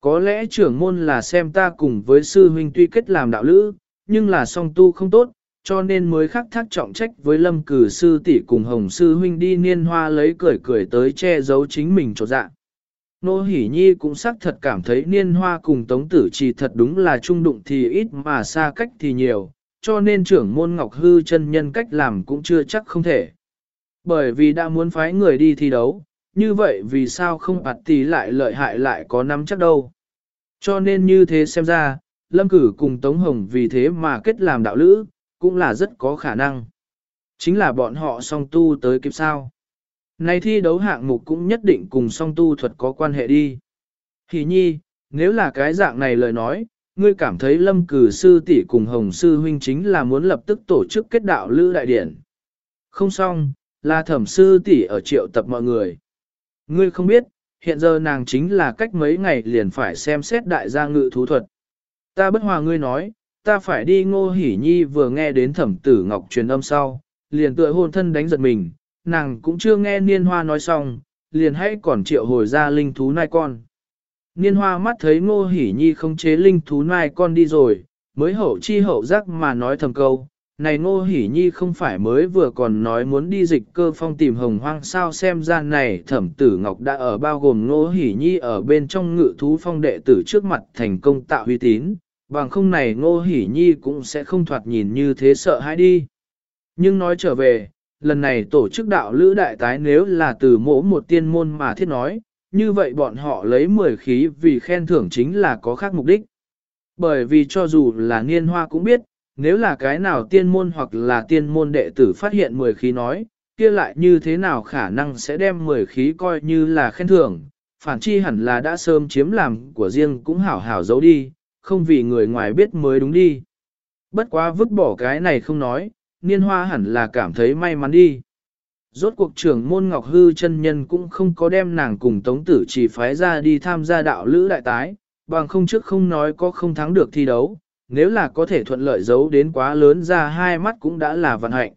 Speaker 1: Có lẽ trưởng môn là xem ta cùng với sư huynh tuy kết làm đạo lữ, nhưng là song tu không tốt, cho nên mới khắc thác trọng trách với lâm cử sư tỷ cùng hồng sư huynh đi niên hoa lấy cười cười tới che giấu chính mình trột dạ. Nô Hỷ Nhi cũng xác thật cảm thấy niên hoa cùng tống tử chỉ thật đúng là trung đụng thì ít mà xa cách thì nhiều, cho nên trưởng môn ngọc hư chân nhân cách làm cũng chưa chắc không thể. Bởi vì đã muốn phái người đi thi đấu, như vậy vì sao không ạt tỷ lại lợi hại lại có nắm chắc đâu. Cho nên như thế xem ra, Lâm Cử cùng Tống Hồng vì thế mà kết làm đạo lữ, cũng là rất có khả năng. Chính là bọn họ song tu tới kịp sao. Này thi đấu hạng mục cũng nhất định cùng song tu thuật có quan hệ đi. Hỷ nhi, nếu là cái dạng này lời nói, ngươi cảm thấy lâm cử sư tỷ cùng hồng sư huynh chính là muốn lập tức tổ chức kết đạo lữ đại điển. Không xong, là thẩm sư tỷ ở triệu tập mọi người. Ngươi không biết, hiện giờ nàng chính là cách mấy ngày liền phải xem xét đại gia ngự thú thuật. Ta bất hòa ngươi nói, ta phải đi ngô hỉ nhi vừa nghe đến thẩm tử ngọc truyền âm sau, liền tựa hôn thân đánh giật mình, nàng cũng chưa nghe niên hoa nói xong, liền hãy còn triệu hồi ra linh thú nai con. Niên hoa mắt thấy ngô hỉ nhi không chế linh thú nai con đi rồi, mới hậu chi hậu giác mà nói thầm câu, này ngô hỉ nhi không phải mới vừa còn nói muốn đi dịch cơ phong tìm hồng hoang sao xem ra này thẩm tử ngọc đã ở bao gồm ngô hỉ nhi ở bên trong ngự thú phong đệ tử trước mặt thành công tạo uy tín, bằng không này ngô hỉ nhi cũng sẽ không thoạt nhìn như thế sợ hãi đi. Nhưng nói trở về, lần này tổ chức đạo lữ đại tái nếu là từ mỗ một tiên môn mà thiết nói, như vậy bọn họ lấy 10 khí vì khen thưởng chính là có khác mục đích. Bởi vì cho dù là niên hoa cũng biết, nếu là cái nào tiên môn hoặc là tiên môn đệ tử phát hiện 10 khí nói, kia lại như thế nào khả năng sẽ đem 10 khí coi như là khen thưởng, phản chi hẳn là đã sớm chiếm làm của riêng cũng hảo hảo giấu đi, không vì người ngoài biết mới đúng đi. Bất quá vứt bỏ cái này không nói, niên hoa hẳn là cảm thấy may mắn đi. Rốt cuộc trưởng môn Ngọc Hư chân nhân cũng không có đem nàng cùng Tống Tử chỉ phái ra đi tham gia đạo lữ đại tái, bằng không trước không nói có không thắng được thi đấu, nếu là có thể thuận lợi giấu đến quá lớn ra hai mắt cũng đã là vận hạnh.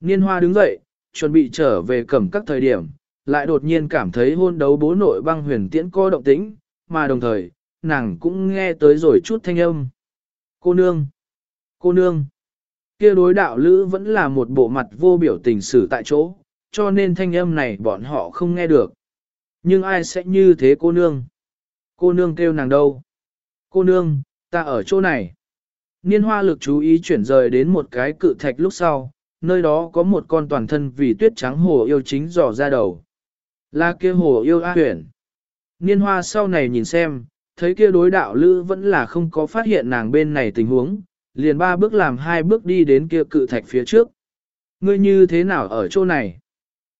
Speaker 1: Niên hoa đứng dậy, chuẩn bị trở về cẩm các thời điểm, lại đột nhiên cảm thấy hôn đấu bố nội băng huyền tiễn co động tĩnh, mà đồng thời, nàng cũng nghe tới rồi chút thanh âm. Cô nương! Cô nương! Kia đối đạo lữ vẫn là một bộ mặt vô biểu tình xử tại chỗ, cho nên thanh âm này bọn họ không nghe được. Nhưng ai sẽ như thế cô nương? Cô nương kêu nàng đâu? Cô nương, ta ở chỗ này. Niên hoa lực chú ý chuyển rời đến một cái cự thạch lúc sau, nơi đó có một con toàn thân vì tuyết trắng hồ yêu chính dò ra đầu. Là kia hồ yêu A huyển. Niên hoa sau này nhìn xem, thấy kia đối đạo lữ vẫn là không có phát hiện nàng bên này tình huống, liền ba bước làm hai bước đi đến kia cự thạch phía trước. Ngươi như thế nào ở chỗ này?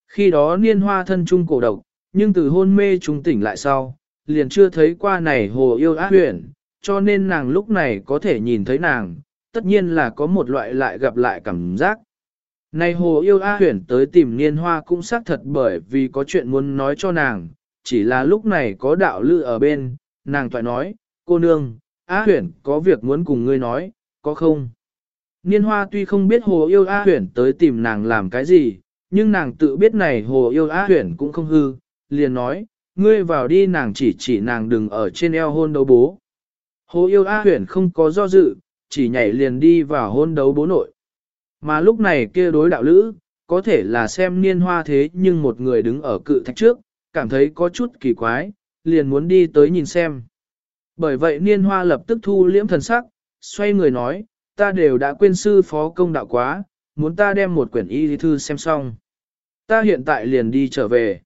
Speaker 1: Khi đó niên hoa thân trung cổ độc, nhưng từ hôn mê trung tỉnh lại sau, liền chưa thấy qua này hồ yêu ác huyền, cho nên nàng lúc này có thể nhìn thấy nàng, tất nhiên là có một loại lại gặp lại cảm giác. Này hồ yêu A huyển tới tìm niên hoa cũng xác thật bởi vì có chuyện muốn nói cho nàng, chỉ là lúc này có đạo lư ở bên, nàng toại nói, cô nương, A huyển có việc muốn cùng ngươi nói, có không? Niên hoa tuy không biết hồ yêu A huyển tới tìm nàng làm cái gì, nhưng nàng tự biết này hồ yêu A huyển cũng không hư, liền nói, ngươi vào đi nàng chỉ chỉ nàng đừng ở trên eo hôn đấu bố. Hồ yêu A huyển không có do dự, chỉ nhảy liền đi vào hôn đấu bố nội. Mà lúc này kia đối đạo lữ, có thể là xem niên hoa thế nhưng một người đứng ở cự thạch trước, cảm thấy có chút kỳ quái, liền muốn đi tới nhìn xem. Bởi vậy niên hoa lập tức thu liễm thần sắc, xoay người nói, ta đều đã quên sư phó công đạo quá, muốn ta đem một quyển y thư xem xong. Ta hiện tại liền đi trở về.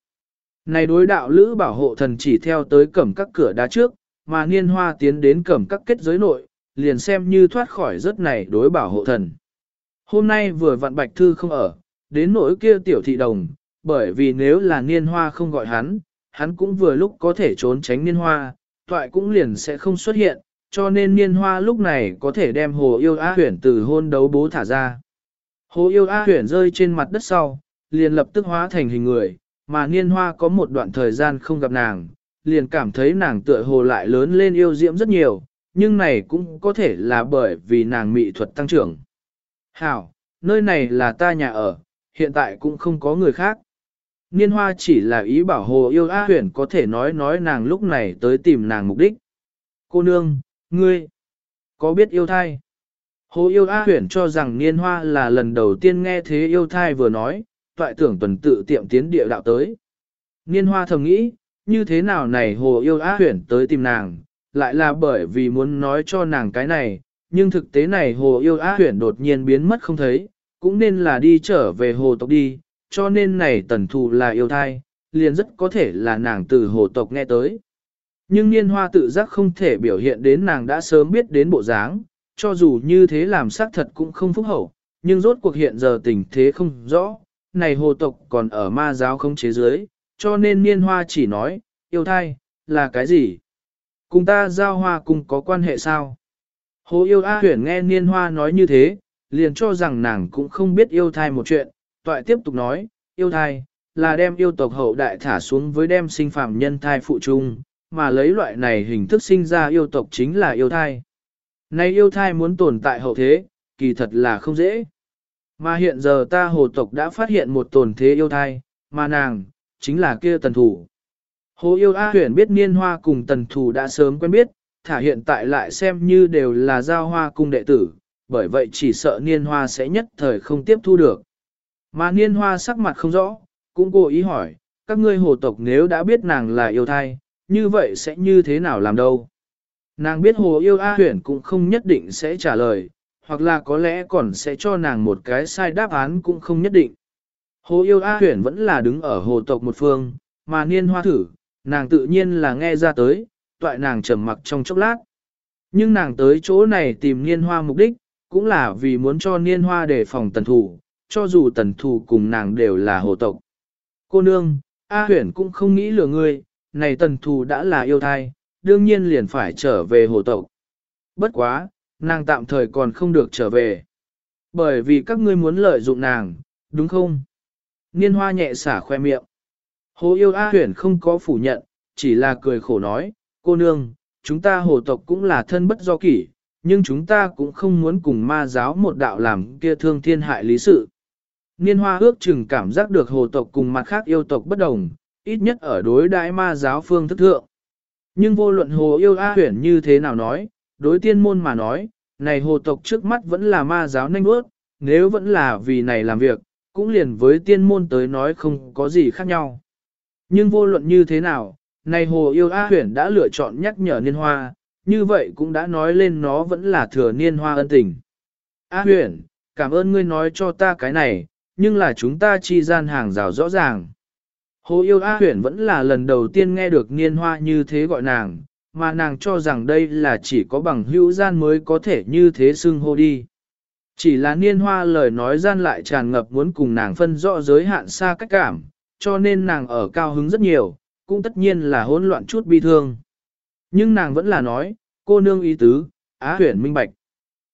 Speaker 1: Này đối đạo lữ bảo hộ thần chỉ theo tới cẩm các cửa đá trước, mà niên hoa tiến đến cẩm các kết giới nội, liền xem như thoát khỏi rất này đối bảo hộ thần. Hôm nay vừa vặn bạch thư không ở, đến nỗi kia tiểu thị đồng, bởi vì nếu là niên hoa không gọi hắn, hắn cũng vừa lúc có thể trốn tránh niên hoa, toại cũng liền sẽ không xuất hiện, cho nên niên hoa lúc này có thể đem hồ yêu á huyển từ hôn đấu bố thả ra. Hồ yêu á huyển rơi trên mặt đất sau, liền lập tức hóa thành hình người, mà niên hoa có một đoạn thời gian không gặp nàng, liền cảm thấy nàng tựa hồ lại lớn lên yêu diễm rất nhiều, nhưng này cũng có thể là bởi vì nàng mỹ thuật tăng trưởng. Hảo, nơi này là ta nhà ở, hiện tại cũng không có người khác. Niên hoa chỉ là ý bảo hồ yêu A huyển có thể nói nói nàng lúc này tới tìm nàng mục đích. Cô nương, ngươi, có biết yêu thai? Hồ yêu A huyển cho rằng niên hoa là lần đầu tiên nghe thế yêu thai vừa nói, toại tưởng tuần tự tiệm tiến địa đạo tới. Niên hoa thầm nghĩ, như thế nào này hồ yêu A huyển tới tìm nàng, lại là bởi vì muốn nói cho nàng cái này, nhưng thực tế này hồ yêu á huyển đột nhiên biến mất không thấy, cũng nên là đi trở về hồ tộc đi, cho nên này tần thù là yêu thai, liền rất có thể là nàng từ hồ tộc nghe tới. Nhưng niên hoa tự giác không thể biểu hiện đến nàng đã sớm biết đến bộ dáng, cho dù như thế làm xác thật cũng không phúc hậu, nhưng rốt cuộc hiện giờ tình thế không rõ, này hồ tộc còn ở ma giáo không chế giới, cho nên niên hoa chỉ nói, yêu thai, là cái gì? Cùng ta giao hoa cùng có quan hệ sao? Hồ yêu A huyển nghe niên hoa nói như thế, liền cho rằng nàng cũng không biết yêu thai một chuyện, toại tiếp tục nói, yêu thai, là đem yêu tộc hậu đại thả xuống với đem sinh phạm nhân thai phụ trung, mà lấy loại này hình thức sinh ra yêu tộc chính là yêu thai. nay yêu thai muốn tồn tại hậu thế, kỳ thật là không dễ. Mà hiện giờ ta hồ tộc đã phát hiện một tồn thế yêu thai, mà nàng, chính là kia tần thủ. Hồ yêu A huyền biết niên hoa cùng tần thủ đã sớm quen biết, thả hiện tại lại xem như đều là giao hoa cung đệ tử, bởi vậy chỉ sợ niên hoa sẽ nhất thời không tiếp thu được. Mà niên hoa sắc mặt không rõ, cũng cố ý hỏi, các ngươi hồ tộc nếu đã biết nàng là yêu thai, như vậy sẽ như thế nào làm đâu? Nàng biết hồ yêu A huyển cũng không nhất định sẽ trả lời, hoặc là có lẽ còn sẽ cho nàng một cái sai đáp án cũng không nhất định. Hồ yêu A huyển vẫn là đứng ở hồ tộc một phương, mà niên hoa thử, nàng tự nhiên là nghe ra tới, toại nàng trầm mặc trong chốc lát. Nhưng nàng tới chỗ này tìm niên hoa mục đích, cũng là vì muốn cho niên hoa đề phòng tần thủ, cho dù tần thủ cùng nàng đều là hồ tộc. Cô nương, A huyển cũng không nghĩ lừa ngươi, này tần thù đã là yêu thai, đương nhiên liền phải trở về hồ tộc. Bất quá, nàng tạm thời còn không được trở về. Bởi vì các ngươi muốn lợi dụng nàng, đúng không? Niên hoa nhẹ xả khoe miệng. Hồ yêu A huyển không có phủ nhận, chỉ là cười khổ nói, cô nương, chúng ta hồ tộc cũng là thân bất do kỷ, nhưng chúng ta cũng không muốn cùng ma giáo một đạo làm kia thương thiên hại lý sự. Niên hoa ước chừng cảm giác được hồ tộc cùng mặt khác yêu tộc bất đồng, ít nhất ở đối đại ma giáo phương thức thượng. Nhưng vô luận hồ yêu A huyển như thế nào nói, đối tiên môn mà nói, này hồ tộc trước mắt vẫn là ma giáo nanh bước, nếu vẫn là vì này làm việc, cũng liền với tiên môn tới nói không có gì khác nhau. Nhưng vô luận như thế nào, này hồ yêu A huyền đã lựa chọn nhắc nhở niên hoa, như vậy cũng đã nói lên nó vẫn là thừa niên hoa ân tình. A huyền, cảm ơn ngươi nói cho ta cái này, nhưng là chúng ta chi gian hàng rào rõ ràng. Hồ yêu A huyển vẫn là lần đầu tiên nghe được niên hoa như thế gọi nàng, mà nàng cho rằng đây là chỉ có bằng hữu gian mới có thể như thế xưng hô đi. Chỉ là niên hoa lời nói gian lại tràn ngập muốn cùng nàng phân rõ giới hạn xa cách cảm, cho nên nàng ở cao hứng rất nhiều, cũng tất nhiên là hỗn loạn chút bi thương. Nhưng nàng vẫn là nói, cô nương ý tứ, á huyển minh bạch.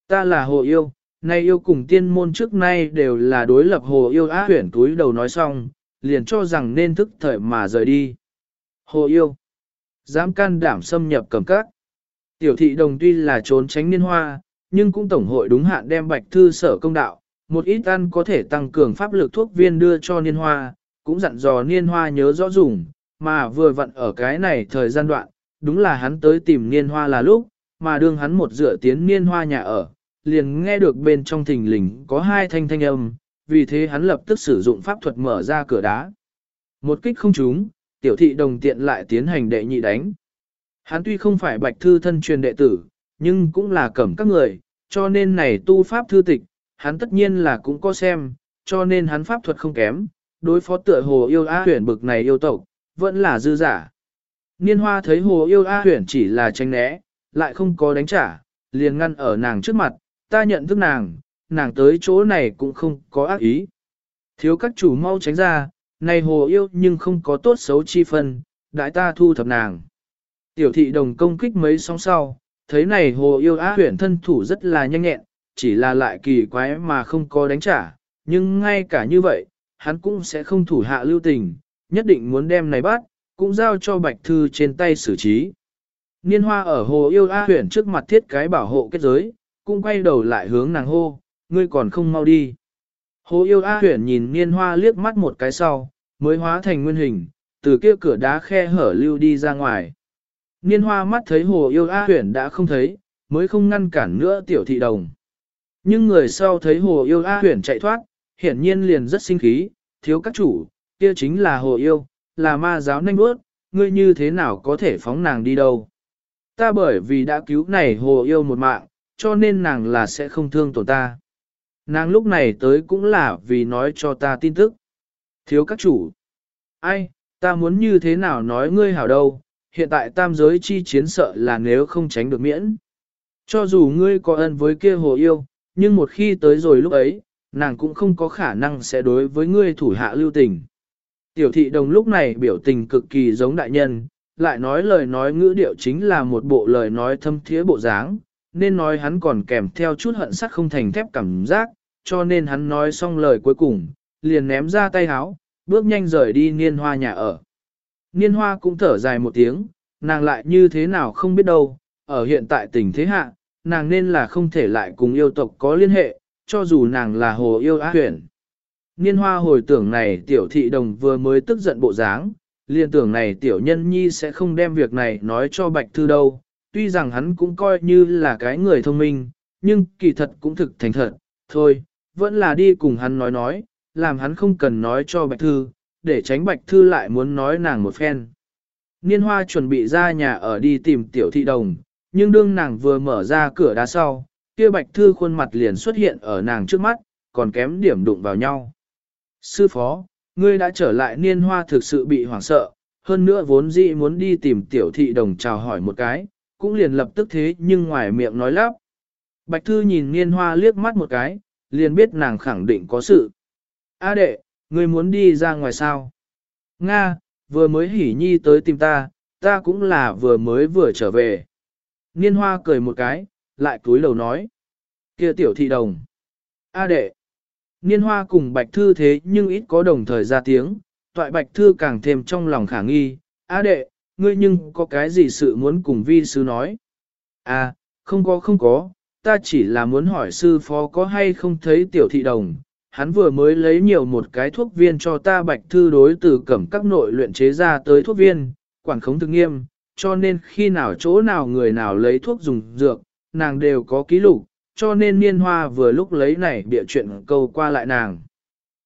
Speaker 1: Ta là hồ yêu, nay yêu cùng tiên môn trước nay đều là đối lập hồ yêu á huyển túi đầu nói xong, liền cho rằng nên thức thời mà rời đi. Hồ yêu, dám can đảm xâm nhập cầm các. Tiểu thị đồng tuy là trốn tránh niên hoa, nhưng cũng tổng hội đúng hạn đem bạch thư sở công đạo, một ít ăn có thể tăng cường pháp lực thuốc viên đưa cho niên hoa, cũng dặn dò niên hoa nhớ rõ dùng, mà vừa vặn ở cái này thời gian đoạn, đúng là hắn tới tìm niên hoa là lúc, mà đương hắn một dựa tiến niên hoa nhà ở, liền nghe được bên trong thình lình có hai thanh thanh âm, vì thế hắn lập tức sử dụng pháp thuật mở ra cửa đá. Một kích không trúng, tiểu thị đồng tiện lại tiến hành đệ nhị đánh. Hắn tuy không phải bạch thư thân truyền đệ tử, nhưng cũng là cẩm các người, cho nên này tu pháp thư tịch, hắn tất nhiên là cũng có xem, cho nên hắn pháp thuật không kém, đối phó tựa hồ yêu á tuyển bực này yêu tộc, vẫn là dư giả. Niên hoa thấy hồ yêu A huyển chỉ là tránh né, lại không có đánh trả, liền ngăn ở nàng trước mặt, ta nhận thức nàng, nàng tới chỗ này cũng không có ác ý. Thiếu các chủ mau tránh ra, này hồ yêu nhưng không có tốt xấu chi phân, đại ta thu thập nàng. Tiểu thị đồng công kích mấy sóng sau, thấy này hồ yêu á huyển thân thủ rất là nhanh nhẹn, chỉ là lại kỳ quái mà không có đánh trả, nhưng ngay cả như vậy, hắn cũng sẽ không thủ hạ lưu tình, nhất định muốn đem này bắt, cũng giao cho bạch thư trên tay xử trí. Niên hoa ở hồ yêu á huyển trước mặt thiết cái bảo hộ kết giới, cũng quay đầu lại hướng nàng hô, ngươi còn không mau đi. Hồ yêu a huyển nhìn niên hoa liếc mắt một cái sau, mới hóa thành nguyên hình, từ kia cửa đá khe hở lưu đi ra ngoài. Niên hoa mắt thấy hồ yêu A huyển đã không thấy, mới không ngăn cản nữa tiểu thị đồng. Nhưng người sau thấy hồ yêu A huyển chạy thoát, hiển nhiên liền rất sinh khí, thiếu các chủ, kia chính là hồ yêu, là ma giáo nanh bước, ngươi như thế nào có thể phóng nàng đi đâu. Ta bởi vì đã cứu này hồ yêu một mạng, cho nên nàng là sẽ không thương tổn ta. Nàng lúc này tới cũng là vì nói cho ta tin tức. Thiếu các chủ. Ai, ta muốn như thế nào nói ngươi hảo đâu, hiện tại tam giới chi chiến sợ là nếu không tránh được miễn. Cho dù ngươi có ân với kia hồ yêu, nhưng một khi tới rồi lúc ấy, nàng cũng không có khả năng sẽ đối với ngươi thủ hạ lưu tình. Tiểu thị đồng lúc này biểu tình cực kỳ giống đại nhân, lại nói lời nói ngữ điệu chính là một bộ lời nói thâm thiế bộ dáng, nên nói hắn còn kèm theo chút hận sắc không thành thép cảm giác, cho nên hắn nói xong lời cuối cùng, liền ném ra tay háo, bước nhanh rời đi niên hoa nhà ở. Niên hoa cũng thở dài một tiếng, nàng lại như thế nào không biết đâu, ở hiện tại tình thế hạ, nàng nên là không thể lại cùng yêu tộc có liên hệ, cho dù nàng là hồ yêu á huyền. Niên hoa hồi tưởng này tiểu thị đồng vừa mới tức giận bộ dáng, liền tưởng này tiểu nhân nhi sẽ không đem việc này nói cho bạch thư đâu, tuy rằng hắn cũng coi như là cái người thông minh, nhưng kỳ thật cũng thực thành thật, thôi, vẫn là đi cùng hắn nói nói, làm hắn không cần nói cho bạch thư, để tránh bạch thư lại muốn nói nàng một phen. Niên hoa chuẩn bị ra nhà ở đi tìm tiểu thị đồng, nhưng đương nàng vừa mở ra cửa đá sau, kia bạch thư khuôn mặt liền xuất hiện ở nàng trước mắt, còn kém điểm đụng vào nhau. Sư phó, ngươi đã trở lại niên hoa thực sự bị hoảng sợ, hơn nữa vốn dĩ muốn đi tìm tiểu thị đồng chào hỏi một cái, cũng liền lập tức thế nhưng ngoài miệng nói lắp. Bạch thư nhìn niên hoa liếc mắt một cái, liền biết nàng khẳng định có sự. A đệ, ngươi muốn đi ra ngoài sao? Nga, vừa mới hỉ nhi tới tìm ta, ta cũng là vừa mới vừa trở về. Niên hoa cười một cái, lại cúi đầu nói. kia tiểu thị đồng. A đệ. Niên hoa cùng bạch thư thế nhưng ít có đồng thời ra tiếng, toại bạch thư càng thêm trong lòng khả nghi. A đệ, ngươi nhưng có cái gì sự muốn cùng vi sư nói? À, không có không có, ta chỉ là muốn hỏi sư phó có hay không thấy tiểu thị đồng, hắn vừa mới lấy nhiều một cái thuốc viên cho ta bạch thư đối từ cẩm các nội luyện chế ra tới thuốc viên, quản khống thực nghiêm, cho nên khi nào chỗ nào người nào lấy thuốc dùng dược, nàng đều có ký lục, cho nên niên hoa vừa lúc lấy này bịa chuyện câu qua lại nàng.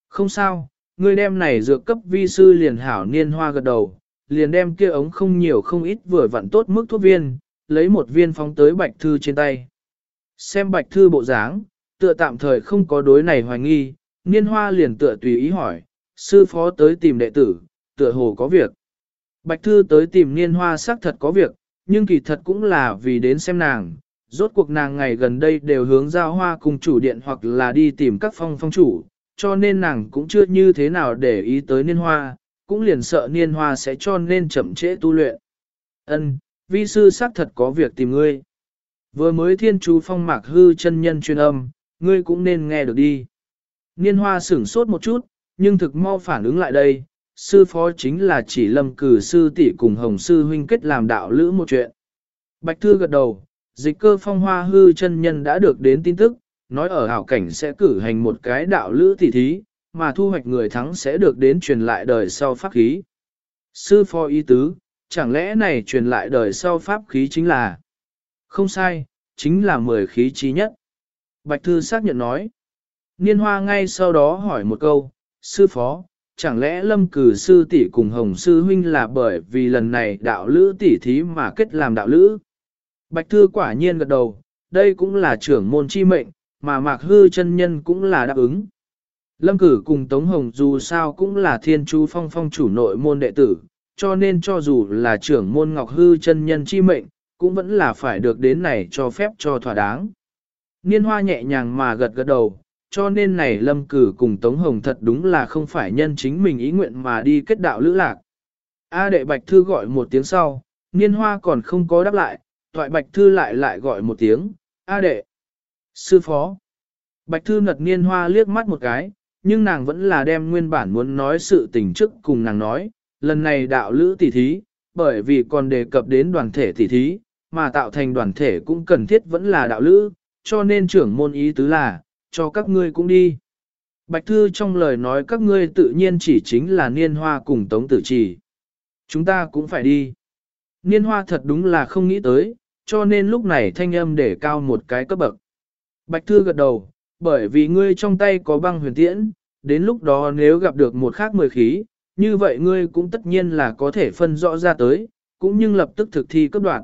Speaker 1: Không sao, người đem này dược cấp vi sư liền hảo niên hoa gật đầu, liền đem kia ống không nhiều không ít vừa vặn tốt mức thuốc viên, lấy một viên phóng tới bạch thư trên tay. Xem bạch thư bộ dáng, tựa tạm thời không có đối này hoài nghi, niên hoa liền tựa tùy ý hỏi, sư phó tới tìm đệ tử, tựa hồ có việc. Bạch thư tới tìm niên hoa xác thật có việc, nhưng kỳ thật cũng là vì đến xem nàng, rốt cuộc nàng ngày gần đây đều hướng giao hoa cùng chủ điện hoặc là đi tìm các phong phong chủ, cho nên nàng cũng chưa như thế nào để ý tới niên hoa, cũng liền sợ niên hoa sẽ cho nên chậm trễ tu luyện. Ân, vi sư xác thật có việc tìm ngươi. Vừa mới thiên chú phong mạc hư chân nhân chuyên âm, ngươi cũng nên nghe được đi. Niên hoa sửng sốt một chút, nhưng thực mau phản ứng lại đây, sư phó chính là chỉ lâm cử sư tỷ cùng hồng sư huynh kết làm đạo lữ một chuyện. Bạch Thư gật đầu, dịch cơ phong hoa hư chân nhân đã được đến tin tức, nói ở hảo cảnh sẽ cử hành một cái đạo lữ tỷ thí, mà thu hoạch người thắng sẽ được đến truyền lại đời sau pháp khí. Sư phó ý tứ, chẳng lẽ này truyền lại đời sau pháp khí chính là... Không sai, chính là mười khí trí nhất. Bạch Thư xác nhận nói. Niên hoa ngay sau đó hỏi một câu, sư phó, chẳng lẽ lâm cử sư tỷ cùng hồng sư huynh là bởi vì lần này đạo lữ tỷ thí mà kết làm đạo lữ? Bạch Thư quả nhiên gật đầu, đây cũng là trưởng môn chi mệnh, mà mạc hư chân nhân cũng là đáp ứng. Lâm cử cùng Tống Hồng dù sao cũng là thiên chú phong phong chủ nội môn đệ tử, cho nên cho dù là trưởng môn ngọc hư chân nhân chi mệnh, cũng vẫn là phải được đến này cho phép cho thỏa đáng. Niên hoa nhẹ nhàng mà gật gật đầu, cho nên này lâm cử cùng Tống Hồng thật đúng là không phải nhân chính mình ý nguyện mà đi kết đạo lữ lạc. A đệ bạch thư gọi một tiếng sau, Niên hoa còn không có đáp lại, toại bạch thư lại lại gọi một tiếng, A đệ. Sư phó. Bạch thư ngật niên hoa liếc mắt một cái, nhưng nàng vẫn là đem nguyên bản muốn nói sự tình trước cùng nàng nói, lần này đạo lữ tỷ thí, bởi vì còn đề cập đến đoàn thể tỷ thí, mà tạo thành đoàn thể cũng cần thiết vẫn là đạo lữ, cho nên trưởng môn ý tứ là, cho các ngươi cũng đi. Bạch Thư trong lời nói các ngươi tự nhiên chỉ chính là niên hoa cùng tống tử trì. Chúng ta cũng phải đi. Niên hoa thật đúng là không nghĩ tới, cho nên lúc này thanh âm để cao một cái cấp bậc. Bạch Thư gật đầu, bởi vì ngươi trong tay có băng huyền tiễn, đến lúc đó nếu gặp được một khác mười khí, như vậy ngươi cũng tất nhiên là có thể phân rõ ra tới, cũng nhưng lập tức thực thi cấp đoạn.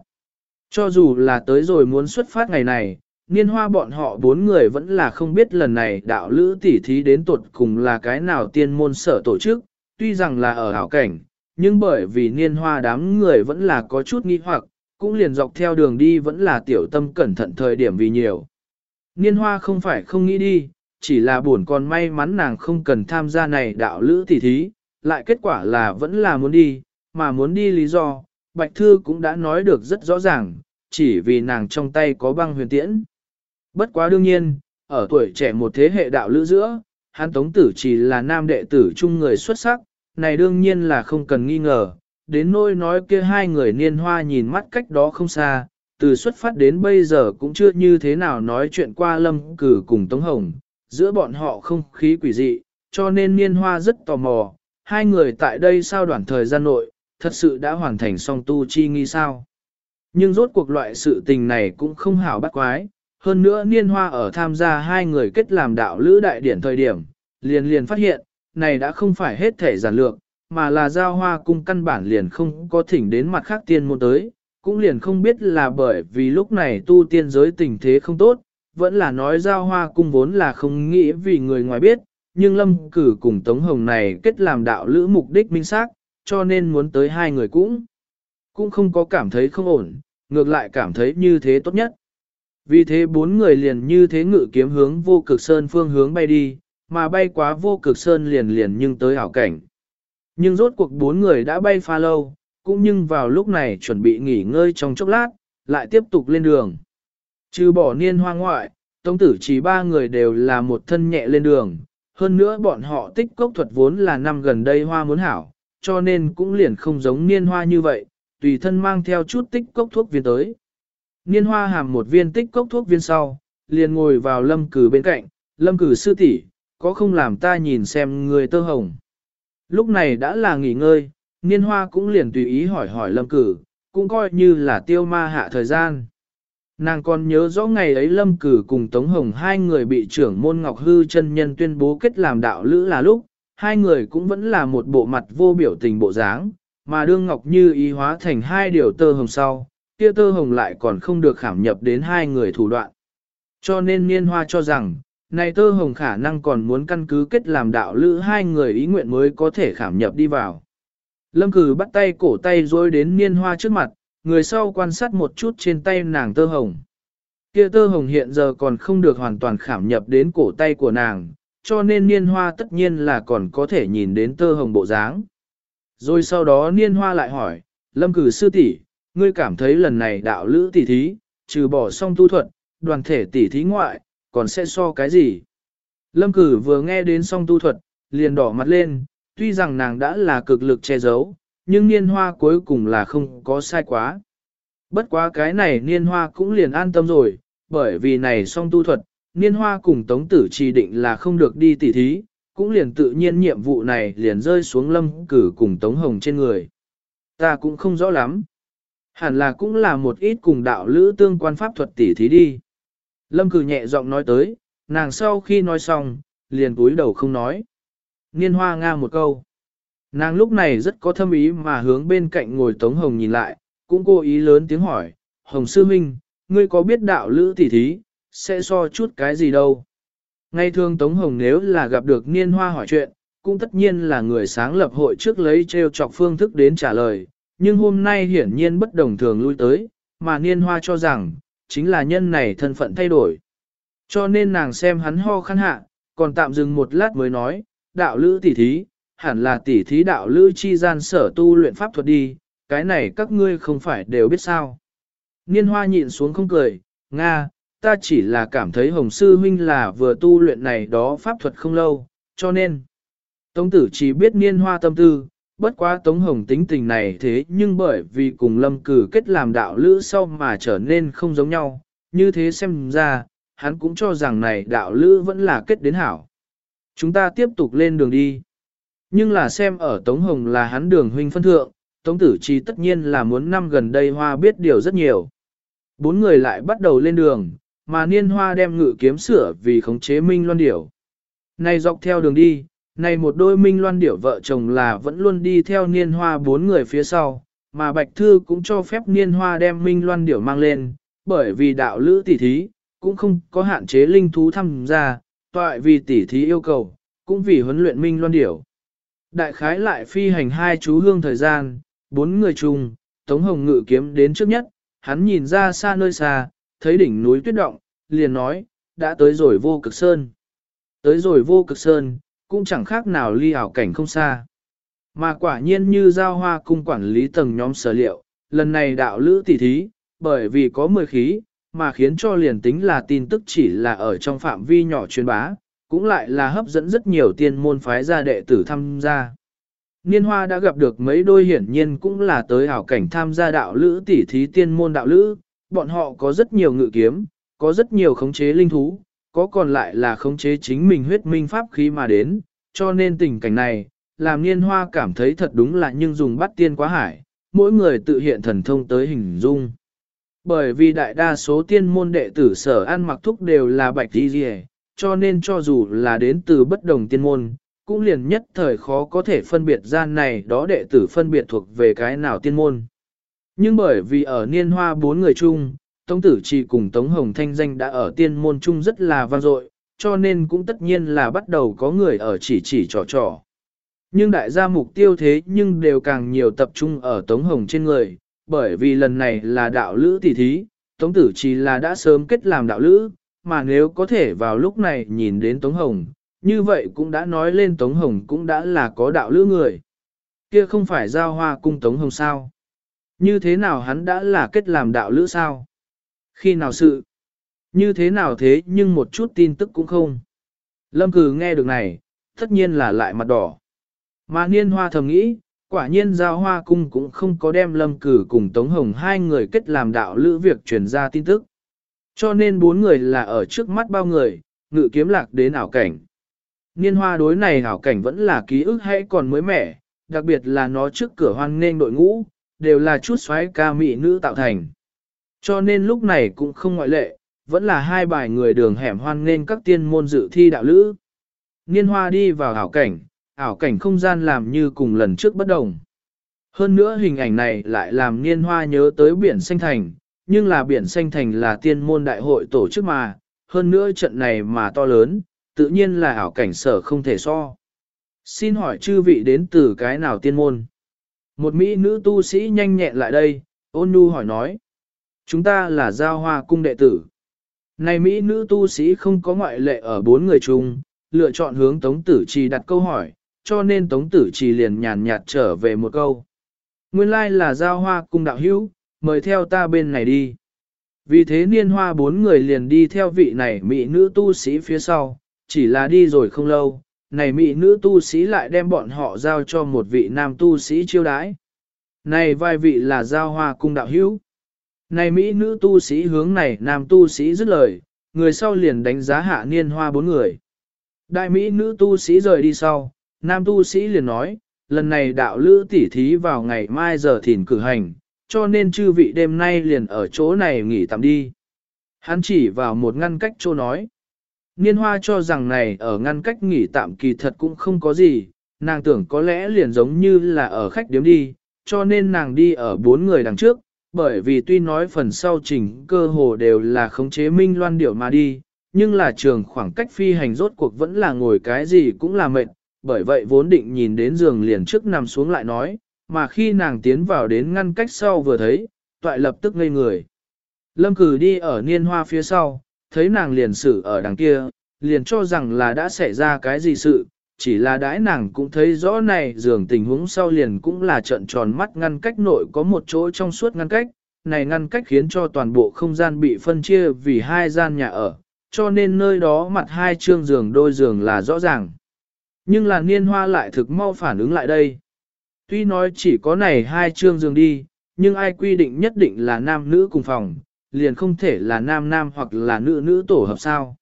Speaker 1: Cho dù là tới rồi muốn xuất phát ngày này, niên hoa bọn họ bốn người vẫn là không biết lần này đạo lữ tỉ thí đến tuột cùng là cái nào tiên môn sở tổ chức, tuy rằng là ở hảo cảnh, nhưng bởi vì niên hoa đám người vẫn là có chút nghi hoặc, cũng liền dọc theo đường đi vẫn là tiểu tâm cẩn thận thời điểm vì nhiều. Niên hoa không phải không nghĩ đi, chỉ là buồn còn may mắn nàng không cần tham gia này đạo lữ tỉ thí, lại kết quả là vẫn là muốn đi, mà muốn đi lý do, Bạch Thư cũng đã nói được rất rõ ràng, chỉ vì nàng trong tay có băng huyền tiễn. Bất quá đương nhiên, ở tuổi trẻ một thế hệ đạo lữ giữa, hắn Tống Tử chỉ là nam đệ tử chung người xuất sắc, này đương nhiên là không cần nghi ngờ, đến nỗi nói kia hai người niên hoa nhìn mắt cách đó không xa, từ xuất phát đến bây giờ cũng chưa như thế nào nói chuyện qua lâm cử cùng Tống Hồng, giữa bọn họ không khí quỷ dị, cho nên niên hoa rất tò mò, hai người tại đây sao đoạn thời gian nội, thật sự đã hoàn thành song tu chi nghi sao. Nhưng rốt cuộc loại sự tình này cũng không hảo bắt quái, hơn nữa niên hoa ở tham gia hai người kết làm đạo lữ đại điển thời điểm, liền liền phát hiện, này đã không phải hết thể giản lược, mà là giao hoa cung căn bản liền không có thỉnh đến mặt khác tiên môn tới, cũng liền không biết là bởi vì lúc này tu tiên giới tình thế không tốt, vẫn là nói giao hoa cung vốn là không nghĩ vì người ngoài biết, nhưng lâm cử cùng Tống Hồng này kết làm đạo lữ mục đích minh xác, cho nên muốn tới hai người cũng, cũng không có cảm thấy không ổn, ngược lại cảm thấy như thế tốt nhất. Vì thế bốn người liền như thế ngự kiếm hướng vô cực sơn phương hướng bay đi, mà bay quá vô cực sơn liền liền nhưng tới hảo cảnh. Nhưng rốt cuộc bốn người đã bay pha lâu, cũng nhưng vào lúc này chuẩn bị nghỉ ngơi trong chốc lát, lại tiếp tục lên đường. Trừ bỏ niên hoa ngoại, tông tử chỉ ba người đều là một thân nhẹ lên đường, hơn nữa bọn họ tích cốc thuật vốn là năm gần đây hoa muốn hảo, cho nên cũng liền không giống niên hoa như vậy, tùy thân mang theo chút tích cốc thuốc viên tới. Niên hoa hàm một viên tích cốc thuốc viên sau, liền ngồi vào lâm cử bên cạnh, lâm cử sư tỷ có không làm ta nhìn xem người tơ hồng. Lúc này đã là nghỉ ngơi, niên hoa cũng liền tùy ý hỏi hỏi lâm cử, cũng coi như là tiêu ma hạ thời gian. Nàng còn nhớ rõ ngày ấy lâm cử cùng Tống Hồng hai người bị trưởng môn Ngọc Hư chân nhân tuyên bố kết làm đạo lữ là lúc, hai người cũng vẫn là một bộ mặt vô biểu tình bộ dáng, mà đương Ngọc Như ý hóa thành hai điều tơ hồng sau, kia tơ hồng lại còn không được khảm nhập đến hai người thủ đoạn. Cho nên Niên Hoa cho rằng, này tơ hồng khả năng còn muốn căn cứ kết làm đạo lữ hai người ý nguyện mới có thể khảm nhập đi vào. Lâm cử bắt tay cổ tay rồi đến Niên Hoa trước mặt, người sau quan sát một chút trên tay nàng tơ hồng. Kia tơ hồng hiện giờ còn không được hoàn toàn khảm nhập đến cổ tay của nàng, cho nên niên hoa tất nhiên là còn có thể nhìn đến tơ hồng bộ dáng. Rồi sau đó niên hoa lại hỏi, lâm cử sư tỷ, ngươi cảm thấy lần này đạo lữ tỷ thí, trừ bỏ song tu thuật, đoàn thể tỷ thí ngoại, còn sẽ so cái gì? Lâm cử vừa nghe đến song tu thuật, liền đỏ mặt lên, tuy rằng nàng đã là cực lực che giấu, nhưng niên hoa cuối cùng là không có sai quá. Bất quá cái này niên hoa cũng liền an tâm rồi, bởi vì này song tu thuật, niên hoa cùng tống tử chỉ định là không được đi tỉ thí, cũng liền tự nhiên nhiệm vụ này liền rơi xuống lâm cử cùng tống hồng trên người. Ta cũng không rõ lắm. Hẳn là cũng là một ít cùng đạo lữ tương quan pháp thuật tỉ thí đi. Lâm cử nhẹ giọng nói tới, nàng sau khi nói xong, liền cúi đầu không nói. Niên hoa nga một câu. Nàng lúc này rất có thâm ý mà hướng bên cạnh ngồi Tống Hồng nhìn lại, cũng cố ý lớn tiếng hỏi, Hồng Sư Minh, ngươi có biết đạo lữ tỷ thí, sẽ so chút cái gì đâu? Ngay thường Tống Hồng nếu là gặp được niên hoa hỏi chuyện, cũng tất nhiên là người sáng lập hội trước lấy treo chọc phương thức đến trả lời, nhưng hôm nay hiển nhiên bất đồng thường lui tới, mà niên hoa cho rằng, chính là nhân này thân phận thay đổi. Cho nên nàng xem hắn ho khăn hạ, còn tạm dừng một lát mới nói, đạo lữ tỷ thí, hẳn là tỷ thí đạo lữ chi gian sở tu luyện pháp thuật đi, cái này các ngươi không phải đều biết sao. Niên hoa nhịn xuống không cười, Nga, ta chỉ là cảm thấy Hồng Sư Huynh là vừa tu luyện này đó pháp thuật không lâu, cho nên. Tống tử chỉ biết niên hoa tâm tư, bất quá Tống Hồng tính tình này thế nhưng bởi vì cùng lâm cử kết làm đạo lữ sau mà trở nên không giống nhau, như thế xem ra, hắn cũng cho rằng này đạo lữ vẫn là kết đến hảo. Chúng ta tiếp tục lên đường đi. Nhưng là xem ở Tống Hồng là hắn đường huynh phân thượng, Tống Tử Chi tất nhiên là muốn năm gần đây Hoa biết điều rất nhiều. Bốn người lại bắt đầu lên đường, mà Niên Hoa đem ngự kiếm sửa vì khống chế Minh Loan Điểu. Này dọc theo đường đi, này một đôi Minh Loan Điểu vợ chồng là vẫn luôn đi theo Niên Hoa bốn người phía sau, mà Bạch Thư cũng cho phép Niên Hoa đem Minh Loan Điểu mang lên, bởi vì đạo lữ tỷ thí, cũng không có hạn chế linh thú tham gia, toại vì tỷ thí yêu cầu, cũng vì huấn luyện Minh Loan Điểu. Đại khái lại phi hành hai chú hương thời gian, bốn người chung, Tống Hồng ngự kiếm đến trước nhất, hắn nhìn ra xa nơi xa, thấy đỉnh núi tuyết động, liền nói, đã tới rồi vô cực sơn. Tới rồi vô cực sơn, cũng chẳng khác nào ly ảo cảnh không xa. Mà quả nhiên như giao hoa cung quản lý tầng nhóm sở liệu, lần này đạo lữ tỷ thí, bởi vì có mười khí, mà khiến cho liền tính là tin tức chỉ là ở trong phạm vi nhỏ truyền bá, cũng lại là hấp dẫn rất nhiều tiên môn phái gia đệ tử tham gia. Niên hoa đã gặp được mấy đôi hiển nhiên cũng là tới hảo cảnh tham gia đạo lữ tỷ thí tiên môn đạo lữ, bọn họ có rất nhiều ngự kiếm, có rất nhiều khống chế linh thú, có còn lại là khống chế chính mình huyết minh pháp khí mà đến, cho nên tình cảnh này, làm niên hoa cảm thấy thật đúng là nhưng dùng bắt tiên quá hải, mỗi người tự hiện thần thông tới hình dung. Bởi vì đại đa số tiên môn đệ tử sở ăn mặc thúc đều là bạch đi rìa, cho nên cho dù là đến từ bất đồng tiên môn, cũng liền nhất thời khó có thể phân biệt ra này đó đệ tử phân biệt thuộc về cái nào tiên môn. Nhưng bởi vì ở niên hoa bốn người chung, Tống Tử Trì cùng Tống Hồng Thanh danh đã ở tiên môn chung rất là vang dội, cho nên cũng tất nhiên là bắt đầu có người ở chỉ chỉ trò trò. Nhưng đại gia mục tiêu thế nhưng đều càng nhiều tập trung ở Tống Hồng trên người, bởi vì lần này là đạo lữ tỷ thí, Tống Tử Trì là đã sớm kết làm đạo lữ, mà nếu có thể vào lúc này nhìn đến Tống Hồng, như vậy cũng đã nói lên Tống Hồng cũng đã là có đạo lữ người. Kia không phải giao hoa cung Tống Hồng sao? Như thế nào hắn đã là kết làm đạo lữ sao? Khi nào sự? Như thế nào thế nhưng một chút tin tức cũng không. Lâm cử nghe được này, tất nhiên là lại mặt đỏ. Mà niên hoa thầm nghĩ, quả nhiên giao hoa cung cũng không có đem lâm cử cùng Tống Hồng hai người kết làm đạo lữ việc truyền ra tin tức. Cho nên bốn người là ở trước mắt bao người, ngự kiếm lạc đến ảo cảnh. Niên hoa đối này ảo cảnh vẫn là ký ức hay còn mới mẻ, đặc biệt là nó trước cửa hoan nên đội ngũ, đều là chút xoáy ca mỹ nữ tạo thành. Cho nên lúc này cũng không ngoại lệ, vẫn là hai bài người đường hẻm hoan nên các tiên môn dự thi đạo lữ. Niên hoa đi vào ảo cảnh, ảo cảnh không gian làm như cùng lần trước bất đồng. Hơn nữa hình ảnh này lại làm niên hoa nhớ tới biển xanh thành, nhưng là biển xanh thành là tiên môn đại hội tổ chức mà, hơn nữa trận này mà to lớn, tự nhiên là ảo cảnh sở không thể so. Xin hỏi chư vị đến từ cái nào tiên môn? Một mỹ nữ tu sĩ nhanh nhẹn lại đây, ôn nhu hỏi nói. Chúng ta là giao hoa cung đệ tử. Này mỹ nữ tu sĩ không có ngoại lệ ở bốn người chung, lựa chọn hướng Tống Tử Trì đặt câu hỏi, cho nên Tống Tử Trì liền nhàn nhạt trở về một câu. Nguyên lai là giao hoa cung đạo hữu, mời theo ta bên này đi. Vì thế niên hoa bốn người liền đi theo vị này mỹ nữ tu sĩ phía sau, chỉ là đi rồi không lâu, này mỹ nữ tu sĩ lại đem bọn họ giao cho một vị nam tu sĩ chiêu đái. Này vai vị là giao hoa cung đạo hữu. Này mỹ nữ tu sĩ hướng này nam tu sĩ dứt lời, người sau liền đánh giá hạ niên hoa bốn người. Đại mỹ nữ tu sĩ rời đi sau, nam tu sĩ liền nói, lần này đạo lữ tỉ thí vào ngày mai giờ thìn cử hành, cho nên chư vị đêm nay liền ở chỗ này nghỉ tạm đi. Hắn chỉ vào một ngăn cách chỗ nói. Niên hoa cho rằng này ở ngăn cách nghỉ tạm kỳ thật cũng không có gì, nàng tưởng có lẽ liền giống như là ở khách điếm đi, cho nên nàng đi ở bốn người đằng trước, bởi vì tuy nói phần sau trình cơ hồ đều là khống chế minh loan điểu mà đi, nhưng là trường khoảng cách phi hành rốt cuộc vẫn là ngồi cái gì cũng là mệt, bởi vậy vốn định nhìn đến giường liền trước nằm xuống lại nói, mà khi nàng tiến vào đến ngăn cách sau vừa thấy, toại lập tức ngây người. Lâm cử đi ở niên hoa phía sau, thấy nàng liền xử ở đằng kia, liền cho rằng là đã xảy ra cái gì sự, chỉ là đãi nàng cũng thấy rõ này giường tình huống sau liền cũng là trận tròn mắt ngăn cách nội có một chỗ trong suốt ngăn cách, này ngăn cách khiến cho toàn bộ không gian bị phân chia vì hai gian nhà ở, cho nên nơi đó mặt hai trương giường đôi giường là rõ ràng. Nhưng là niên hoa lại thực mau phản ứng lại đây. Tuy nói chỉ có này hai trương giường đi, nhưng ai quy định nhất định là nam nữ cùng phòng, liền không thể là nam nam hoặc là nữ nữ tổ hợp sao.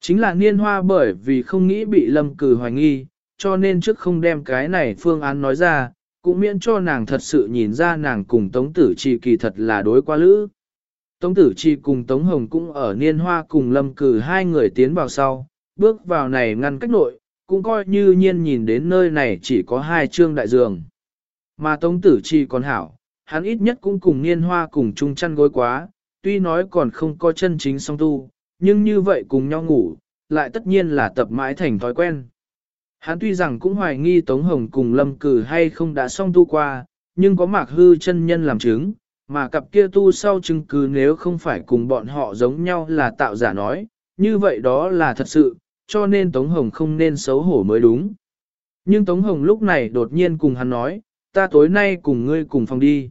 Speaker 1: Chính là niên hoa bởi vì không nghĩ bị lâm cử hoài nghi, cho nên trước không đem cái này phương án nói ra, cũng miễn cho nàng thật sự nhìn ra nàng cùng Tống Tử Chi kỳ thật là đối qua lữ. Tống Tử Chi cùng Tống Hồng cũng ở niên hoa cùng lâm cử hai người tiến vào sau, bước vào này ngăn cách nội, cũng coi như nhiên nhìn đến nơi này chỉ có hai chương đại giường. Mà Tống Tử Chi còn hảo, hắn ít nhất cũng cùng niên hoa cùng chung chăn gối quá, tuy nói còn không có chân chính song tu, nhưng như vậy cùng nhau ngủ, lại tất nhiên là tập mãi thành thói quen. Hắn tuy rằng cũng hoài nghi Tống Hồng cùng Lâm Cử hay không đã song tu qua, nhưng có mạc hư chân nhân làm chứng, mà cặp kia tu sau chứng cứ nếu không phải cùng bọn họ giống nhau là tạo giả nói, như vậy đó là thật sự, cho nên Tống Hồng không nên xấu hổ mới đúng. Nhưng Tống Hồng lúc này đột nhiên cùng hắn nói, ta tối nay cùng ngươi cùng phòng đi.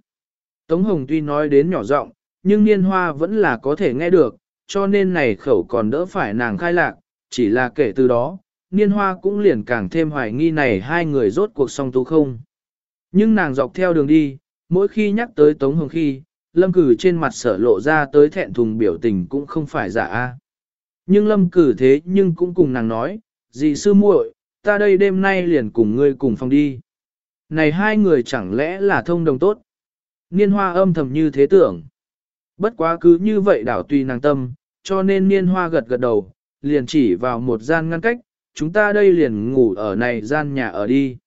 Speaker 1: Tống Hồng tuy nói đến nhỏ giọng, nhưng niên hoa vẫn là có thể nghe được, cho nên này khẩu còn đỡ phải nàng khai lạc, chỉ là kể từ đó, niên hoa cũng liền càng thêm hoài nghi này hai người rốt cuộc song tu không. Nhưng nàng dọc theo đường đi, mỗi khi nhắc tới Tống Hồng khi, lâm cử trên mặt sở lộ ra tới thẹn thùng biểu tình cũng không phải giả a. Nhưng lâm cử thế nhưng cũng cùng nàng nói, dì sư muội, ta đây đêm nay liền cùng ngươi cùng phòng đi. Này hai người chẳng lẽ là thông đồng tốt? Niên hoa âm thầm như thế tưởng. Bất quá cứ như vậy đảo tùy nàng tâm, cho nên niên hoa gật gật đầu, liền chỉ vào một gian ngăn cách, chúng ta đây liền ngủ ở này gian nhà ở đi.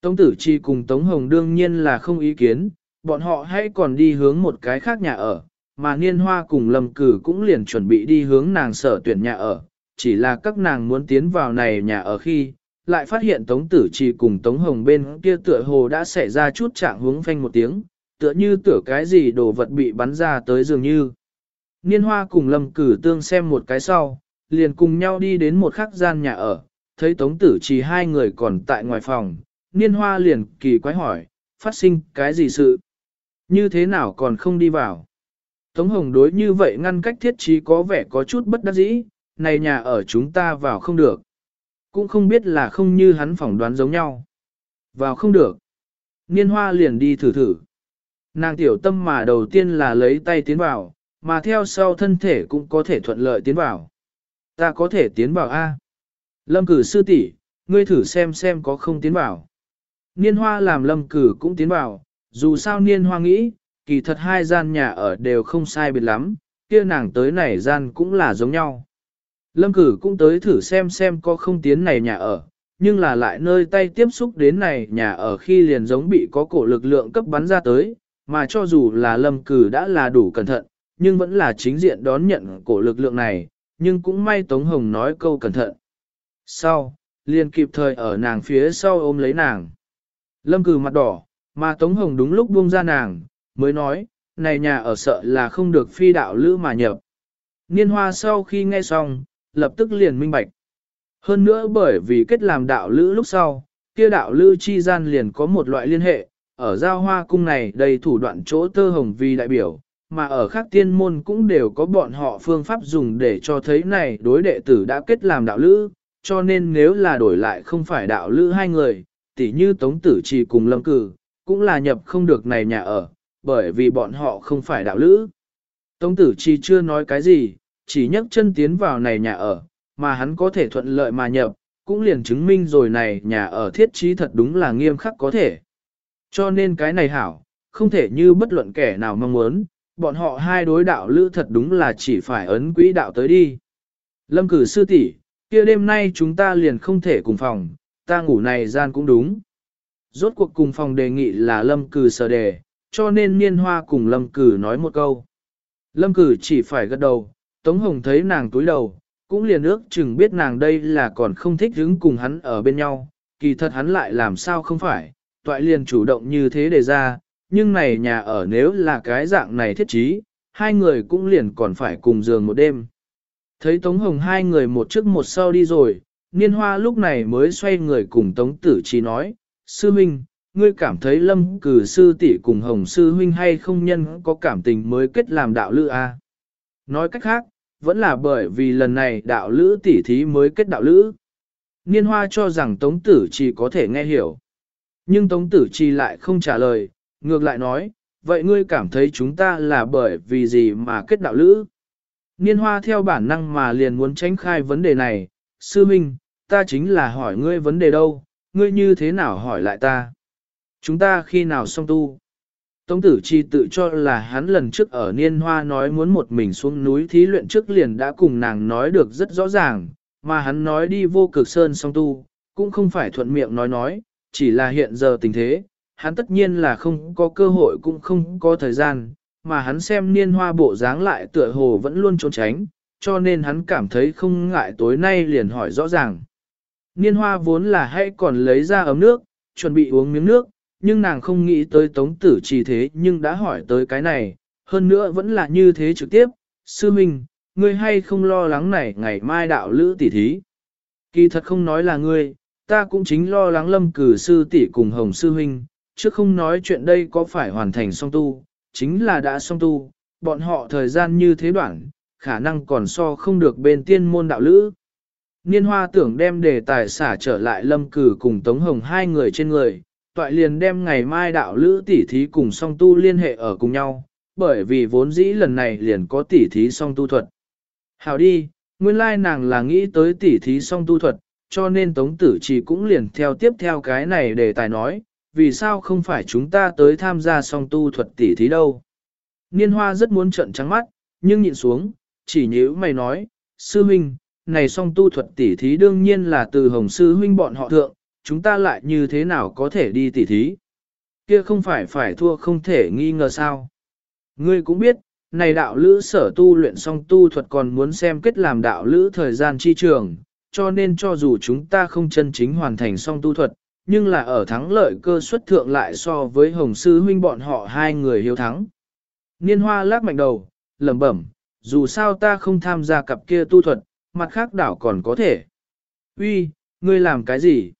Speaker 1: Tống tử chi cùng Tống Hồng đương nhiên là không ý kiến, bọn họ hãy còn đi hướng một cái khác nhà ở, mà niên hoa cùng lâm cử cũng liền chuẩn bị đi hướng nàng sở tuyển nhà ở, chỉ là các nàng muốn tiến vào này nhà ở khi, lại phát hiện Tống tử chi cùng Tống Hồng bên kia tựa hồ đã xảy ra chút trạng hướng phanh một tiếng, tựa như tựa cái gì đồ vật bị bắn ra tới dường như. Niên hoa cùng lâm cử tương xem một cái sau, liền cùng nhau đi đến một khắc gian nhà ở, thấy tống tử Trì hai người còn tại ngoài phòng, niên hoa liền kỳ quái hỏi, phát sinh cái gì sự? Như thế nào còn không đi vào? Tống hồng đối như vậy ngăn cách thiết trí có vẻ có chút bất đắc dĩ, này nhà ở chúng ta vào không được. Cũng không biết là không như hắn phỏng đoán giống nhau. Vào không được. Niên hoa liền đi thử thử. Nàng tiểu tâm mà đầu tiên là lấy tay tiến vào, mà theo sau thân thể cũng có thể thuận lợi tiến vào. Ta có thể tiến vào A. Lâm cử sư tỷ, ngươi thử xem xem có không tiến vào. Niên hoa làm lâm cử cũng tiến vào, dù sao niên hoa nghĩ, kỳ thật hai gian nhà ở đều không sai biệt lắm, kia nàng tới này gian cũng là giống nhau. Lâm cử cũng tới thử xem xem có không tiến này nhà ở, nhưng là lại nơi tay tiếp xúc đến này nhà ở khi liền giống bị có cổ lực lượng cấp bắn ra tới, mà cho dù là lâm cử đã là đủ cẩn thận, nhưng vẫn là chính diện đón nhận cổ lực lượng này, nhưng cũng may Tống Hồng nói câu cẩn thận. Sau, liền kịp thời ở nàng phía sau ôm lấy nàng. Lâm cử mặt đỏ, mà Tống Hồng đúng lúc buông ra nàng, mới nói, này nhà ở sợ là không được phi đạo lữ mà nhập. Niên hoa sau khi nghe xong, lập tức liền minh bạch. Hơn nữa bởi vì kết làm đạo lữ lúc sau, kia đạo lữ chi gian liền có một loại liên hệ, ở giao hoa cung này đầy thủ đoạn chỗ tơ hồng vì đại biểu, mà ở khác tiên môn cũng đều có bọn họ phương pháp dùng để cho thấy này đối đệ tử đã kết làm đạo lữ, cho nên nếu là đổi lại không phải đạo lữ hai người, tỉ như Tống Tử Trì cùng Lâm Cử, cũng là nhập không được này nhà ở, bởi vì bọn họ không phải đạo lữ. Tống Tử Trì chưa nói cái gì, chỉ nhấc chân tiến vào này nhà ở, mà hắn có thể thuận lợi mà nhập, cũng liền chứng minh rồi này nhà ở thiết trí thật đúng là nghiêm khắc có thể. Cho nên cái này hảo, không thể như bất luận kẻ nào mong muốn, bọn họ hai đối đạo lữ thật đúng là chỉ phải ấn quỹ đạo tới đi. Lâm cử sư tỷ, kia đêm nay chúng ta liền không thể cùng phòng, ta ngủ này gian cũng đúng. Rốt cuộc cùng phòng đề nghị là lâm cử sở đề, cho nên niên hoa cùng lâm cử nói một câu. Lâm cử chỉ phải gật đầu, Tống Hồng thấy nàng túi đầu, cũng liền ước chừng biết nàng đây là còn không thích hứng cùng hắn ở bên nhau, kỳ thật hắn lại làm sao không phải, toại liền chủ động như thế đề ra, nhưng này nhà ở nếu là cái dạng này thiết trí, hai người cũng liền còn phải cùng giường một đêm. Thấy Tống Hồng hai người một trước một sau đi rồi, niên hoa lúc này mới xoay người cùng Tống Tử Chi nói, Sư Minh, ngươi cảm thấy lâm cử sư tỷ cùng Hồng Sư Huynh hay không nhân có cảm tình mới kết làm đạo lữ a? Nói cách khác, vẫn là bởi vì lần này đạo lữ tỷ thí mới kết đạo lữ. Niên hoa cho rằng Tống Tử Chi có thể nghe hiểu. Nhưng Tống Tử Chi lại không trả lời, ngược lại nói, vậy ngươi cảm thấy chúng ta là bởi vì gì mà kết đạo lữ? Niên hoa theo bản năng mà liền muốn tránh khai vấn đề này, sư minh, ta chính là hỏi ngươi vấn đề đâu, ngươi như thế nào hỏi lại ta? Chúng ta khi nào xong tu? Tống tử chi tự cho là hắn lần trước ở Niên Hoa nói muốn một mình xuống núi thí luyện trước liền đã cùng nàng nói được rất rõ ràng, mà hắn nói đi vô cực sơn song tu, cũng không phải thuận miệng nói nói, chỉ là hiện giờ tình thế, hắn tất nhiên là không có cơ hội cũng không có thời gian, mà hắn xem niên hoa bộ dáng lại tựa hồ vẫn luôn trốn tránh, cho nên hắn cảm thấy không ngại tối nay liền hỏi rõ ràng. Niên hoa vốn là hay còn lấy ra ấm nước, chuẩn bị uống miếng nước, nhưng nàng không nghĩ tới tống tử chỉ thế nhưng đã hỏi tới cái này, hơn nữa vẫn là như thế trực tiếp, sư minh, ngươi hay không lo lắng này ngày mai đạo lữ tỷ thí. Kỳ thật không nói là ngươi, ta cũng chính lo lắng lâm cử sư tỷ cùng hồng sư huynh, chứ không nói chuyện đây có phải hoàn thành song tu, chính là đã song tu, bọn họ thời gian như thế đoạn, khả năng còn so không được bên tiên môn đạo lữ. Niên hoa tưởng đem đề tài xả trở lại lâm cử cùng Tống Hồng hai người trên người, toại liền đem ngày mai đạo lữ tỷ thí cùng song tu liên hệ ở cùng nhau, bởi vì vốn dĩ lần này liền có tỷ thí song tu thuật. Hào đi, nguyên lai nàng là nghĩ tới tỷ thí song tu thuật, cho nên Tống Tử Chỉ cũng liền theo tiếp theo cái này để tài nói, vì sao không phải chúng ta tới tham gia song tu thuật tỷ thí đâu. Niên hoa rất muốn trận trắng mắt, nhưng nhịn xuống, chỉ nhíu mày nói, sư huynh, này song tu thuật tỷ thí đương nhiên là từ hồng sư huynh bọn họ thượng, chúng ta lại như thế nào có thể đi tỷ thí. Kia không phải phải thua không thể nghi ngờ sao. Ngươi cũng biết, này đạo lữ sở tu luyện song tu thuật còn muốn xem kết làm đạo lữ thời gian chi trường, cho nên cho dù chúng ta không chân chính hoàn thành song tu thuật, nhưng là ở thắng lợi cơ suất thượng lại so với hồng sư huynh bọn họ hai người hiếu thắng. Niên hoa lắc mạnh đầu, lẩm bẩm, dù sao ta không tham gia cặp kia tu thuật, mặt khác đảo còn có thể. Uy, ngươi làm cái gì?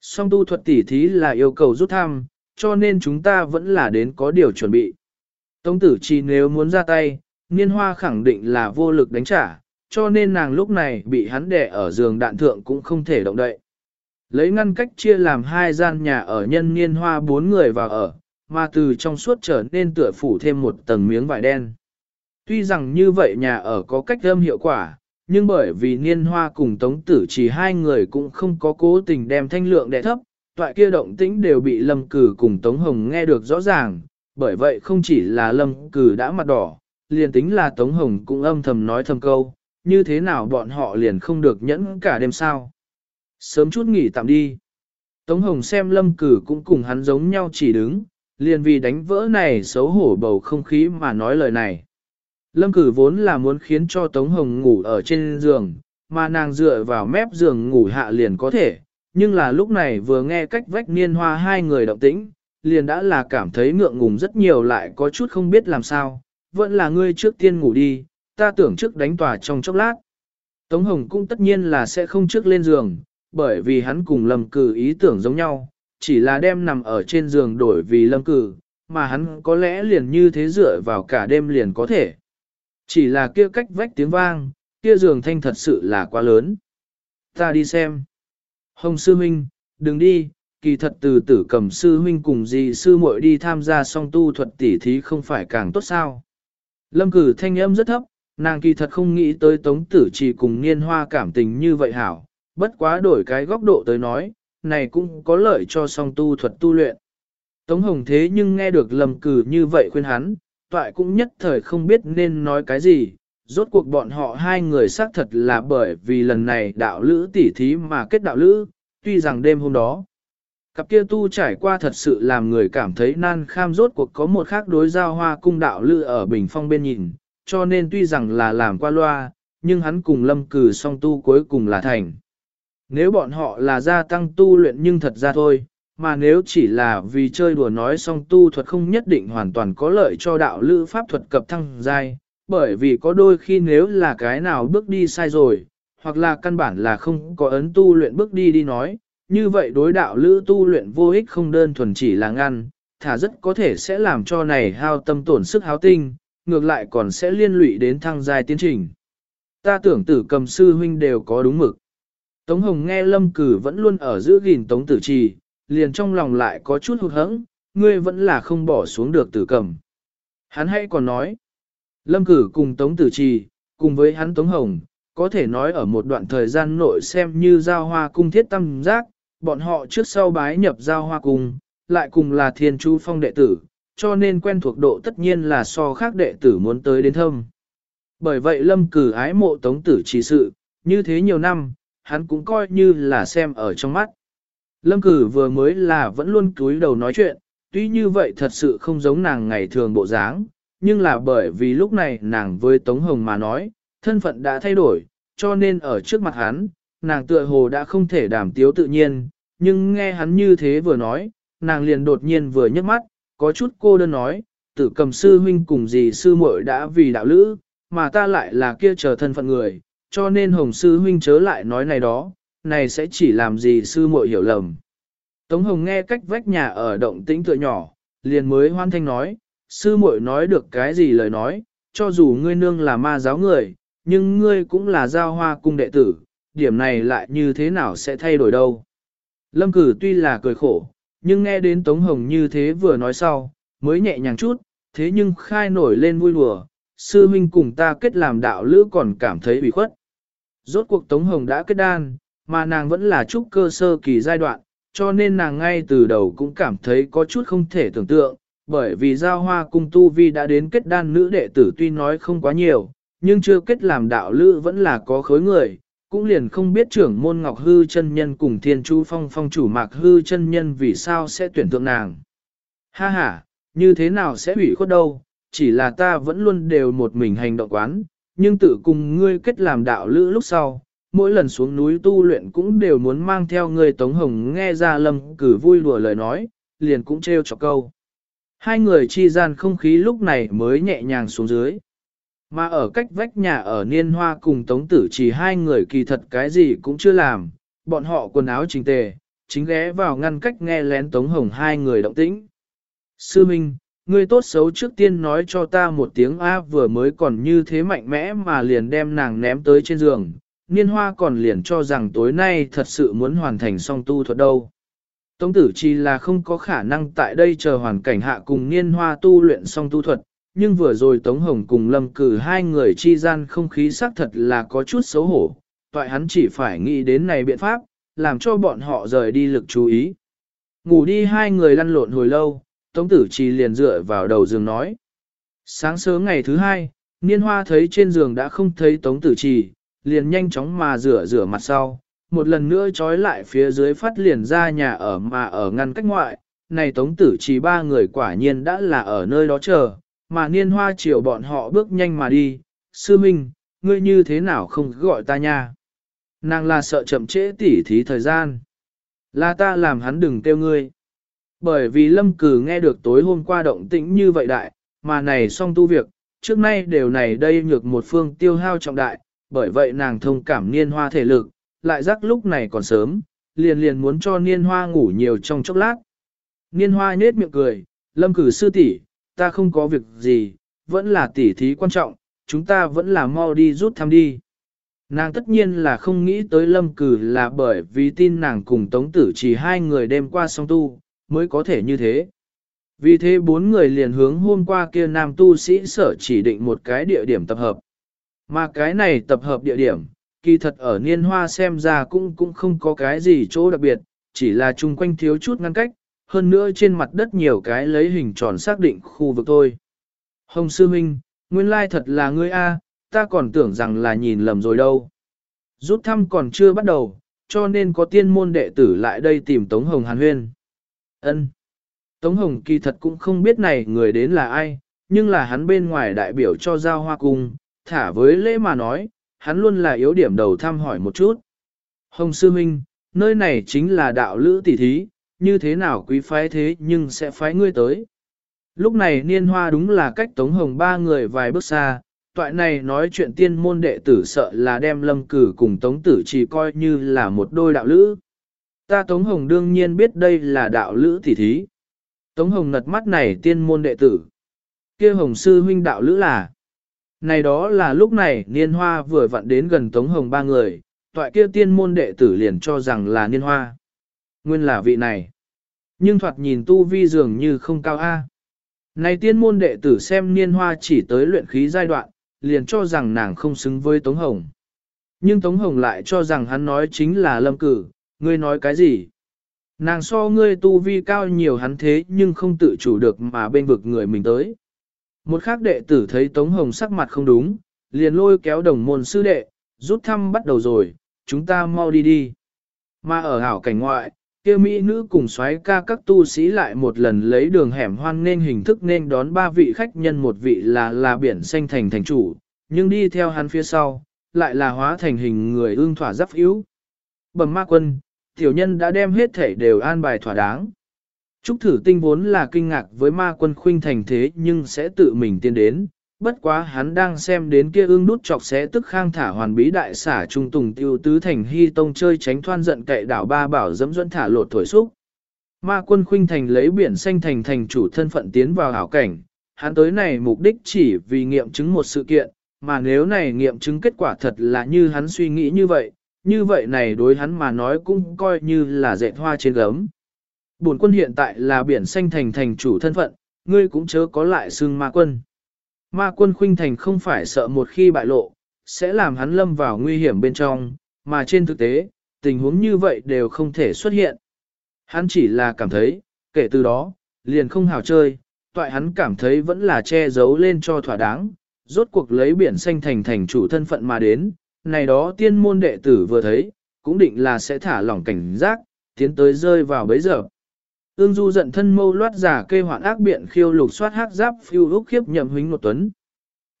Speaker 1: Song tu thuật tỉ thí là yêu cầu rút thăm, cho nên chúng ta vẫn là đến có điều chuẩn bị. Tống tử chi nếu muốn ra tay, niên hoa khẳng định là vô lực đánh trả, cho nên nàng lúc này bị hắn đè ở giường đạn thượng cũng không thể động đậy. Lấy ngăn cách chia làm hai gian nhà ở nhân niên hoa bốn người vào ở, mà từ trong suốt trở nên tựa phủ thêm một tầng miếng vải đen. Tuy rằng như vậy nhà ở có cách âm hiệu quả, nhưng bởi vì niên hoa cùng tống tử chỉ hai người cũng không có cố tình đem thanh lượng đè thấp, toại kia động tĩnh đều bị lâm cử cùng tống hồng nghe được rõ ràng, bởi vậy không chỉ là lâm cử đã mặt đỏ, liền tính là tống hồng cũng âm thầm nói thầm câu, như thế nào bọn họ liền không được nhẫn cả đêm sao. Sớm chút nghỉ tạm đi. Tống Hồng xem lâm cử cũng cùng hắn giống nhau chỉ đứng, liền vì đánh vỡ này xấu hổ bầu không khí mà nói lời này. Lâm cử vốn là muốn khiến cho Tống Hồng ngủ ở trên giường, mà nàng dựa vào mép giường ngủ hạ liền có thể, nhưng là lúc này vừa nghe cách vách niên hoa hai người động tĩnh, liền đã là cảm thấy ngượng ngùng rất nhiều lại có chút không biết làm sao, vẫn là ngươi trước tiên ngủ đi, ta tưởng trước đánh tòa trong chốc lát. Tống Hồng cũng tất nhiên là sẽ không trước lên giường, bởi vì hắn cùng lâm cử ý tưởng giống nhau, chỉ là đem nằm ở trên giường đổi vì lâm cử, mà hắn có lẽ liền như thế dựa vào cả đêm liền có thể. Chỉ là kia cách vách tiếng vang, kia giường thanh thật sự là quá lớn. Ta đi xem. Hồng sư huynh, đừng đi, kỳ thật từ tử cầm sư huynh cùng dì sư muội đi tham gia song tu thuật tỉ thí không phải càng tốt sao. Lâm cử thanh âm rất thấp, nàng kỳ thật không nghĩ tới tống tử chỉ cùng niên hoa cảm tình như vậy hảo, bất quá đổi cái góc độ tới nói, này cũng có lợi cho song tu thuật tu luyện. Tống Hồng thế nhưng nghe được lầm cử như vậy khuyên hắn, toại cũng nhất thời không biết nên nói cái gì, rốt cuộc bọn họ hai người xác thật là bởi vì lần này đạo lữ tỉ thí mà kết đạo lữ, tuy rằng đêm hôm đó, cặp kia tu trải qua thật sự làm người cảm thấy nan kham rốt cuộc có một khác đối giao hoa cung đạo lữ ở bình phong bên nhìn, cho nên tuy rằng là làm qua loa, nhưng hắn cùng lâm cử song tu cuối cùng là thành. Nếu bọn họ là gia tăng tu luyện nhưng thật ra thôi, mà nếu chỉ là vì chơi đùa nói xong tu thuật không nhất định hoàn toàn có lợi cho đạo lữ pháp thuật cập thăng giai, bởi vì có đôi khi nếu là cái nào bước đi sai rồi, hoặc là căn bản là không có ấn tu luyện bước đi đi nói, như vậy đối đạo lữ tu luyện vô ích không đơn thuần chỉ là ngăn, thả rất có thể sẽ làm cho này hao tâm tổn sức háo tinh, ngược lại còn sẽ liên lụy đến thăng giai tiến trình. Ta tưởng tử cầm sư huynh đều có đúng mực. Tống Hồng nghe lâm cử vẫn luôn ở giữa gìn tống tử trì, liền trong lòng lại có chút hụt hẫng, ngươi vẫn là không bỏ xuống được tử cầm. Hắn hay còn nói, lâm cử cùng tống tử trì, cùng với hắn tống hồng, có thể nói ở một đoạn thời gian nội xem như giao hoa cung thiết tâm giác, bọn họ trước sau bái nhập giao hoa cung, lại cùng là thiên chú phong đệ tử, cho nên quen thuộc độ tất nhiên là so khác đệ tử muốn tới đến thâm. Bởi vậy lâm cử ái mộ tống tử trì sự, như thế nhiều năm, hắn cũng coi như là xem ở trong mắt. Lâm cử vừa mới là vẫn luôn cúi đầu nói chuyện, tuy như vậy thật sự không giống nàng ngày thường bộ dáng, nhưng là bởi vì lúc này nàng với Tống Hồng mà nói, thân phận đã thay đổi, cho nên ở trước mặt hắn, nàng tựa hồ đã không thể đảm tiếu tự nhiên, nhưng nghe hắn như thế vừa nói, nàng liền đột nhiên vừa nhấc mắt, có chút cô đơn nói, tử cầm sư huynh cùng gì sư muội đã vì đạo lữ, mà ta lại là kia chờ thân phận người, cho nên hồng sư huynh chớ lại nói này đó, này sẽ chỉ làm gì sư muội hiểu lầm. Tống hồng nghe cách vách nhà ở động tĩnh tựa nhỏ, liền mới hoan thanh nói, sư muội nói được cái gì lời nói, cho dù ngươi nương là ma giáo người, nhưng ngươi cũng là giao hoa cung đệ tử, điểm này lại như thế nào sẽ thay đổi đâu. Lâm cử tuy là cười khổ, nhưng nghe đến Tống Hồng như thế vừa nói sau, mới nhẹ nhàng chút, thế nhưng khai nổi lên vui đùa, sư huynh cùng ta kết làm đạo lữ còn cảm thấy bị khuất. Rốt cuộc Tống Hồng đã kết đan, mà nàng vẫn là trúc cơ sơ kỳ giai đoạn, cho nên nàng ngay từ đầu cũng cảm thấy có chút không thể tưởng tượng, bởi vì giao hoa cung tu vi đã đến kết đan nữ đệ tử tuy nói không quá nhiều, nhưng chưa kết làm đạo lữ vẫn là có khối người, cũng liền không biết trưởng môn Ngọc Hư chân nhân cùng Thiên Chu Phong phong chủ Mạc Hư chân nhân vì sao sẽ tuyển thượng nàng. Ha ha, như thế nào sẽ hủy khuất đâu, chỉ là ta vẫn luôn đều một mình hành động quán, nhưng tự cùng ngươi kết làm đạo lữ lúc sau, mỗi lần xuống núi tu luyện cũng đều muốn mang theo người Tống Hồng nghe ra lâm cử vui đùa lời nói, liền cũng trêu cho câu. Hai người chi gian không khí lúc này mới nhẹ nhàng xuống dưới. Mà ở cách vách nhà ở Niên Hoa cùng Tống Tử chỉ hai người kỳ thật cái gì cũng chưa làm, bọn họ quần áo chỉnh tề, chính ghé vào ngăn cách nghe lén Tống Hồng hai người động tĩnh. Sư Minh, ngươi tốt xấu trước tiên nói cho ta một tiếng A vừa mới còn như thế mạnh mẽ mà liền đem nàng ném tới trên giường, Niên Hoa còn liền cho rằng tối nay thật sự muốn hoàn thành song tu thuật đâu. Tống tử chi là không có khả năng tại đây chờ hoàn cảnh hạ cùng Niên Hoa tu luyện song tu thuật, nhưng vừa rồi Tống Hồng cùng Lâm cử hai người chi gian không khí xác thật là có chút xấu hổ, toại hắn chỉ phải nghĩ đến này biện pháp, làm cho bọn họ rời đi lực chú ý. Ngủ đi hai người lăn lộn hồi lâu, Tống Tử Trì liền dựa vào đầu giường nói. Sáng sớm ngày thứ hai, Niên Hoa thấy trên giường đã không thấy Tống Tử Trì, liền nhanh chóng mà rửa rửa mặt sau, một lần nữa trói lại phía dưới phát liền ra nhà ở mà ở ngăn cách ngoại. Này Tống Tử chỉ ba người quả nhiên đã là ở nơi đó chờ, mà niên hoa chiều bọn họ bước nhanh mà đi, sư minh, ngươi như thế nào không gọi ta nha. Nàng là sợ chậm trễ tỉ thí thời gian. Là ta làm hắn đừng kêu ngươi. Bởi vì lâm cử nghe được tối hôm qua động tĩnh như vậy đại, mà này xong tu việc, trước nay đều này đây nhược một phương tiêu hao trọng đại, bởi vậy nàng thông cảm niên hoa thể lực, lại rắc lúc này còn sớm, liền liền muốn cho niên hoa ngủ nhiều trong chốc lát. Niên hoa nết miệng cười, lâm cử sư tỷ, ta không có việc gì, vẫn là tỉ thí quan trọng, chúng ta vẫn là mau đi rút thăm đi. Nàng tất nhiên là không nghĩ tới lâm cử là bởi vì tin nàng cùng tống tử chỉ hai người đêm qua song tu, mới có thể như thế. Vì thế bốn người liền hướng hôm qua kia nam tu sĩ sở chỉ định một cái địa điểm tập hợp. Mà cái này tập hợp địa điểm, kỳ thật ở niên hoa xem ra cũng cũng không có cái gì chỗ đặc biệt, chỉ là chung quanh thiếu chút ngăn cách, hơn nữa trên mặt đất nhiều cái lấy hình tròn xác định khu vực thôi. Hồng Sư Minh, nguyên lai thật là ngươi A, ta còn tưởng rằng là nhìn lầm rồi đâu. Rút thăm còn chưa bắt đầu, cho nên có tiên môn đệ tử lại đây tìm Tống Hồng Hàn Huyên. Ân. Tống Hồng kỳ thật cũng không biết này người đến là ai, nhưng là hắn bên ngoài đại biểu cho giao hoa cung, thả với lễ mà nói, hắn luôn là yếu điểm đầu thăm hỏi một chút. Hồng Sư Minh, nơi này chính là đạo lữ tỷ thí, như thế nào quý phái thế nhưng sẽ phái ngươi tới. Lúc này niên hoa đúng là cách Tống Hồng ba người vài bước xa, toại này nói chuyện tiên môn đệ tử sợ là đem lâm cử cùng tống tử chỉ coi như là một đôi đạo lữ. Ta Tống Hồng đương nhiên biết đây là đạo lữ tỷ thí. Tống Hồng ngật mắt này tiên môn đệ tử. kia Hồng sư huynh đạo lữ là. Này đó là lúc này niên hoa vừa vặn đến gần Tống Hồng ba người, toại kia tiên môn đệ tử liền cho rằng là niên hoa. Nguyên là vị này. Nhưng thoạt nhìn tu vi dường như không cao A. Này tiên môn đệ tử xem niên hoa chỉ tới luyện khí giai đoạn, liền cho rằng nàng không xứng với Tống Hồng. Nhưng Tống Hồng lại cho rằng hắn nói chính là lâm cử, ngươi nói cái gì? Nàng so ngươi tu vi cao nhiều hắn thế nhưng không tự chủ được mà bên vực người mình tới. Một khác đệ tử thấy Tống Hồng sắc mặt không đúng, liền lôi kéo đồng môn sư đệ, rút thăm bắt đầu rồi, chúng ta mau đi đi. Mà ở hảo cảnh ngoại, kia mỹ nữ cùng xoáy ca các tu sĩ lại một lần lấy đường hẻm hoan nên hình thức nên đón ba vị khách nhân một vị là là biển xanh thành thành chủ, nhưng đi theo hắn phía sau, lại là hóa thành hình người ương thỏa giáp yếu. Bẩm ma quân, tiểu nhân đã đem hết thể đều an bài thỏa đáng. Trúc thử tinh vốn là kinh ngạc với ma quân khuynh thành thế nhưng sẽ tự mình tiến đến, bất quá hắn đang xem đến kia ương đút chọc sẽ tức khang thả hoàn bí đại xả trung tùng tiêu tứ thành hy tông chơi tránh thoan giận cậy đảo ba bảo dẫm dẫn thả lột thổi xúc. Ma quân khuynh thành lấy biển xanh thành thành chủ thân phận tiến vào hảo cảnh, hắn tới này mục đích chỉ vì nghiệm chứng một sự kiện, mà nếu này nghiệm chứng kết quả thật là như hắn suy nghĩ như vậy, như vậy này đối hắn mà nói cũng coi như là dệt hoa trên gấm. Bổn quân hiện tại là biển xanh thành thành chủ thân phận, ngươi cũng chớ có lại xưng ma quân. Ma quân khuynh thành không phải sợ một khi bại lộ, sẽ làm hắn lâm vào nguy hiểm bên trong, mà trên thực tế, tình huống như vậy đều không thể xuất hiện. Hắn chỉ là cảm thấy, kể từ đó, liền không hào chơi, toại hắn cảm thấy vẫn là che giấu lên cho thỏa đáng, rốt cuộc lấy biển xanh thành thành chủ thân phận mà đến, này đó tiên môn đệ tử vừa thấy, cũng định là sẽ thả lỏng cảnh giác, tiến tới rơi vào bấy giờ. Ương du giận thân mâu loát giả cây hoạn ác biện khiêu lục soát hát giáp phiêu úc khiếp nhậm huynh một tuấn.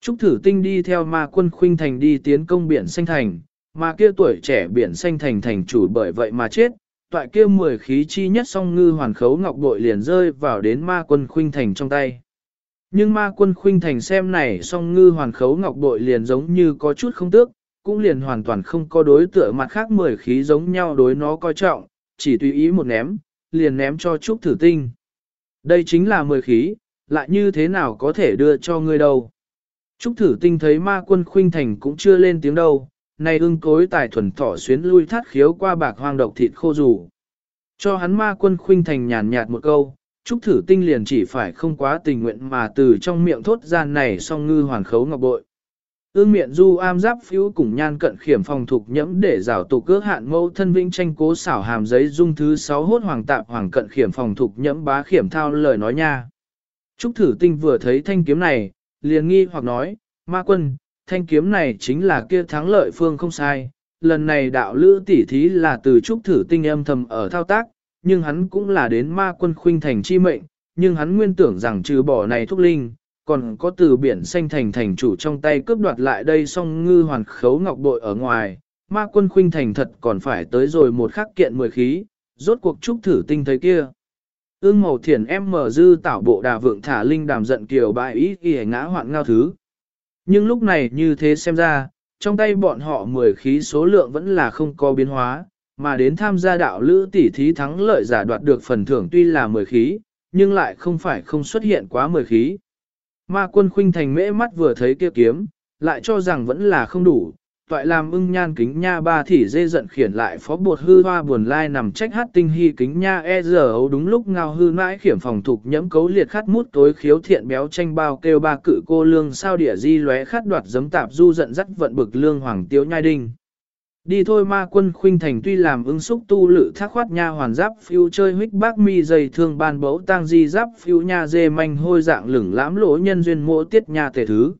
Speaker 1: Trúc thử tinh đi theo ma quân khuynh thành đi tiến công biển xanh thành, mà kia tuổi trẻ biển xanh thành thành chủ bởi vậy mà chết, toại kia mười khí chi nhất song ngư hoàn khấu ngọc bội liền rơi vào đến ma quân khuynh thành trong tay. Nhưng ma quân khuynh thành xem này song ngư hoàn khấu ngọc bội liền giống như có chút không tước, cũng liền hoàn toàn không có đối tựa mặt khác mười khí giống nhau đối nó coi trọng, chỉ tùy ý một ném, liền ném cho Trúc Thử Tinh. Đây chính là mười khí, lại như thế nào có thể đưa cho ngươi đâu. Trúc Thử Tinh thấy ma quân khuynh thành cũng chưa lên tiếng đâu, này ưng cối tài thuần thỏ xuyến lui thắt khiếu qua bạc hoang độc thịt khô rủ. Cho hắn ma quân khuynh thành nhàn nhạt một câu, Trúc Thử Tinh liền chỉ phải không quá tình nguyện mà từ trong miệng thốt ra này song ngư hoàn khấu ngọc bội. Ương miệng du am giáp phiếu cùng nhan cận khiểm phòng thục nhẫm để rào tục cước hạn mẫu thân vĩnh tranh cố xảo hàm giấy dung thứ sáu hốt hoàng tạp hoàng cận khiểm phòng thục nhẫm bá khiểm thao lời nói nha. Trúc thử tinh vừa thấy thanh kiếm này, liền nghi hoặc nói, ma quân, thanh kiếm này chính là kia thắng lợi phương không sai. Lần này đạo lữ tỷ thí là từ trúc thử tinh âm thầm ở thao tác, nhưng hắn cũng là đến ma quân khuynh thành chi mệnh, nhưng hắn nguyên tưởng rằng trừ bỏ này thúc linh, còn có từ biển xanh thành thành chủ trong tay cướp đoạt lại đây song ngư hoàn khấu ngọc bội ở ngoài, ma quân khuynh thành thật còn phải tới rồi một khắc kiện mười khí, rốt cuộc trúc thử tinh thấy kia. Ương màu thiền em mở dư tảo bộ đà vượng thả linh đàm giận kiều bại ý ghi ngã hoạn ngao thứ. Nhưng lúc này như thế xem ra, trong tay bọn họ mười khí số lượng vẫn là không có biến hóa, mà đến tham gia đạo lữ tỷ thí thắng lợi giả đoạt được phần thưởng tuy là mười khí, nhưng lại không phải không xuất hiện quá mười khí. Ma quân khuynh thành mễ mắt vừa thấy kia kiếm, lại cho rằng vẫn là không đủ, toại làm ưng nhan kính nha ba thỉ dê giận khiển lại phó bột hư hoa buồn lai nằm trách hát tinh hy kính nha e giờ ấu đúng lúc ngao hư mãi khiểm phòng thục nhẫm cấu liệt khát mút tối khiếu thiện béo tranh bao kêu ba cự cô lương sao địa di lóe khát đoạt giấm tạp du giận dắt vận bực lương hoàng tiếu nhai đinh. Đi thôi ma quân khuynh thành tuy làm ứng xúc tu lự thác khoát nha hoàn giáp phiêu chơi huyết bác mi dày thương ban bấu tang di giáp phiêu nha dê manh hôi dạng lửng lãm lỗ nhân duyên mỗ tiết nha tể thứ.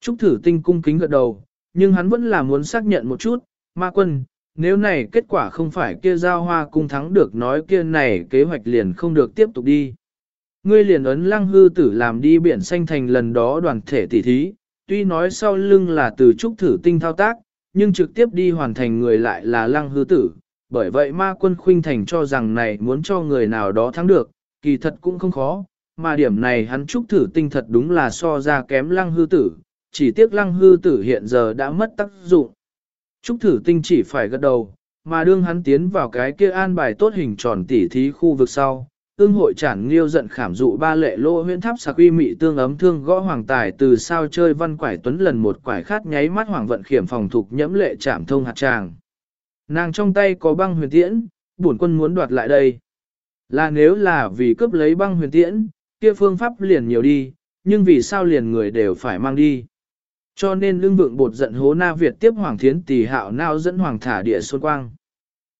Speaker 1: Trúc thử tinh cung kính gật đầu, nhưng hắn vẫn là muốn xác nhận một chút, ma quân, nếu này kết quả không phải kia giao hoa cung thắng được nói kia này kế hoạch liền không được tiếp tục đi. Ngươi liền ấn lăng hư tử làm đi biển xanh thành lần đó đoàn thể tỷ thí, tuy nói sau lưng là từ trúc thử tinh thao tác, nhưng trực tiếp đi hoàn thành người lại là lăng hư tử. Bởi vậy ma quân khuynh thành cho rằng này muốn cho người nào đó thắng được, kỳ thật cũng không khó, mà điểm này hắn Trúc thử tinh thật đúng là so ra kém lăng hư tử, chỉ tiếc lăng hư tử hiện giờ đã mất tác dụng. Trúc thử tinh chỉ phải gật đầu, mà đương hắn tiến vào cái kia an bài tốt hình tròn tỉ thí khu vực sau. Ưng hội chản nghiêu giận khảm dụ ba lệ lô huyễn tháp sạc uy mị tương ấm thương gõ hoàng tài từ sao chơi văn quải tuấn lần một quải khát nháy mắt hoàng vận khiểm phòng thục nhẫm lệ chạm thông hạt tràng. Nàng trong tay có băng huyền tiễn, bổn quân muốn đoạt lại đây. Là nếu là vì cướp lấy băng huyền tiễn, kia phương pháp liền nhiều đi, nhưng vì sao liền người đều phải mang đi. Cho nên lương vượng bột giận hố na Việt tiếp Hoàng Thiến tỷ hạo nao dẫn Hoàng thả địa xuân quang.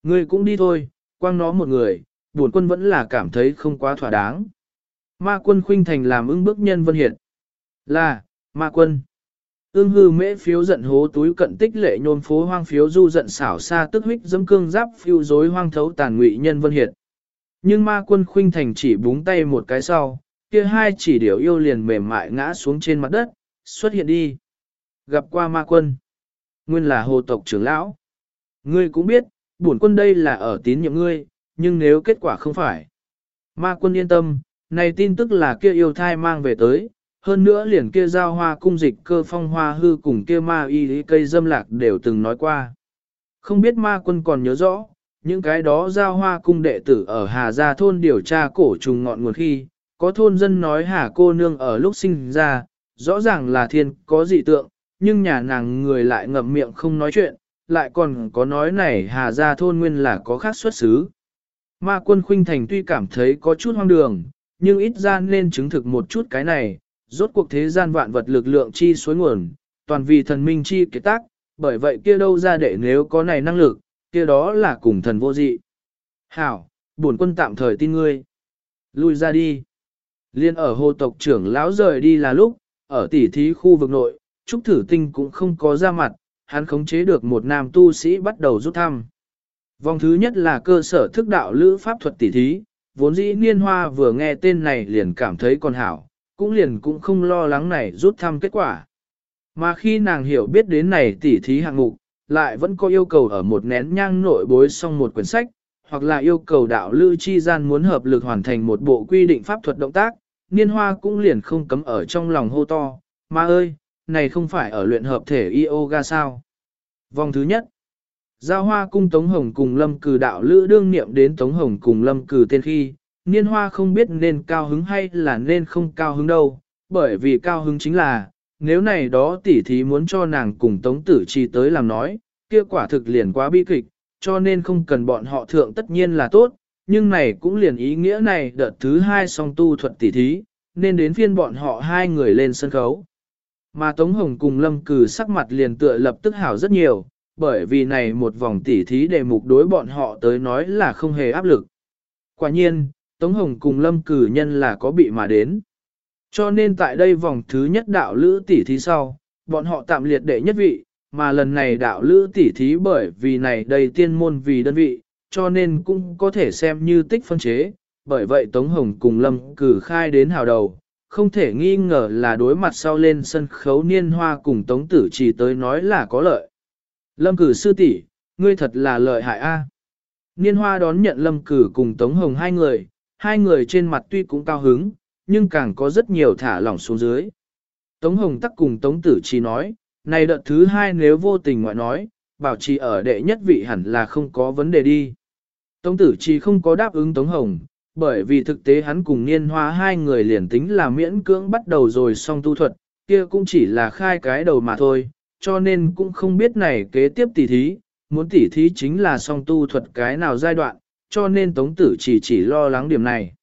Speaker 1: Ngươi cũng đi thôi, quang nó một người, buồn quân vẫn là cảm thấy không quá thỏa đáng. Ma quân khuynh thành làm ưng bức nhân vân hiện. Là, ma quân. Ưng hư mễ phiếu giận hố túi cận tích lệ nhôn phố hoang phiếu du giận xảo xa tức huyết dấm cương giáp phiêu dối hoang thấu tàn ngụy nhân vân hiện. Nhưng ma quân khuynh thành chỉ búng tay một cái sau, kia hai chỉ điều yêu liền mềm mại ngã xuống trên mặt đất, xuất hiện đi. Gặp qua ma quân. Nguyên là hồ tộc trưởng lão. Ngươi cũng biết, bổn quân đây là ở tín nhiệm ngươi, nhưng nếu kết quả không phải. Ma quân yên tâm, này tin tức là kia yêu thai mang về tới, hơn nữa liền kia giao hoa cung dịch cơ phong hoa hư cùng kia ma y cây dâm lạc đều từng nói qua. Không biết ma quân còn nhớ rõ, những cái đó giao hoa cung đệ tử ở Hà Gia thôn điều tra cổ trùng ngọn nguồn khi, có thôn dân nói Hà cô nương ở lúc sinh ra, rõ ràng là thiên có dị tượng, nhưng nhà nàng người lại ngậm miệng không nói chuyện, lại còn có nói này Hà Gia thôn nguyên là có khác xuất xứ. Ma quân khuynh thành tuy cảm thấy có chút hoang đường, nhưng ít ra nên chứng thực một chút cái này, rốt cuộc thế gian vạn vật lực lượng chi suối nguồn, toàn vì thần minh chi kế tác, bởi vậy kia đâu ra để nếu có này năng lực, kia đó là cùng thần vô dị. Hảo, bổn quân tạm thời tin ngươi. Lui ra đi. Liên ở hồ tộc trưởng lão rời đi là lúc, ở tỉ thí khu vực nội, Trúc Thử Tinh cũng không có ra mặt, hắn khống chế được một nam tu sĩ bắt đầu rút thăm. Vòng thứ nhất là cơ sở thức đạo lữ pháp thuật tỉ thí, vốn dĩ niên hoa vừa nghe tên này liền cảm thấy còn hảo, cũng liền cũng không lo lắng này rút thăm kết quả. Mà khi nàng hiểu biết đến này tỉ thí hạng mục, lại vẫn có yêu cầu ở một nén nhang nội bối xong một quyển sách, hoặc là yêu cầu đạo lữ chi gian muốn hợp lực hoàn thành một bộ quy định pháp thuật động tác, niên hoa cũng liền không cấm ở trong lòng hô to, ma ơi, này không phải ở luyện hợp thể yoga sao. Vòng thứ nhất, Giao hoa cung Tống Hồng cùng Lâm Cử đạo lữ đương niệm đến Tống Hồng cùng Lâm Cử tên khi, niên hoa không biết nên cao hứng hay là nên không cao hứng đâu, bởi vì cao hứng chính là, nếu này đó tỷ thí muốn cho nàng cùng Tống Tử Chi tới làm nói, kia quả thực liền quá bi kịch, cho nên không cần bọn họ thượng tất nhiên là tốt, nhưng này cũng liền ý nghĩa này đợt thứ hai song tu thuật tỷ thí, nên đến phiên bọn họ hai người lên sân khấu. Mà Tống Hồng cùng Lâm Cử sắc mặt liền tựa lập tức hảo rất nhiều, bởi vì này một vòng tỉ thí đề mục đối bọn họ tới nói là không hề áp lực. Quả nhiên, Tống Hồng cùng Lâm Cử Nhân là có bị mà đến. Cho nên tại đây vòng thứ nhất đạo lữ tỉ thí sau, bọn họ tạm liệt đệ nhất vị, mà lần này đạo lữ tỉ thí bởi vì này đầy tiên môn vì đơn vị, cho nên cũng có thể xem như tích phân chế, bởi vậy Tống Hồng cùng Lâm cử khai đến hào đầu, không thể nghi ngờ là đối mặt sau lên sân khấu niên hoa cùng Tống Tử chỉ tới nói là có lợi. Lâm cử sư tỷ, ngươi thật là lợi hại a. Niên hoa đón nhận lâm cử cùng Tống Hồng hai người, hai người trên mặt tuy cũng cao hứng, nhưng càng có rất nhiều thả lỏng xuống dưới. Tống Hồng tắc cùng Tống Tử Chi nói, này đợt thứ hai nếu vô tình ngoại nói, bảo trì ở đệ nhất vị hẳn là không có vấn đề đi. Tống Tử Chi không có đáp ứng Tống Hồng, bởi vì thực tế hắn cùng niên hoa hai người liền tính là miễn cưỡng bắt đầu rồi xong tu thuật, kia cũng chỉ là khai cái đầu mà thôi, cho nên cũng không biết này kế tiếp tỉ thí, muốn tỉ thí chính là song tu thuật cái nào giai đoạn, cho nên Tống Tử chỉ chỉ lo lắng điểm này.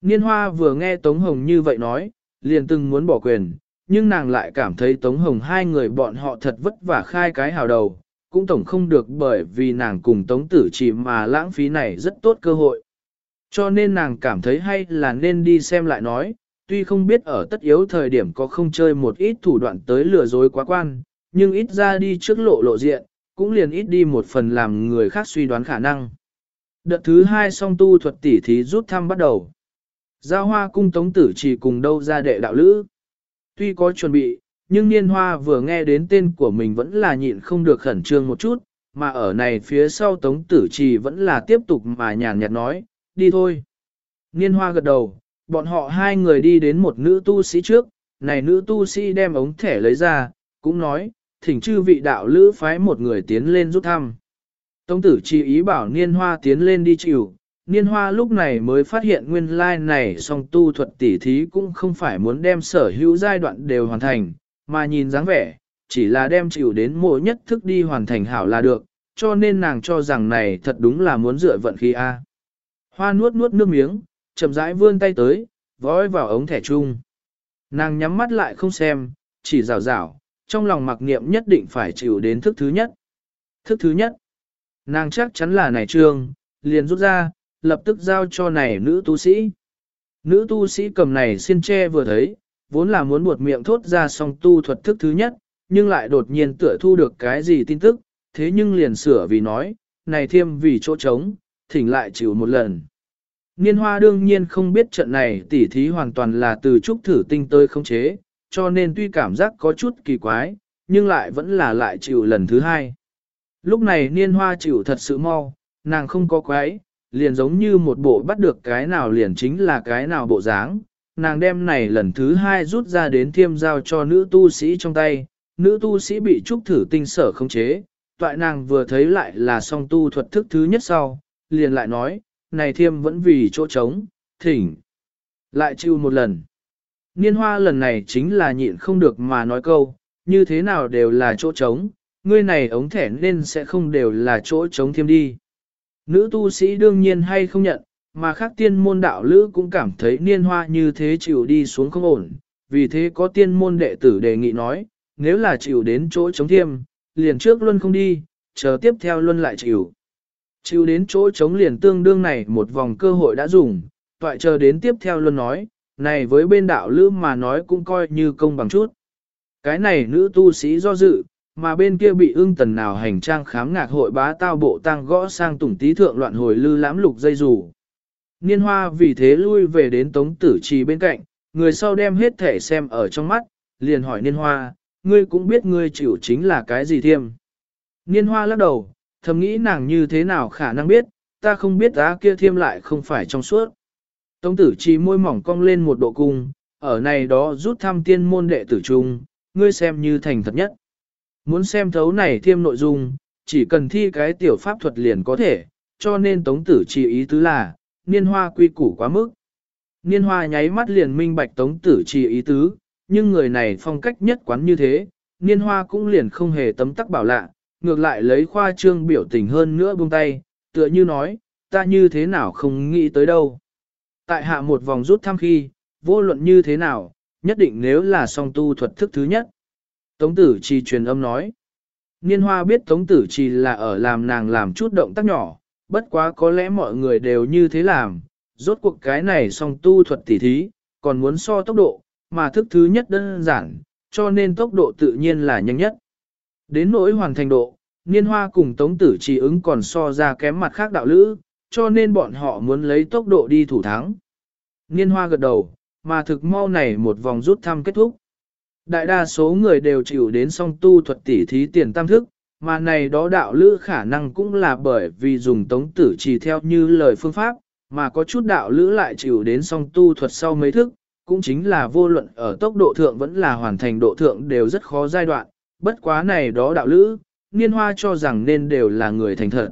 Speaker 1: Niên Hoa vừa nghe Tống Hồng như vậy nói, liền từng muốn bỏ quyền, nhưng nàng lại cảm thấy Tống Hồng hai người bọn họ thật vất vả khai cái hào đầu, cũng tổng không được bởi vì nàng cùng Tống Tử chỉ mà lãng phí này rất tốt cơ hội. Cho nên nàng cảm thấy hay là nên đi xem lại nói, tuy không biết ở tất yếu thời điểm có không chơi một ít thủ đoạn tới lừa dối quá quan, nhưng ít ra đi trước lộ lộ diện, cũng liền ít đi một phần làm người khác suy đoán khả năng. Đợt thứ hai song tu thuật tỉ thí rút thăm bắt đầu. Giao hoa cung tống tử chỉ cùng đâu ra đệ đạo lữ. Tuy có chuẩn bị, nhưng niên hoa vừa nghe đến tên của mình vẫn là nhịn không được khẩn trương một chút, mà ở này phía sau tống tử trì vẫn là tiếp tục mà nhàn nhạt nói, đi thôi. Niên hoa gật đầu, bọn họ hai người đi đến một nữ tu sĩ trước, này nữ tu sĩ đem ống thẻ lấy ra, cũng nói, thỉnh chư vị đạo lữ phái một người tiến lên rút thăm. Tống tử chỉ ý bảo niên hoa tiến lên đi chịu, niên hoa lúc này mới phát hiện nguyên lai like này song tu thuật tỉ thí cũng không phải muốn đem sở hữu giai đoạn đều hoàn thành, mà nhìn dáng vẻ, chỉ là đem chịu đến mỗi nhất thức đi hoàn thành hảo là được, cho nên nàng cho rằng này thật đúng là muốn dựa vận khí A. Hoa nuốt nuốt nước miếng, chậm rãi vươn tay tới, vói vào ống thẻ chung. Nàng nhắm mắt lại không xem, chỉ rào rào, trong lòng mặc niệm nhất định phải chịu đến thức thứ nhất. Thức thứ nhất, nàng chắc chắn là này trương, liền rút ra, lập tức giao cho này nữ tu sĩ. Nữ tu sĩ cầm này xin che vừa thấy, vốn là muốn buột miệng thốt ra song tu thuật thức thứ nhất, nhưng lại đột nhiên tựa thu được cái gì tin tức, thế nhưng liền sửa vì nói, này thiêm vì chỗ trống, thỉnh lại chịu một lần. Niên hoa đương nhiên không biết trận này tỉ thí hoàn toàn là từ trúc thử tinh tới không chế, cho nên tuy cảm giác có chút kỳ quái, nhưng lại vẫn là lại chịu lần thứ hai. Lúc này niên hoa chịu thật sự mau, nàng không có quái, liền giống như một bộ bắt được cái nào liền chính là cái nào bộ dáng. Nàng đem này lần thứ hai rút ra đến thiêm giao cho nữ tu sĩ trong tay, nữ tu sĩ bị trúc thử tinh sở không chế, toại nàng vừa thấy lại là song tu thuật thức thứ nhất sau, liền lại nói, này thiêm vẫn vì chỗ trống, thỉnh. Lại chịu một lần. Niên hoa lần này chính là nhịn không được mà nói câu, như thế nào đều là chỗ trống, ngươi này ống thẻ nên sẽ không đều là chỗ trống thêm đi. Nữ tu sĩ đương nhiên hay không nhận, mà khác tiên môn đạo lữ cũng cảm thấy niên hoa như thế chịu đi xuống không ổn, vì thế có tiên môn đệ tử đề nghị nói, nếu là chịu đến chỗ chống thiêm, liền trước luân không đi, chờ tiếp theo luân lại chịu. Chịu đến chỗ chống liền tương đương này một vòng cơ hội đã dùng, toại chờ đến tiếp theo luân nói, này với bên đạo lữ mà nói cũng coi như công bằng chút. Cái này nữ tu sĩ do dự, mà bên kia bị ưng tần nào hành trang khám ngạc hội bá tao bộ tăng gõ sang tùng tí thượng loạn hồi lư lãm lục dây rủ. Niên hoa vì thế lui về đến tống tử trì bên cạnh, người sau đem hết thể xem ở trong mắt, liền hỏi niên hoa, ngươi cũng biết ngươi chịu chính là cái gì thiêm. Niên hoa lắc đầu, thầm nghĩ nàng như thế nào khả năng biết, ta không biết á kia thiêm lại không phải trong suốt. Tống tử Chi môi mỏng cong lên một độ cung, ở này đó rút thăm tiên môn đệ tử trung, ngươi xem như thành thật nhất. Muốn xem thấu này thêm nội dung, chỉ cần thi cái tiểu pháp thuật liền có thể, cho nên tống tử chỉ ý tứ là, niên hoa quy củ quá mức. Niên hoa nháy mắt liền minh bạch tống tử chỉ ý tứ, nhưng người này phong cách nhất quán như thế, niên hoa cũng liền không hề tấm tắc bảo lạ, ngược lại lấy khoa trương biểu tình hơn nữa buông tay, tựa như nói, ta như thế nào không nghĩ tới đâu. Tại hạ một vòng rút thăm khi, vô luận như thế nào, nhất định nếu là song tu thuật thức thứ nhất. Tống tử trì truyền âm nói. Niên hoa biết tống tử trì là ở làm nàng làm chút động tác nhỏ, bất quá có lẽ mọi người đều như thế làm, rốt cuộc cái này song tu thuật tỉ thí, còn muốn so tốc độ, mà thức thứ nhất đơn giản, cho nên tốc độ tự nhiên là nhanh nhất. Đến nỗi hoàn thành độ, niên hoa cùng tống tử trì ứng còn so ra kém mặt khác đạo lữ, cho nên bọn họ muốn lấy tốc độ đi thủ thắng. Niên hoa gật đầu, mà thực mau này một vòng rút thăm kết thúc. Đại đa số người đều chịu đến song tu thuật tỉ thí tiền tam thức, mà này đó đạo lữ khả năng cũng là bởi vì dùng tống tử chỉ theo như lời phương pháp, mà có chút đạo lữ lại chịu đến song tu thuật sau mấy thức, cũng chính là vô luận ở tốc độ thượng vẫn là hoàn thành độ thượng đều rất khó giai đoạn, bất quá này đó đạo lữ, niên hoa cho rằng nên đều là người thành thật.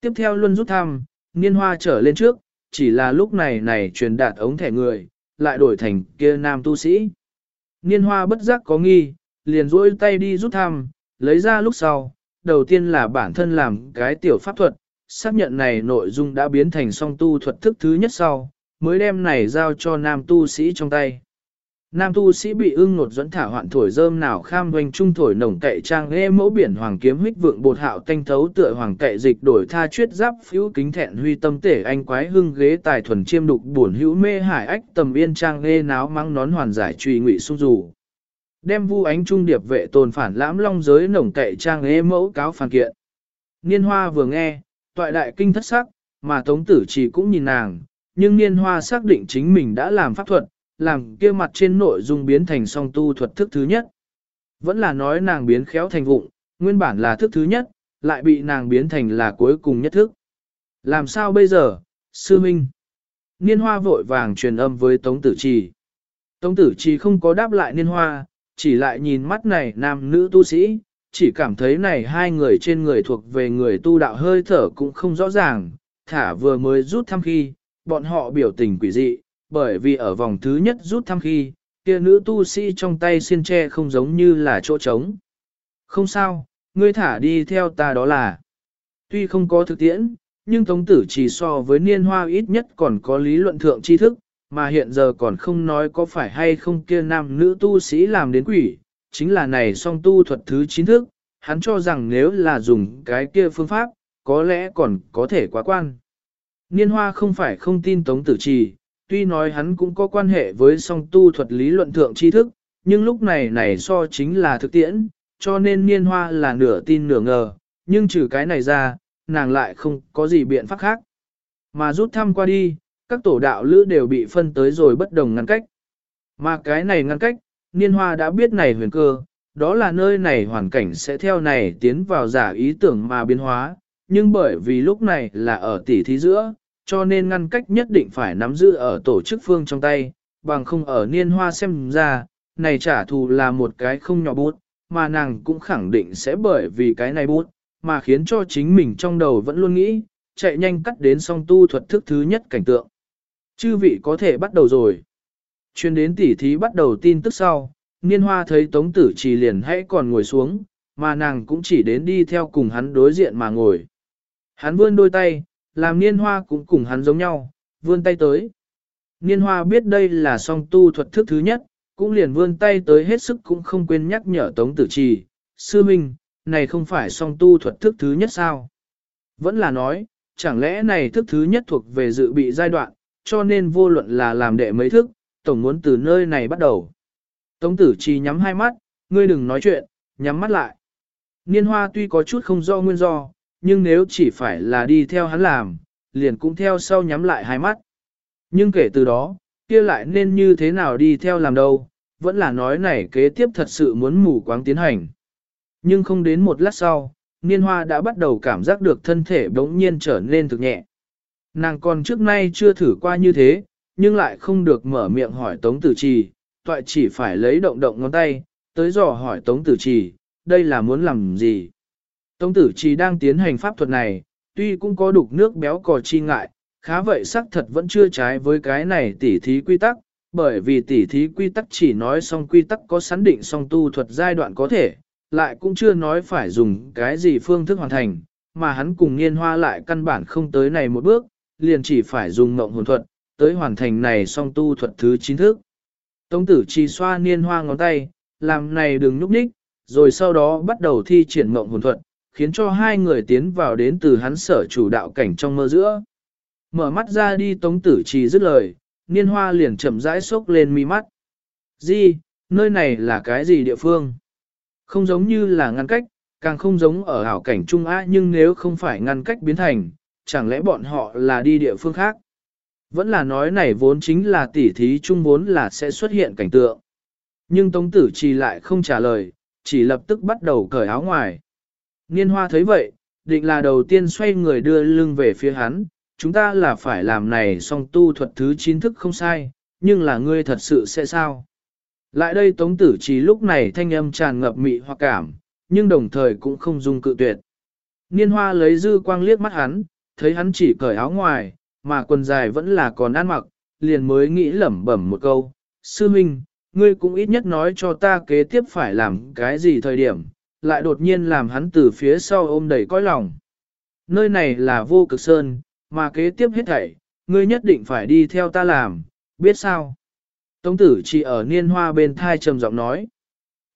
Speaker 1: Tiếp theo luôn rút thăm, niên hoa trở lên trước, chỉ là lúc này này truyền đạt ống thẻ người, lại đổi thành kia nam tu sĩ. Niên hoa bất giác có nghi, liền duỗi tay đi rút thăm, lấy ra lúc sau, đầu tiên là bản thân làm cái tiểu pháp thuật, xác nhận này nội dung đã biến thành song tu thuật thức thứ nhất sau, mới đem này giao cho nam tu sĩ trong tay. Nam tu sĩ bị ưng nột dẫn thả hoạn thổi rơm nào kham doanh trung thổi nồng cậy trang nghe mẫu biển hoàng kiếm huyết vượng bột hạo tanh thấu tựa hoàng cậy dịch đổi tha chuyết giáp phiếu kính thẹn huy tâm tể anh quái hưng ghế tài thuần chiêm đục buồn hữu mê hải ách tầm yên trang nghe náo mắng nón hoàn giải truy ngụy sung dù. Đem vu ánh trung điệp vệ tồn phản lãm long giới nồng cậy trang nghe mẫu cáo phản kiện. Niên hoa vừa nghe, toại đại kinh thất sắc, mà tống tử chỉ cũng nhìn nàng, nhưng niên hoa xác định chính mình đã làm pháp thuật làm kia mặt trên nội dung biến thành song tu thuật thức thứ nhất. Vẫn là nói nàng biến khéo thành vụng, nguyên bản là thức thứ nhất, lại bị nàng biến thành là cuối cùng nhất thức. Làm sao bây giờ, sư minh? Niên hoa vội vàng truyền âm với Tống Tử Trì. Tống tử chỉ không có đáp lại niên hoa, chỉ lại nhìn mắt này nam nữ tu sĩ, chỉ cảm thấy này hai người trên người thuộc về người tu đạo hơi thở cũng không rõ ràng, thả vừa mới rút thăm khi, bọn họ biểu tình quỷ dị, bởi vì ở vòng thứ nhất rút thăm khi, kia nữ tu sĩ trong tay xiên tre không giống như là chỗ trống. Không sao, ngươi thả đi theo ta đó là. Tuy không có thực tiễn, nhưng Tống Tử chỉ so với niên hoa ít nhất còn có lý luận thượng tri thức, mà hiện giờ còn không nói có phải hay không kia nam nữ tu sĩ làm đến quỷ, chính là này song tu thuật thứ chín thức, hắn cho rằng nếu là dùng cái kia phương pháp, có lẽ còn có thể quá quan. Niên hoa không phải không tin Tống Tử Trì, tuy nói hắn cũng có quan hệ với song tu thuật lý luận thượng tri thức, nhưng lúc này này so chính là thực tiễn, cho nên niên hoa là nửa tin nửa ngờ, nhưng trừ cái này ra, nàng lại không có gì biện pháp khác. Mà rút thăm qua đi, các tổ đạo lữ đều bị phân tới rồi bất đồng ngăn cách. Mà cái này ngăn cách, niên hoa đã biết này huyền cơ, đó là nơi này hoàn cảnh sẽ theo này tiến vào giả ý tưởng mà biến hóa, nhưng bởi vì lúc này là ở tỉ thí giữa, cho nên ngăn cách nhất định phải nắm giữ ở tổ chức phương trong tay, bằng không ở niên hoa xem ra, này trả thù là một cái không nhỏ bút, mà nàng cũng khẳng định sẽ bởi vì cái này bút, mà khiến cho chính mình trong đầu vẫn luôn nghĩ, chạy nhanh cắt đến song tu thuật thức thứ nhất cảnh tượng. Chư vị có thể bắt đầu rồi. Chuyên đến tỉ thí bắt đầu tin tức sau, niên hoa thấy tống tử trì liền hãy còn ngồi xuống, mà nàng cũng chỉ đến đi theo cùng hắn đối diện mà ngồi. Hắn vươn đôi tay, làm niên hoa cũng cùng hắn giống nhau, vươn tay tới. Niên hoa biết đây là song tu thuật thức thứ nhất, cũng liền vươn tay tới hết sức cũng không quên nhắc nhở Tống Tử Trì, sư minh, này không phải song tu thuật thức thứ nhất sao? Vẫn là nói, chẳng lẽ này thức thứ nhất thuộc về dự bị giai đoạn, cho nên vô luận là làm đệ mấy thức, tổng muốn từ nơi này bắt đầu. Tống Tử Trì nhắm hai mắt, ngươi đừng nói chuyện, nhắm mắt lại. Niên hoa tuy có chút không do nguyên do, nhưng nếu chỉ phải là đi theo hắn làm, liền cũng theo sau nhắm lại hai mắt. Nhưng kể từ đó, kia lại nên như thế nào đi theo làm đâu, vẫn là nói này kế tiếp thật sự muốn mù quáng tiến hành. Nhưng không đến một lát sau, niên hoa đã bắt đầu cảm giác được thân thể bỗng nhiên trở nên thực nhẹ. Nàng còn trước nay chưa thử qua như thế, nhưng lại không được mở miệng hỏi Tống Tử Trì, toại chỉ phải lấy động động ngón tay, tới dò hỏi Tống Tử Trì, đây là muốn làm gì. Tống Tử Trì đang tiến hành pháp thuật này, tuy cũng có đục nước béo cò chi ngại, khá vậy xác thật vẫn chưa trái với cái này tỉ thí quy tắc, bởi vì tỉ thí quy tắc chỉ nói xong quy tắc có sẵn định song tu thuật giai đoạn có thể, lại cũng chưa nói phải dùng cái gì phương thức hoàn thành, mà hắn cùng nghiên hoa lại căn bản không tới này một bước, liền chỉ phải dùng mộng hồn thuật, tới hoàn thành này song tu thuật thứ chín thức. Tống tử chỉ xoa niên hoa ngón tay, làm này đừng nhúc nhích, rồi sau đó bắt đầu thi triển mộng hồn thuật, khiến cho hai người tiến vào đến từ hắn sở chủ đạo cảnh trong mơ giữa. Mở mắt ra đi tống tử trì dứt lời, niên hoa liền chậm rãi sốc lên mi mắt. Di, nơi này là cái gì địa phương? Không giống như là ngăn cách, càng không giống ở hảo cảnh Trung Á nhưng nếu không phải ngăn cách biến thành, chẳng lẽ bọn họ là đi địa phương khác? Vẫn là nói này vốn chính là tỉ thí chung vốn là sẽ xuất hiện cảnh tượng. Nhưng Tống Tử Trì lại không trả lời, chỉ lập tức bắt đầu cởi áo ngoài. Niên hoa thấy vậy, định là đầu tiên xoay người đưa lưng về phía hắn, chúng ta là phải làm này song tu thuật thứ chín thức không sai, nhưng là ngươi thật sự sẽ sao? Lại đây Tống Tử Trí lúc này thanh âm tràn ngập mị hoặc cảm, nhưng đồng thời cũng không dung cự tuyệt. Niên hoa lấy dư quang liếc mắt hắn, thấy hắn chỉ cởi áo ngoài, mà quần dài vẫn là còn ăn mặc, liền mới nghĩ lẩm bẩm một câu. Sư Minh, ngươi cũng ít nhất nói cho ta kế tiếp phải làm cái gì thời điểm, lại đột nhiên làm hắn từ phía sau ôm đầy cõi lòng. Nơi này là vô cực sơn, mà kế tiếp hết thảy, ngươi nhất định phải đi theo ta làm, biết sao? Tống tử chỉ ở niên hoa bên thai trầm giọng nói.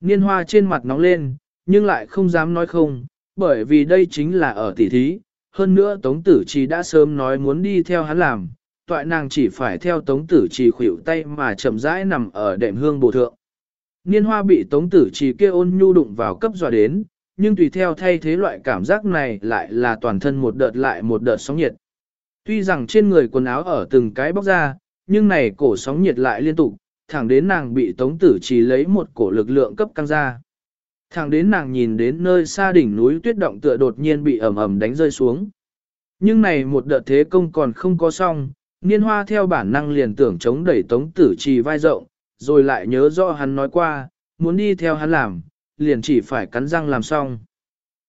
Speaker 1: Niên hoa trên mặt nóng lên, nhưng lại không dám nói không, bởi vì đây chính là ở tỉ thí. Hơn nữa Tống tử chỉ đã sớm nói muốn đi theo hắn làm, toại nàng chỉ phải theo Tống tử chỉ khuỷu tay mà chậm rãi nằm ở đệm hương bổ thượng. Niên hoa bị Tống tử chỉ kia ôn nhu đụng vào cấp dọa đến, nhưng tùy theo thay thế loại cảm giác này lại là toàn thân một đợt lại một đợt sóng nhiệt. Tuy rằng trên người quần áo ở từng cái bóc ra, nhưng này cổ sóng nhiệt lại liên tục, thẳng đến nàng bị tống tử chỉ lấy một cổ lực lượng cấp căng ra. Thẳng đến nàng nhìn đến nơi xa đỉnh núi tuyết động tựa đột nhiên bị ẩm ẩm đánh rơi xuống. Nhưng này một đợt thế công còn không có xong, niên hoa theo bản năng liền tưởng chống đẩy tống tử trì vai rộng, rồi lại nhớ rõ hắn nói qua, muốn đi theo hắn làm, liền chỉ phải cắn răng làm xong.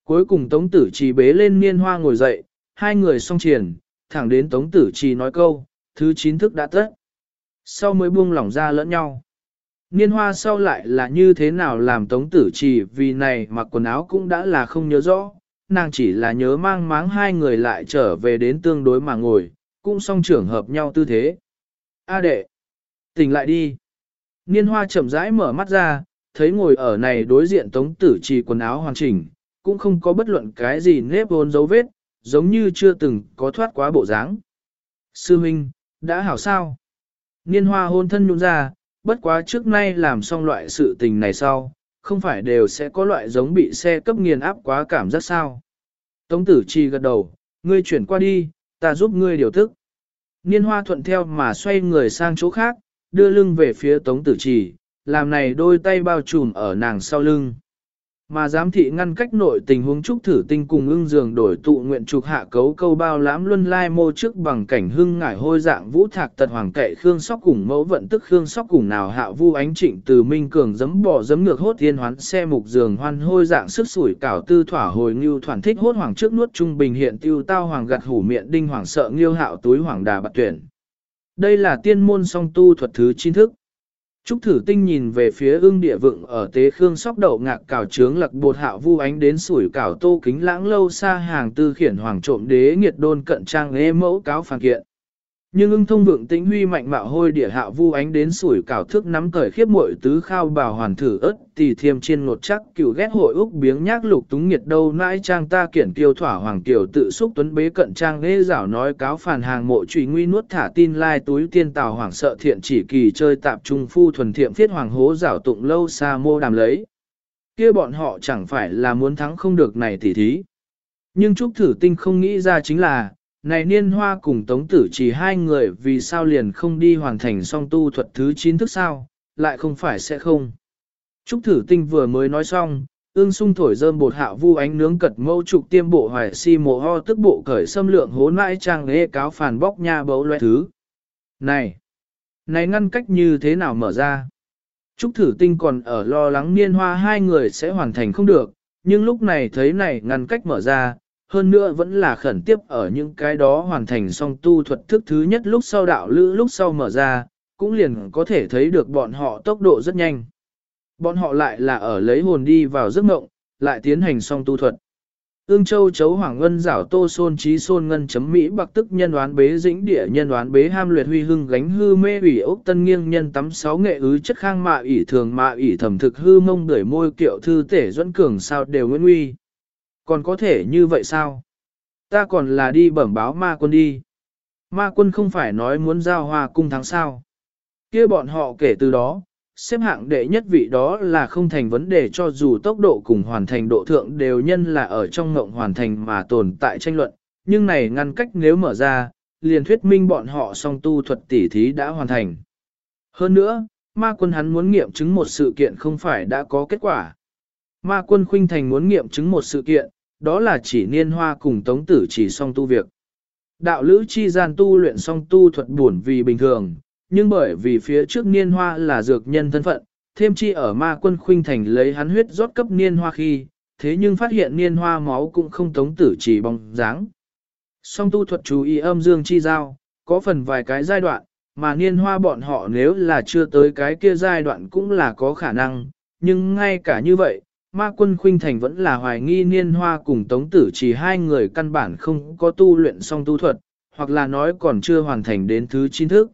Speaker 1: Cuối cùng Tống Tử Trì bế lên niên hoa ngồi dậy, hai người song triển, thẳng đến Tống Tử Trì nói câu, thứ chín thức đã tất. Sau mới buông lỏng ra lẫn nhau. Niên hoa sau lại là như thế nào làm Tống Tử Trì vì này mặc quần áo cũng đã là không nhớ rõ, nàng chỉ là nhớ mang máng hai người lại trở về đến tương đối mà ngồi, cũng song trưởng hợp nhau tư thế. A đệ, tỉnh lại đi. Niên hoa chậm rãi mở mắt ra, thấy ngồi ở này đối diện tống tử trì quần áo hoàn chỉnh, cũng không có bất luận cái gì nếp hôn dấu vết, giống như chưa từng có thoát quá bộ dáng. Sư Minh, đã hảo sao? Niên hoa hôn thân nhún ra, bất quá trước nay làm xong loại sự tình này sau, không phải đều sẽ có loại giống bị xe cấp nghiền áp quá cảm giác sao. Tống tử trì gật đầu, ngươi chuyển qua đi, ta giúp ngươi điều thức. Niên hoa thuận theo mà xoay người sang chỗ khác, đưa lưng về phía tống tử trì, làm này đôi tay bao trùm ở nàng sau lưng. Mà giám thị ngăn cách nội tình huống trúc thử tinh cùng ưng dường đổi tụ nguyện trục hạ cấu câu bao lãm luân lai mô trước bằng cảnh hưng ngải hôi dạng vũ thạc tật hoàng kệ khương sóc cùng mẫu vận tức khương sóc cùng nào hạ vu ánh trịnh từ minh cường giấm bỏ giấm ngược hốt thiên hoán xe mục giường hoan hôi dạng sức sủi cảo tư thỏa hồi ngưu thoản thích hốt hoàng trước nuốt trung bình hiện tiêu tao hoàng gặt hủ miệng đinh hoàng sợ nghiêu hạo túi hoàng đà bạc tuyển. Đây là tiên môn song tu thuật thứ chín thức. Trúc thử tinh nhìn về phía ưng địa vựng ở tế khương sóc đậu ngạc cào trướng lặc bột hạ vu ánh đến sủi cảo tô kính lãng lâu xa hàng tư khiển hoàng trộm đế nghiệt đôn cận trang ế mẫu cáo phản kiện. Nhưng ưng thông vượng tĩnh huy mạnh mạo hôi địa hạ vu ánh đến sủi cảo thước nắm cởi khiếp muội tứ khao bảo hoàn thử ớt tỳ thiêm trên ngột chắc cựu ghét hội úc biếng nhác lục túng nhiệt đâu nãi trang ta kiển kiêu thỏa hoàng kiều tự xúc tuấn bế cận trang nghe rảo nói cáo phản hàng mộ trùy nguy nuốt thả tin lai túi tiên tào hoàng sợ thiện chỉ kỳ chơi tạp trung phu thuần thiệm phiết hoàng hố rảo tụng lâu xa mô đàm lấy. kia bọn họ chẳng phải là muốn thắng không được này tỉ thí. Nhưng Trúc Thử Tinh không nghĩ ra chính là, này niên hoa cùng tống tử chỉ hai người vì sao liền không đi hoàn thành song tu thuật thứ 9 thức sao, lại không phải sẽ không. Trúc thử tinh vừa mới nói xong, ương sung thổi rơm bột hạ vu ánh nướng cật mâu trục tiêm bộ hoài si mồ ho tức bộ cởi xâm lượng hốn mãi trang ghê cáo phản bóc nha bấu loại thứ. Này! Này ngăn cách như thế nào mở ra? Trúc thử tinh còn ở lo lắng niên hoa hai người sẽ hoàn thành không được, nhưng lúc này thấy này ngăn cách mở ra, hơn nữa vẫn là khẩn tiếp ở những cái đó hoàn thành xong tu thuật thức thứ nhất lúc sau đạo lữ lúc sau mở ra, cũng liền có thể thấy được bọn họ tốc độ rất nhanh. Bọn họ lại là ở lấy hồn đi vào giấc mộng, lại tiến hành xong tu thuật. Ương Châu chấu Hoàng Ngân giảo Tô Xôn Trí Xôn Ngân chấm Mỹ Bạc tức nhân đoán bế dĩnh địa nhân đoán bế ham luyện huy hưng gánh hư mê ủy ốc tân nghiêng nhân tắm sáu nghệ ứ chất khang mạ ủy thường mạ ủy thẩm thực hư mông đuổi môi kiệu thư tể dẫn cường sao đều nguyên nguy. Còn có thể như vậy sao? Ta còn là đi bẩm báo ma quân đi. Ma quân không phải nói muốn giao hoa cung tháng sao. kia bọn họ kể từ đó, xếp hạng đệ nhất vị đó là không thành vấn đề cho dù tốc độ cùng hoàn thành độ thượng đều nhân là ở trong ngộng hoàn thành mà tồn tại tranh luận, nhưng này ngăn cách nếu mở ra, liền thuyết minh bọn họ song tu thuật tỉ thí đã hoàn thành. Hơn nữa, ma quân hắn muốn nghiệm chứng một sự kiện không phải đã có kết quả. Ma quân khuynh thành muốn nghiệm chứng một sự kiện, đó là chỉ niên hoa cùng tống tử chỉ song tu việc. Đạo lữ chi gian tu luyện song tu thuật buồn vì bình thường, nhưng bởi vì phía trước niên hoa là dược nhân thân phận, thêm chi ở ma quân khuynh thành lấy hắn huyết rót cấp niên hoa khi, thế nhưng phát hiện niên hoa máu cũng không tống tử chỉ bóng dáng. Song tu thuật chú ý âm dương chi giao, có phần vài cái giai đoạn, mà niên hoa bọn họ nếu là chưa tới cái kia giai đoạn cũng là có khả năng, nhưng ngay cả như vậy, ma quân khuynh thành vẫn là hoài nghi niên hoa cùng tống tử chỉ hai người căn bản không có tu luyện xong tu thuật, hoặc là nói còn chưa hoàn thành đến thứ chín thức.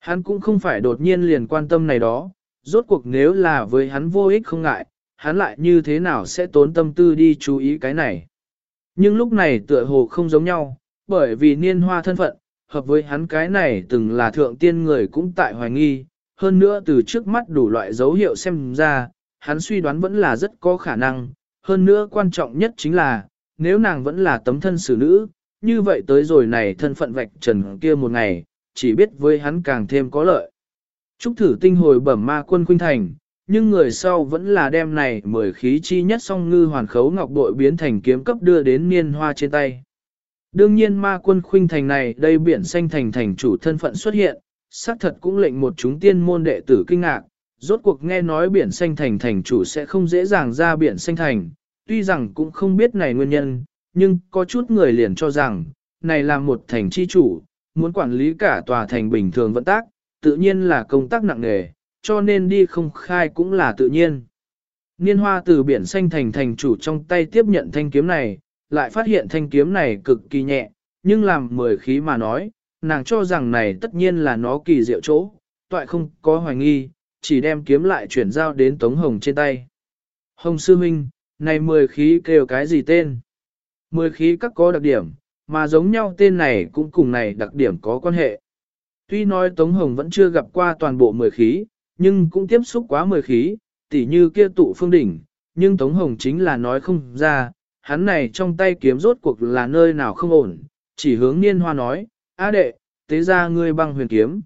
Speaker 1: Hắn cũng không phải đột nhiên liền quan tâm này đó, rốt cuộc nếu là với hắn vô ích không ngại, hắn lại như thế nào sẽ tốn tâm tư đi chú ý cái này. Nhưng lúc này tựa hồ không giống nhau, bởi vì niên hoa thân phận, hợp với hắn cái này từng là thượng tiên người cũng tại hoài nghi, hơn nữa từ trước mắt đủ loại dấu hiệu xem ra, hắn suy đoán vẫn là rất có khả năng, hơn nữa quan trọng nhất chính là, nếu nàng vẫn là tấm thân xử nữ, như vậy tới rồi này thân phận vạch trần kia một ngày, chỉ biết với hắn càng thêm có lợi. Trúc thử tinh hồi bẩm ma quân khuynh thành, nhưng người sau vẫn là đem này mười khí chi nhất song ngư hoàn khấu ngọc bội biến thành kiếm cấp đưa đến niên hoa trên tay. Đương nhiên ma quân khuynh thành này đây biển xanh thành thành chủ thân phận xuất hiện, xác thật cũng lệnh một chúng tiên môn đệ tử kinh ngạc, rốt cuộc nghe nói biển xanh thành thành chủ sẽ không dễ dàng ra biển xanh thành, tuy rằng cũng không biết này nguyên nhân, nhưng có chút người liền cho rằng, này là một thành chi chủ, muốn quản lý cả tòa thành bình thường vận tác, tự nhiên là công tác nặng nề, cho nên đi không khai cũng là tự nhiên. Niên hoa từ biển xanh thành thành chủ trong tay tiếp nhận thanh kiếm này, lại phát hiện thanh kiếm này cực kỳ nhẹ, nhưng làm mười khí mà nói, nàng cho rằng này tất nhiên là nó kỳ diệu chỗ, toại không có hoài nghi, chỉ đem kiếm lại chuyển giao đến Tống Hồng trên tay. Hồng Sư Minh, này mười khí kêu cái gì tên? Mười khí các có đặc điểm, mà giống nhau tên này cũng cùng này đặc điểm có quan hệ. Tuy nói Tống Hồng vẫn chưa gặp qua toàn bộ mười khí, nhưng cũng tiếp xúc quá mười khí, tỉ như kia tụ phương đỉnh, nhưng Tống Hồng chính là nói không ra, hắn này trong tay kiếm rốt cuộc là nơi nào không ổn, chỉ hướng niên hoa nói, A đệ, tế ra ngươi băng huyền kiếm.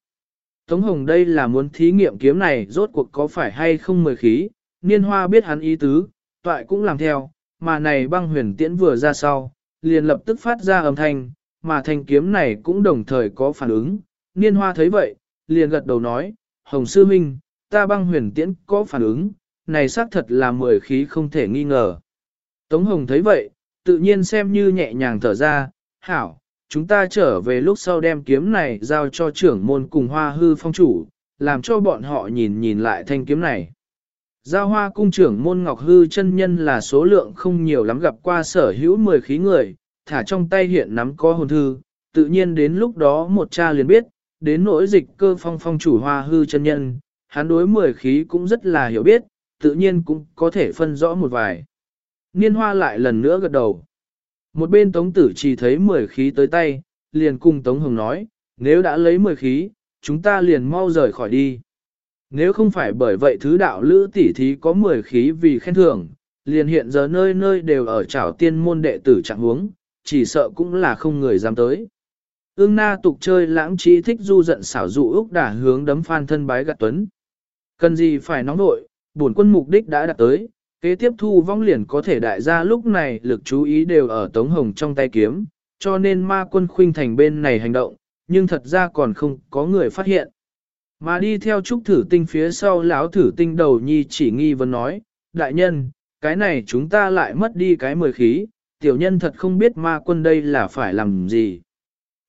Speaker 1: Tống Hồng đây là muốn thí nghiệm kiếm này rốt cuộc có phải hay không mười khí, niên hoa biết hắn ý tứ, toại cũng làm theo, mà này băng huyền tiễn vừa ra sau, liền lập tức phát ra âm thanh, mà thanh kiếm này cũng đồng thời có phản ứng. Niên hoa thấy vậy, liền gật đầu nói, Hồng Sư Minh, ta băng huyền tiễn có phản ứng, này xác thật là mười khí không thể nghi ngờ. Tống Hồng thấy vậy, tự nhiên xem như nhẹ nhàng thở ra, hảo, chúng ta trở về lúc sau đem kiếm này giao cho trưởng môn cùng hoa hư phong chủ, làm cho bọn họ nhìn nhìn lại thanh kiếm này. Giao hoa cung trưởng môn ngọc hư chân nhân là số lượng không nhiều lắm gặp qua sở hữu 10 khí người, thả trong tay hiện nắm có hồn thư, tự nhiên đến lúc đó một cha liền biết, đến nỗi dịch cơ phong phong chủ hoa hư chân nhân, hắn đối 10 khí cũng rất là hiểu biết, tự nhiên cũng có thể phân rõ một vài. Niên hoa lại lần nữa gật đầu. Một bên tống tử chỉ thấy 10 khí tới tay, liền cùng tống hồng nói, nếu đã lấy 10 khí, chúng ta liền mau rời khỏi đi. Nếu không phải bởi vậy thứ đạo lữ tỷ thí có 10 khí vì khen thưởng, liền hiện giờ nơi nơi đều ở trảo tiên môn đệ tử trạng huống, chỉ sợ cũng là không người dám tới. Ưng na tục chơi lãng trí thích du giận xảo dụ úc đả hướng đấm phan thân bái gạt tuấn. Cần gì phải nóng nội, bổn quân mục đích đã đạt tới, kế tiếp thu vong liền có thể đại gia lúc này lực chú ý đều ở Tống Hồng trong tay kiếm, cho nên ma quân khuynh thành bên này hành động, nhưng thật ra còn không có người phát hiện. Mà đi theo trúc thử tinh phía sau lão thử tinh đầu nhi chỉ nghi vấn nói, đại nhân, cái này chúng ta lại mất đi cái mười khí, tiểu nhân thật không biết ma quân đây là phải làm gì.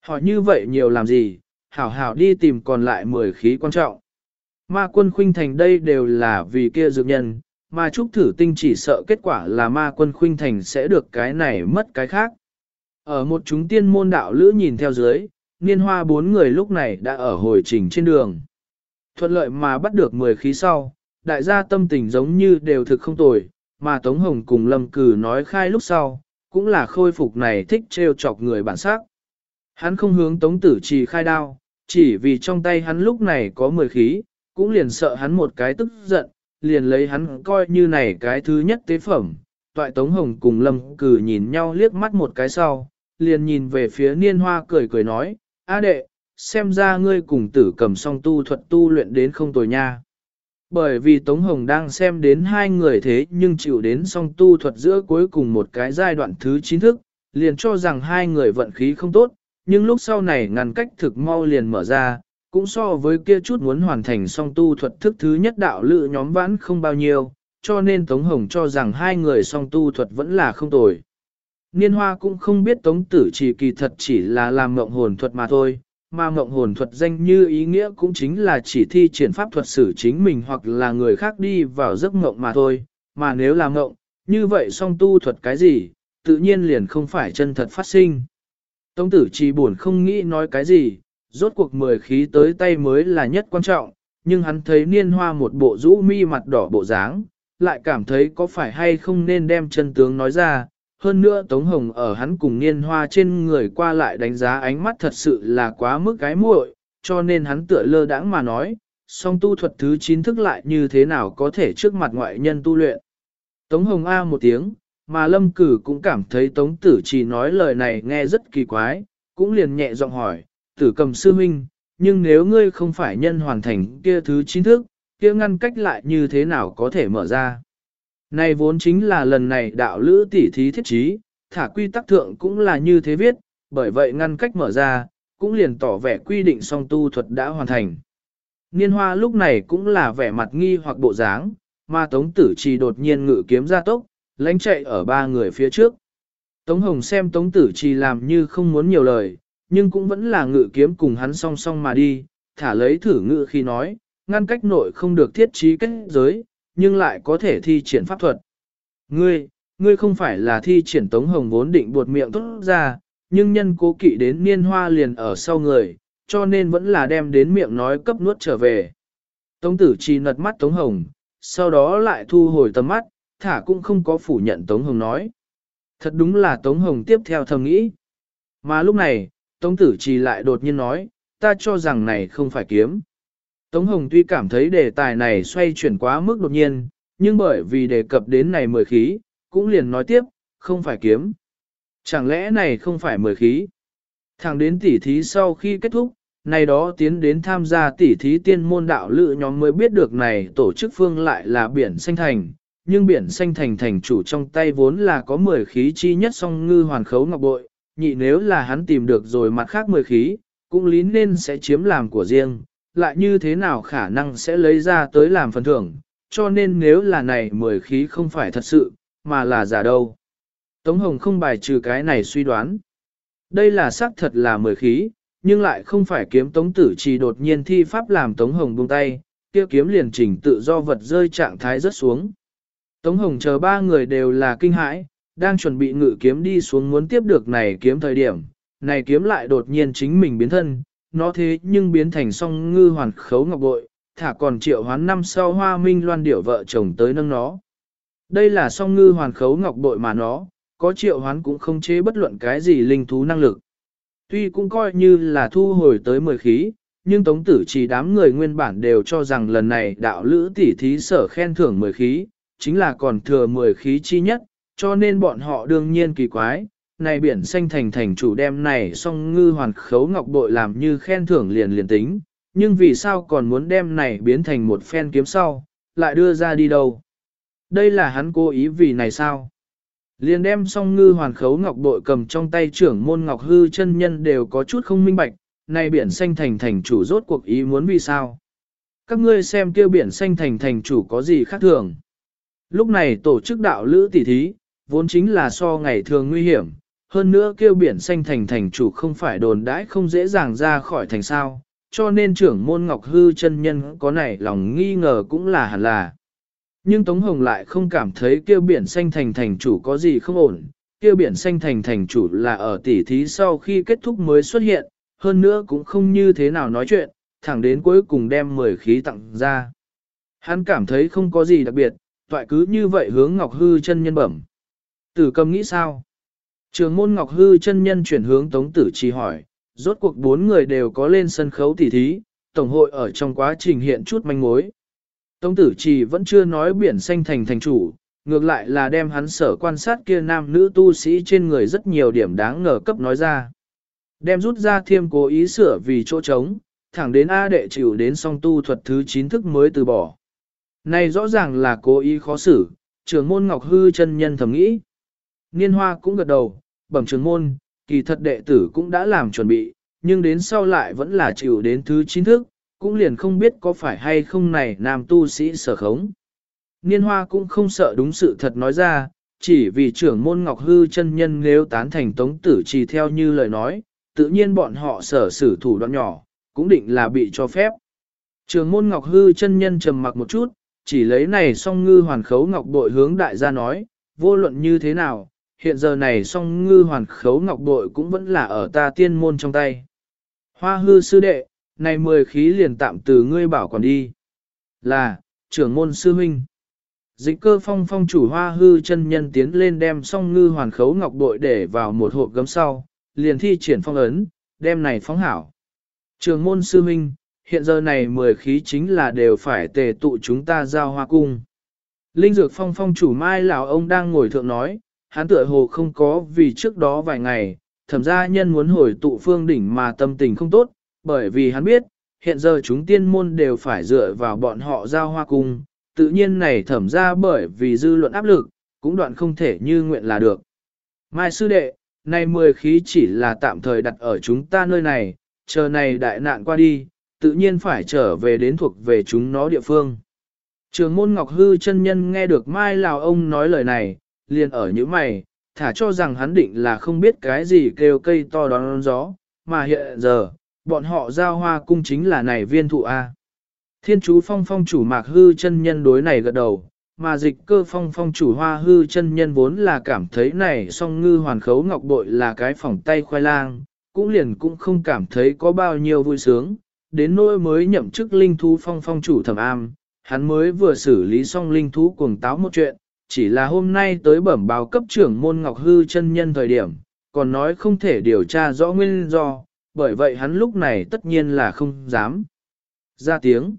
Speaker 1: Hỏi như vậy nhiều làm gì, hảo hảo đi tìm còn lại mười khí quan trọng. Ma quân khuynh thành đây đều là vì kia dược nhân, mà trúc thử tinh chỉ sợ kết quả là ma quân khuynh thành sẽ được cái này mất cái khác. Ở một chúng tiên môn đạo lữ nhìn theo dưới, niên hoa bốn người lúc này đã ở hồi trình trên đường. Thuận lợi mà bắt được 10 khí sau, đại gia tâm tình giống như đều thực không tồi, mà Tống Hồng cùng Lâm Cử nói khai lúc sau, cũng là khôi phục này thích trêu chọc người bản sắc. Hắn không hướng Tống Tử Trì khai đao, chỉ vì trong tay hắn lúc này có 10 khí, cũng liền sợ hắn một cái tức giận, liền lấy hắn coi như này cái thứ nhất tế phẩm. Toại Tống Hồng cùng Lâm Cử nhìn nhau liếc mắt một cái sau, liền nhìn về phía Niên Hoa cười cười nói, A đệ, xem ra ngươi cùng tử cầm song tu thuật tu luyện đến không tồi nha. Bởi vì Tống Hồng đang xem đến hai người thế nhưng chịu đến song tu thuật giữa cuối cùng một cái giai đoạn thứ chính thức, liền cho rằng hai người vận khí không tốt, nhưng lúc sau này ngăn cách thực mau liền mở ra, cũng so với kia chút muốn hoàn thành song tu thuật thức thứ nhất đạo lự nhóm vãn không bao nhiêu, cho nên Tống Hồng cho rằng hai người song tu thuật vẫn là không tồi. Niên hoa cũng không biết Tống Tử chỉ kỳ thật chỉ là làm mộng hồn thuật mà thôi, mà mộng hồn thuật danh như ý nghĩa cũng chính là chỉ thi triển pháp thuật xử chính mình hoặc là người khác đi vào giấc mộng mà thôi, mà nếu là mộng, như vậy song tu thuật cái gì, tự nhiên liền không phải chân thật phát sinh. Tống tử chỉ buồn không nghĩ nói cái gì, rốt cuộc mười khí tới tay mới là nhất quan trọng, nhưng hắn thấy niên hoa một bộ rũ mi mặt đỏ bộ dáng, lại cảm thấy có phải hay không nên đem chân tướng nói ra, hơn nữa Tống Hồng ở hắn cùng niên hoa trên người qua lại đánh giá ánh mắt thật sự là quá mức cái muội, cho nên hắn tựa lơ đãng mà nói, song tu thuật thứ 9 thức lại như thế nào có thể trước mặt ngoại nhân tu luyện. Tống Hồng A một tiếng, mà Lâm Cử cũng cảm thấy Tống Tử chỉ nói lời này nghe rất kỳ quái, cũng liền nhẹ giọng hỏi, Tử cầm sư minh, nhưng nếu ngươi không phải nhân hoàn thành kia thứ chính thức, kia ngăn cách lại như thế nào có thể mở ra. Này vốn chính là lần này đạo lữ tỷ thí thiết trí, thả quy tắc thượng cũng là như thế viết, bởi vậy ngăn cách mở ra, cũng liền tỏ vẻ quy định song tu thuật đã hoàn thành. Niên hoa lúc này cũng là vẻ mặt nghi hoặc bộ dáng, mà Tống Tử Trì đột nhiên ngự kiếm ra tốc, lánh chạy ở ba người phía trước. Tống Hồng xem Tống Tử Trì làm như không muốn nhiều lời, nhưng cũng vẫn là ngự kiếm cùng hắn song song mà đi, thả lấy thử ngự khi nói, ngăn cách nội không được thiết trí kết giới, nhưng lại có thể thi triển pháp thuật. Ngươi, ngươi không phải là thi triển Tống Hồng vốn định buột miệng tốt ra, nhưng nhân cố kỵ đến niên hoa liền ở sau người, cho nên vẫn là đem đến miệng nói cấp nuốt trở về. Tống tử chi nật mắt Tống Hồng, sau đó lại thu hồi tầm mắt, thả cũng không có phủ nhận Tống Hồng nói. Thật đúng là Tống Hồng tiếp theo thầm nghĩ. Mà lúc này, Tống tử trì lại đột nhiên nói, ta cho rằng này không phải kiếm. Tống Hồng tuy cảm thấy đề tài này xoay chuyển quá mức đột nhiên, nhưng bởi vì đề cập đến này mười khí, cũng liền nói tiếp, không phải kiếm. Chẳng lẽ này không phải mười khí? Thẳng đến tỉ thí sau khi kết thúc, này đó tiến đến tham gia tỉ thí tiên môn đạo lự nhóm mới biết được này tổ chức phương lại là biển xanh thành, nhưng biển xanh thành thành chủ trong tay vốn là có 10 khí chi nhất song ngư hoàn khấu ngọc bội, nhị nếu là hắn tìm được rồi mặt khác 10 khí, cũng lý nên sẽ chiếm làm của riêng, lại như thế nào khả năng sẽ lấy ra tới làm phần thưởng, cho nên nếu là này 10 khí không phải thật sự, mà là giả đâu. Tống Hồng không bài trừ cái này suy đoán. Đây là xác thật là 10 khí, nhưng lại không phải kiếm tống tử chỉ đột nhiên thi pháp làm tống hồng buông tay, kia kiếm liền chỉnh tự do vật rơi trạng thái rớt xuống. Tống hồng chờ ba người đều là kinh hãi, đang chuẩn bị ngự kiếm đi xuống muốn tiếp được này kiếm thời điểm, này kiếm lại đột nhiên chính mình biến thân, nó thế nhưng biến thành song ngư hoàn khấu ngọc bội, thả còn triệu hoán năm sau hoa minh loan điểu vợ chồng tới nâng nó. Đây là song ngư hoàn khấu ngọc bội mà nó, có triệu hoán cũng không chế bất luận cái gì linh thú năng lực. Tuy cũng coi như là thu hồi tới 10 khí, nhưng tống tử chỉ đám người nguyên bản đều cho rằng lần này đạo lữ tỷ thí sở khen thưởng 10 khí, chính là còn thừa 10 khí chi nhất, cho nên bọn họ đương nhiên kỳ quái, này biển xanh thành thành chủ đem này song ngư hoàn khấu ngọc bội làm như khen thưởng liền liền tính, nhưng vì sao còn muốn đem này biến thành một phen kiếm sau, lại đưa ra đi đâu? Đây là hắn cố ý vì này sao? Liền đem song ngư hoàn khấu ngọc bội cầm trong tay trưởng môn ngọc hư chân nhân đều có chút không minh bạch, này biển xanh thành thành chủ rốt cuộc ý muốn vì sao. Các ngươi xem kêu biển xanh thành thành chủ có gì khác thường. Lúc này tổ chức đạo lữ tỷ thí, vốn chính là so ngày thường nguy hiểm, hơn nữa kêu biển xanh thành thành chủ không phải đồn đãi không dễ dàng ra khỏi thành sao, cho nên trưởng môn ngọc hư chân nhân có này lòng nghi ngờ cũng là hẳn là. Nhưng Tống Hồng lại không cảm thấy kêu biển xanh thành thành chủ có gì không ổn, kêu biển xanh thành thành chủ là ở tỉ thí sau khi kết thúc mới xuất hiện, hơn nữa cũng không như thế nào nói chuyện, thẳng đến cuối cùng đem 10 khí tặng ra. Hắn cảm thấy không có gì đặc biệt, toại cứ như vậy hướng Ngọc Hư chân nhân bẩm. Tử cầm nghĩ sao? Trường môn Ngọc Hư chân nhân chuyển hướng Tống Tử Trì hỏi, rốt cuộc bốn người đều có lên sân khấu tỉ thí, Tổng hội ở trong quá trình hiện chút manh mối. Tống tử trì vẫn chưa nói biển xanh thành thành chủ, ngược lại là đem hắn sở quan sát kia nam nữ tu sĩ trên người rất nhiều điểm đáng ngờ cấp nói ra. Đem rút ra thiêm cố ý sửa vì chỗ trống, thẳng đến A đệ chịu đến song tu thuật thứ 9 thức mới từ bỏ. Này rõ ràng là cố ý khó xử, trưởng môn Ngọc Hư chân nhân thầm nghĩ. Niên hoa cũng gật đầu, bẩm trưởng môn, kỳ thật đệ tử cũng đã làm chuẩn bị, nhưng đến sau lại vẫn là chịu đến thứ chính thức, cũng liền không biết có phải hay không này nam tu sĩ sở khống. Niên hoa cũng không sợ đúng sự thật nói ra, chỉ vì trưởng môn Ngọc Hư chân nhân nếu tán thành tống tử chỉ theo như lời nói, tự nhiên bọn họ sở xử thủ đoạn nhỏ, cũng định là bị cho phép. Trưởng môn Ngọc Hư chân nhân trầm mặc một chút, chỉ lấy này song ngư hoàn khấu ngọc bội hướng đại gia nói, vô luận như thế nào, hiện giờ này song ngư hoàn khấu ngọc bội cũng vẫn là ở ta tiên môn trong tay. Hoa hư sư đệ, này mười khí liền tạm từ ngươi bảo còn đi. Là, trưởng môn sư huynh. Dịch cơ phong phong chủ hoa hư chân nhân tiến lên đem song ngư hoàn khấu ngọc bội để vào một hộp gấm sau, liền thi triển phong ấn, đem này phóng hảo. Trường môn sư minh hiện giờ này mười khí chính là đều phải tề tụ chúng ta giao hoa cung. Linh dược phong phong chủ mai lão ông đang ngồi thượng nói, hắn tựa hồ không có vì trước đó vài ngày, thẩm gia nhân muốn hồi tụ phương đỉnh mà tâm tình không tốt, bởi vì hắn biết, hiện giờ chúng tiên môn đều phải dựa vào bọn họ giao hoa cung, tự nhiên này thẩm ra bởi vì dư luận áp lực, cũng đoạn không thể như nguyện là được. Mai sư đệ, này mười khí chỉ là tạm thời đặt ở chúng ta nơi này, chờ này đại nạn qua đi, tự nhiên phải trở về đến thuộc về chúng nó địa phương. Trường môn Ngọc Hư chân nhân nghe được Mai Lào ông nói lời này, liền ở những mày, thả cho rằng hắn định là không biết cái gì kêu cây to đón gió, mà hiện giờ, bọn họ giao hoa cung chính là này viên thụ A. Thiên chú phong phong chủ mạc hư chân nhân đối này gật đầu, mà dịch cơ phong phong chủ hoa hư chân nhân vốn là cảm thấy này song ngư hoàn khấu ngọc bội là cái phòng tay khoai lang, cũng liền cũng không cảm thấy có bao nhiêu vui sướng, đến nỗi mới nhậm chức linh thú phong phong chủ thẩm am, hắn mới vừa xử lý xong linh thú cuồng táo một chuyện, chỉ là hôm nay tới bẩm báo cấp trưởng môn ngọc hư chân nhân thời điểm, còn nói không thể điều tra rõ nguyên do, bởi vậy hắn lúc này tất nhiên là không dám ra tiếng.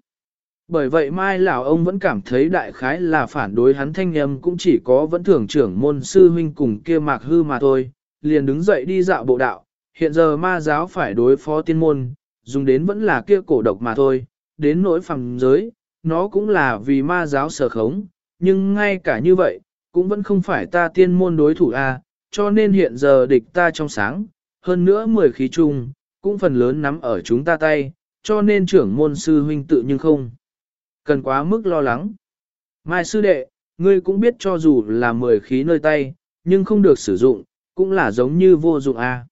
Speaker 1: Bởi vậy Mai lão ông vẫn cảm thấy đại khái là phản đối hắn thanh âm cũng chỉ có vẫn thường trưởng môn sư huynh cùng kia mạc hư mà thôi, liền đứng dậy đi dạo bộ đạo, hiện giờ ma giáo phải đối phó tiên môn, dùng đến vẫn là kia cổ độc mà thôi, đến nỗi phẳng giới, nó cũng là vì ma giáo sở khống, nhưng ngay cả như vậy, cũng vẫn không phải ta tiên môn đối thủ a, cho nên hiện giờ địch ta trong sáng, hơn nữa mười khí chung, cũng phần lớn nắm ở chúng ta tay, cho nên trưởng môn sư huynh tự nhưng không. Cần quá mức lo lắng. Mai sư đệ, ngươi cũng biết cho dù là mười khí nơi tay, nhưng không được sử dụng, cũng là giống như vô dụng a.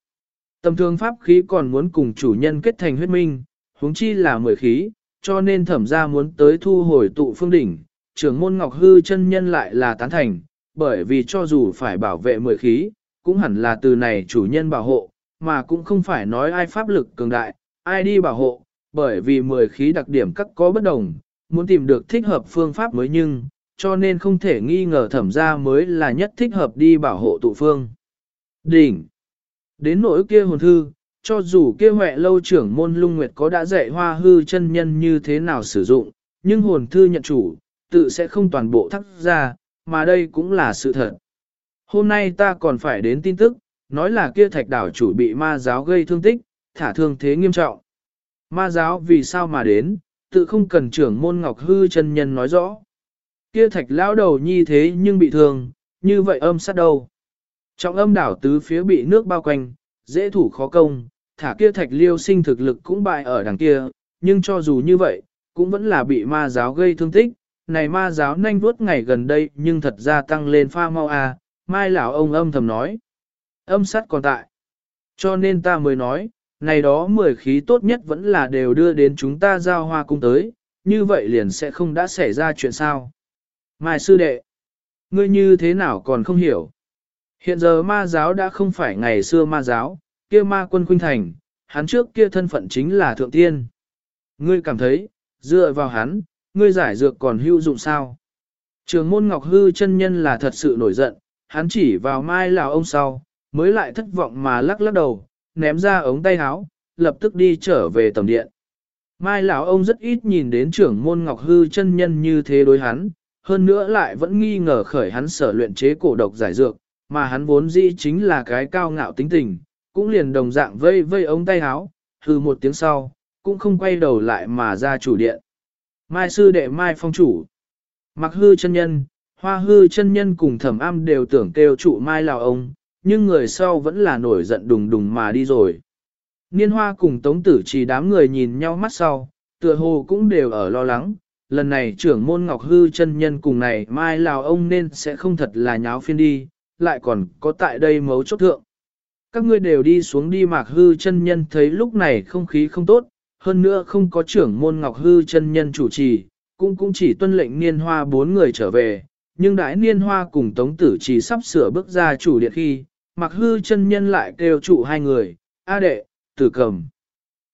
Speaker 1: Tầm thường pháp khí còn muốn cùng chủ nhân kết thành huyết minh, huống chi là mười khí, cho nên thẩm ra muốn tới thu hồi tụ phương đỉnh, trưởng môn ngọc hư chân nhân lại là tán thành, bởi vì cho dù phải bảo vệ mười khí, cũng hẳn là từ này chủ nhân bảo hộ, mà cũng không phải nói ai pháp lực cường đại, ai đi bảo hộ, bởi vì mười khí đặc điểm các có bất đồng, muốn tìm được thích hợp phương pháp mới nhưng, cho nên không thể nghi ngờ thẩm ra mới là nhất thích hợp đi bảo hộ tụ phương. Đỉnh Đến nỗi kia hồn thư, cho dù kia huệ lâu trưởng môn lung nguyệt có đã dạy hoa hư chân nhân như thế nào sử dụng, nhưng hồn thư nhận chủ, tự sẽ không toàn bộ thắt ra, mà đây cũng là sự thật. Hôm nay ta còn phải đến tin tức, nói là kia thạch đảo chủ bị ma giáo gây thương tích, thả thương thế nghiêm trọng. Ma giáo vì sao mà đến, tự không cần trưởng môn ngọc hư chân nhân nói rõ. Kia thạch lão đầu nhi thế nhưng bị thương, như vậy âm sát đâu. Trọng âm đảo tứ phía bị nước bao quanh, dễ thủ khó công, thả kia thạch liêu sinh thực lực cũng bại ở đằng kia, nhưng cho dù như vậy, cũng vẫn là bị ma giáo gây thương tích. Này ma giáo nhanh vuốt ngày gần đây nhưng thật ra tăng lên pha mau à, mai lão ông âm thầm nói. Âm sắt còn tại. Cho nên ta mới nói, này đó mười khí tốt nhất vẫn là đều đưa đến chúng ta giao hoa cung tới, như vậy liền sẽ không đã xảy ra chuyện sao. Mai sư đệ, ngươi như thế nào còn không hiểu. Hiện giờ ma giáo đã không phải ngày xưa ma giáo, kia ma quân khuynh thành, hắn trước kia thân phận chính là thượng tiên. Ngươi cảm thấy, dựa vào hắn, ngươi giải dược còn hữu dụng sao? Trường môn Ngọc Hư chân nhân là thật sự nổi giận, hắn chỉ vào mai lào ông sau, mới lại thất vọng mà lắc lắc đầu, ném ra ống tay áo, lập tức đi trở về tầm điện. Mai lão ông rất ít nhìn đến trưởng môn Ngọc Hư chân nhân như thế đối hắn, hơn nữa lại vẫn nghi ngờ khởi hắn sở luyện chế cổ độc giải dược, mà hắn vốn dĩ chính là cái cao ngạo tính tình, cũng liền đồng dạng vây vây ống tay áo, hư một tiếng sau, cũng không quay đầu lại mà ra chủ điện. Mai sư đệ Mai phong chủ, mặc hư chân nhân, hoa hư chân nhân cùng thẩm am đều tưởng kêu trụ Mai lào ông, nhưng người sau vẫn là nổi giận đùng đùng mà đi rồi. Niên hoa cùng tống tử chỉ đám người nhìn nhau mắt sau, tựa hồ cũng đều ở lo lắng, lần này trưởng môn ngọc hư chân nhân cùng này mai lào ông nên sẽ không thật là nháo phiên đi, lại còn có tại đây mấu chốt thượng. Các ngươi đều đi xuống đi mạc hư chân nhân thấy lúc này không khí không tốt, hơn nữa không có trưởng môn ngọc hư chân nhân chủ trì, cũng cũng chỉ tuân lệnh niên hoa bốn người trở về, nhưng đãi niên hoa cùng tống tử chỉ sắp sửa bước ra chủ điện khi, mặc hư chân nhân lại kêu trụ hai người, A đệ, tử cầm.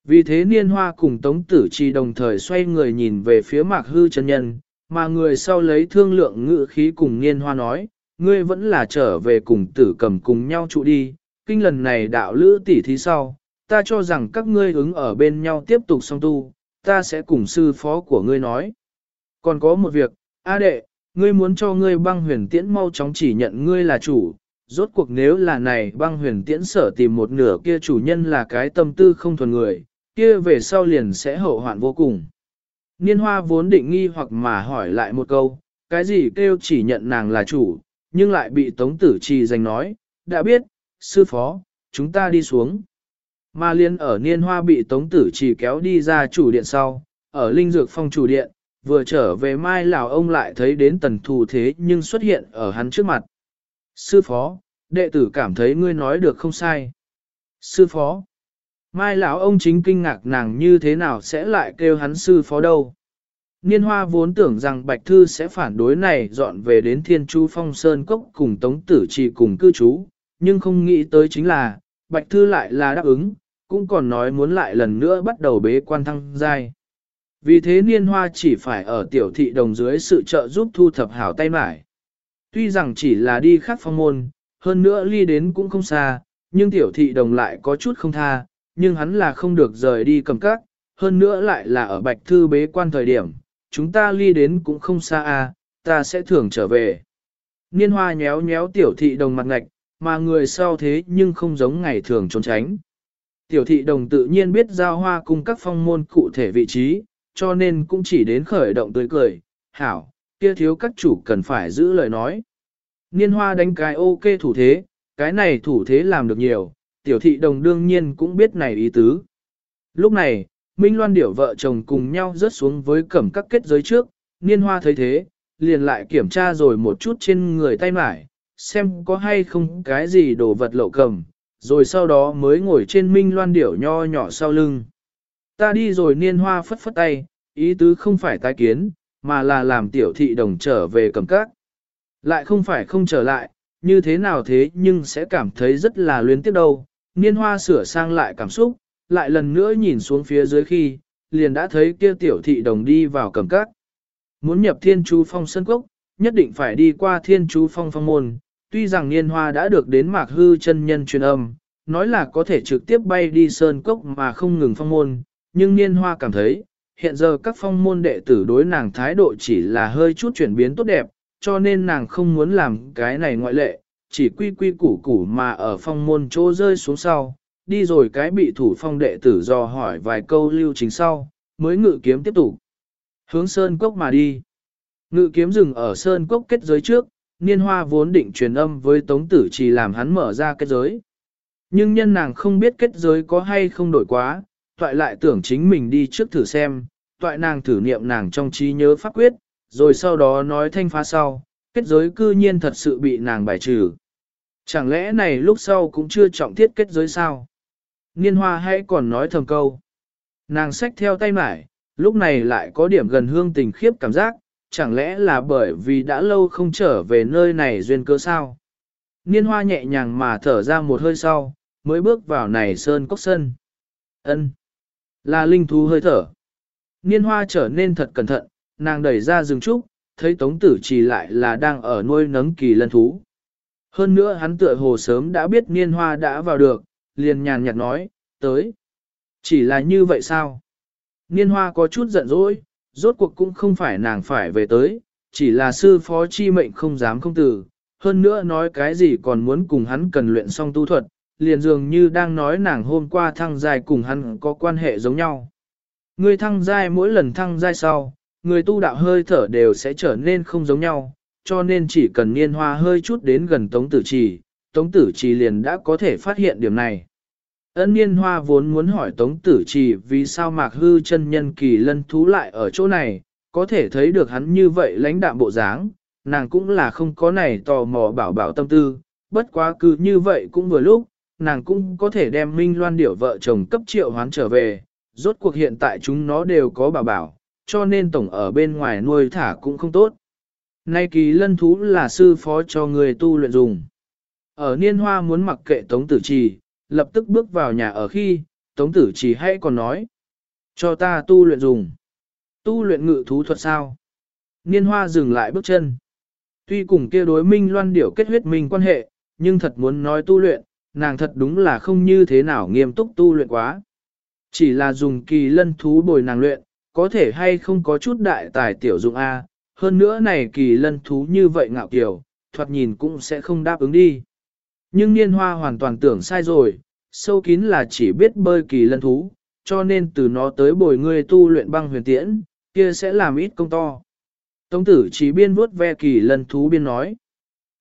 Speaker 1: Vì thế niên hoa cùng tống tử trì đồng thời xoay người nhìn về phía mạc hư chân nhân, mà người sau lấy thương lượng ngự khí cùng niên hoa nói, ngươi vẫn là trở về cùng tử cầm cùng nhau trụ đi, kinh lần này đạo lữ tỷ thí sau, ta cho rằng các ngươi ứng ở bên nhau tiếp tục song tu, ta sẽ cùng sư phó của ngươi nói. Còn có một việc, A đệ, ngươi muốn cho ngươi băng huyền tiễn mau chóng chỉ nhận ngươi là chủ, rốt cuộc nếu là này băng huyền tiễn sở tìm một nửa kia chủ nhân là cái tâm tư không thuần người, kia về sau liền sẽ hậu hoạn vô cùng. Niên hoa vốn định nghi hoặc mà hỏi lại một câu, cái gì kêu chỉ nhận nàng là chủ, nhưng lại bị tống tử trì giành nói, đã biết, sư phó, chúng ta đi xuống. Mà liên ở niên hoa bị tống tử chỉ kéo đi ra chủ điện sau, ở linh dược phong chủ điện, vừa trở về mai lão ông lại thấy đến tần thù thế nhưng xuất hiện ở hắn trước mặt. Sư phó, đệ tử cảm thấy ngươi nói được không sai. Sư phó, mai lão ông chính kinh ngạc nàng như thế nào sẽ lại kêu hắn sư phó đâu. Niên hoa vốn tưởng rằng Bạch Thư sẽ phản đối này dọn về đến Thiên Chu Phong Sơn Cốc cùng Tống Tử Trì cùng cư trú, nhưng không nghĩ tới chính là, Bạch Thư lại là đáp ứng, cũng còn nói muốn lại lần nữa bắt đầu bế quan thăng giai. Vì thế Niên Hoa chỉ phải ở tiểu thị đồng dưới sự trợ giúp thu thập hảo tay mải. Tuy rằng chỉ là đi khắc phong môn, hơn nữa ly đến cũng không xa, nhưng tiểu thị đồng lại có chút không tha, nhưng hắn là không được rời đi cầm các, hơn nữa lại là ở Bạch Thư bế quan thời điểm chúng ta ly đến cũng không xa à, ta sẽ thường trở về. Niên hoa nhéo nhéo tiểu thị đồng mặt ngạch, mà người sau thế nhưng không giống ngày thường trốn tránh. Tiểu thị đồng tự nhiên biết giao hoa cung các phong môn cụ thể vị trí, cho nên cũng chỉ đến khởi động tươi cười, hảo, kia thiếu các chủ cần phải giữ lời nói. Niên hoa đánh cái ok thủ thế, cái này thủ thế làm được nhiều, tiểu thị đồng đương nhiên cũng biết này ý tứ. Lúc này, Minh Loan điểu vợ chồng cùng nhau rớt xuống với cẩm các kết giới trước, niên hoa thấy thế, liền lại kiểm tra rồi một chút trên người tay mải, xem có hay không cái gì đồ vật lậu cầm, rồi sau đó mới ngồi trên Minh Loan điểu nho nhỏ sau lưng. Ta đi rồi niên hoa phất phất tay, ý tứ không phải tái kiến, mà là làm tiểu thị đồng trở về cẩm các. Lại không phải không trở lại, như thế nào thế nhưng sẽ cảm thấy rất là luyến tiếc đâu. Niên hoa sửa sang lại cảm xúc, lại lần nữa nhìn xuống phía dưới khi, liền đã thấy kia tiểu thị đồng đi vào cầm cát. Muốn nhập thiên chú phong sân cốc, nhất định phải đi qua thiên chú phong phong môn, tuy rằng niên hoa đã được đến mạc hư chân nhân truyền âm, nói là có thể trực tiếp bay đi sơn cốc mà không ngừng phong môn, nhưng niên hoa cảm thấy, hiện giờ các phong môn đệ tử đối nàng thái độ chỉ là hơi chút chuyển biến tốt đẹp, cho nên nàng không muốn làm cái này ngoại lệ, chỉ quy quy củ củ mà ở phong môn chỗ rơi xuống sau, đi rồi cái bị thủ phong đệ tử dò hỏi vài câu lưu chính sau, mới ngự kiếm tiếp tục. Hướng sơn cốc mà đi. Ngự kiếm dừng ở sơn cốc kết giới trước, niên hoa vốn định truyền âm với tống tử chỉ làm hắn mở ra kết giới. Nhưng nhân nàng không biết kết giới có hay không đổi quá, toại lại tưởng chính mình đi trước thử xem, toại nàng thử niệm nàng trong trí nhớ pháp quyết, rồi sau đó nói thanh phá sau, kết giới cư nhiên thật sự bị nàng bài trừ. Chẳng lẽ này lúc sau cũng chưa trọng thiết kết giới sao? Niên hoa hãy còn nói thầm câu. Nàng xách theo tay mải, lúc này lại có điểm gần hương tình khiếp cảm giác, chẳng lẽ là bởi vì đã lâu không trở về nơi này duyên cơ sao? Niên hoa nhẹ nhàng mà thở ra một hơi sau, mới bước vào này sơn cốc sân. ân Là linh thú hơi thở. Niên hoa trở nên thật cẩn thận, nàng đẩy ra rừng trúc, thấy tống tử chỉ lại là đang ở nuôi nấng kỳ lân thú. Hơn nữa hắn tựa hồ sớm đã biết niên hoa đã vào được, liền nhàn nhạt nói, tới. Chỉ là như vậy sao? Niên hoa có chút giận dỗi, rốt cuộc cũng không phải nàng phải về tới, chỉ là sư phó chi mệnh không dám không từ, hơn nữa nói cái gì còn muốn cùng hắn cần luyện xong tu thuật, liền dường như đang nói nàng hôm qua thăng giai cùng hắn có quan hệ giống nhau. Người thăng giai mỗi lần thăng giai sau, người tu đạo hơi thở đều sẽ trở nên không giống nhau, cho nên chỉ cần niên hoa hơi chút đến gần tống tử trì, Tống Tử Trì liền đã có thể phát hiện điểm này. Ân Niên Hoa vốn muốn hỏi Tống Tử Trì vì sao Mạc Hư chân nhân kỳ lân thú lại ở chỗ này, có thể thấy được hắn như vậy lãnh đạm bộ dáng, nàng cũng là không có này tò mò bảo bảo tâm tư, bất quá cứ như vậy cũng vừa lúc, nàng cũng có thể đem Minh Loan điểu vợ chồng cấp triệu hoán trở về, rốt cuộc hiện tại chúng nó đều có bảo bảo, cho nên tổng ở bên ngoài nuôi thả cũng không tốt. Nay kỳ lân thú là sư phó cho người tu luyện dùng. Ở niên hoa muốn mặc kệ Tống Tử Trì, lập tức bước vào nhà ở khi, Tống Tử chỉ hay còn nói. Cho ta tu luyện dùng. Tu luyện ngự thú thuật sao? Niên hoa dừng lại bước chân. Tuy cùng kia đối minh loan điểu kết huyết minh quan hệ, nhưng thật muốn nói tu luyện, nàng thật đúng là không như thế nào nghiêm túc tu luyện quá. Chỉ là dùng kỳ lân thú bồi nàng luyện, có thể hay không có chút đại tài tiểu dụng A, hơn nữa này kỳ lân thú như vậy ngạo kiểu, thoạt nhìn cũng sẽ không đáp ứng đi. Nhưng niên hoa hoàn toàn tưởng sai rồi, sâu kín là chỉ biết bơi kỳ lân thú, cho nên từ nó tới bồi ngươi tu luyện băng huyền tiễn, kia sẽ làm ít công to. Tống tử chỉ biên vuốt ve kỳ lân thú biên nói.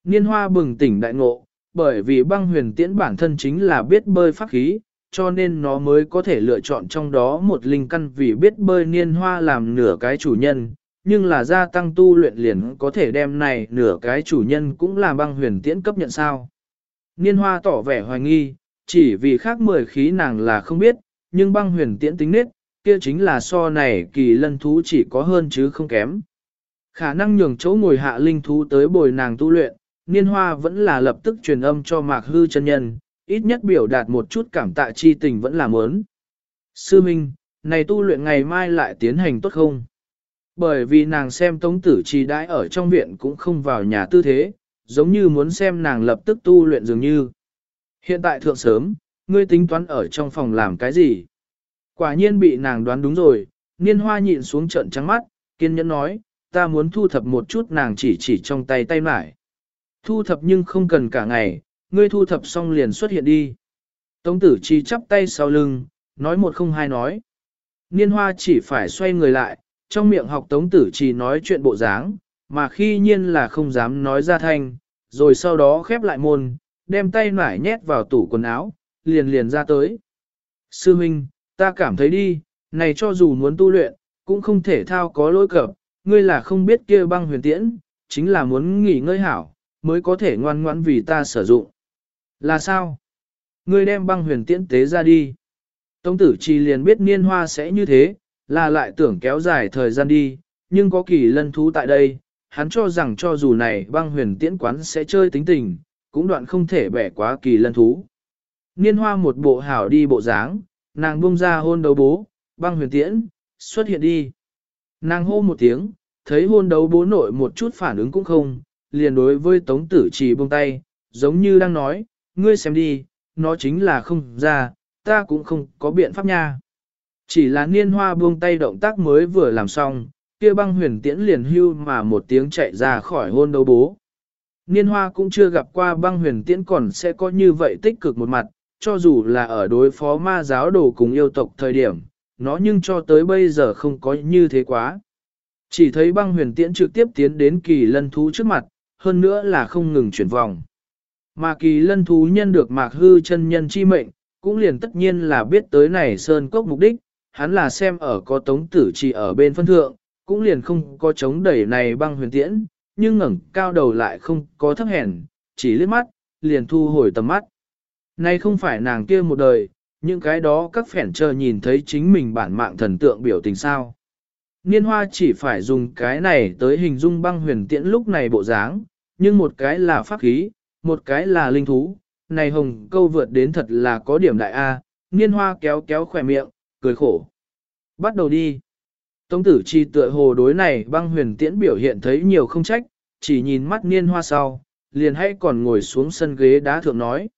Speaker 1: Niên hoa bừng tỉnh đại ngộ, bởi vì băng huyền tiễn bản thân chính là biết bơi pháp khí, cho nên nó mới có thể lựa chọn trong đó một linh căn vì biết bơi niên hoa làm nửa cái chủ nhân, nhưng là gia tăng tu luyện liền có thể đem này nửa cái chủ nhân cũng là băng huyền tiễn cấp nhận sao. Niên hoa tỏ vẻ hoài nghi, chỉ vì khác mười khí nàng là không biết, nhưng băng huyền tiễn tính nết, kia chính là so này kỳ lân thú chỉ có hơn chứ không kém. Khả năng nhường chỗ ngồi hạ linh thú tới bồi nàng tu luyện, niên hoa vẫn là lập tức truyền âm cho mạc hư chân nhân, ít nhất biểu đạt một chút cảm tạ chi tình vẫn là muốn. Sư Minh, này tu luyện ngày mai lại tiến hành tốt không? Bởi vì nàng xem tống tử trì đãi ở trong viện cũng không vào nhà tư thế, giống như muốn xem nàng lập tức tu luyện dường như. Hiện tại thượng sớm, ngươi tính toán ở trong phòng làm cái gì? Quả nhiên bị nàng đoán đúng rồi, niên hoa nhịn xuống trận trắng mắt, kiên nhẫn nói, ta muốn thu thập một chút nàng chỉ chỉ trong tay tay mải. Thu thập nhưng không cần cả ngày, ngươi thu thập xong liền xuất hiện đi. Tống tử chi chắp tay sau lưng, nói một không hai nói. Niên hoa chỉ phải xoay người lại, trong miệng học tống tử chi nói chuyện bộ dáng, mà khi nhiên là không dám nói ra thanh, rồi sau đó khép lại môn, đem tay nải nhét vào tủ quần áo, liền liền ra tới. Sư Minh, ta cảm thấy đi, này cho dù muốn tu luyện, cũng không thể thao có lỗi cập, ngươi là không biết kia băng huyền tiễn, chính là muốn nghỉ ngơi hảo, mới có thể ngoan ngoãn vì ta sử dụng. Là sao? Ngươi đem băng huyền tiễn tế ra đi. Tông tử chỉ liền biết niên hoa sẽ như thế, là lại tưởng kéo dài thời gian đi, nhưng có kỳ lân thú tại đây, hắn cho rằng cho dù này băng huyền tiễn quán sẽ chơi tính tình, cũng đoạn không thể bẻ quá kỳ lân thú. Niên hoa một bộ hảo đi bộ dáng, nàng buông ra hôn đấu bố, băng huyền tiễn, xuất hiện đi. Nàng hô một tiếng, thấy hôn đấu bố nội một chút phản ứng cũng không, liền đối với tống tử chỉ buông tay, giống như đang nói, ngươi xem đi, nó chính là không ra, ta cũng không có biện pháp nha. Chỉ là niên hoa buông tay động tác mới vừa làm xong, kia băng huyền tiễn liền hưu mà một tiếng chạy ra khỏi hôn đấu bố. Niên hoa cũng chưa gặp qua băng huyền tiễn còn sẽ có như vậy tích cực một mặt, cho dù là ở đối phó ma giáo đồ cùng yêu tộc thời điểm, nó nhưng cho tới bây giờ không có như thế quá. Chỉ thấy băng huyền tiễn trực tiếp tiến đến kỳ lân thú trước mặt, hơn nữa là không ngừng chuyển vòng. Mà kỳ lân thú nhân được mạc hư chân nhân chi mệnh, cũng liền tất nhiên là biết tới này sơn cốc mục đích, hắn là xem ở có tống tử chỉ ở bên phân thượng, cũng liền không có chống đẩy này băng huyền tiễn, nhưng ngẩng cao đầu lại không có thấp hèn, chỉ liếc mắt, liền thu hồi tầm mắt. Nay không phải nàng kia một đời, những cái đó các phèn chờ nhìn thấy chính mình bản mạng thần tượng biểu tình sao. Niên hoa chỉ phải dùng cái này tới hình dung băng huyền tiễn lúc này bộ dáng, nhưng một cái là pháp khí, một cái là linh thú, này hồng câu vượt đến thật là có điểm đại A, niên hoa kéo kéo khỏe miệng, cười khổ. Bắt đầu đi. Tống tử chi tựa hồ đối này băng huyền tiễn biểu hiện thấy nhiều không trách, chỉ nhìn mắt niên hoa sau, liền hãy còn ngồi xuống sân ghế đá thượng nói.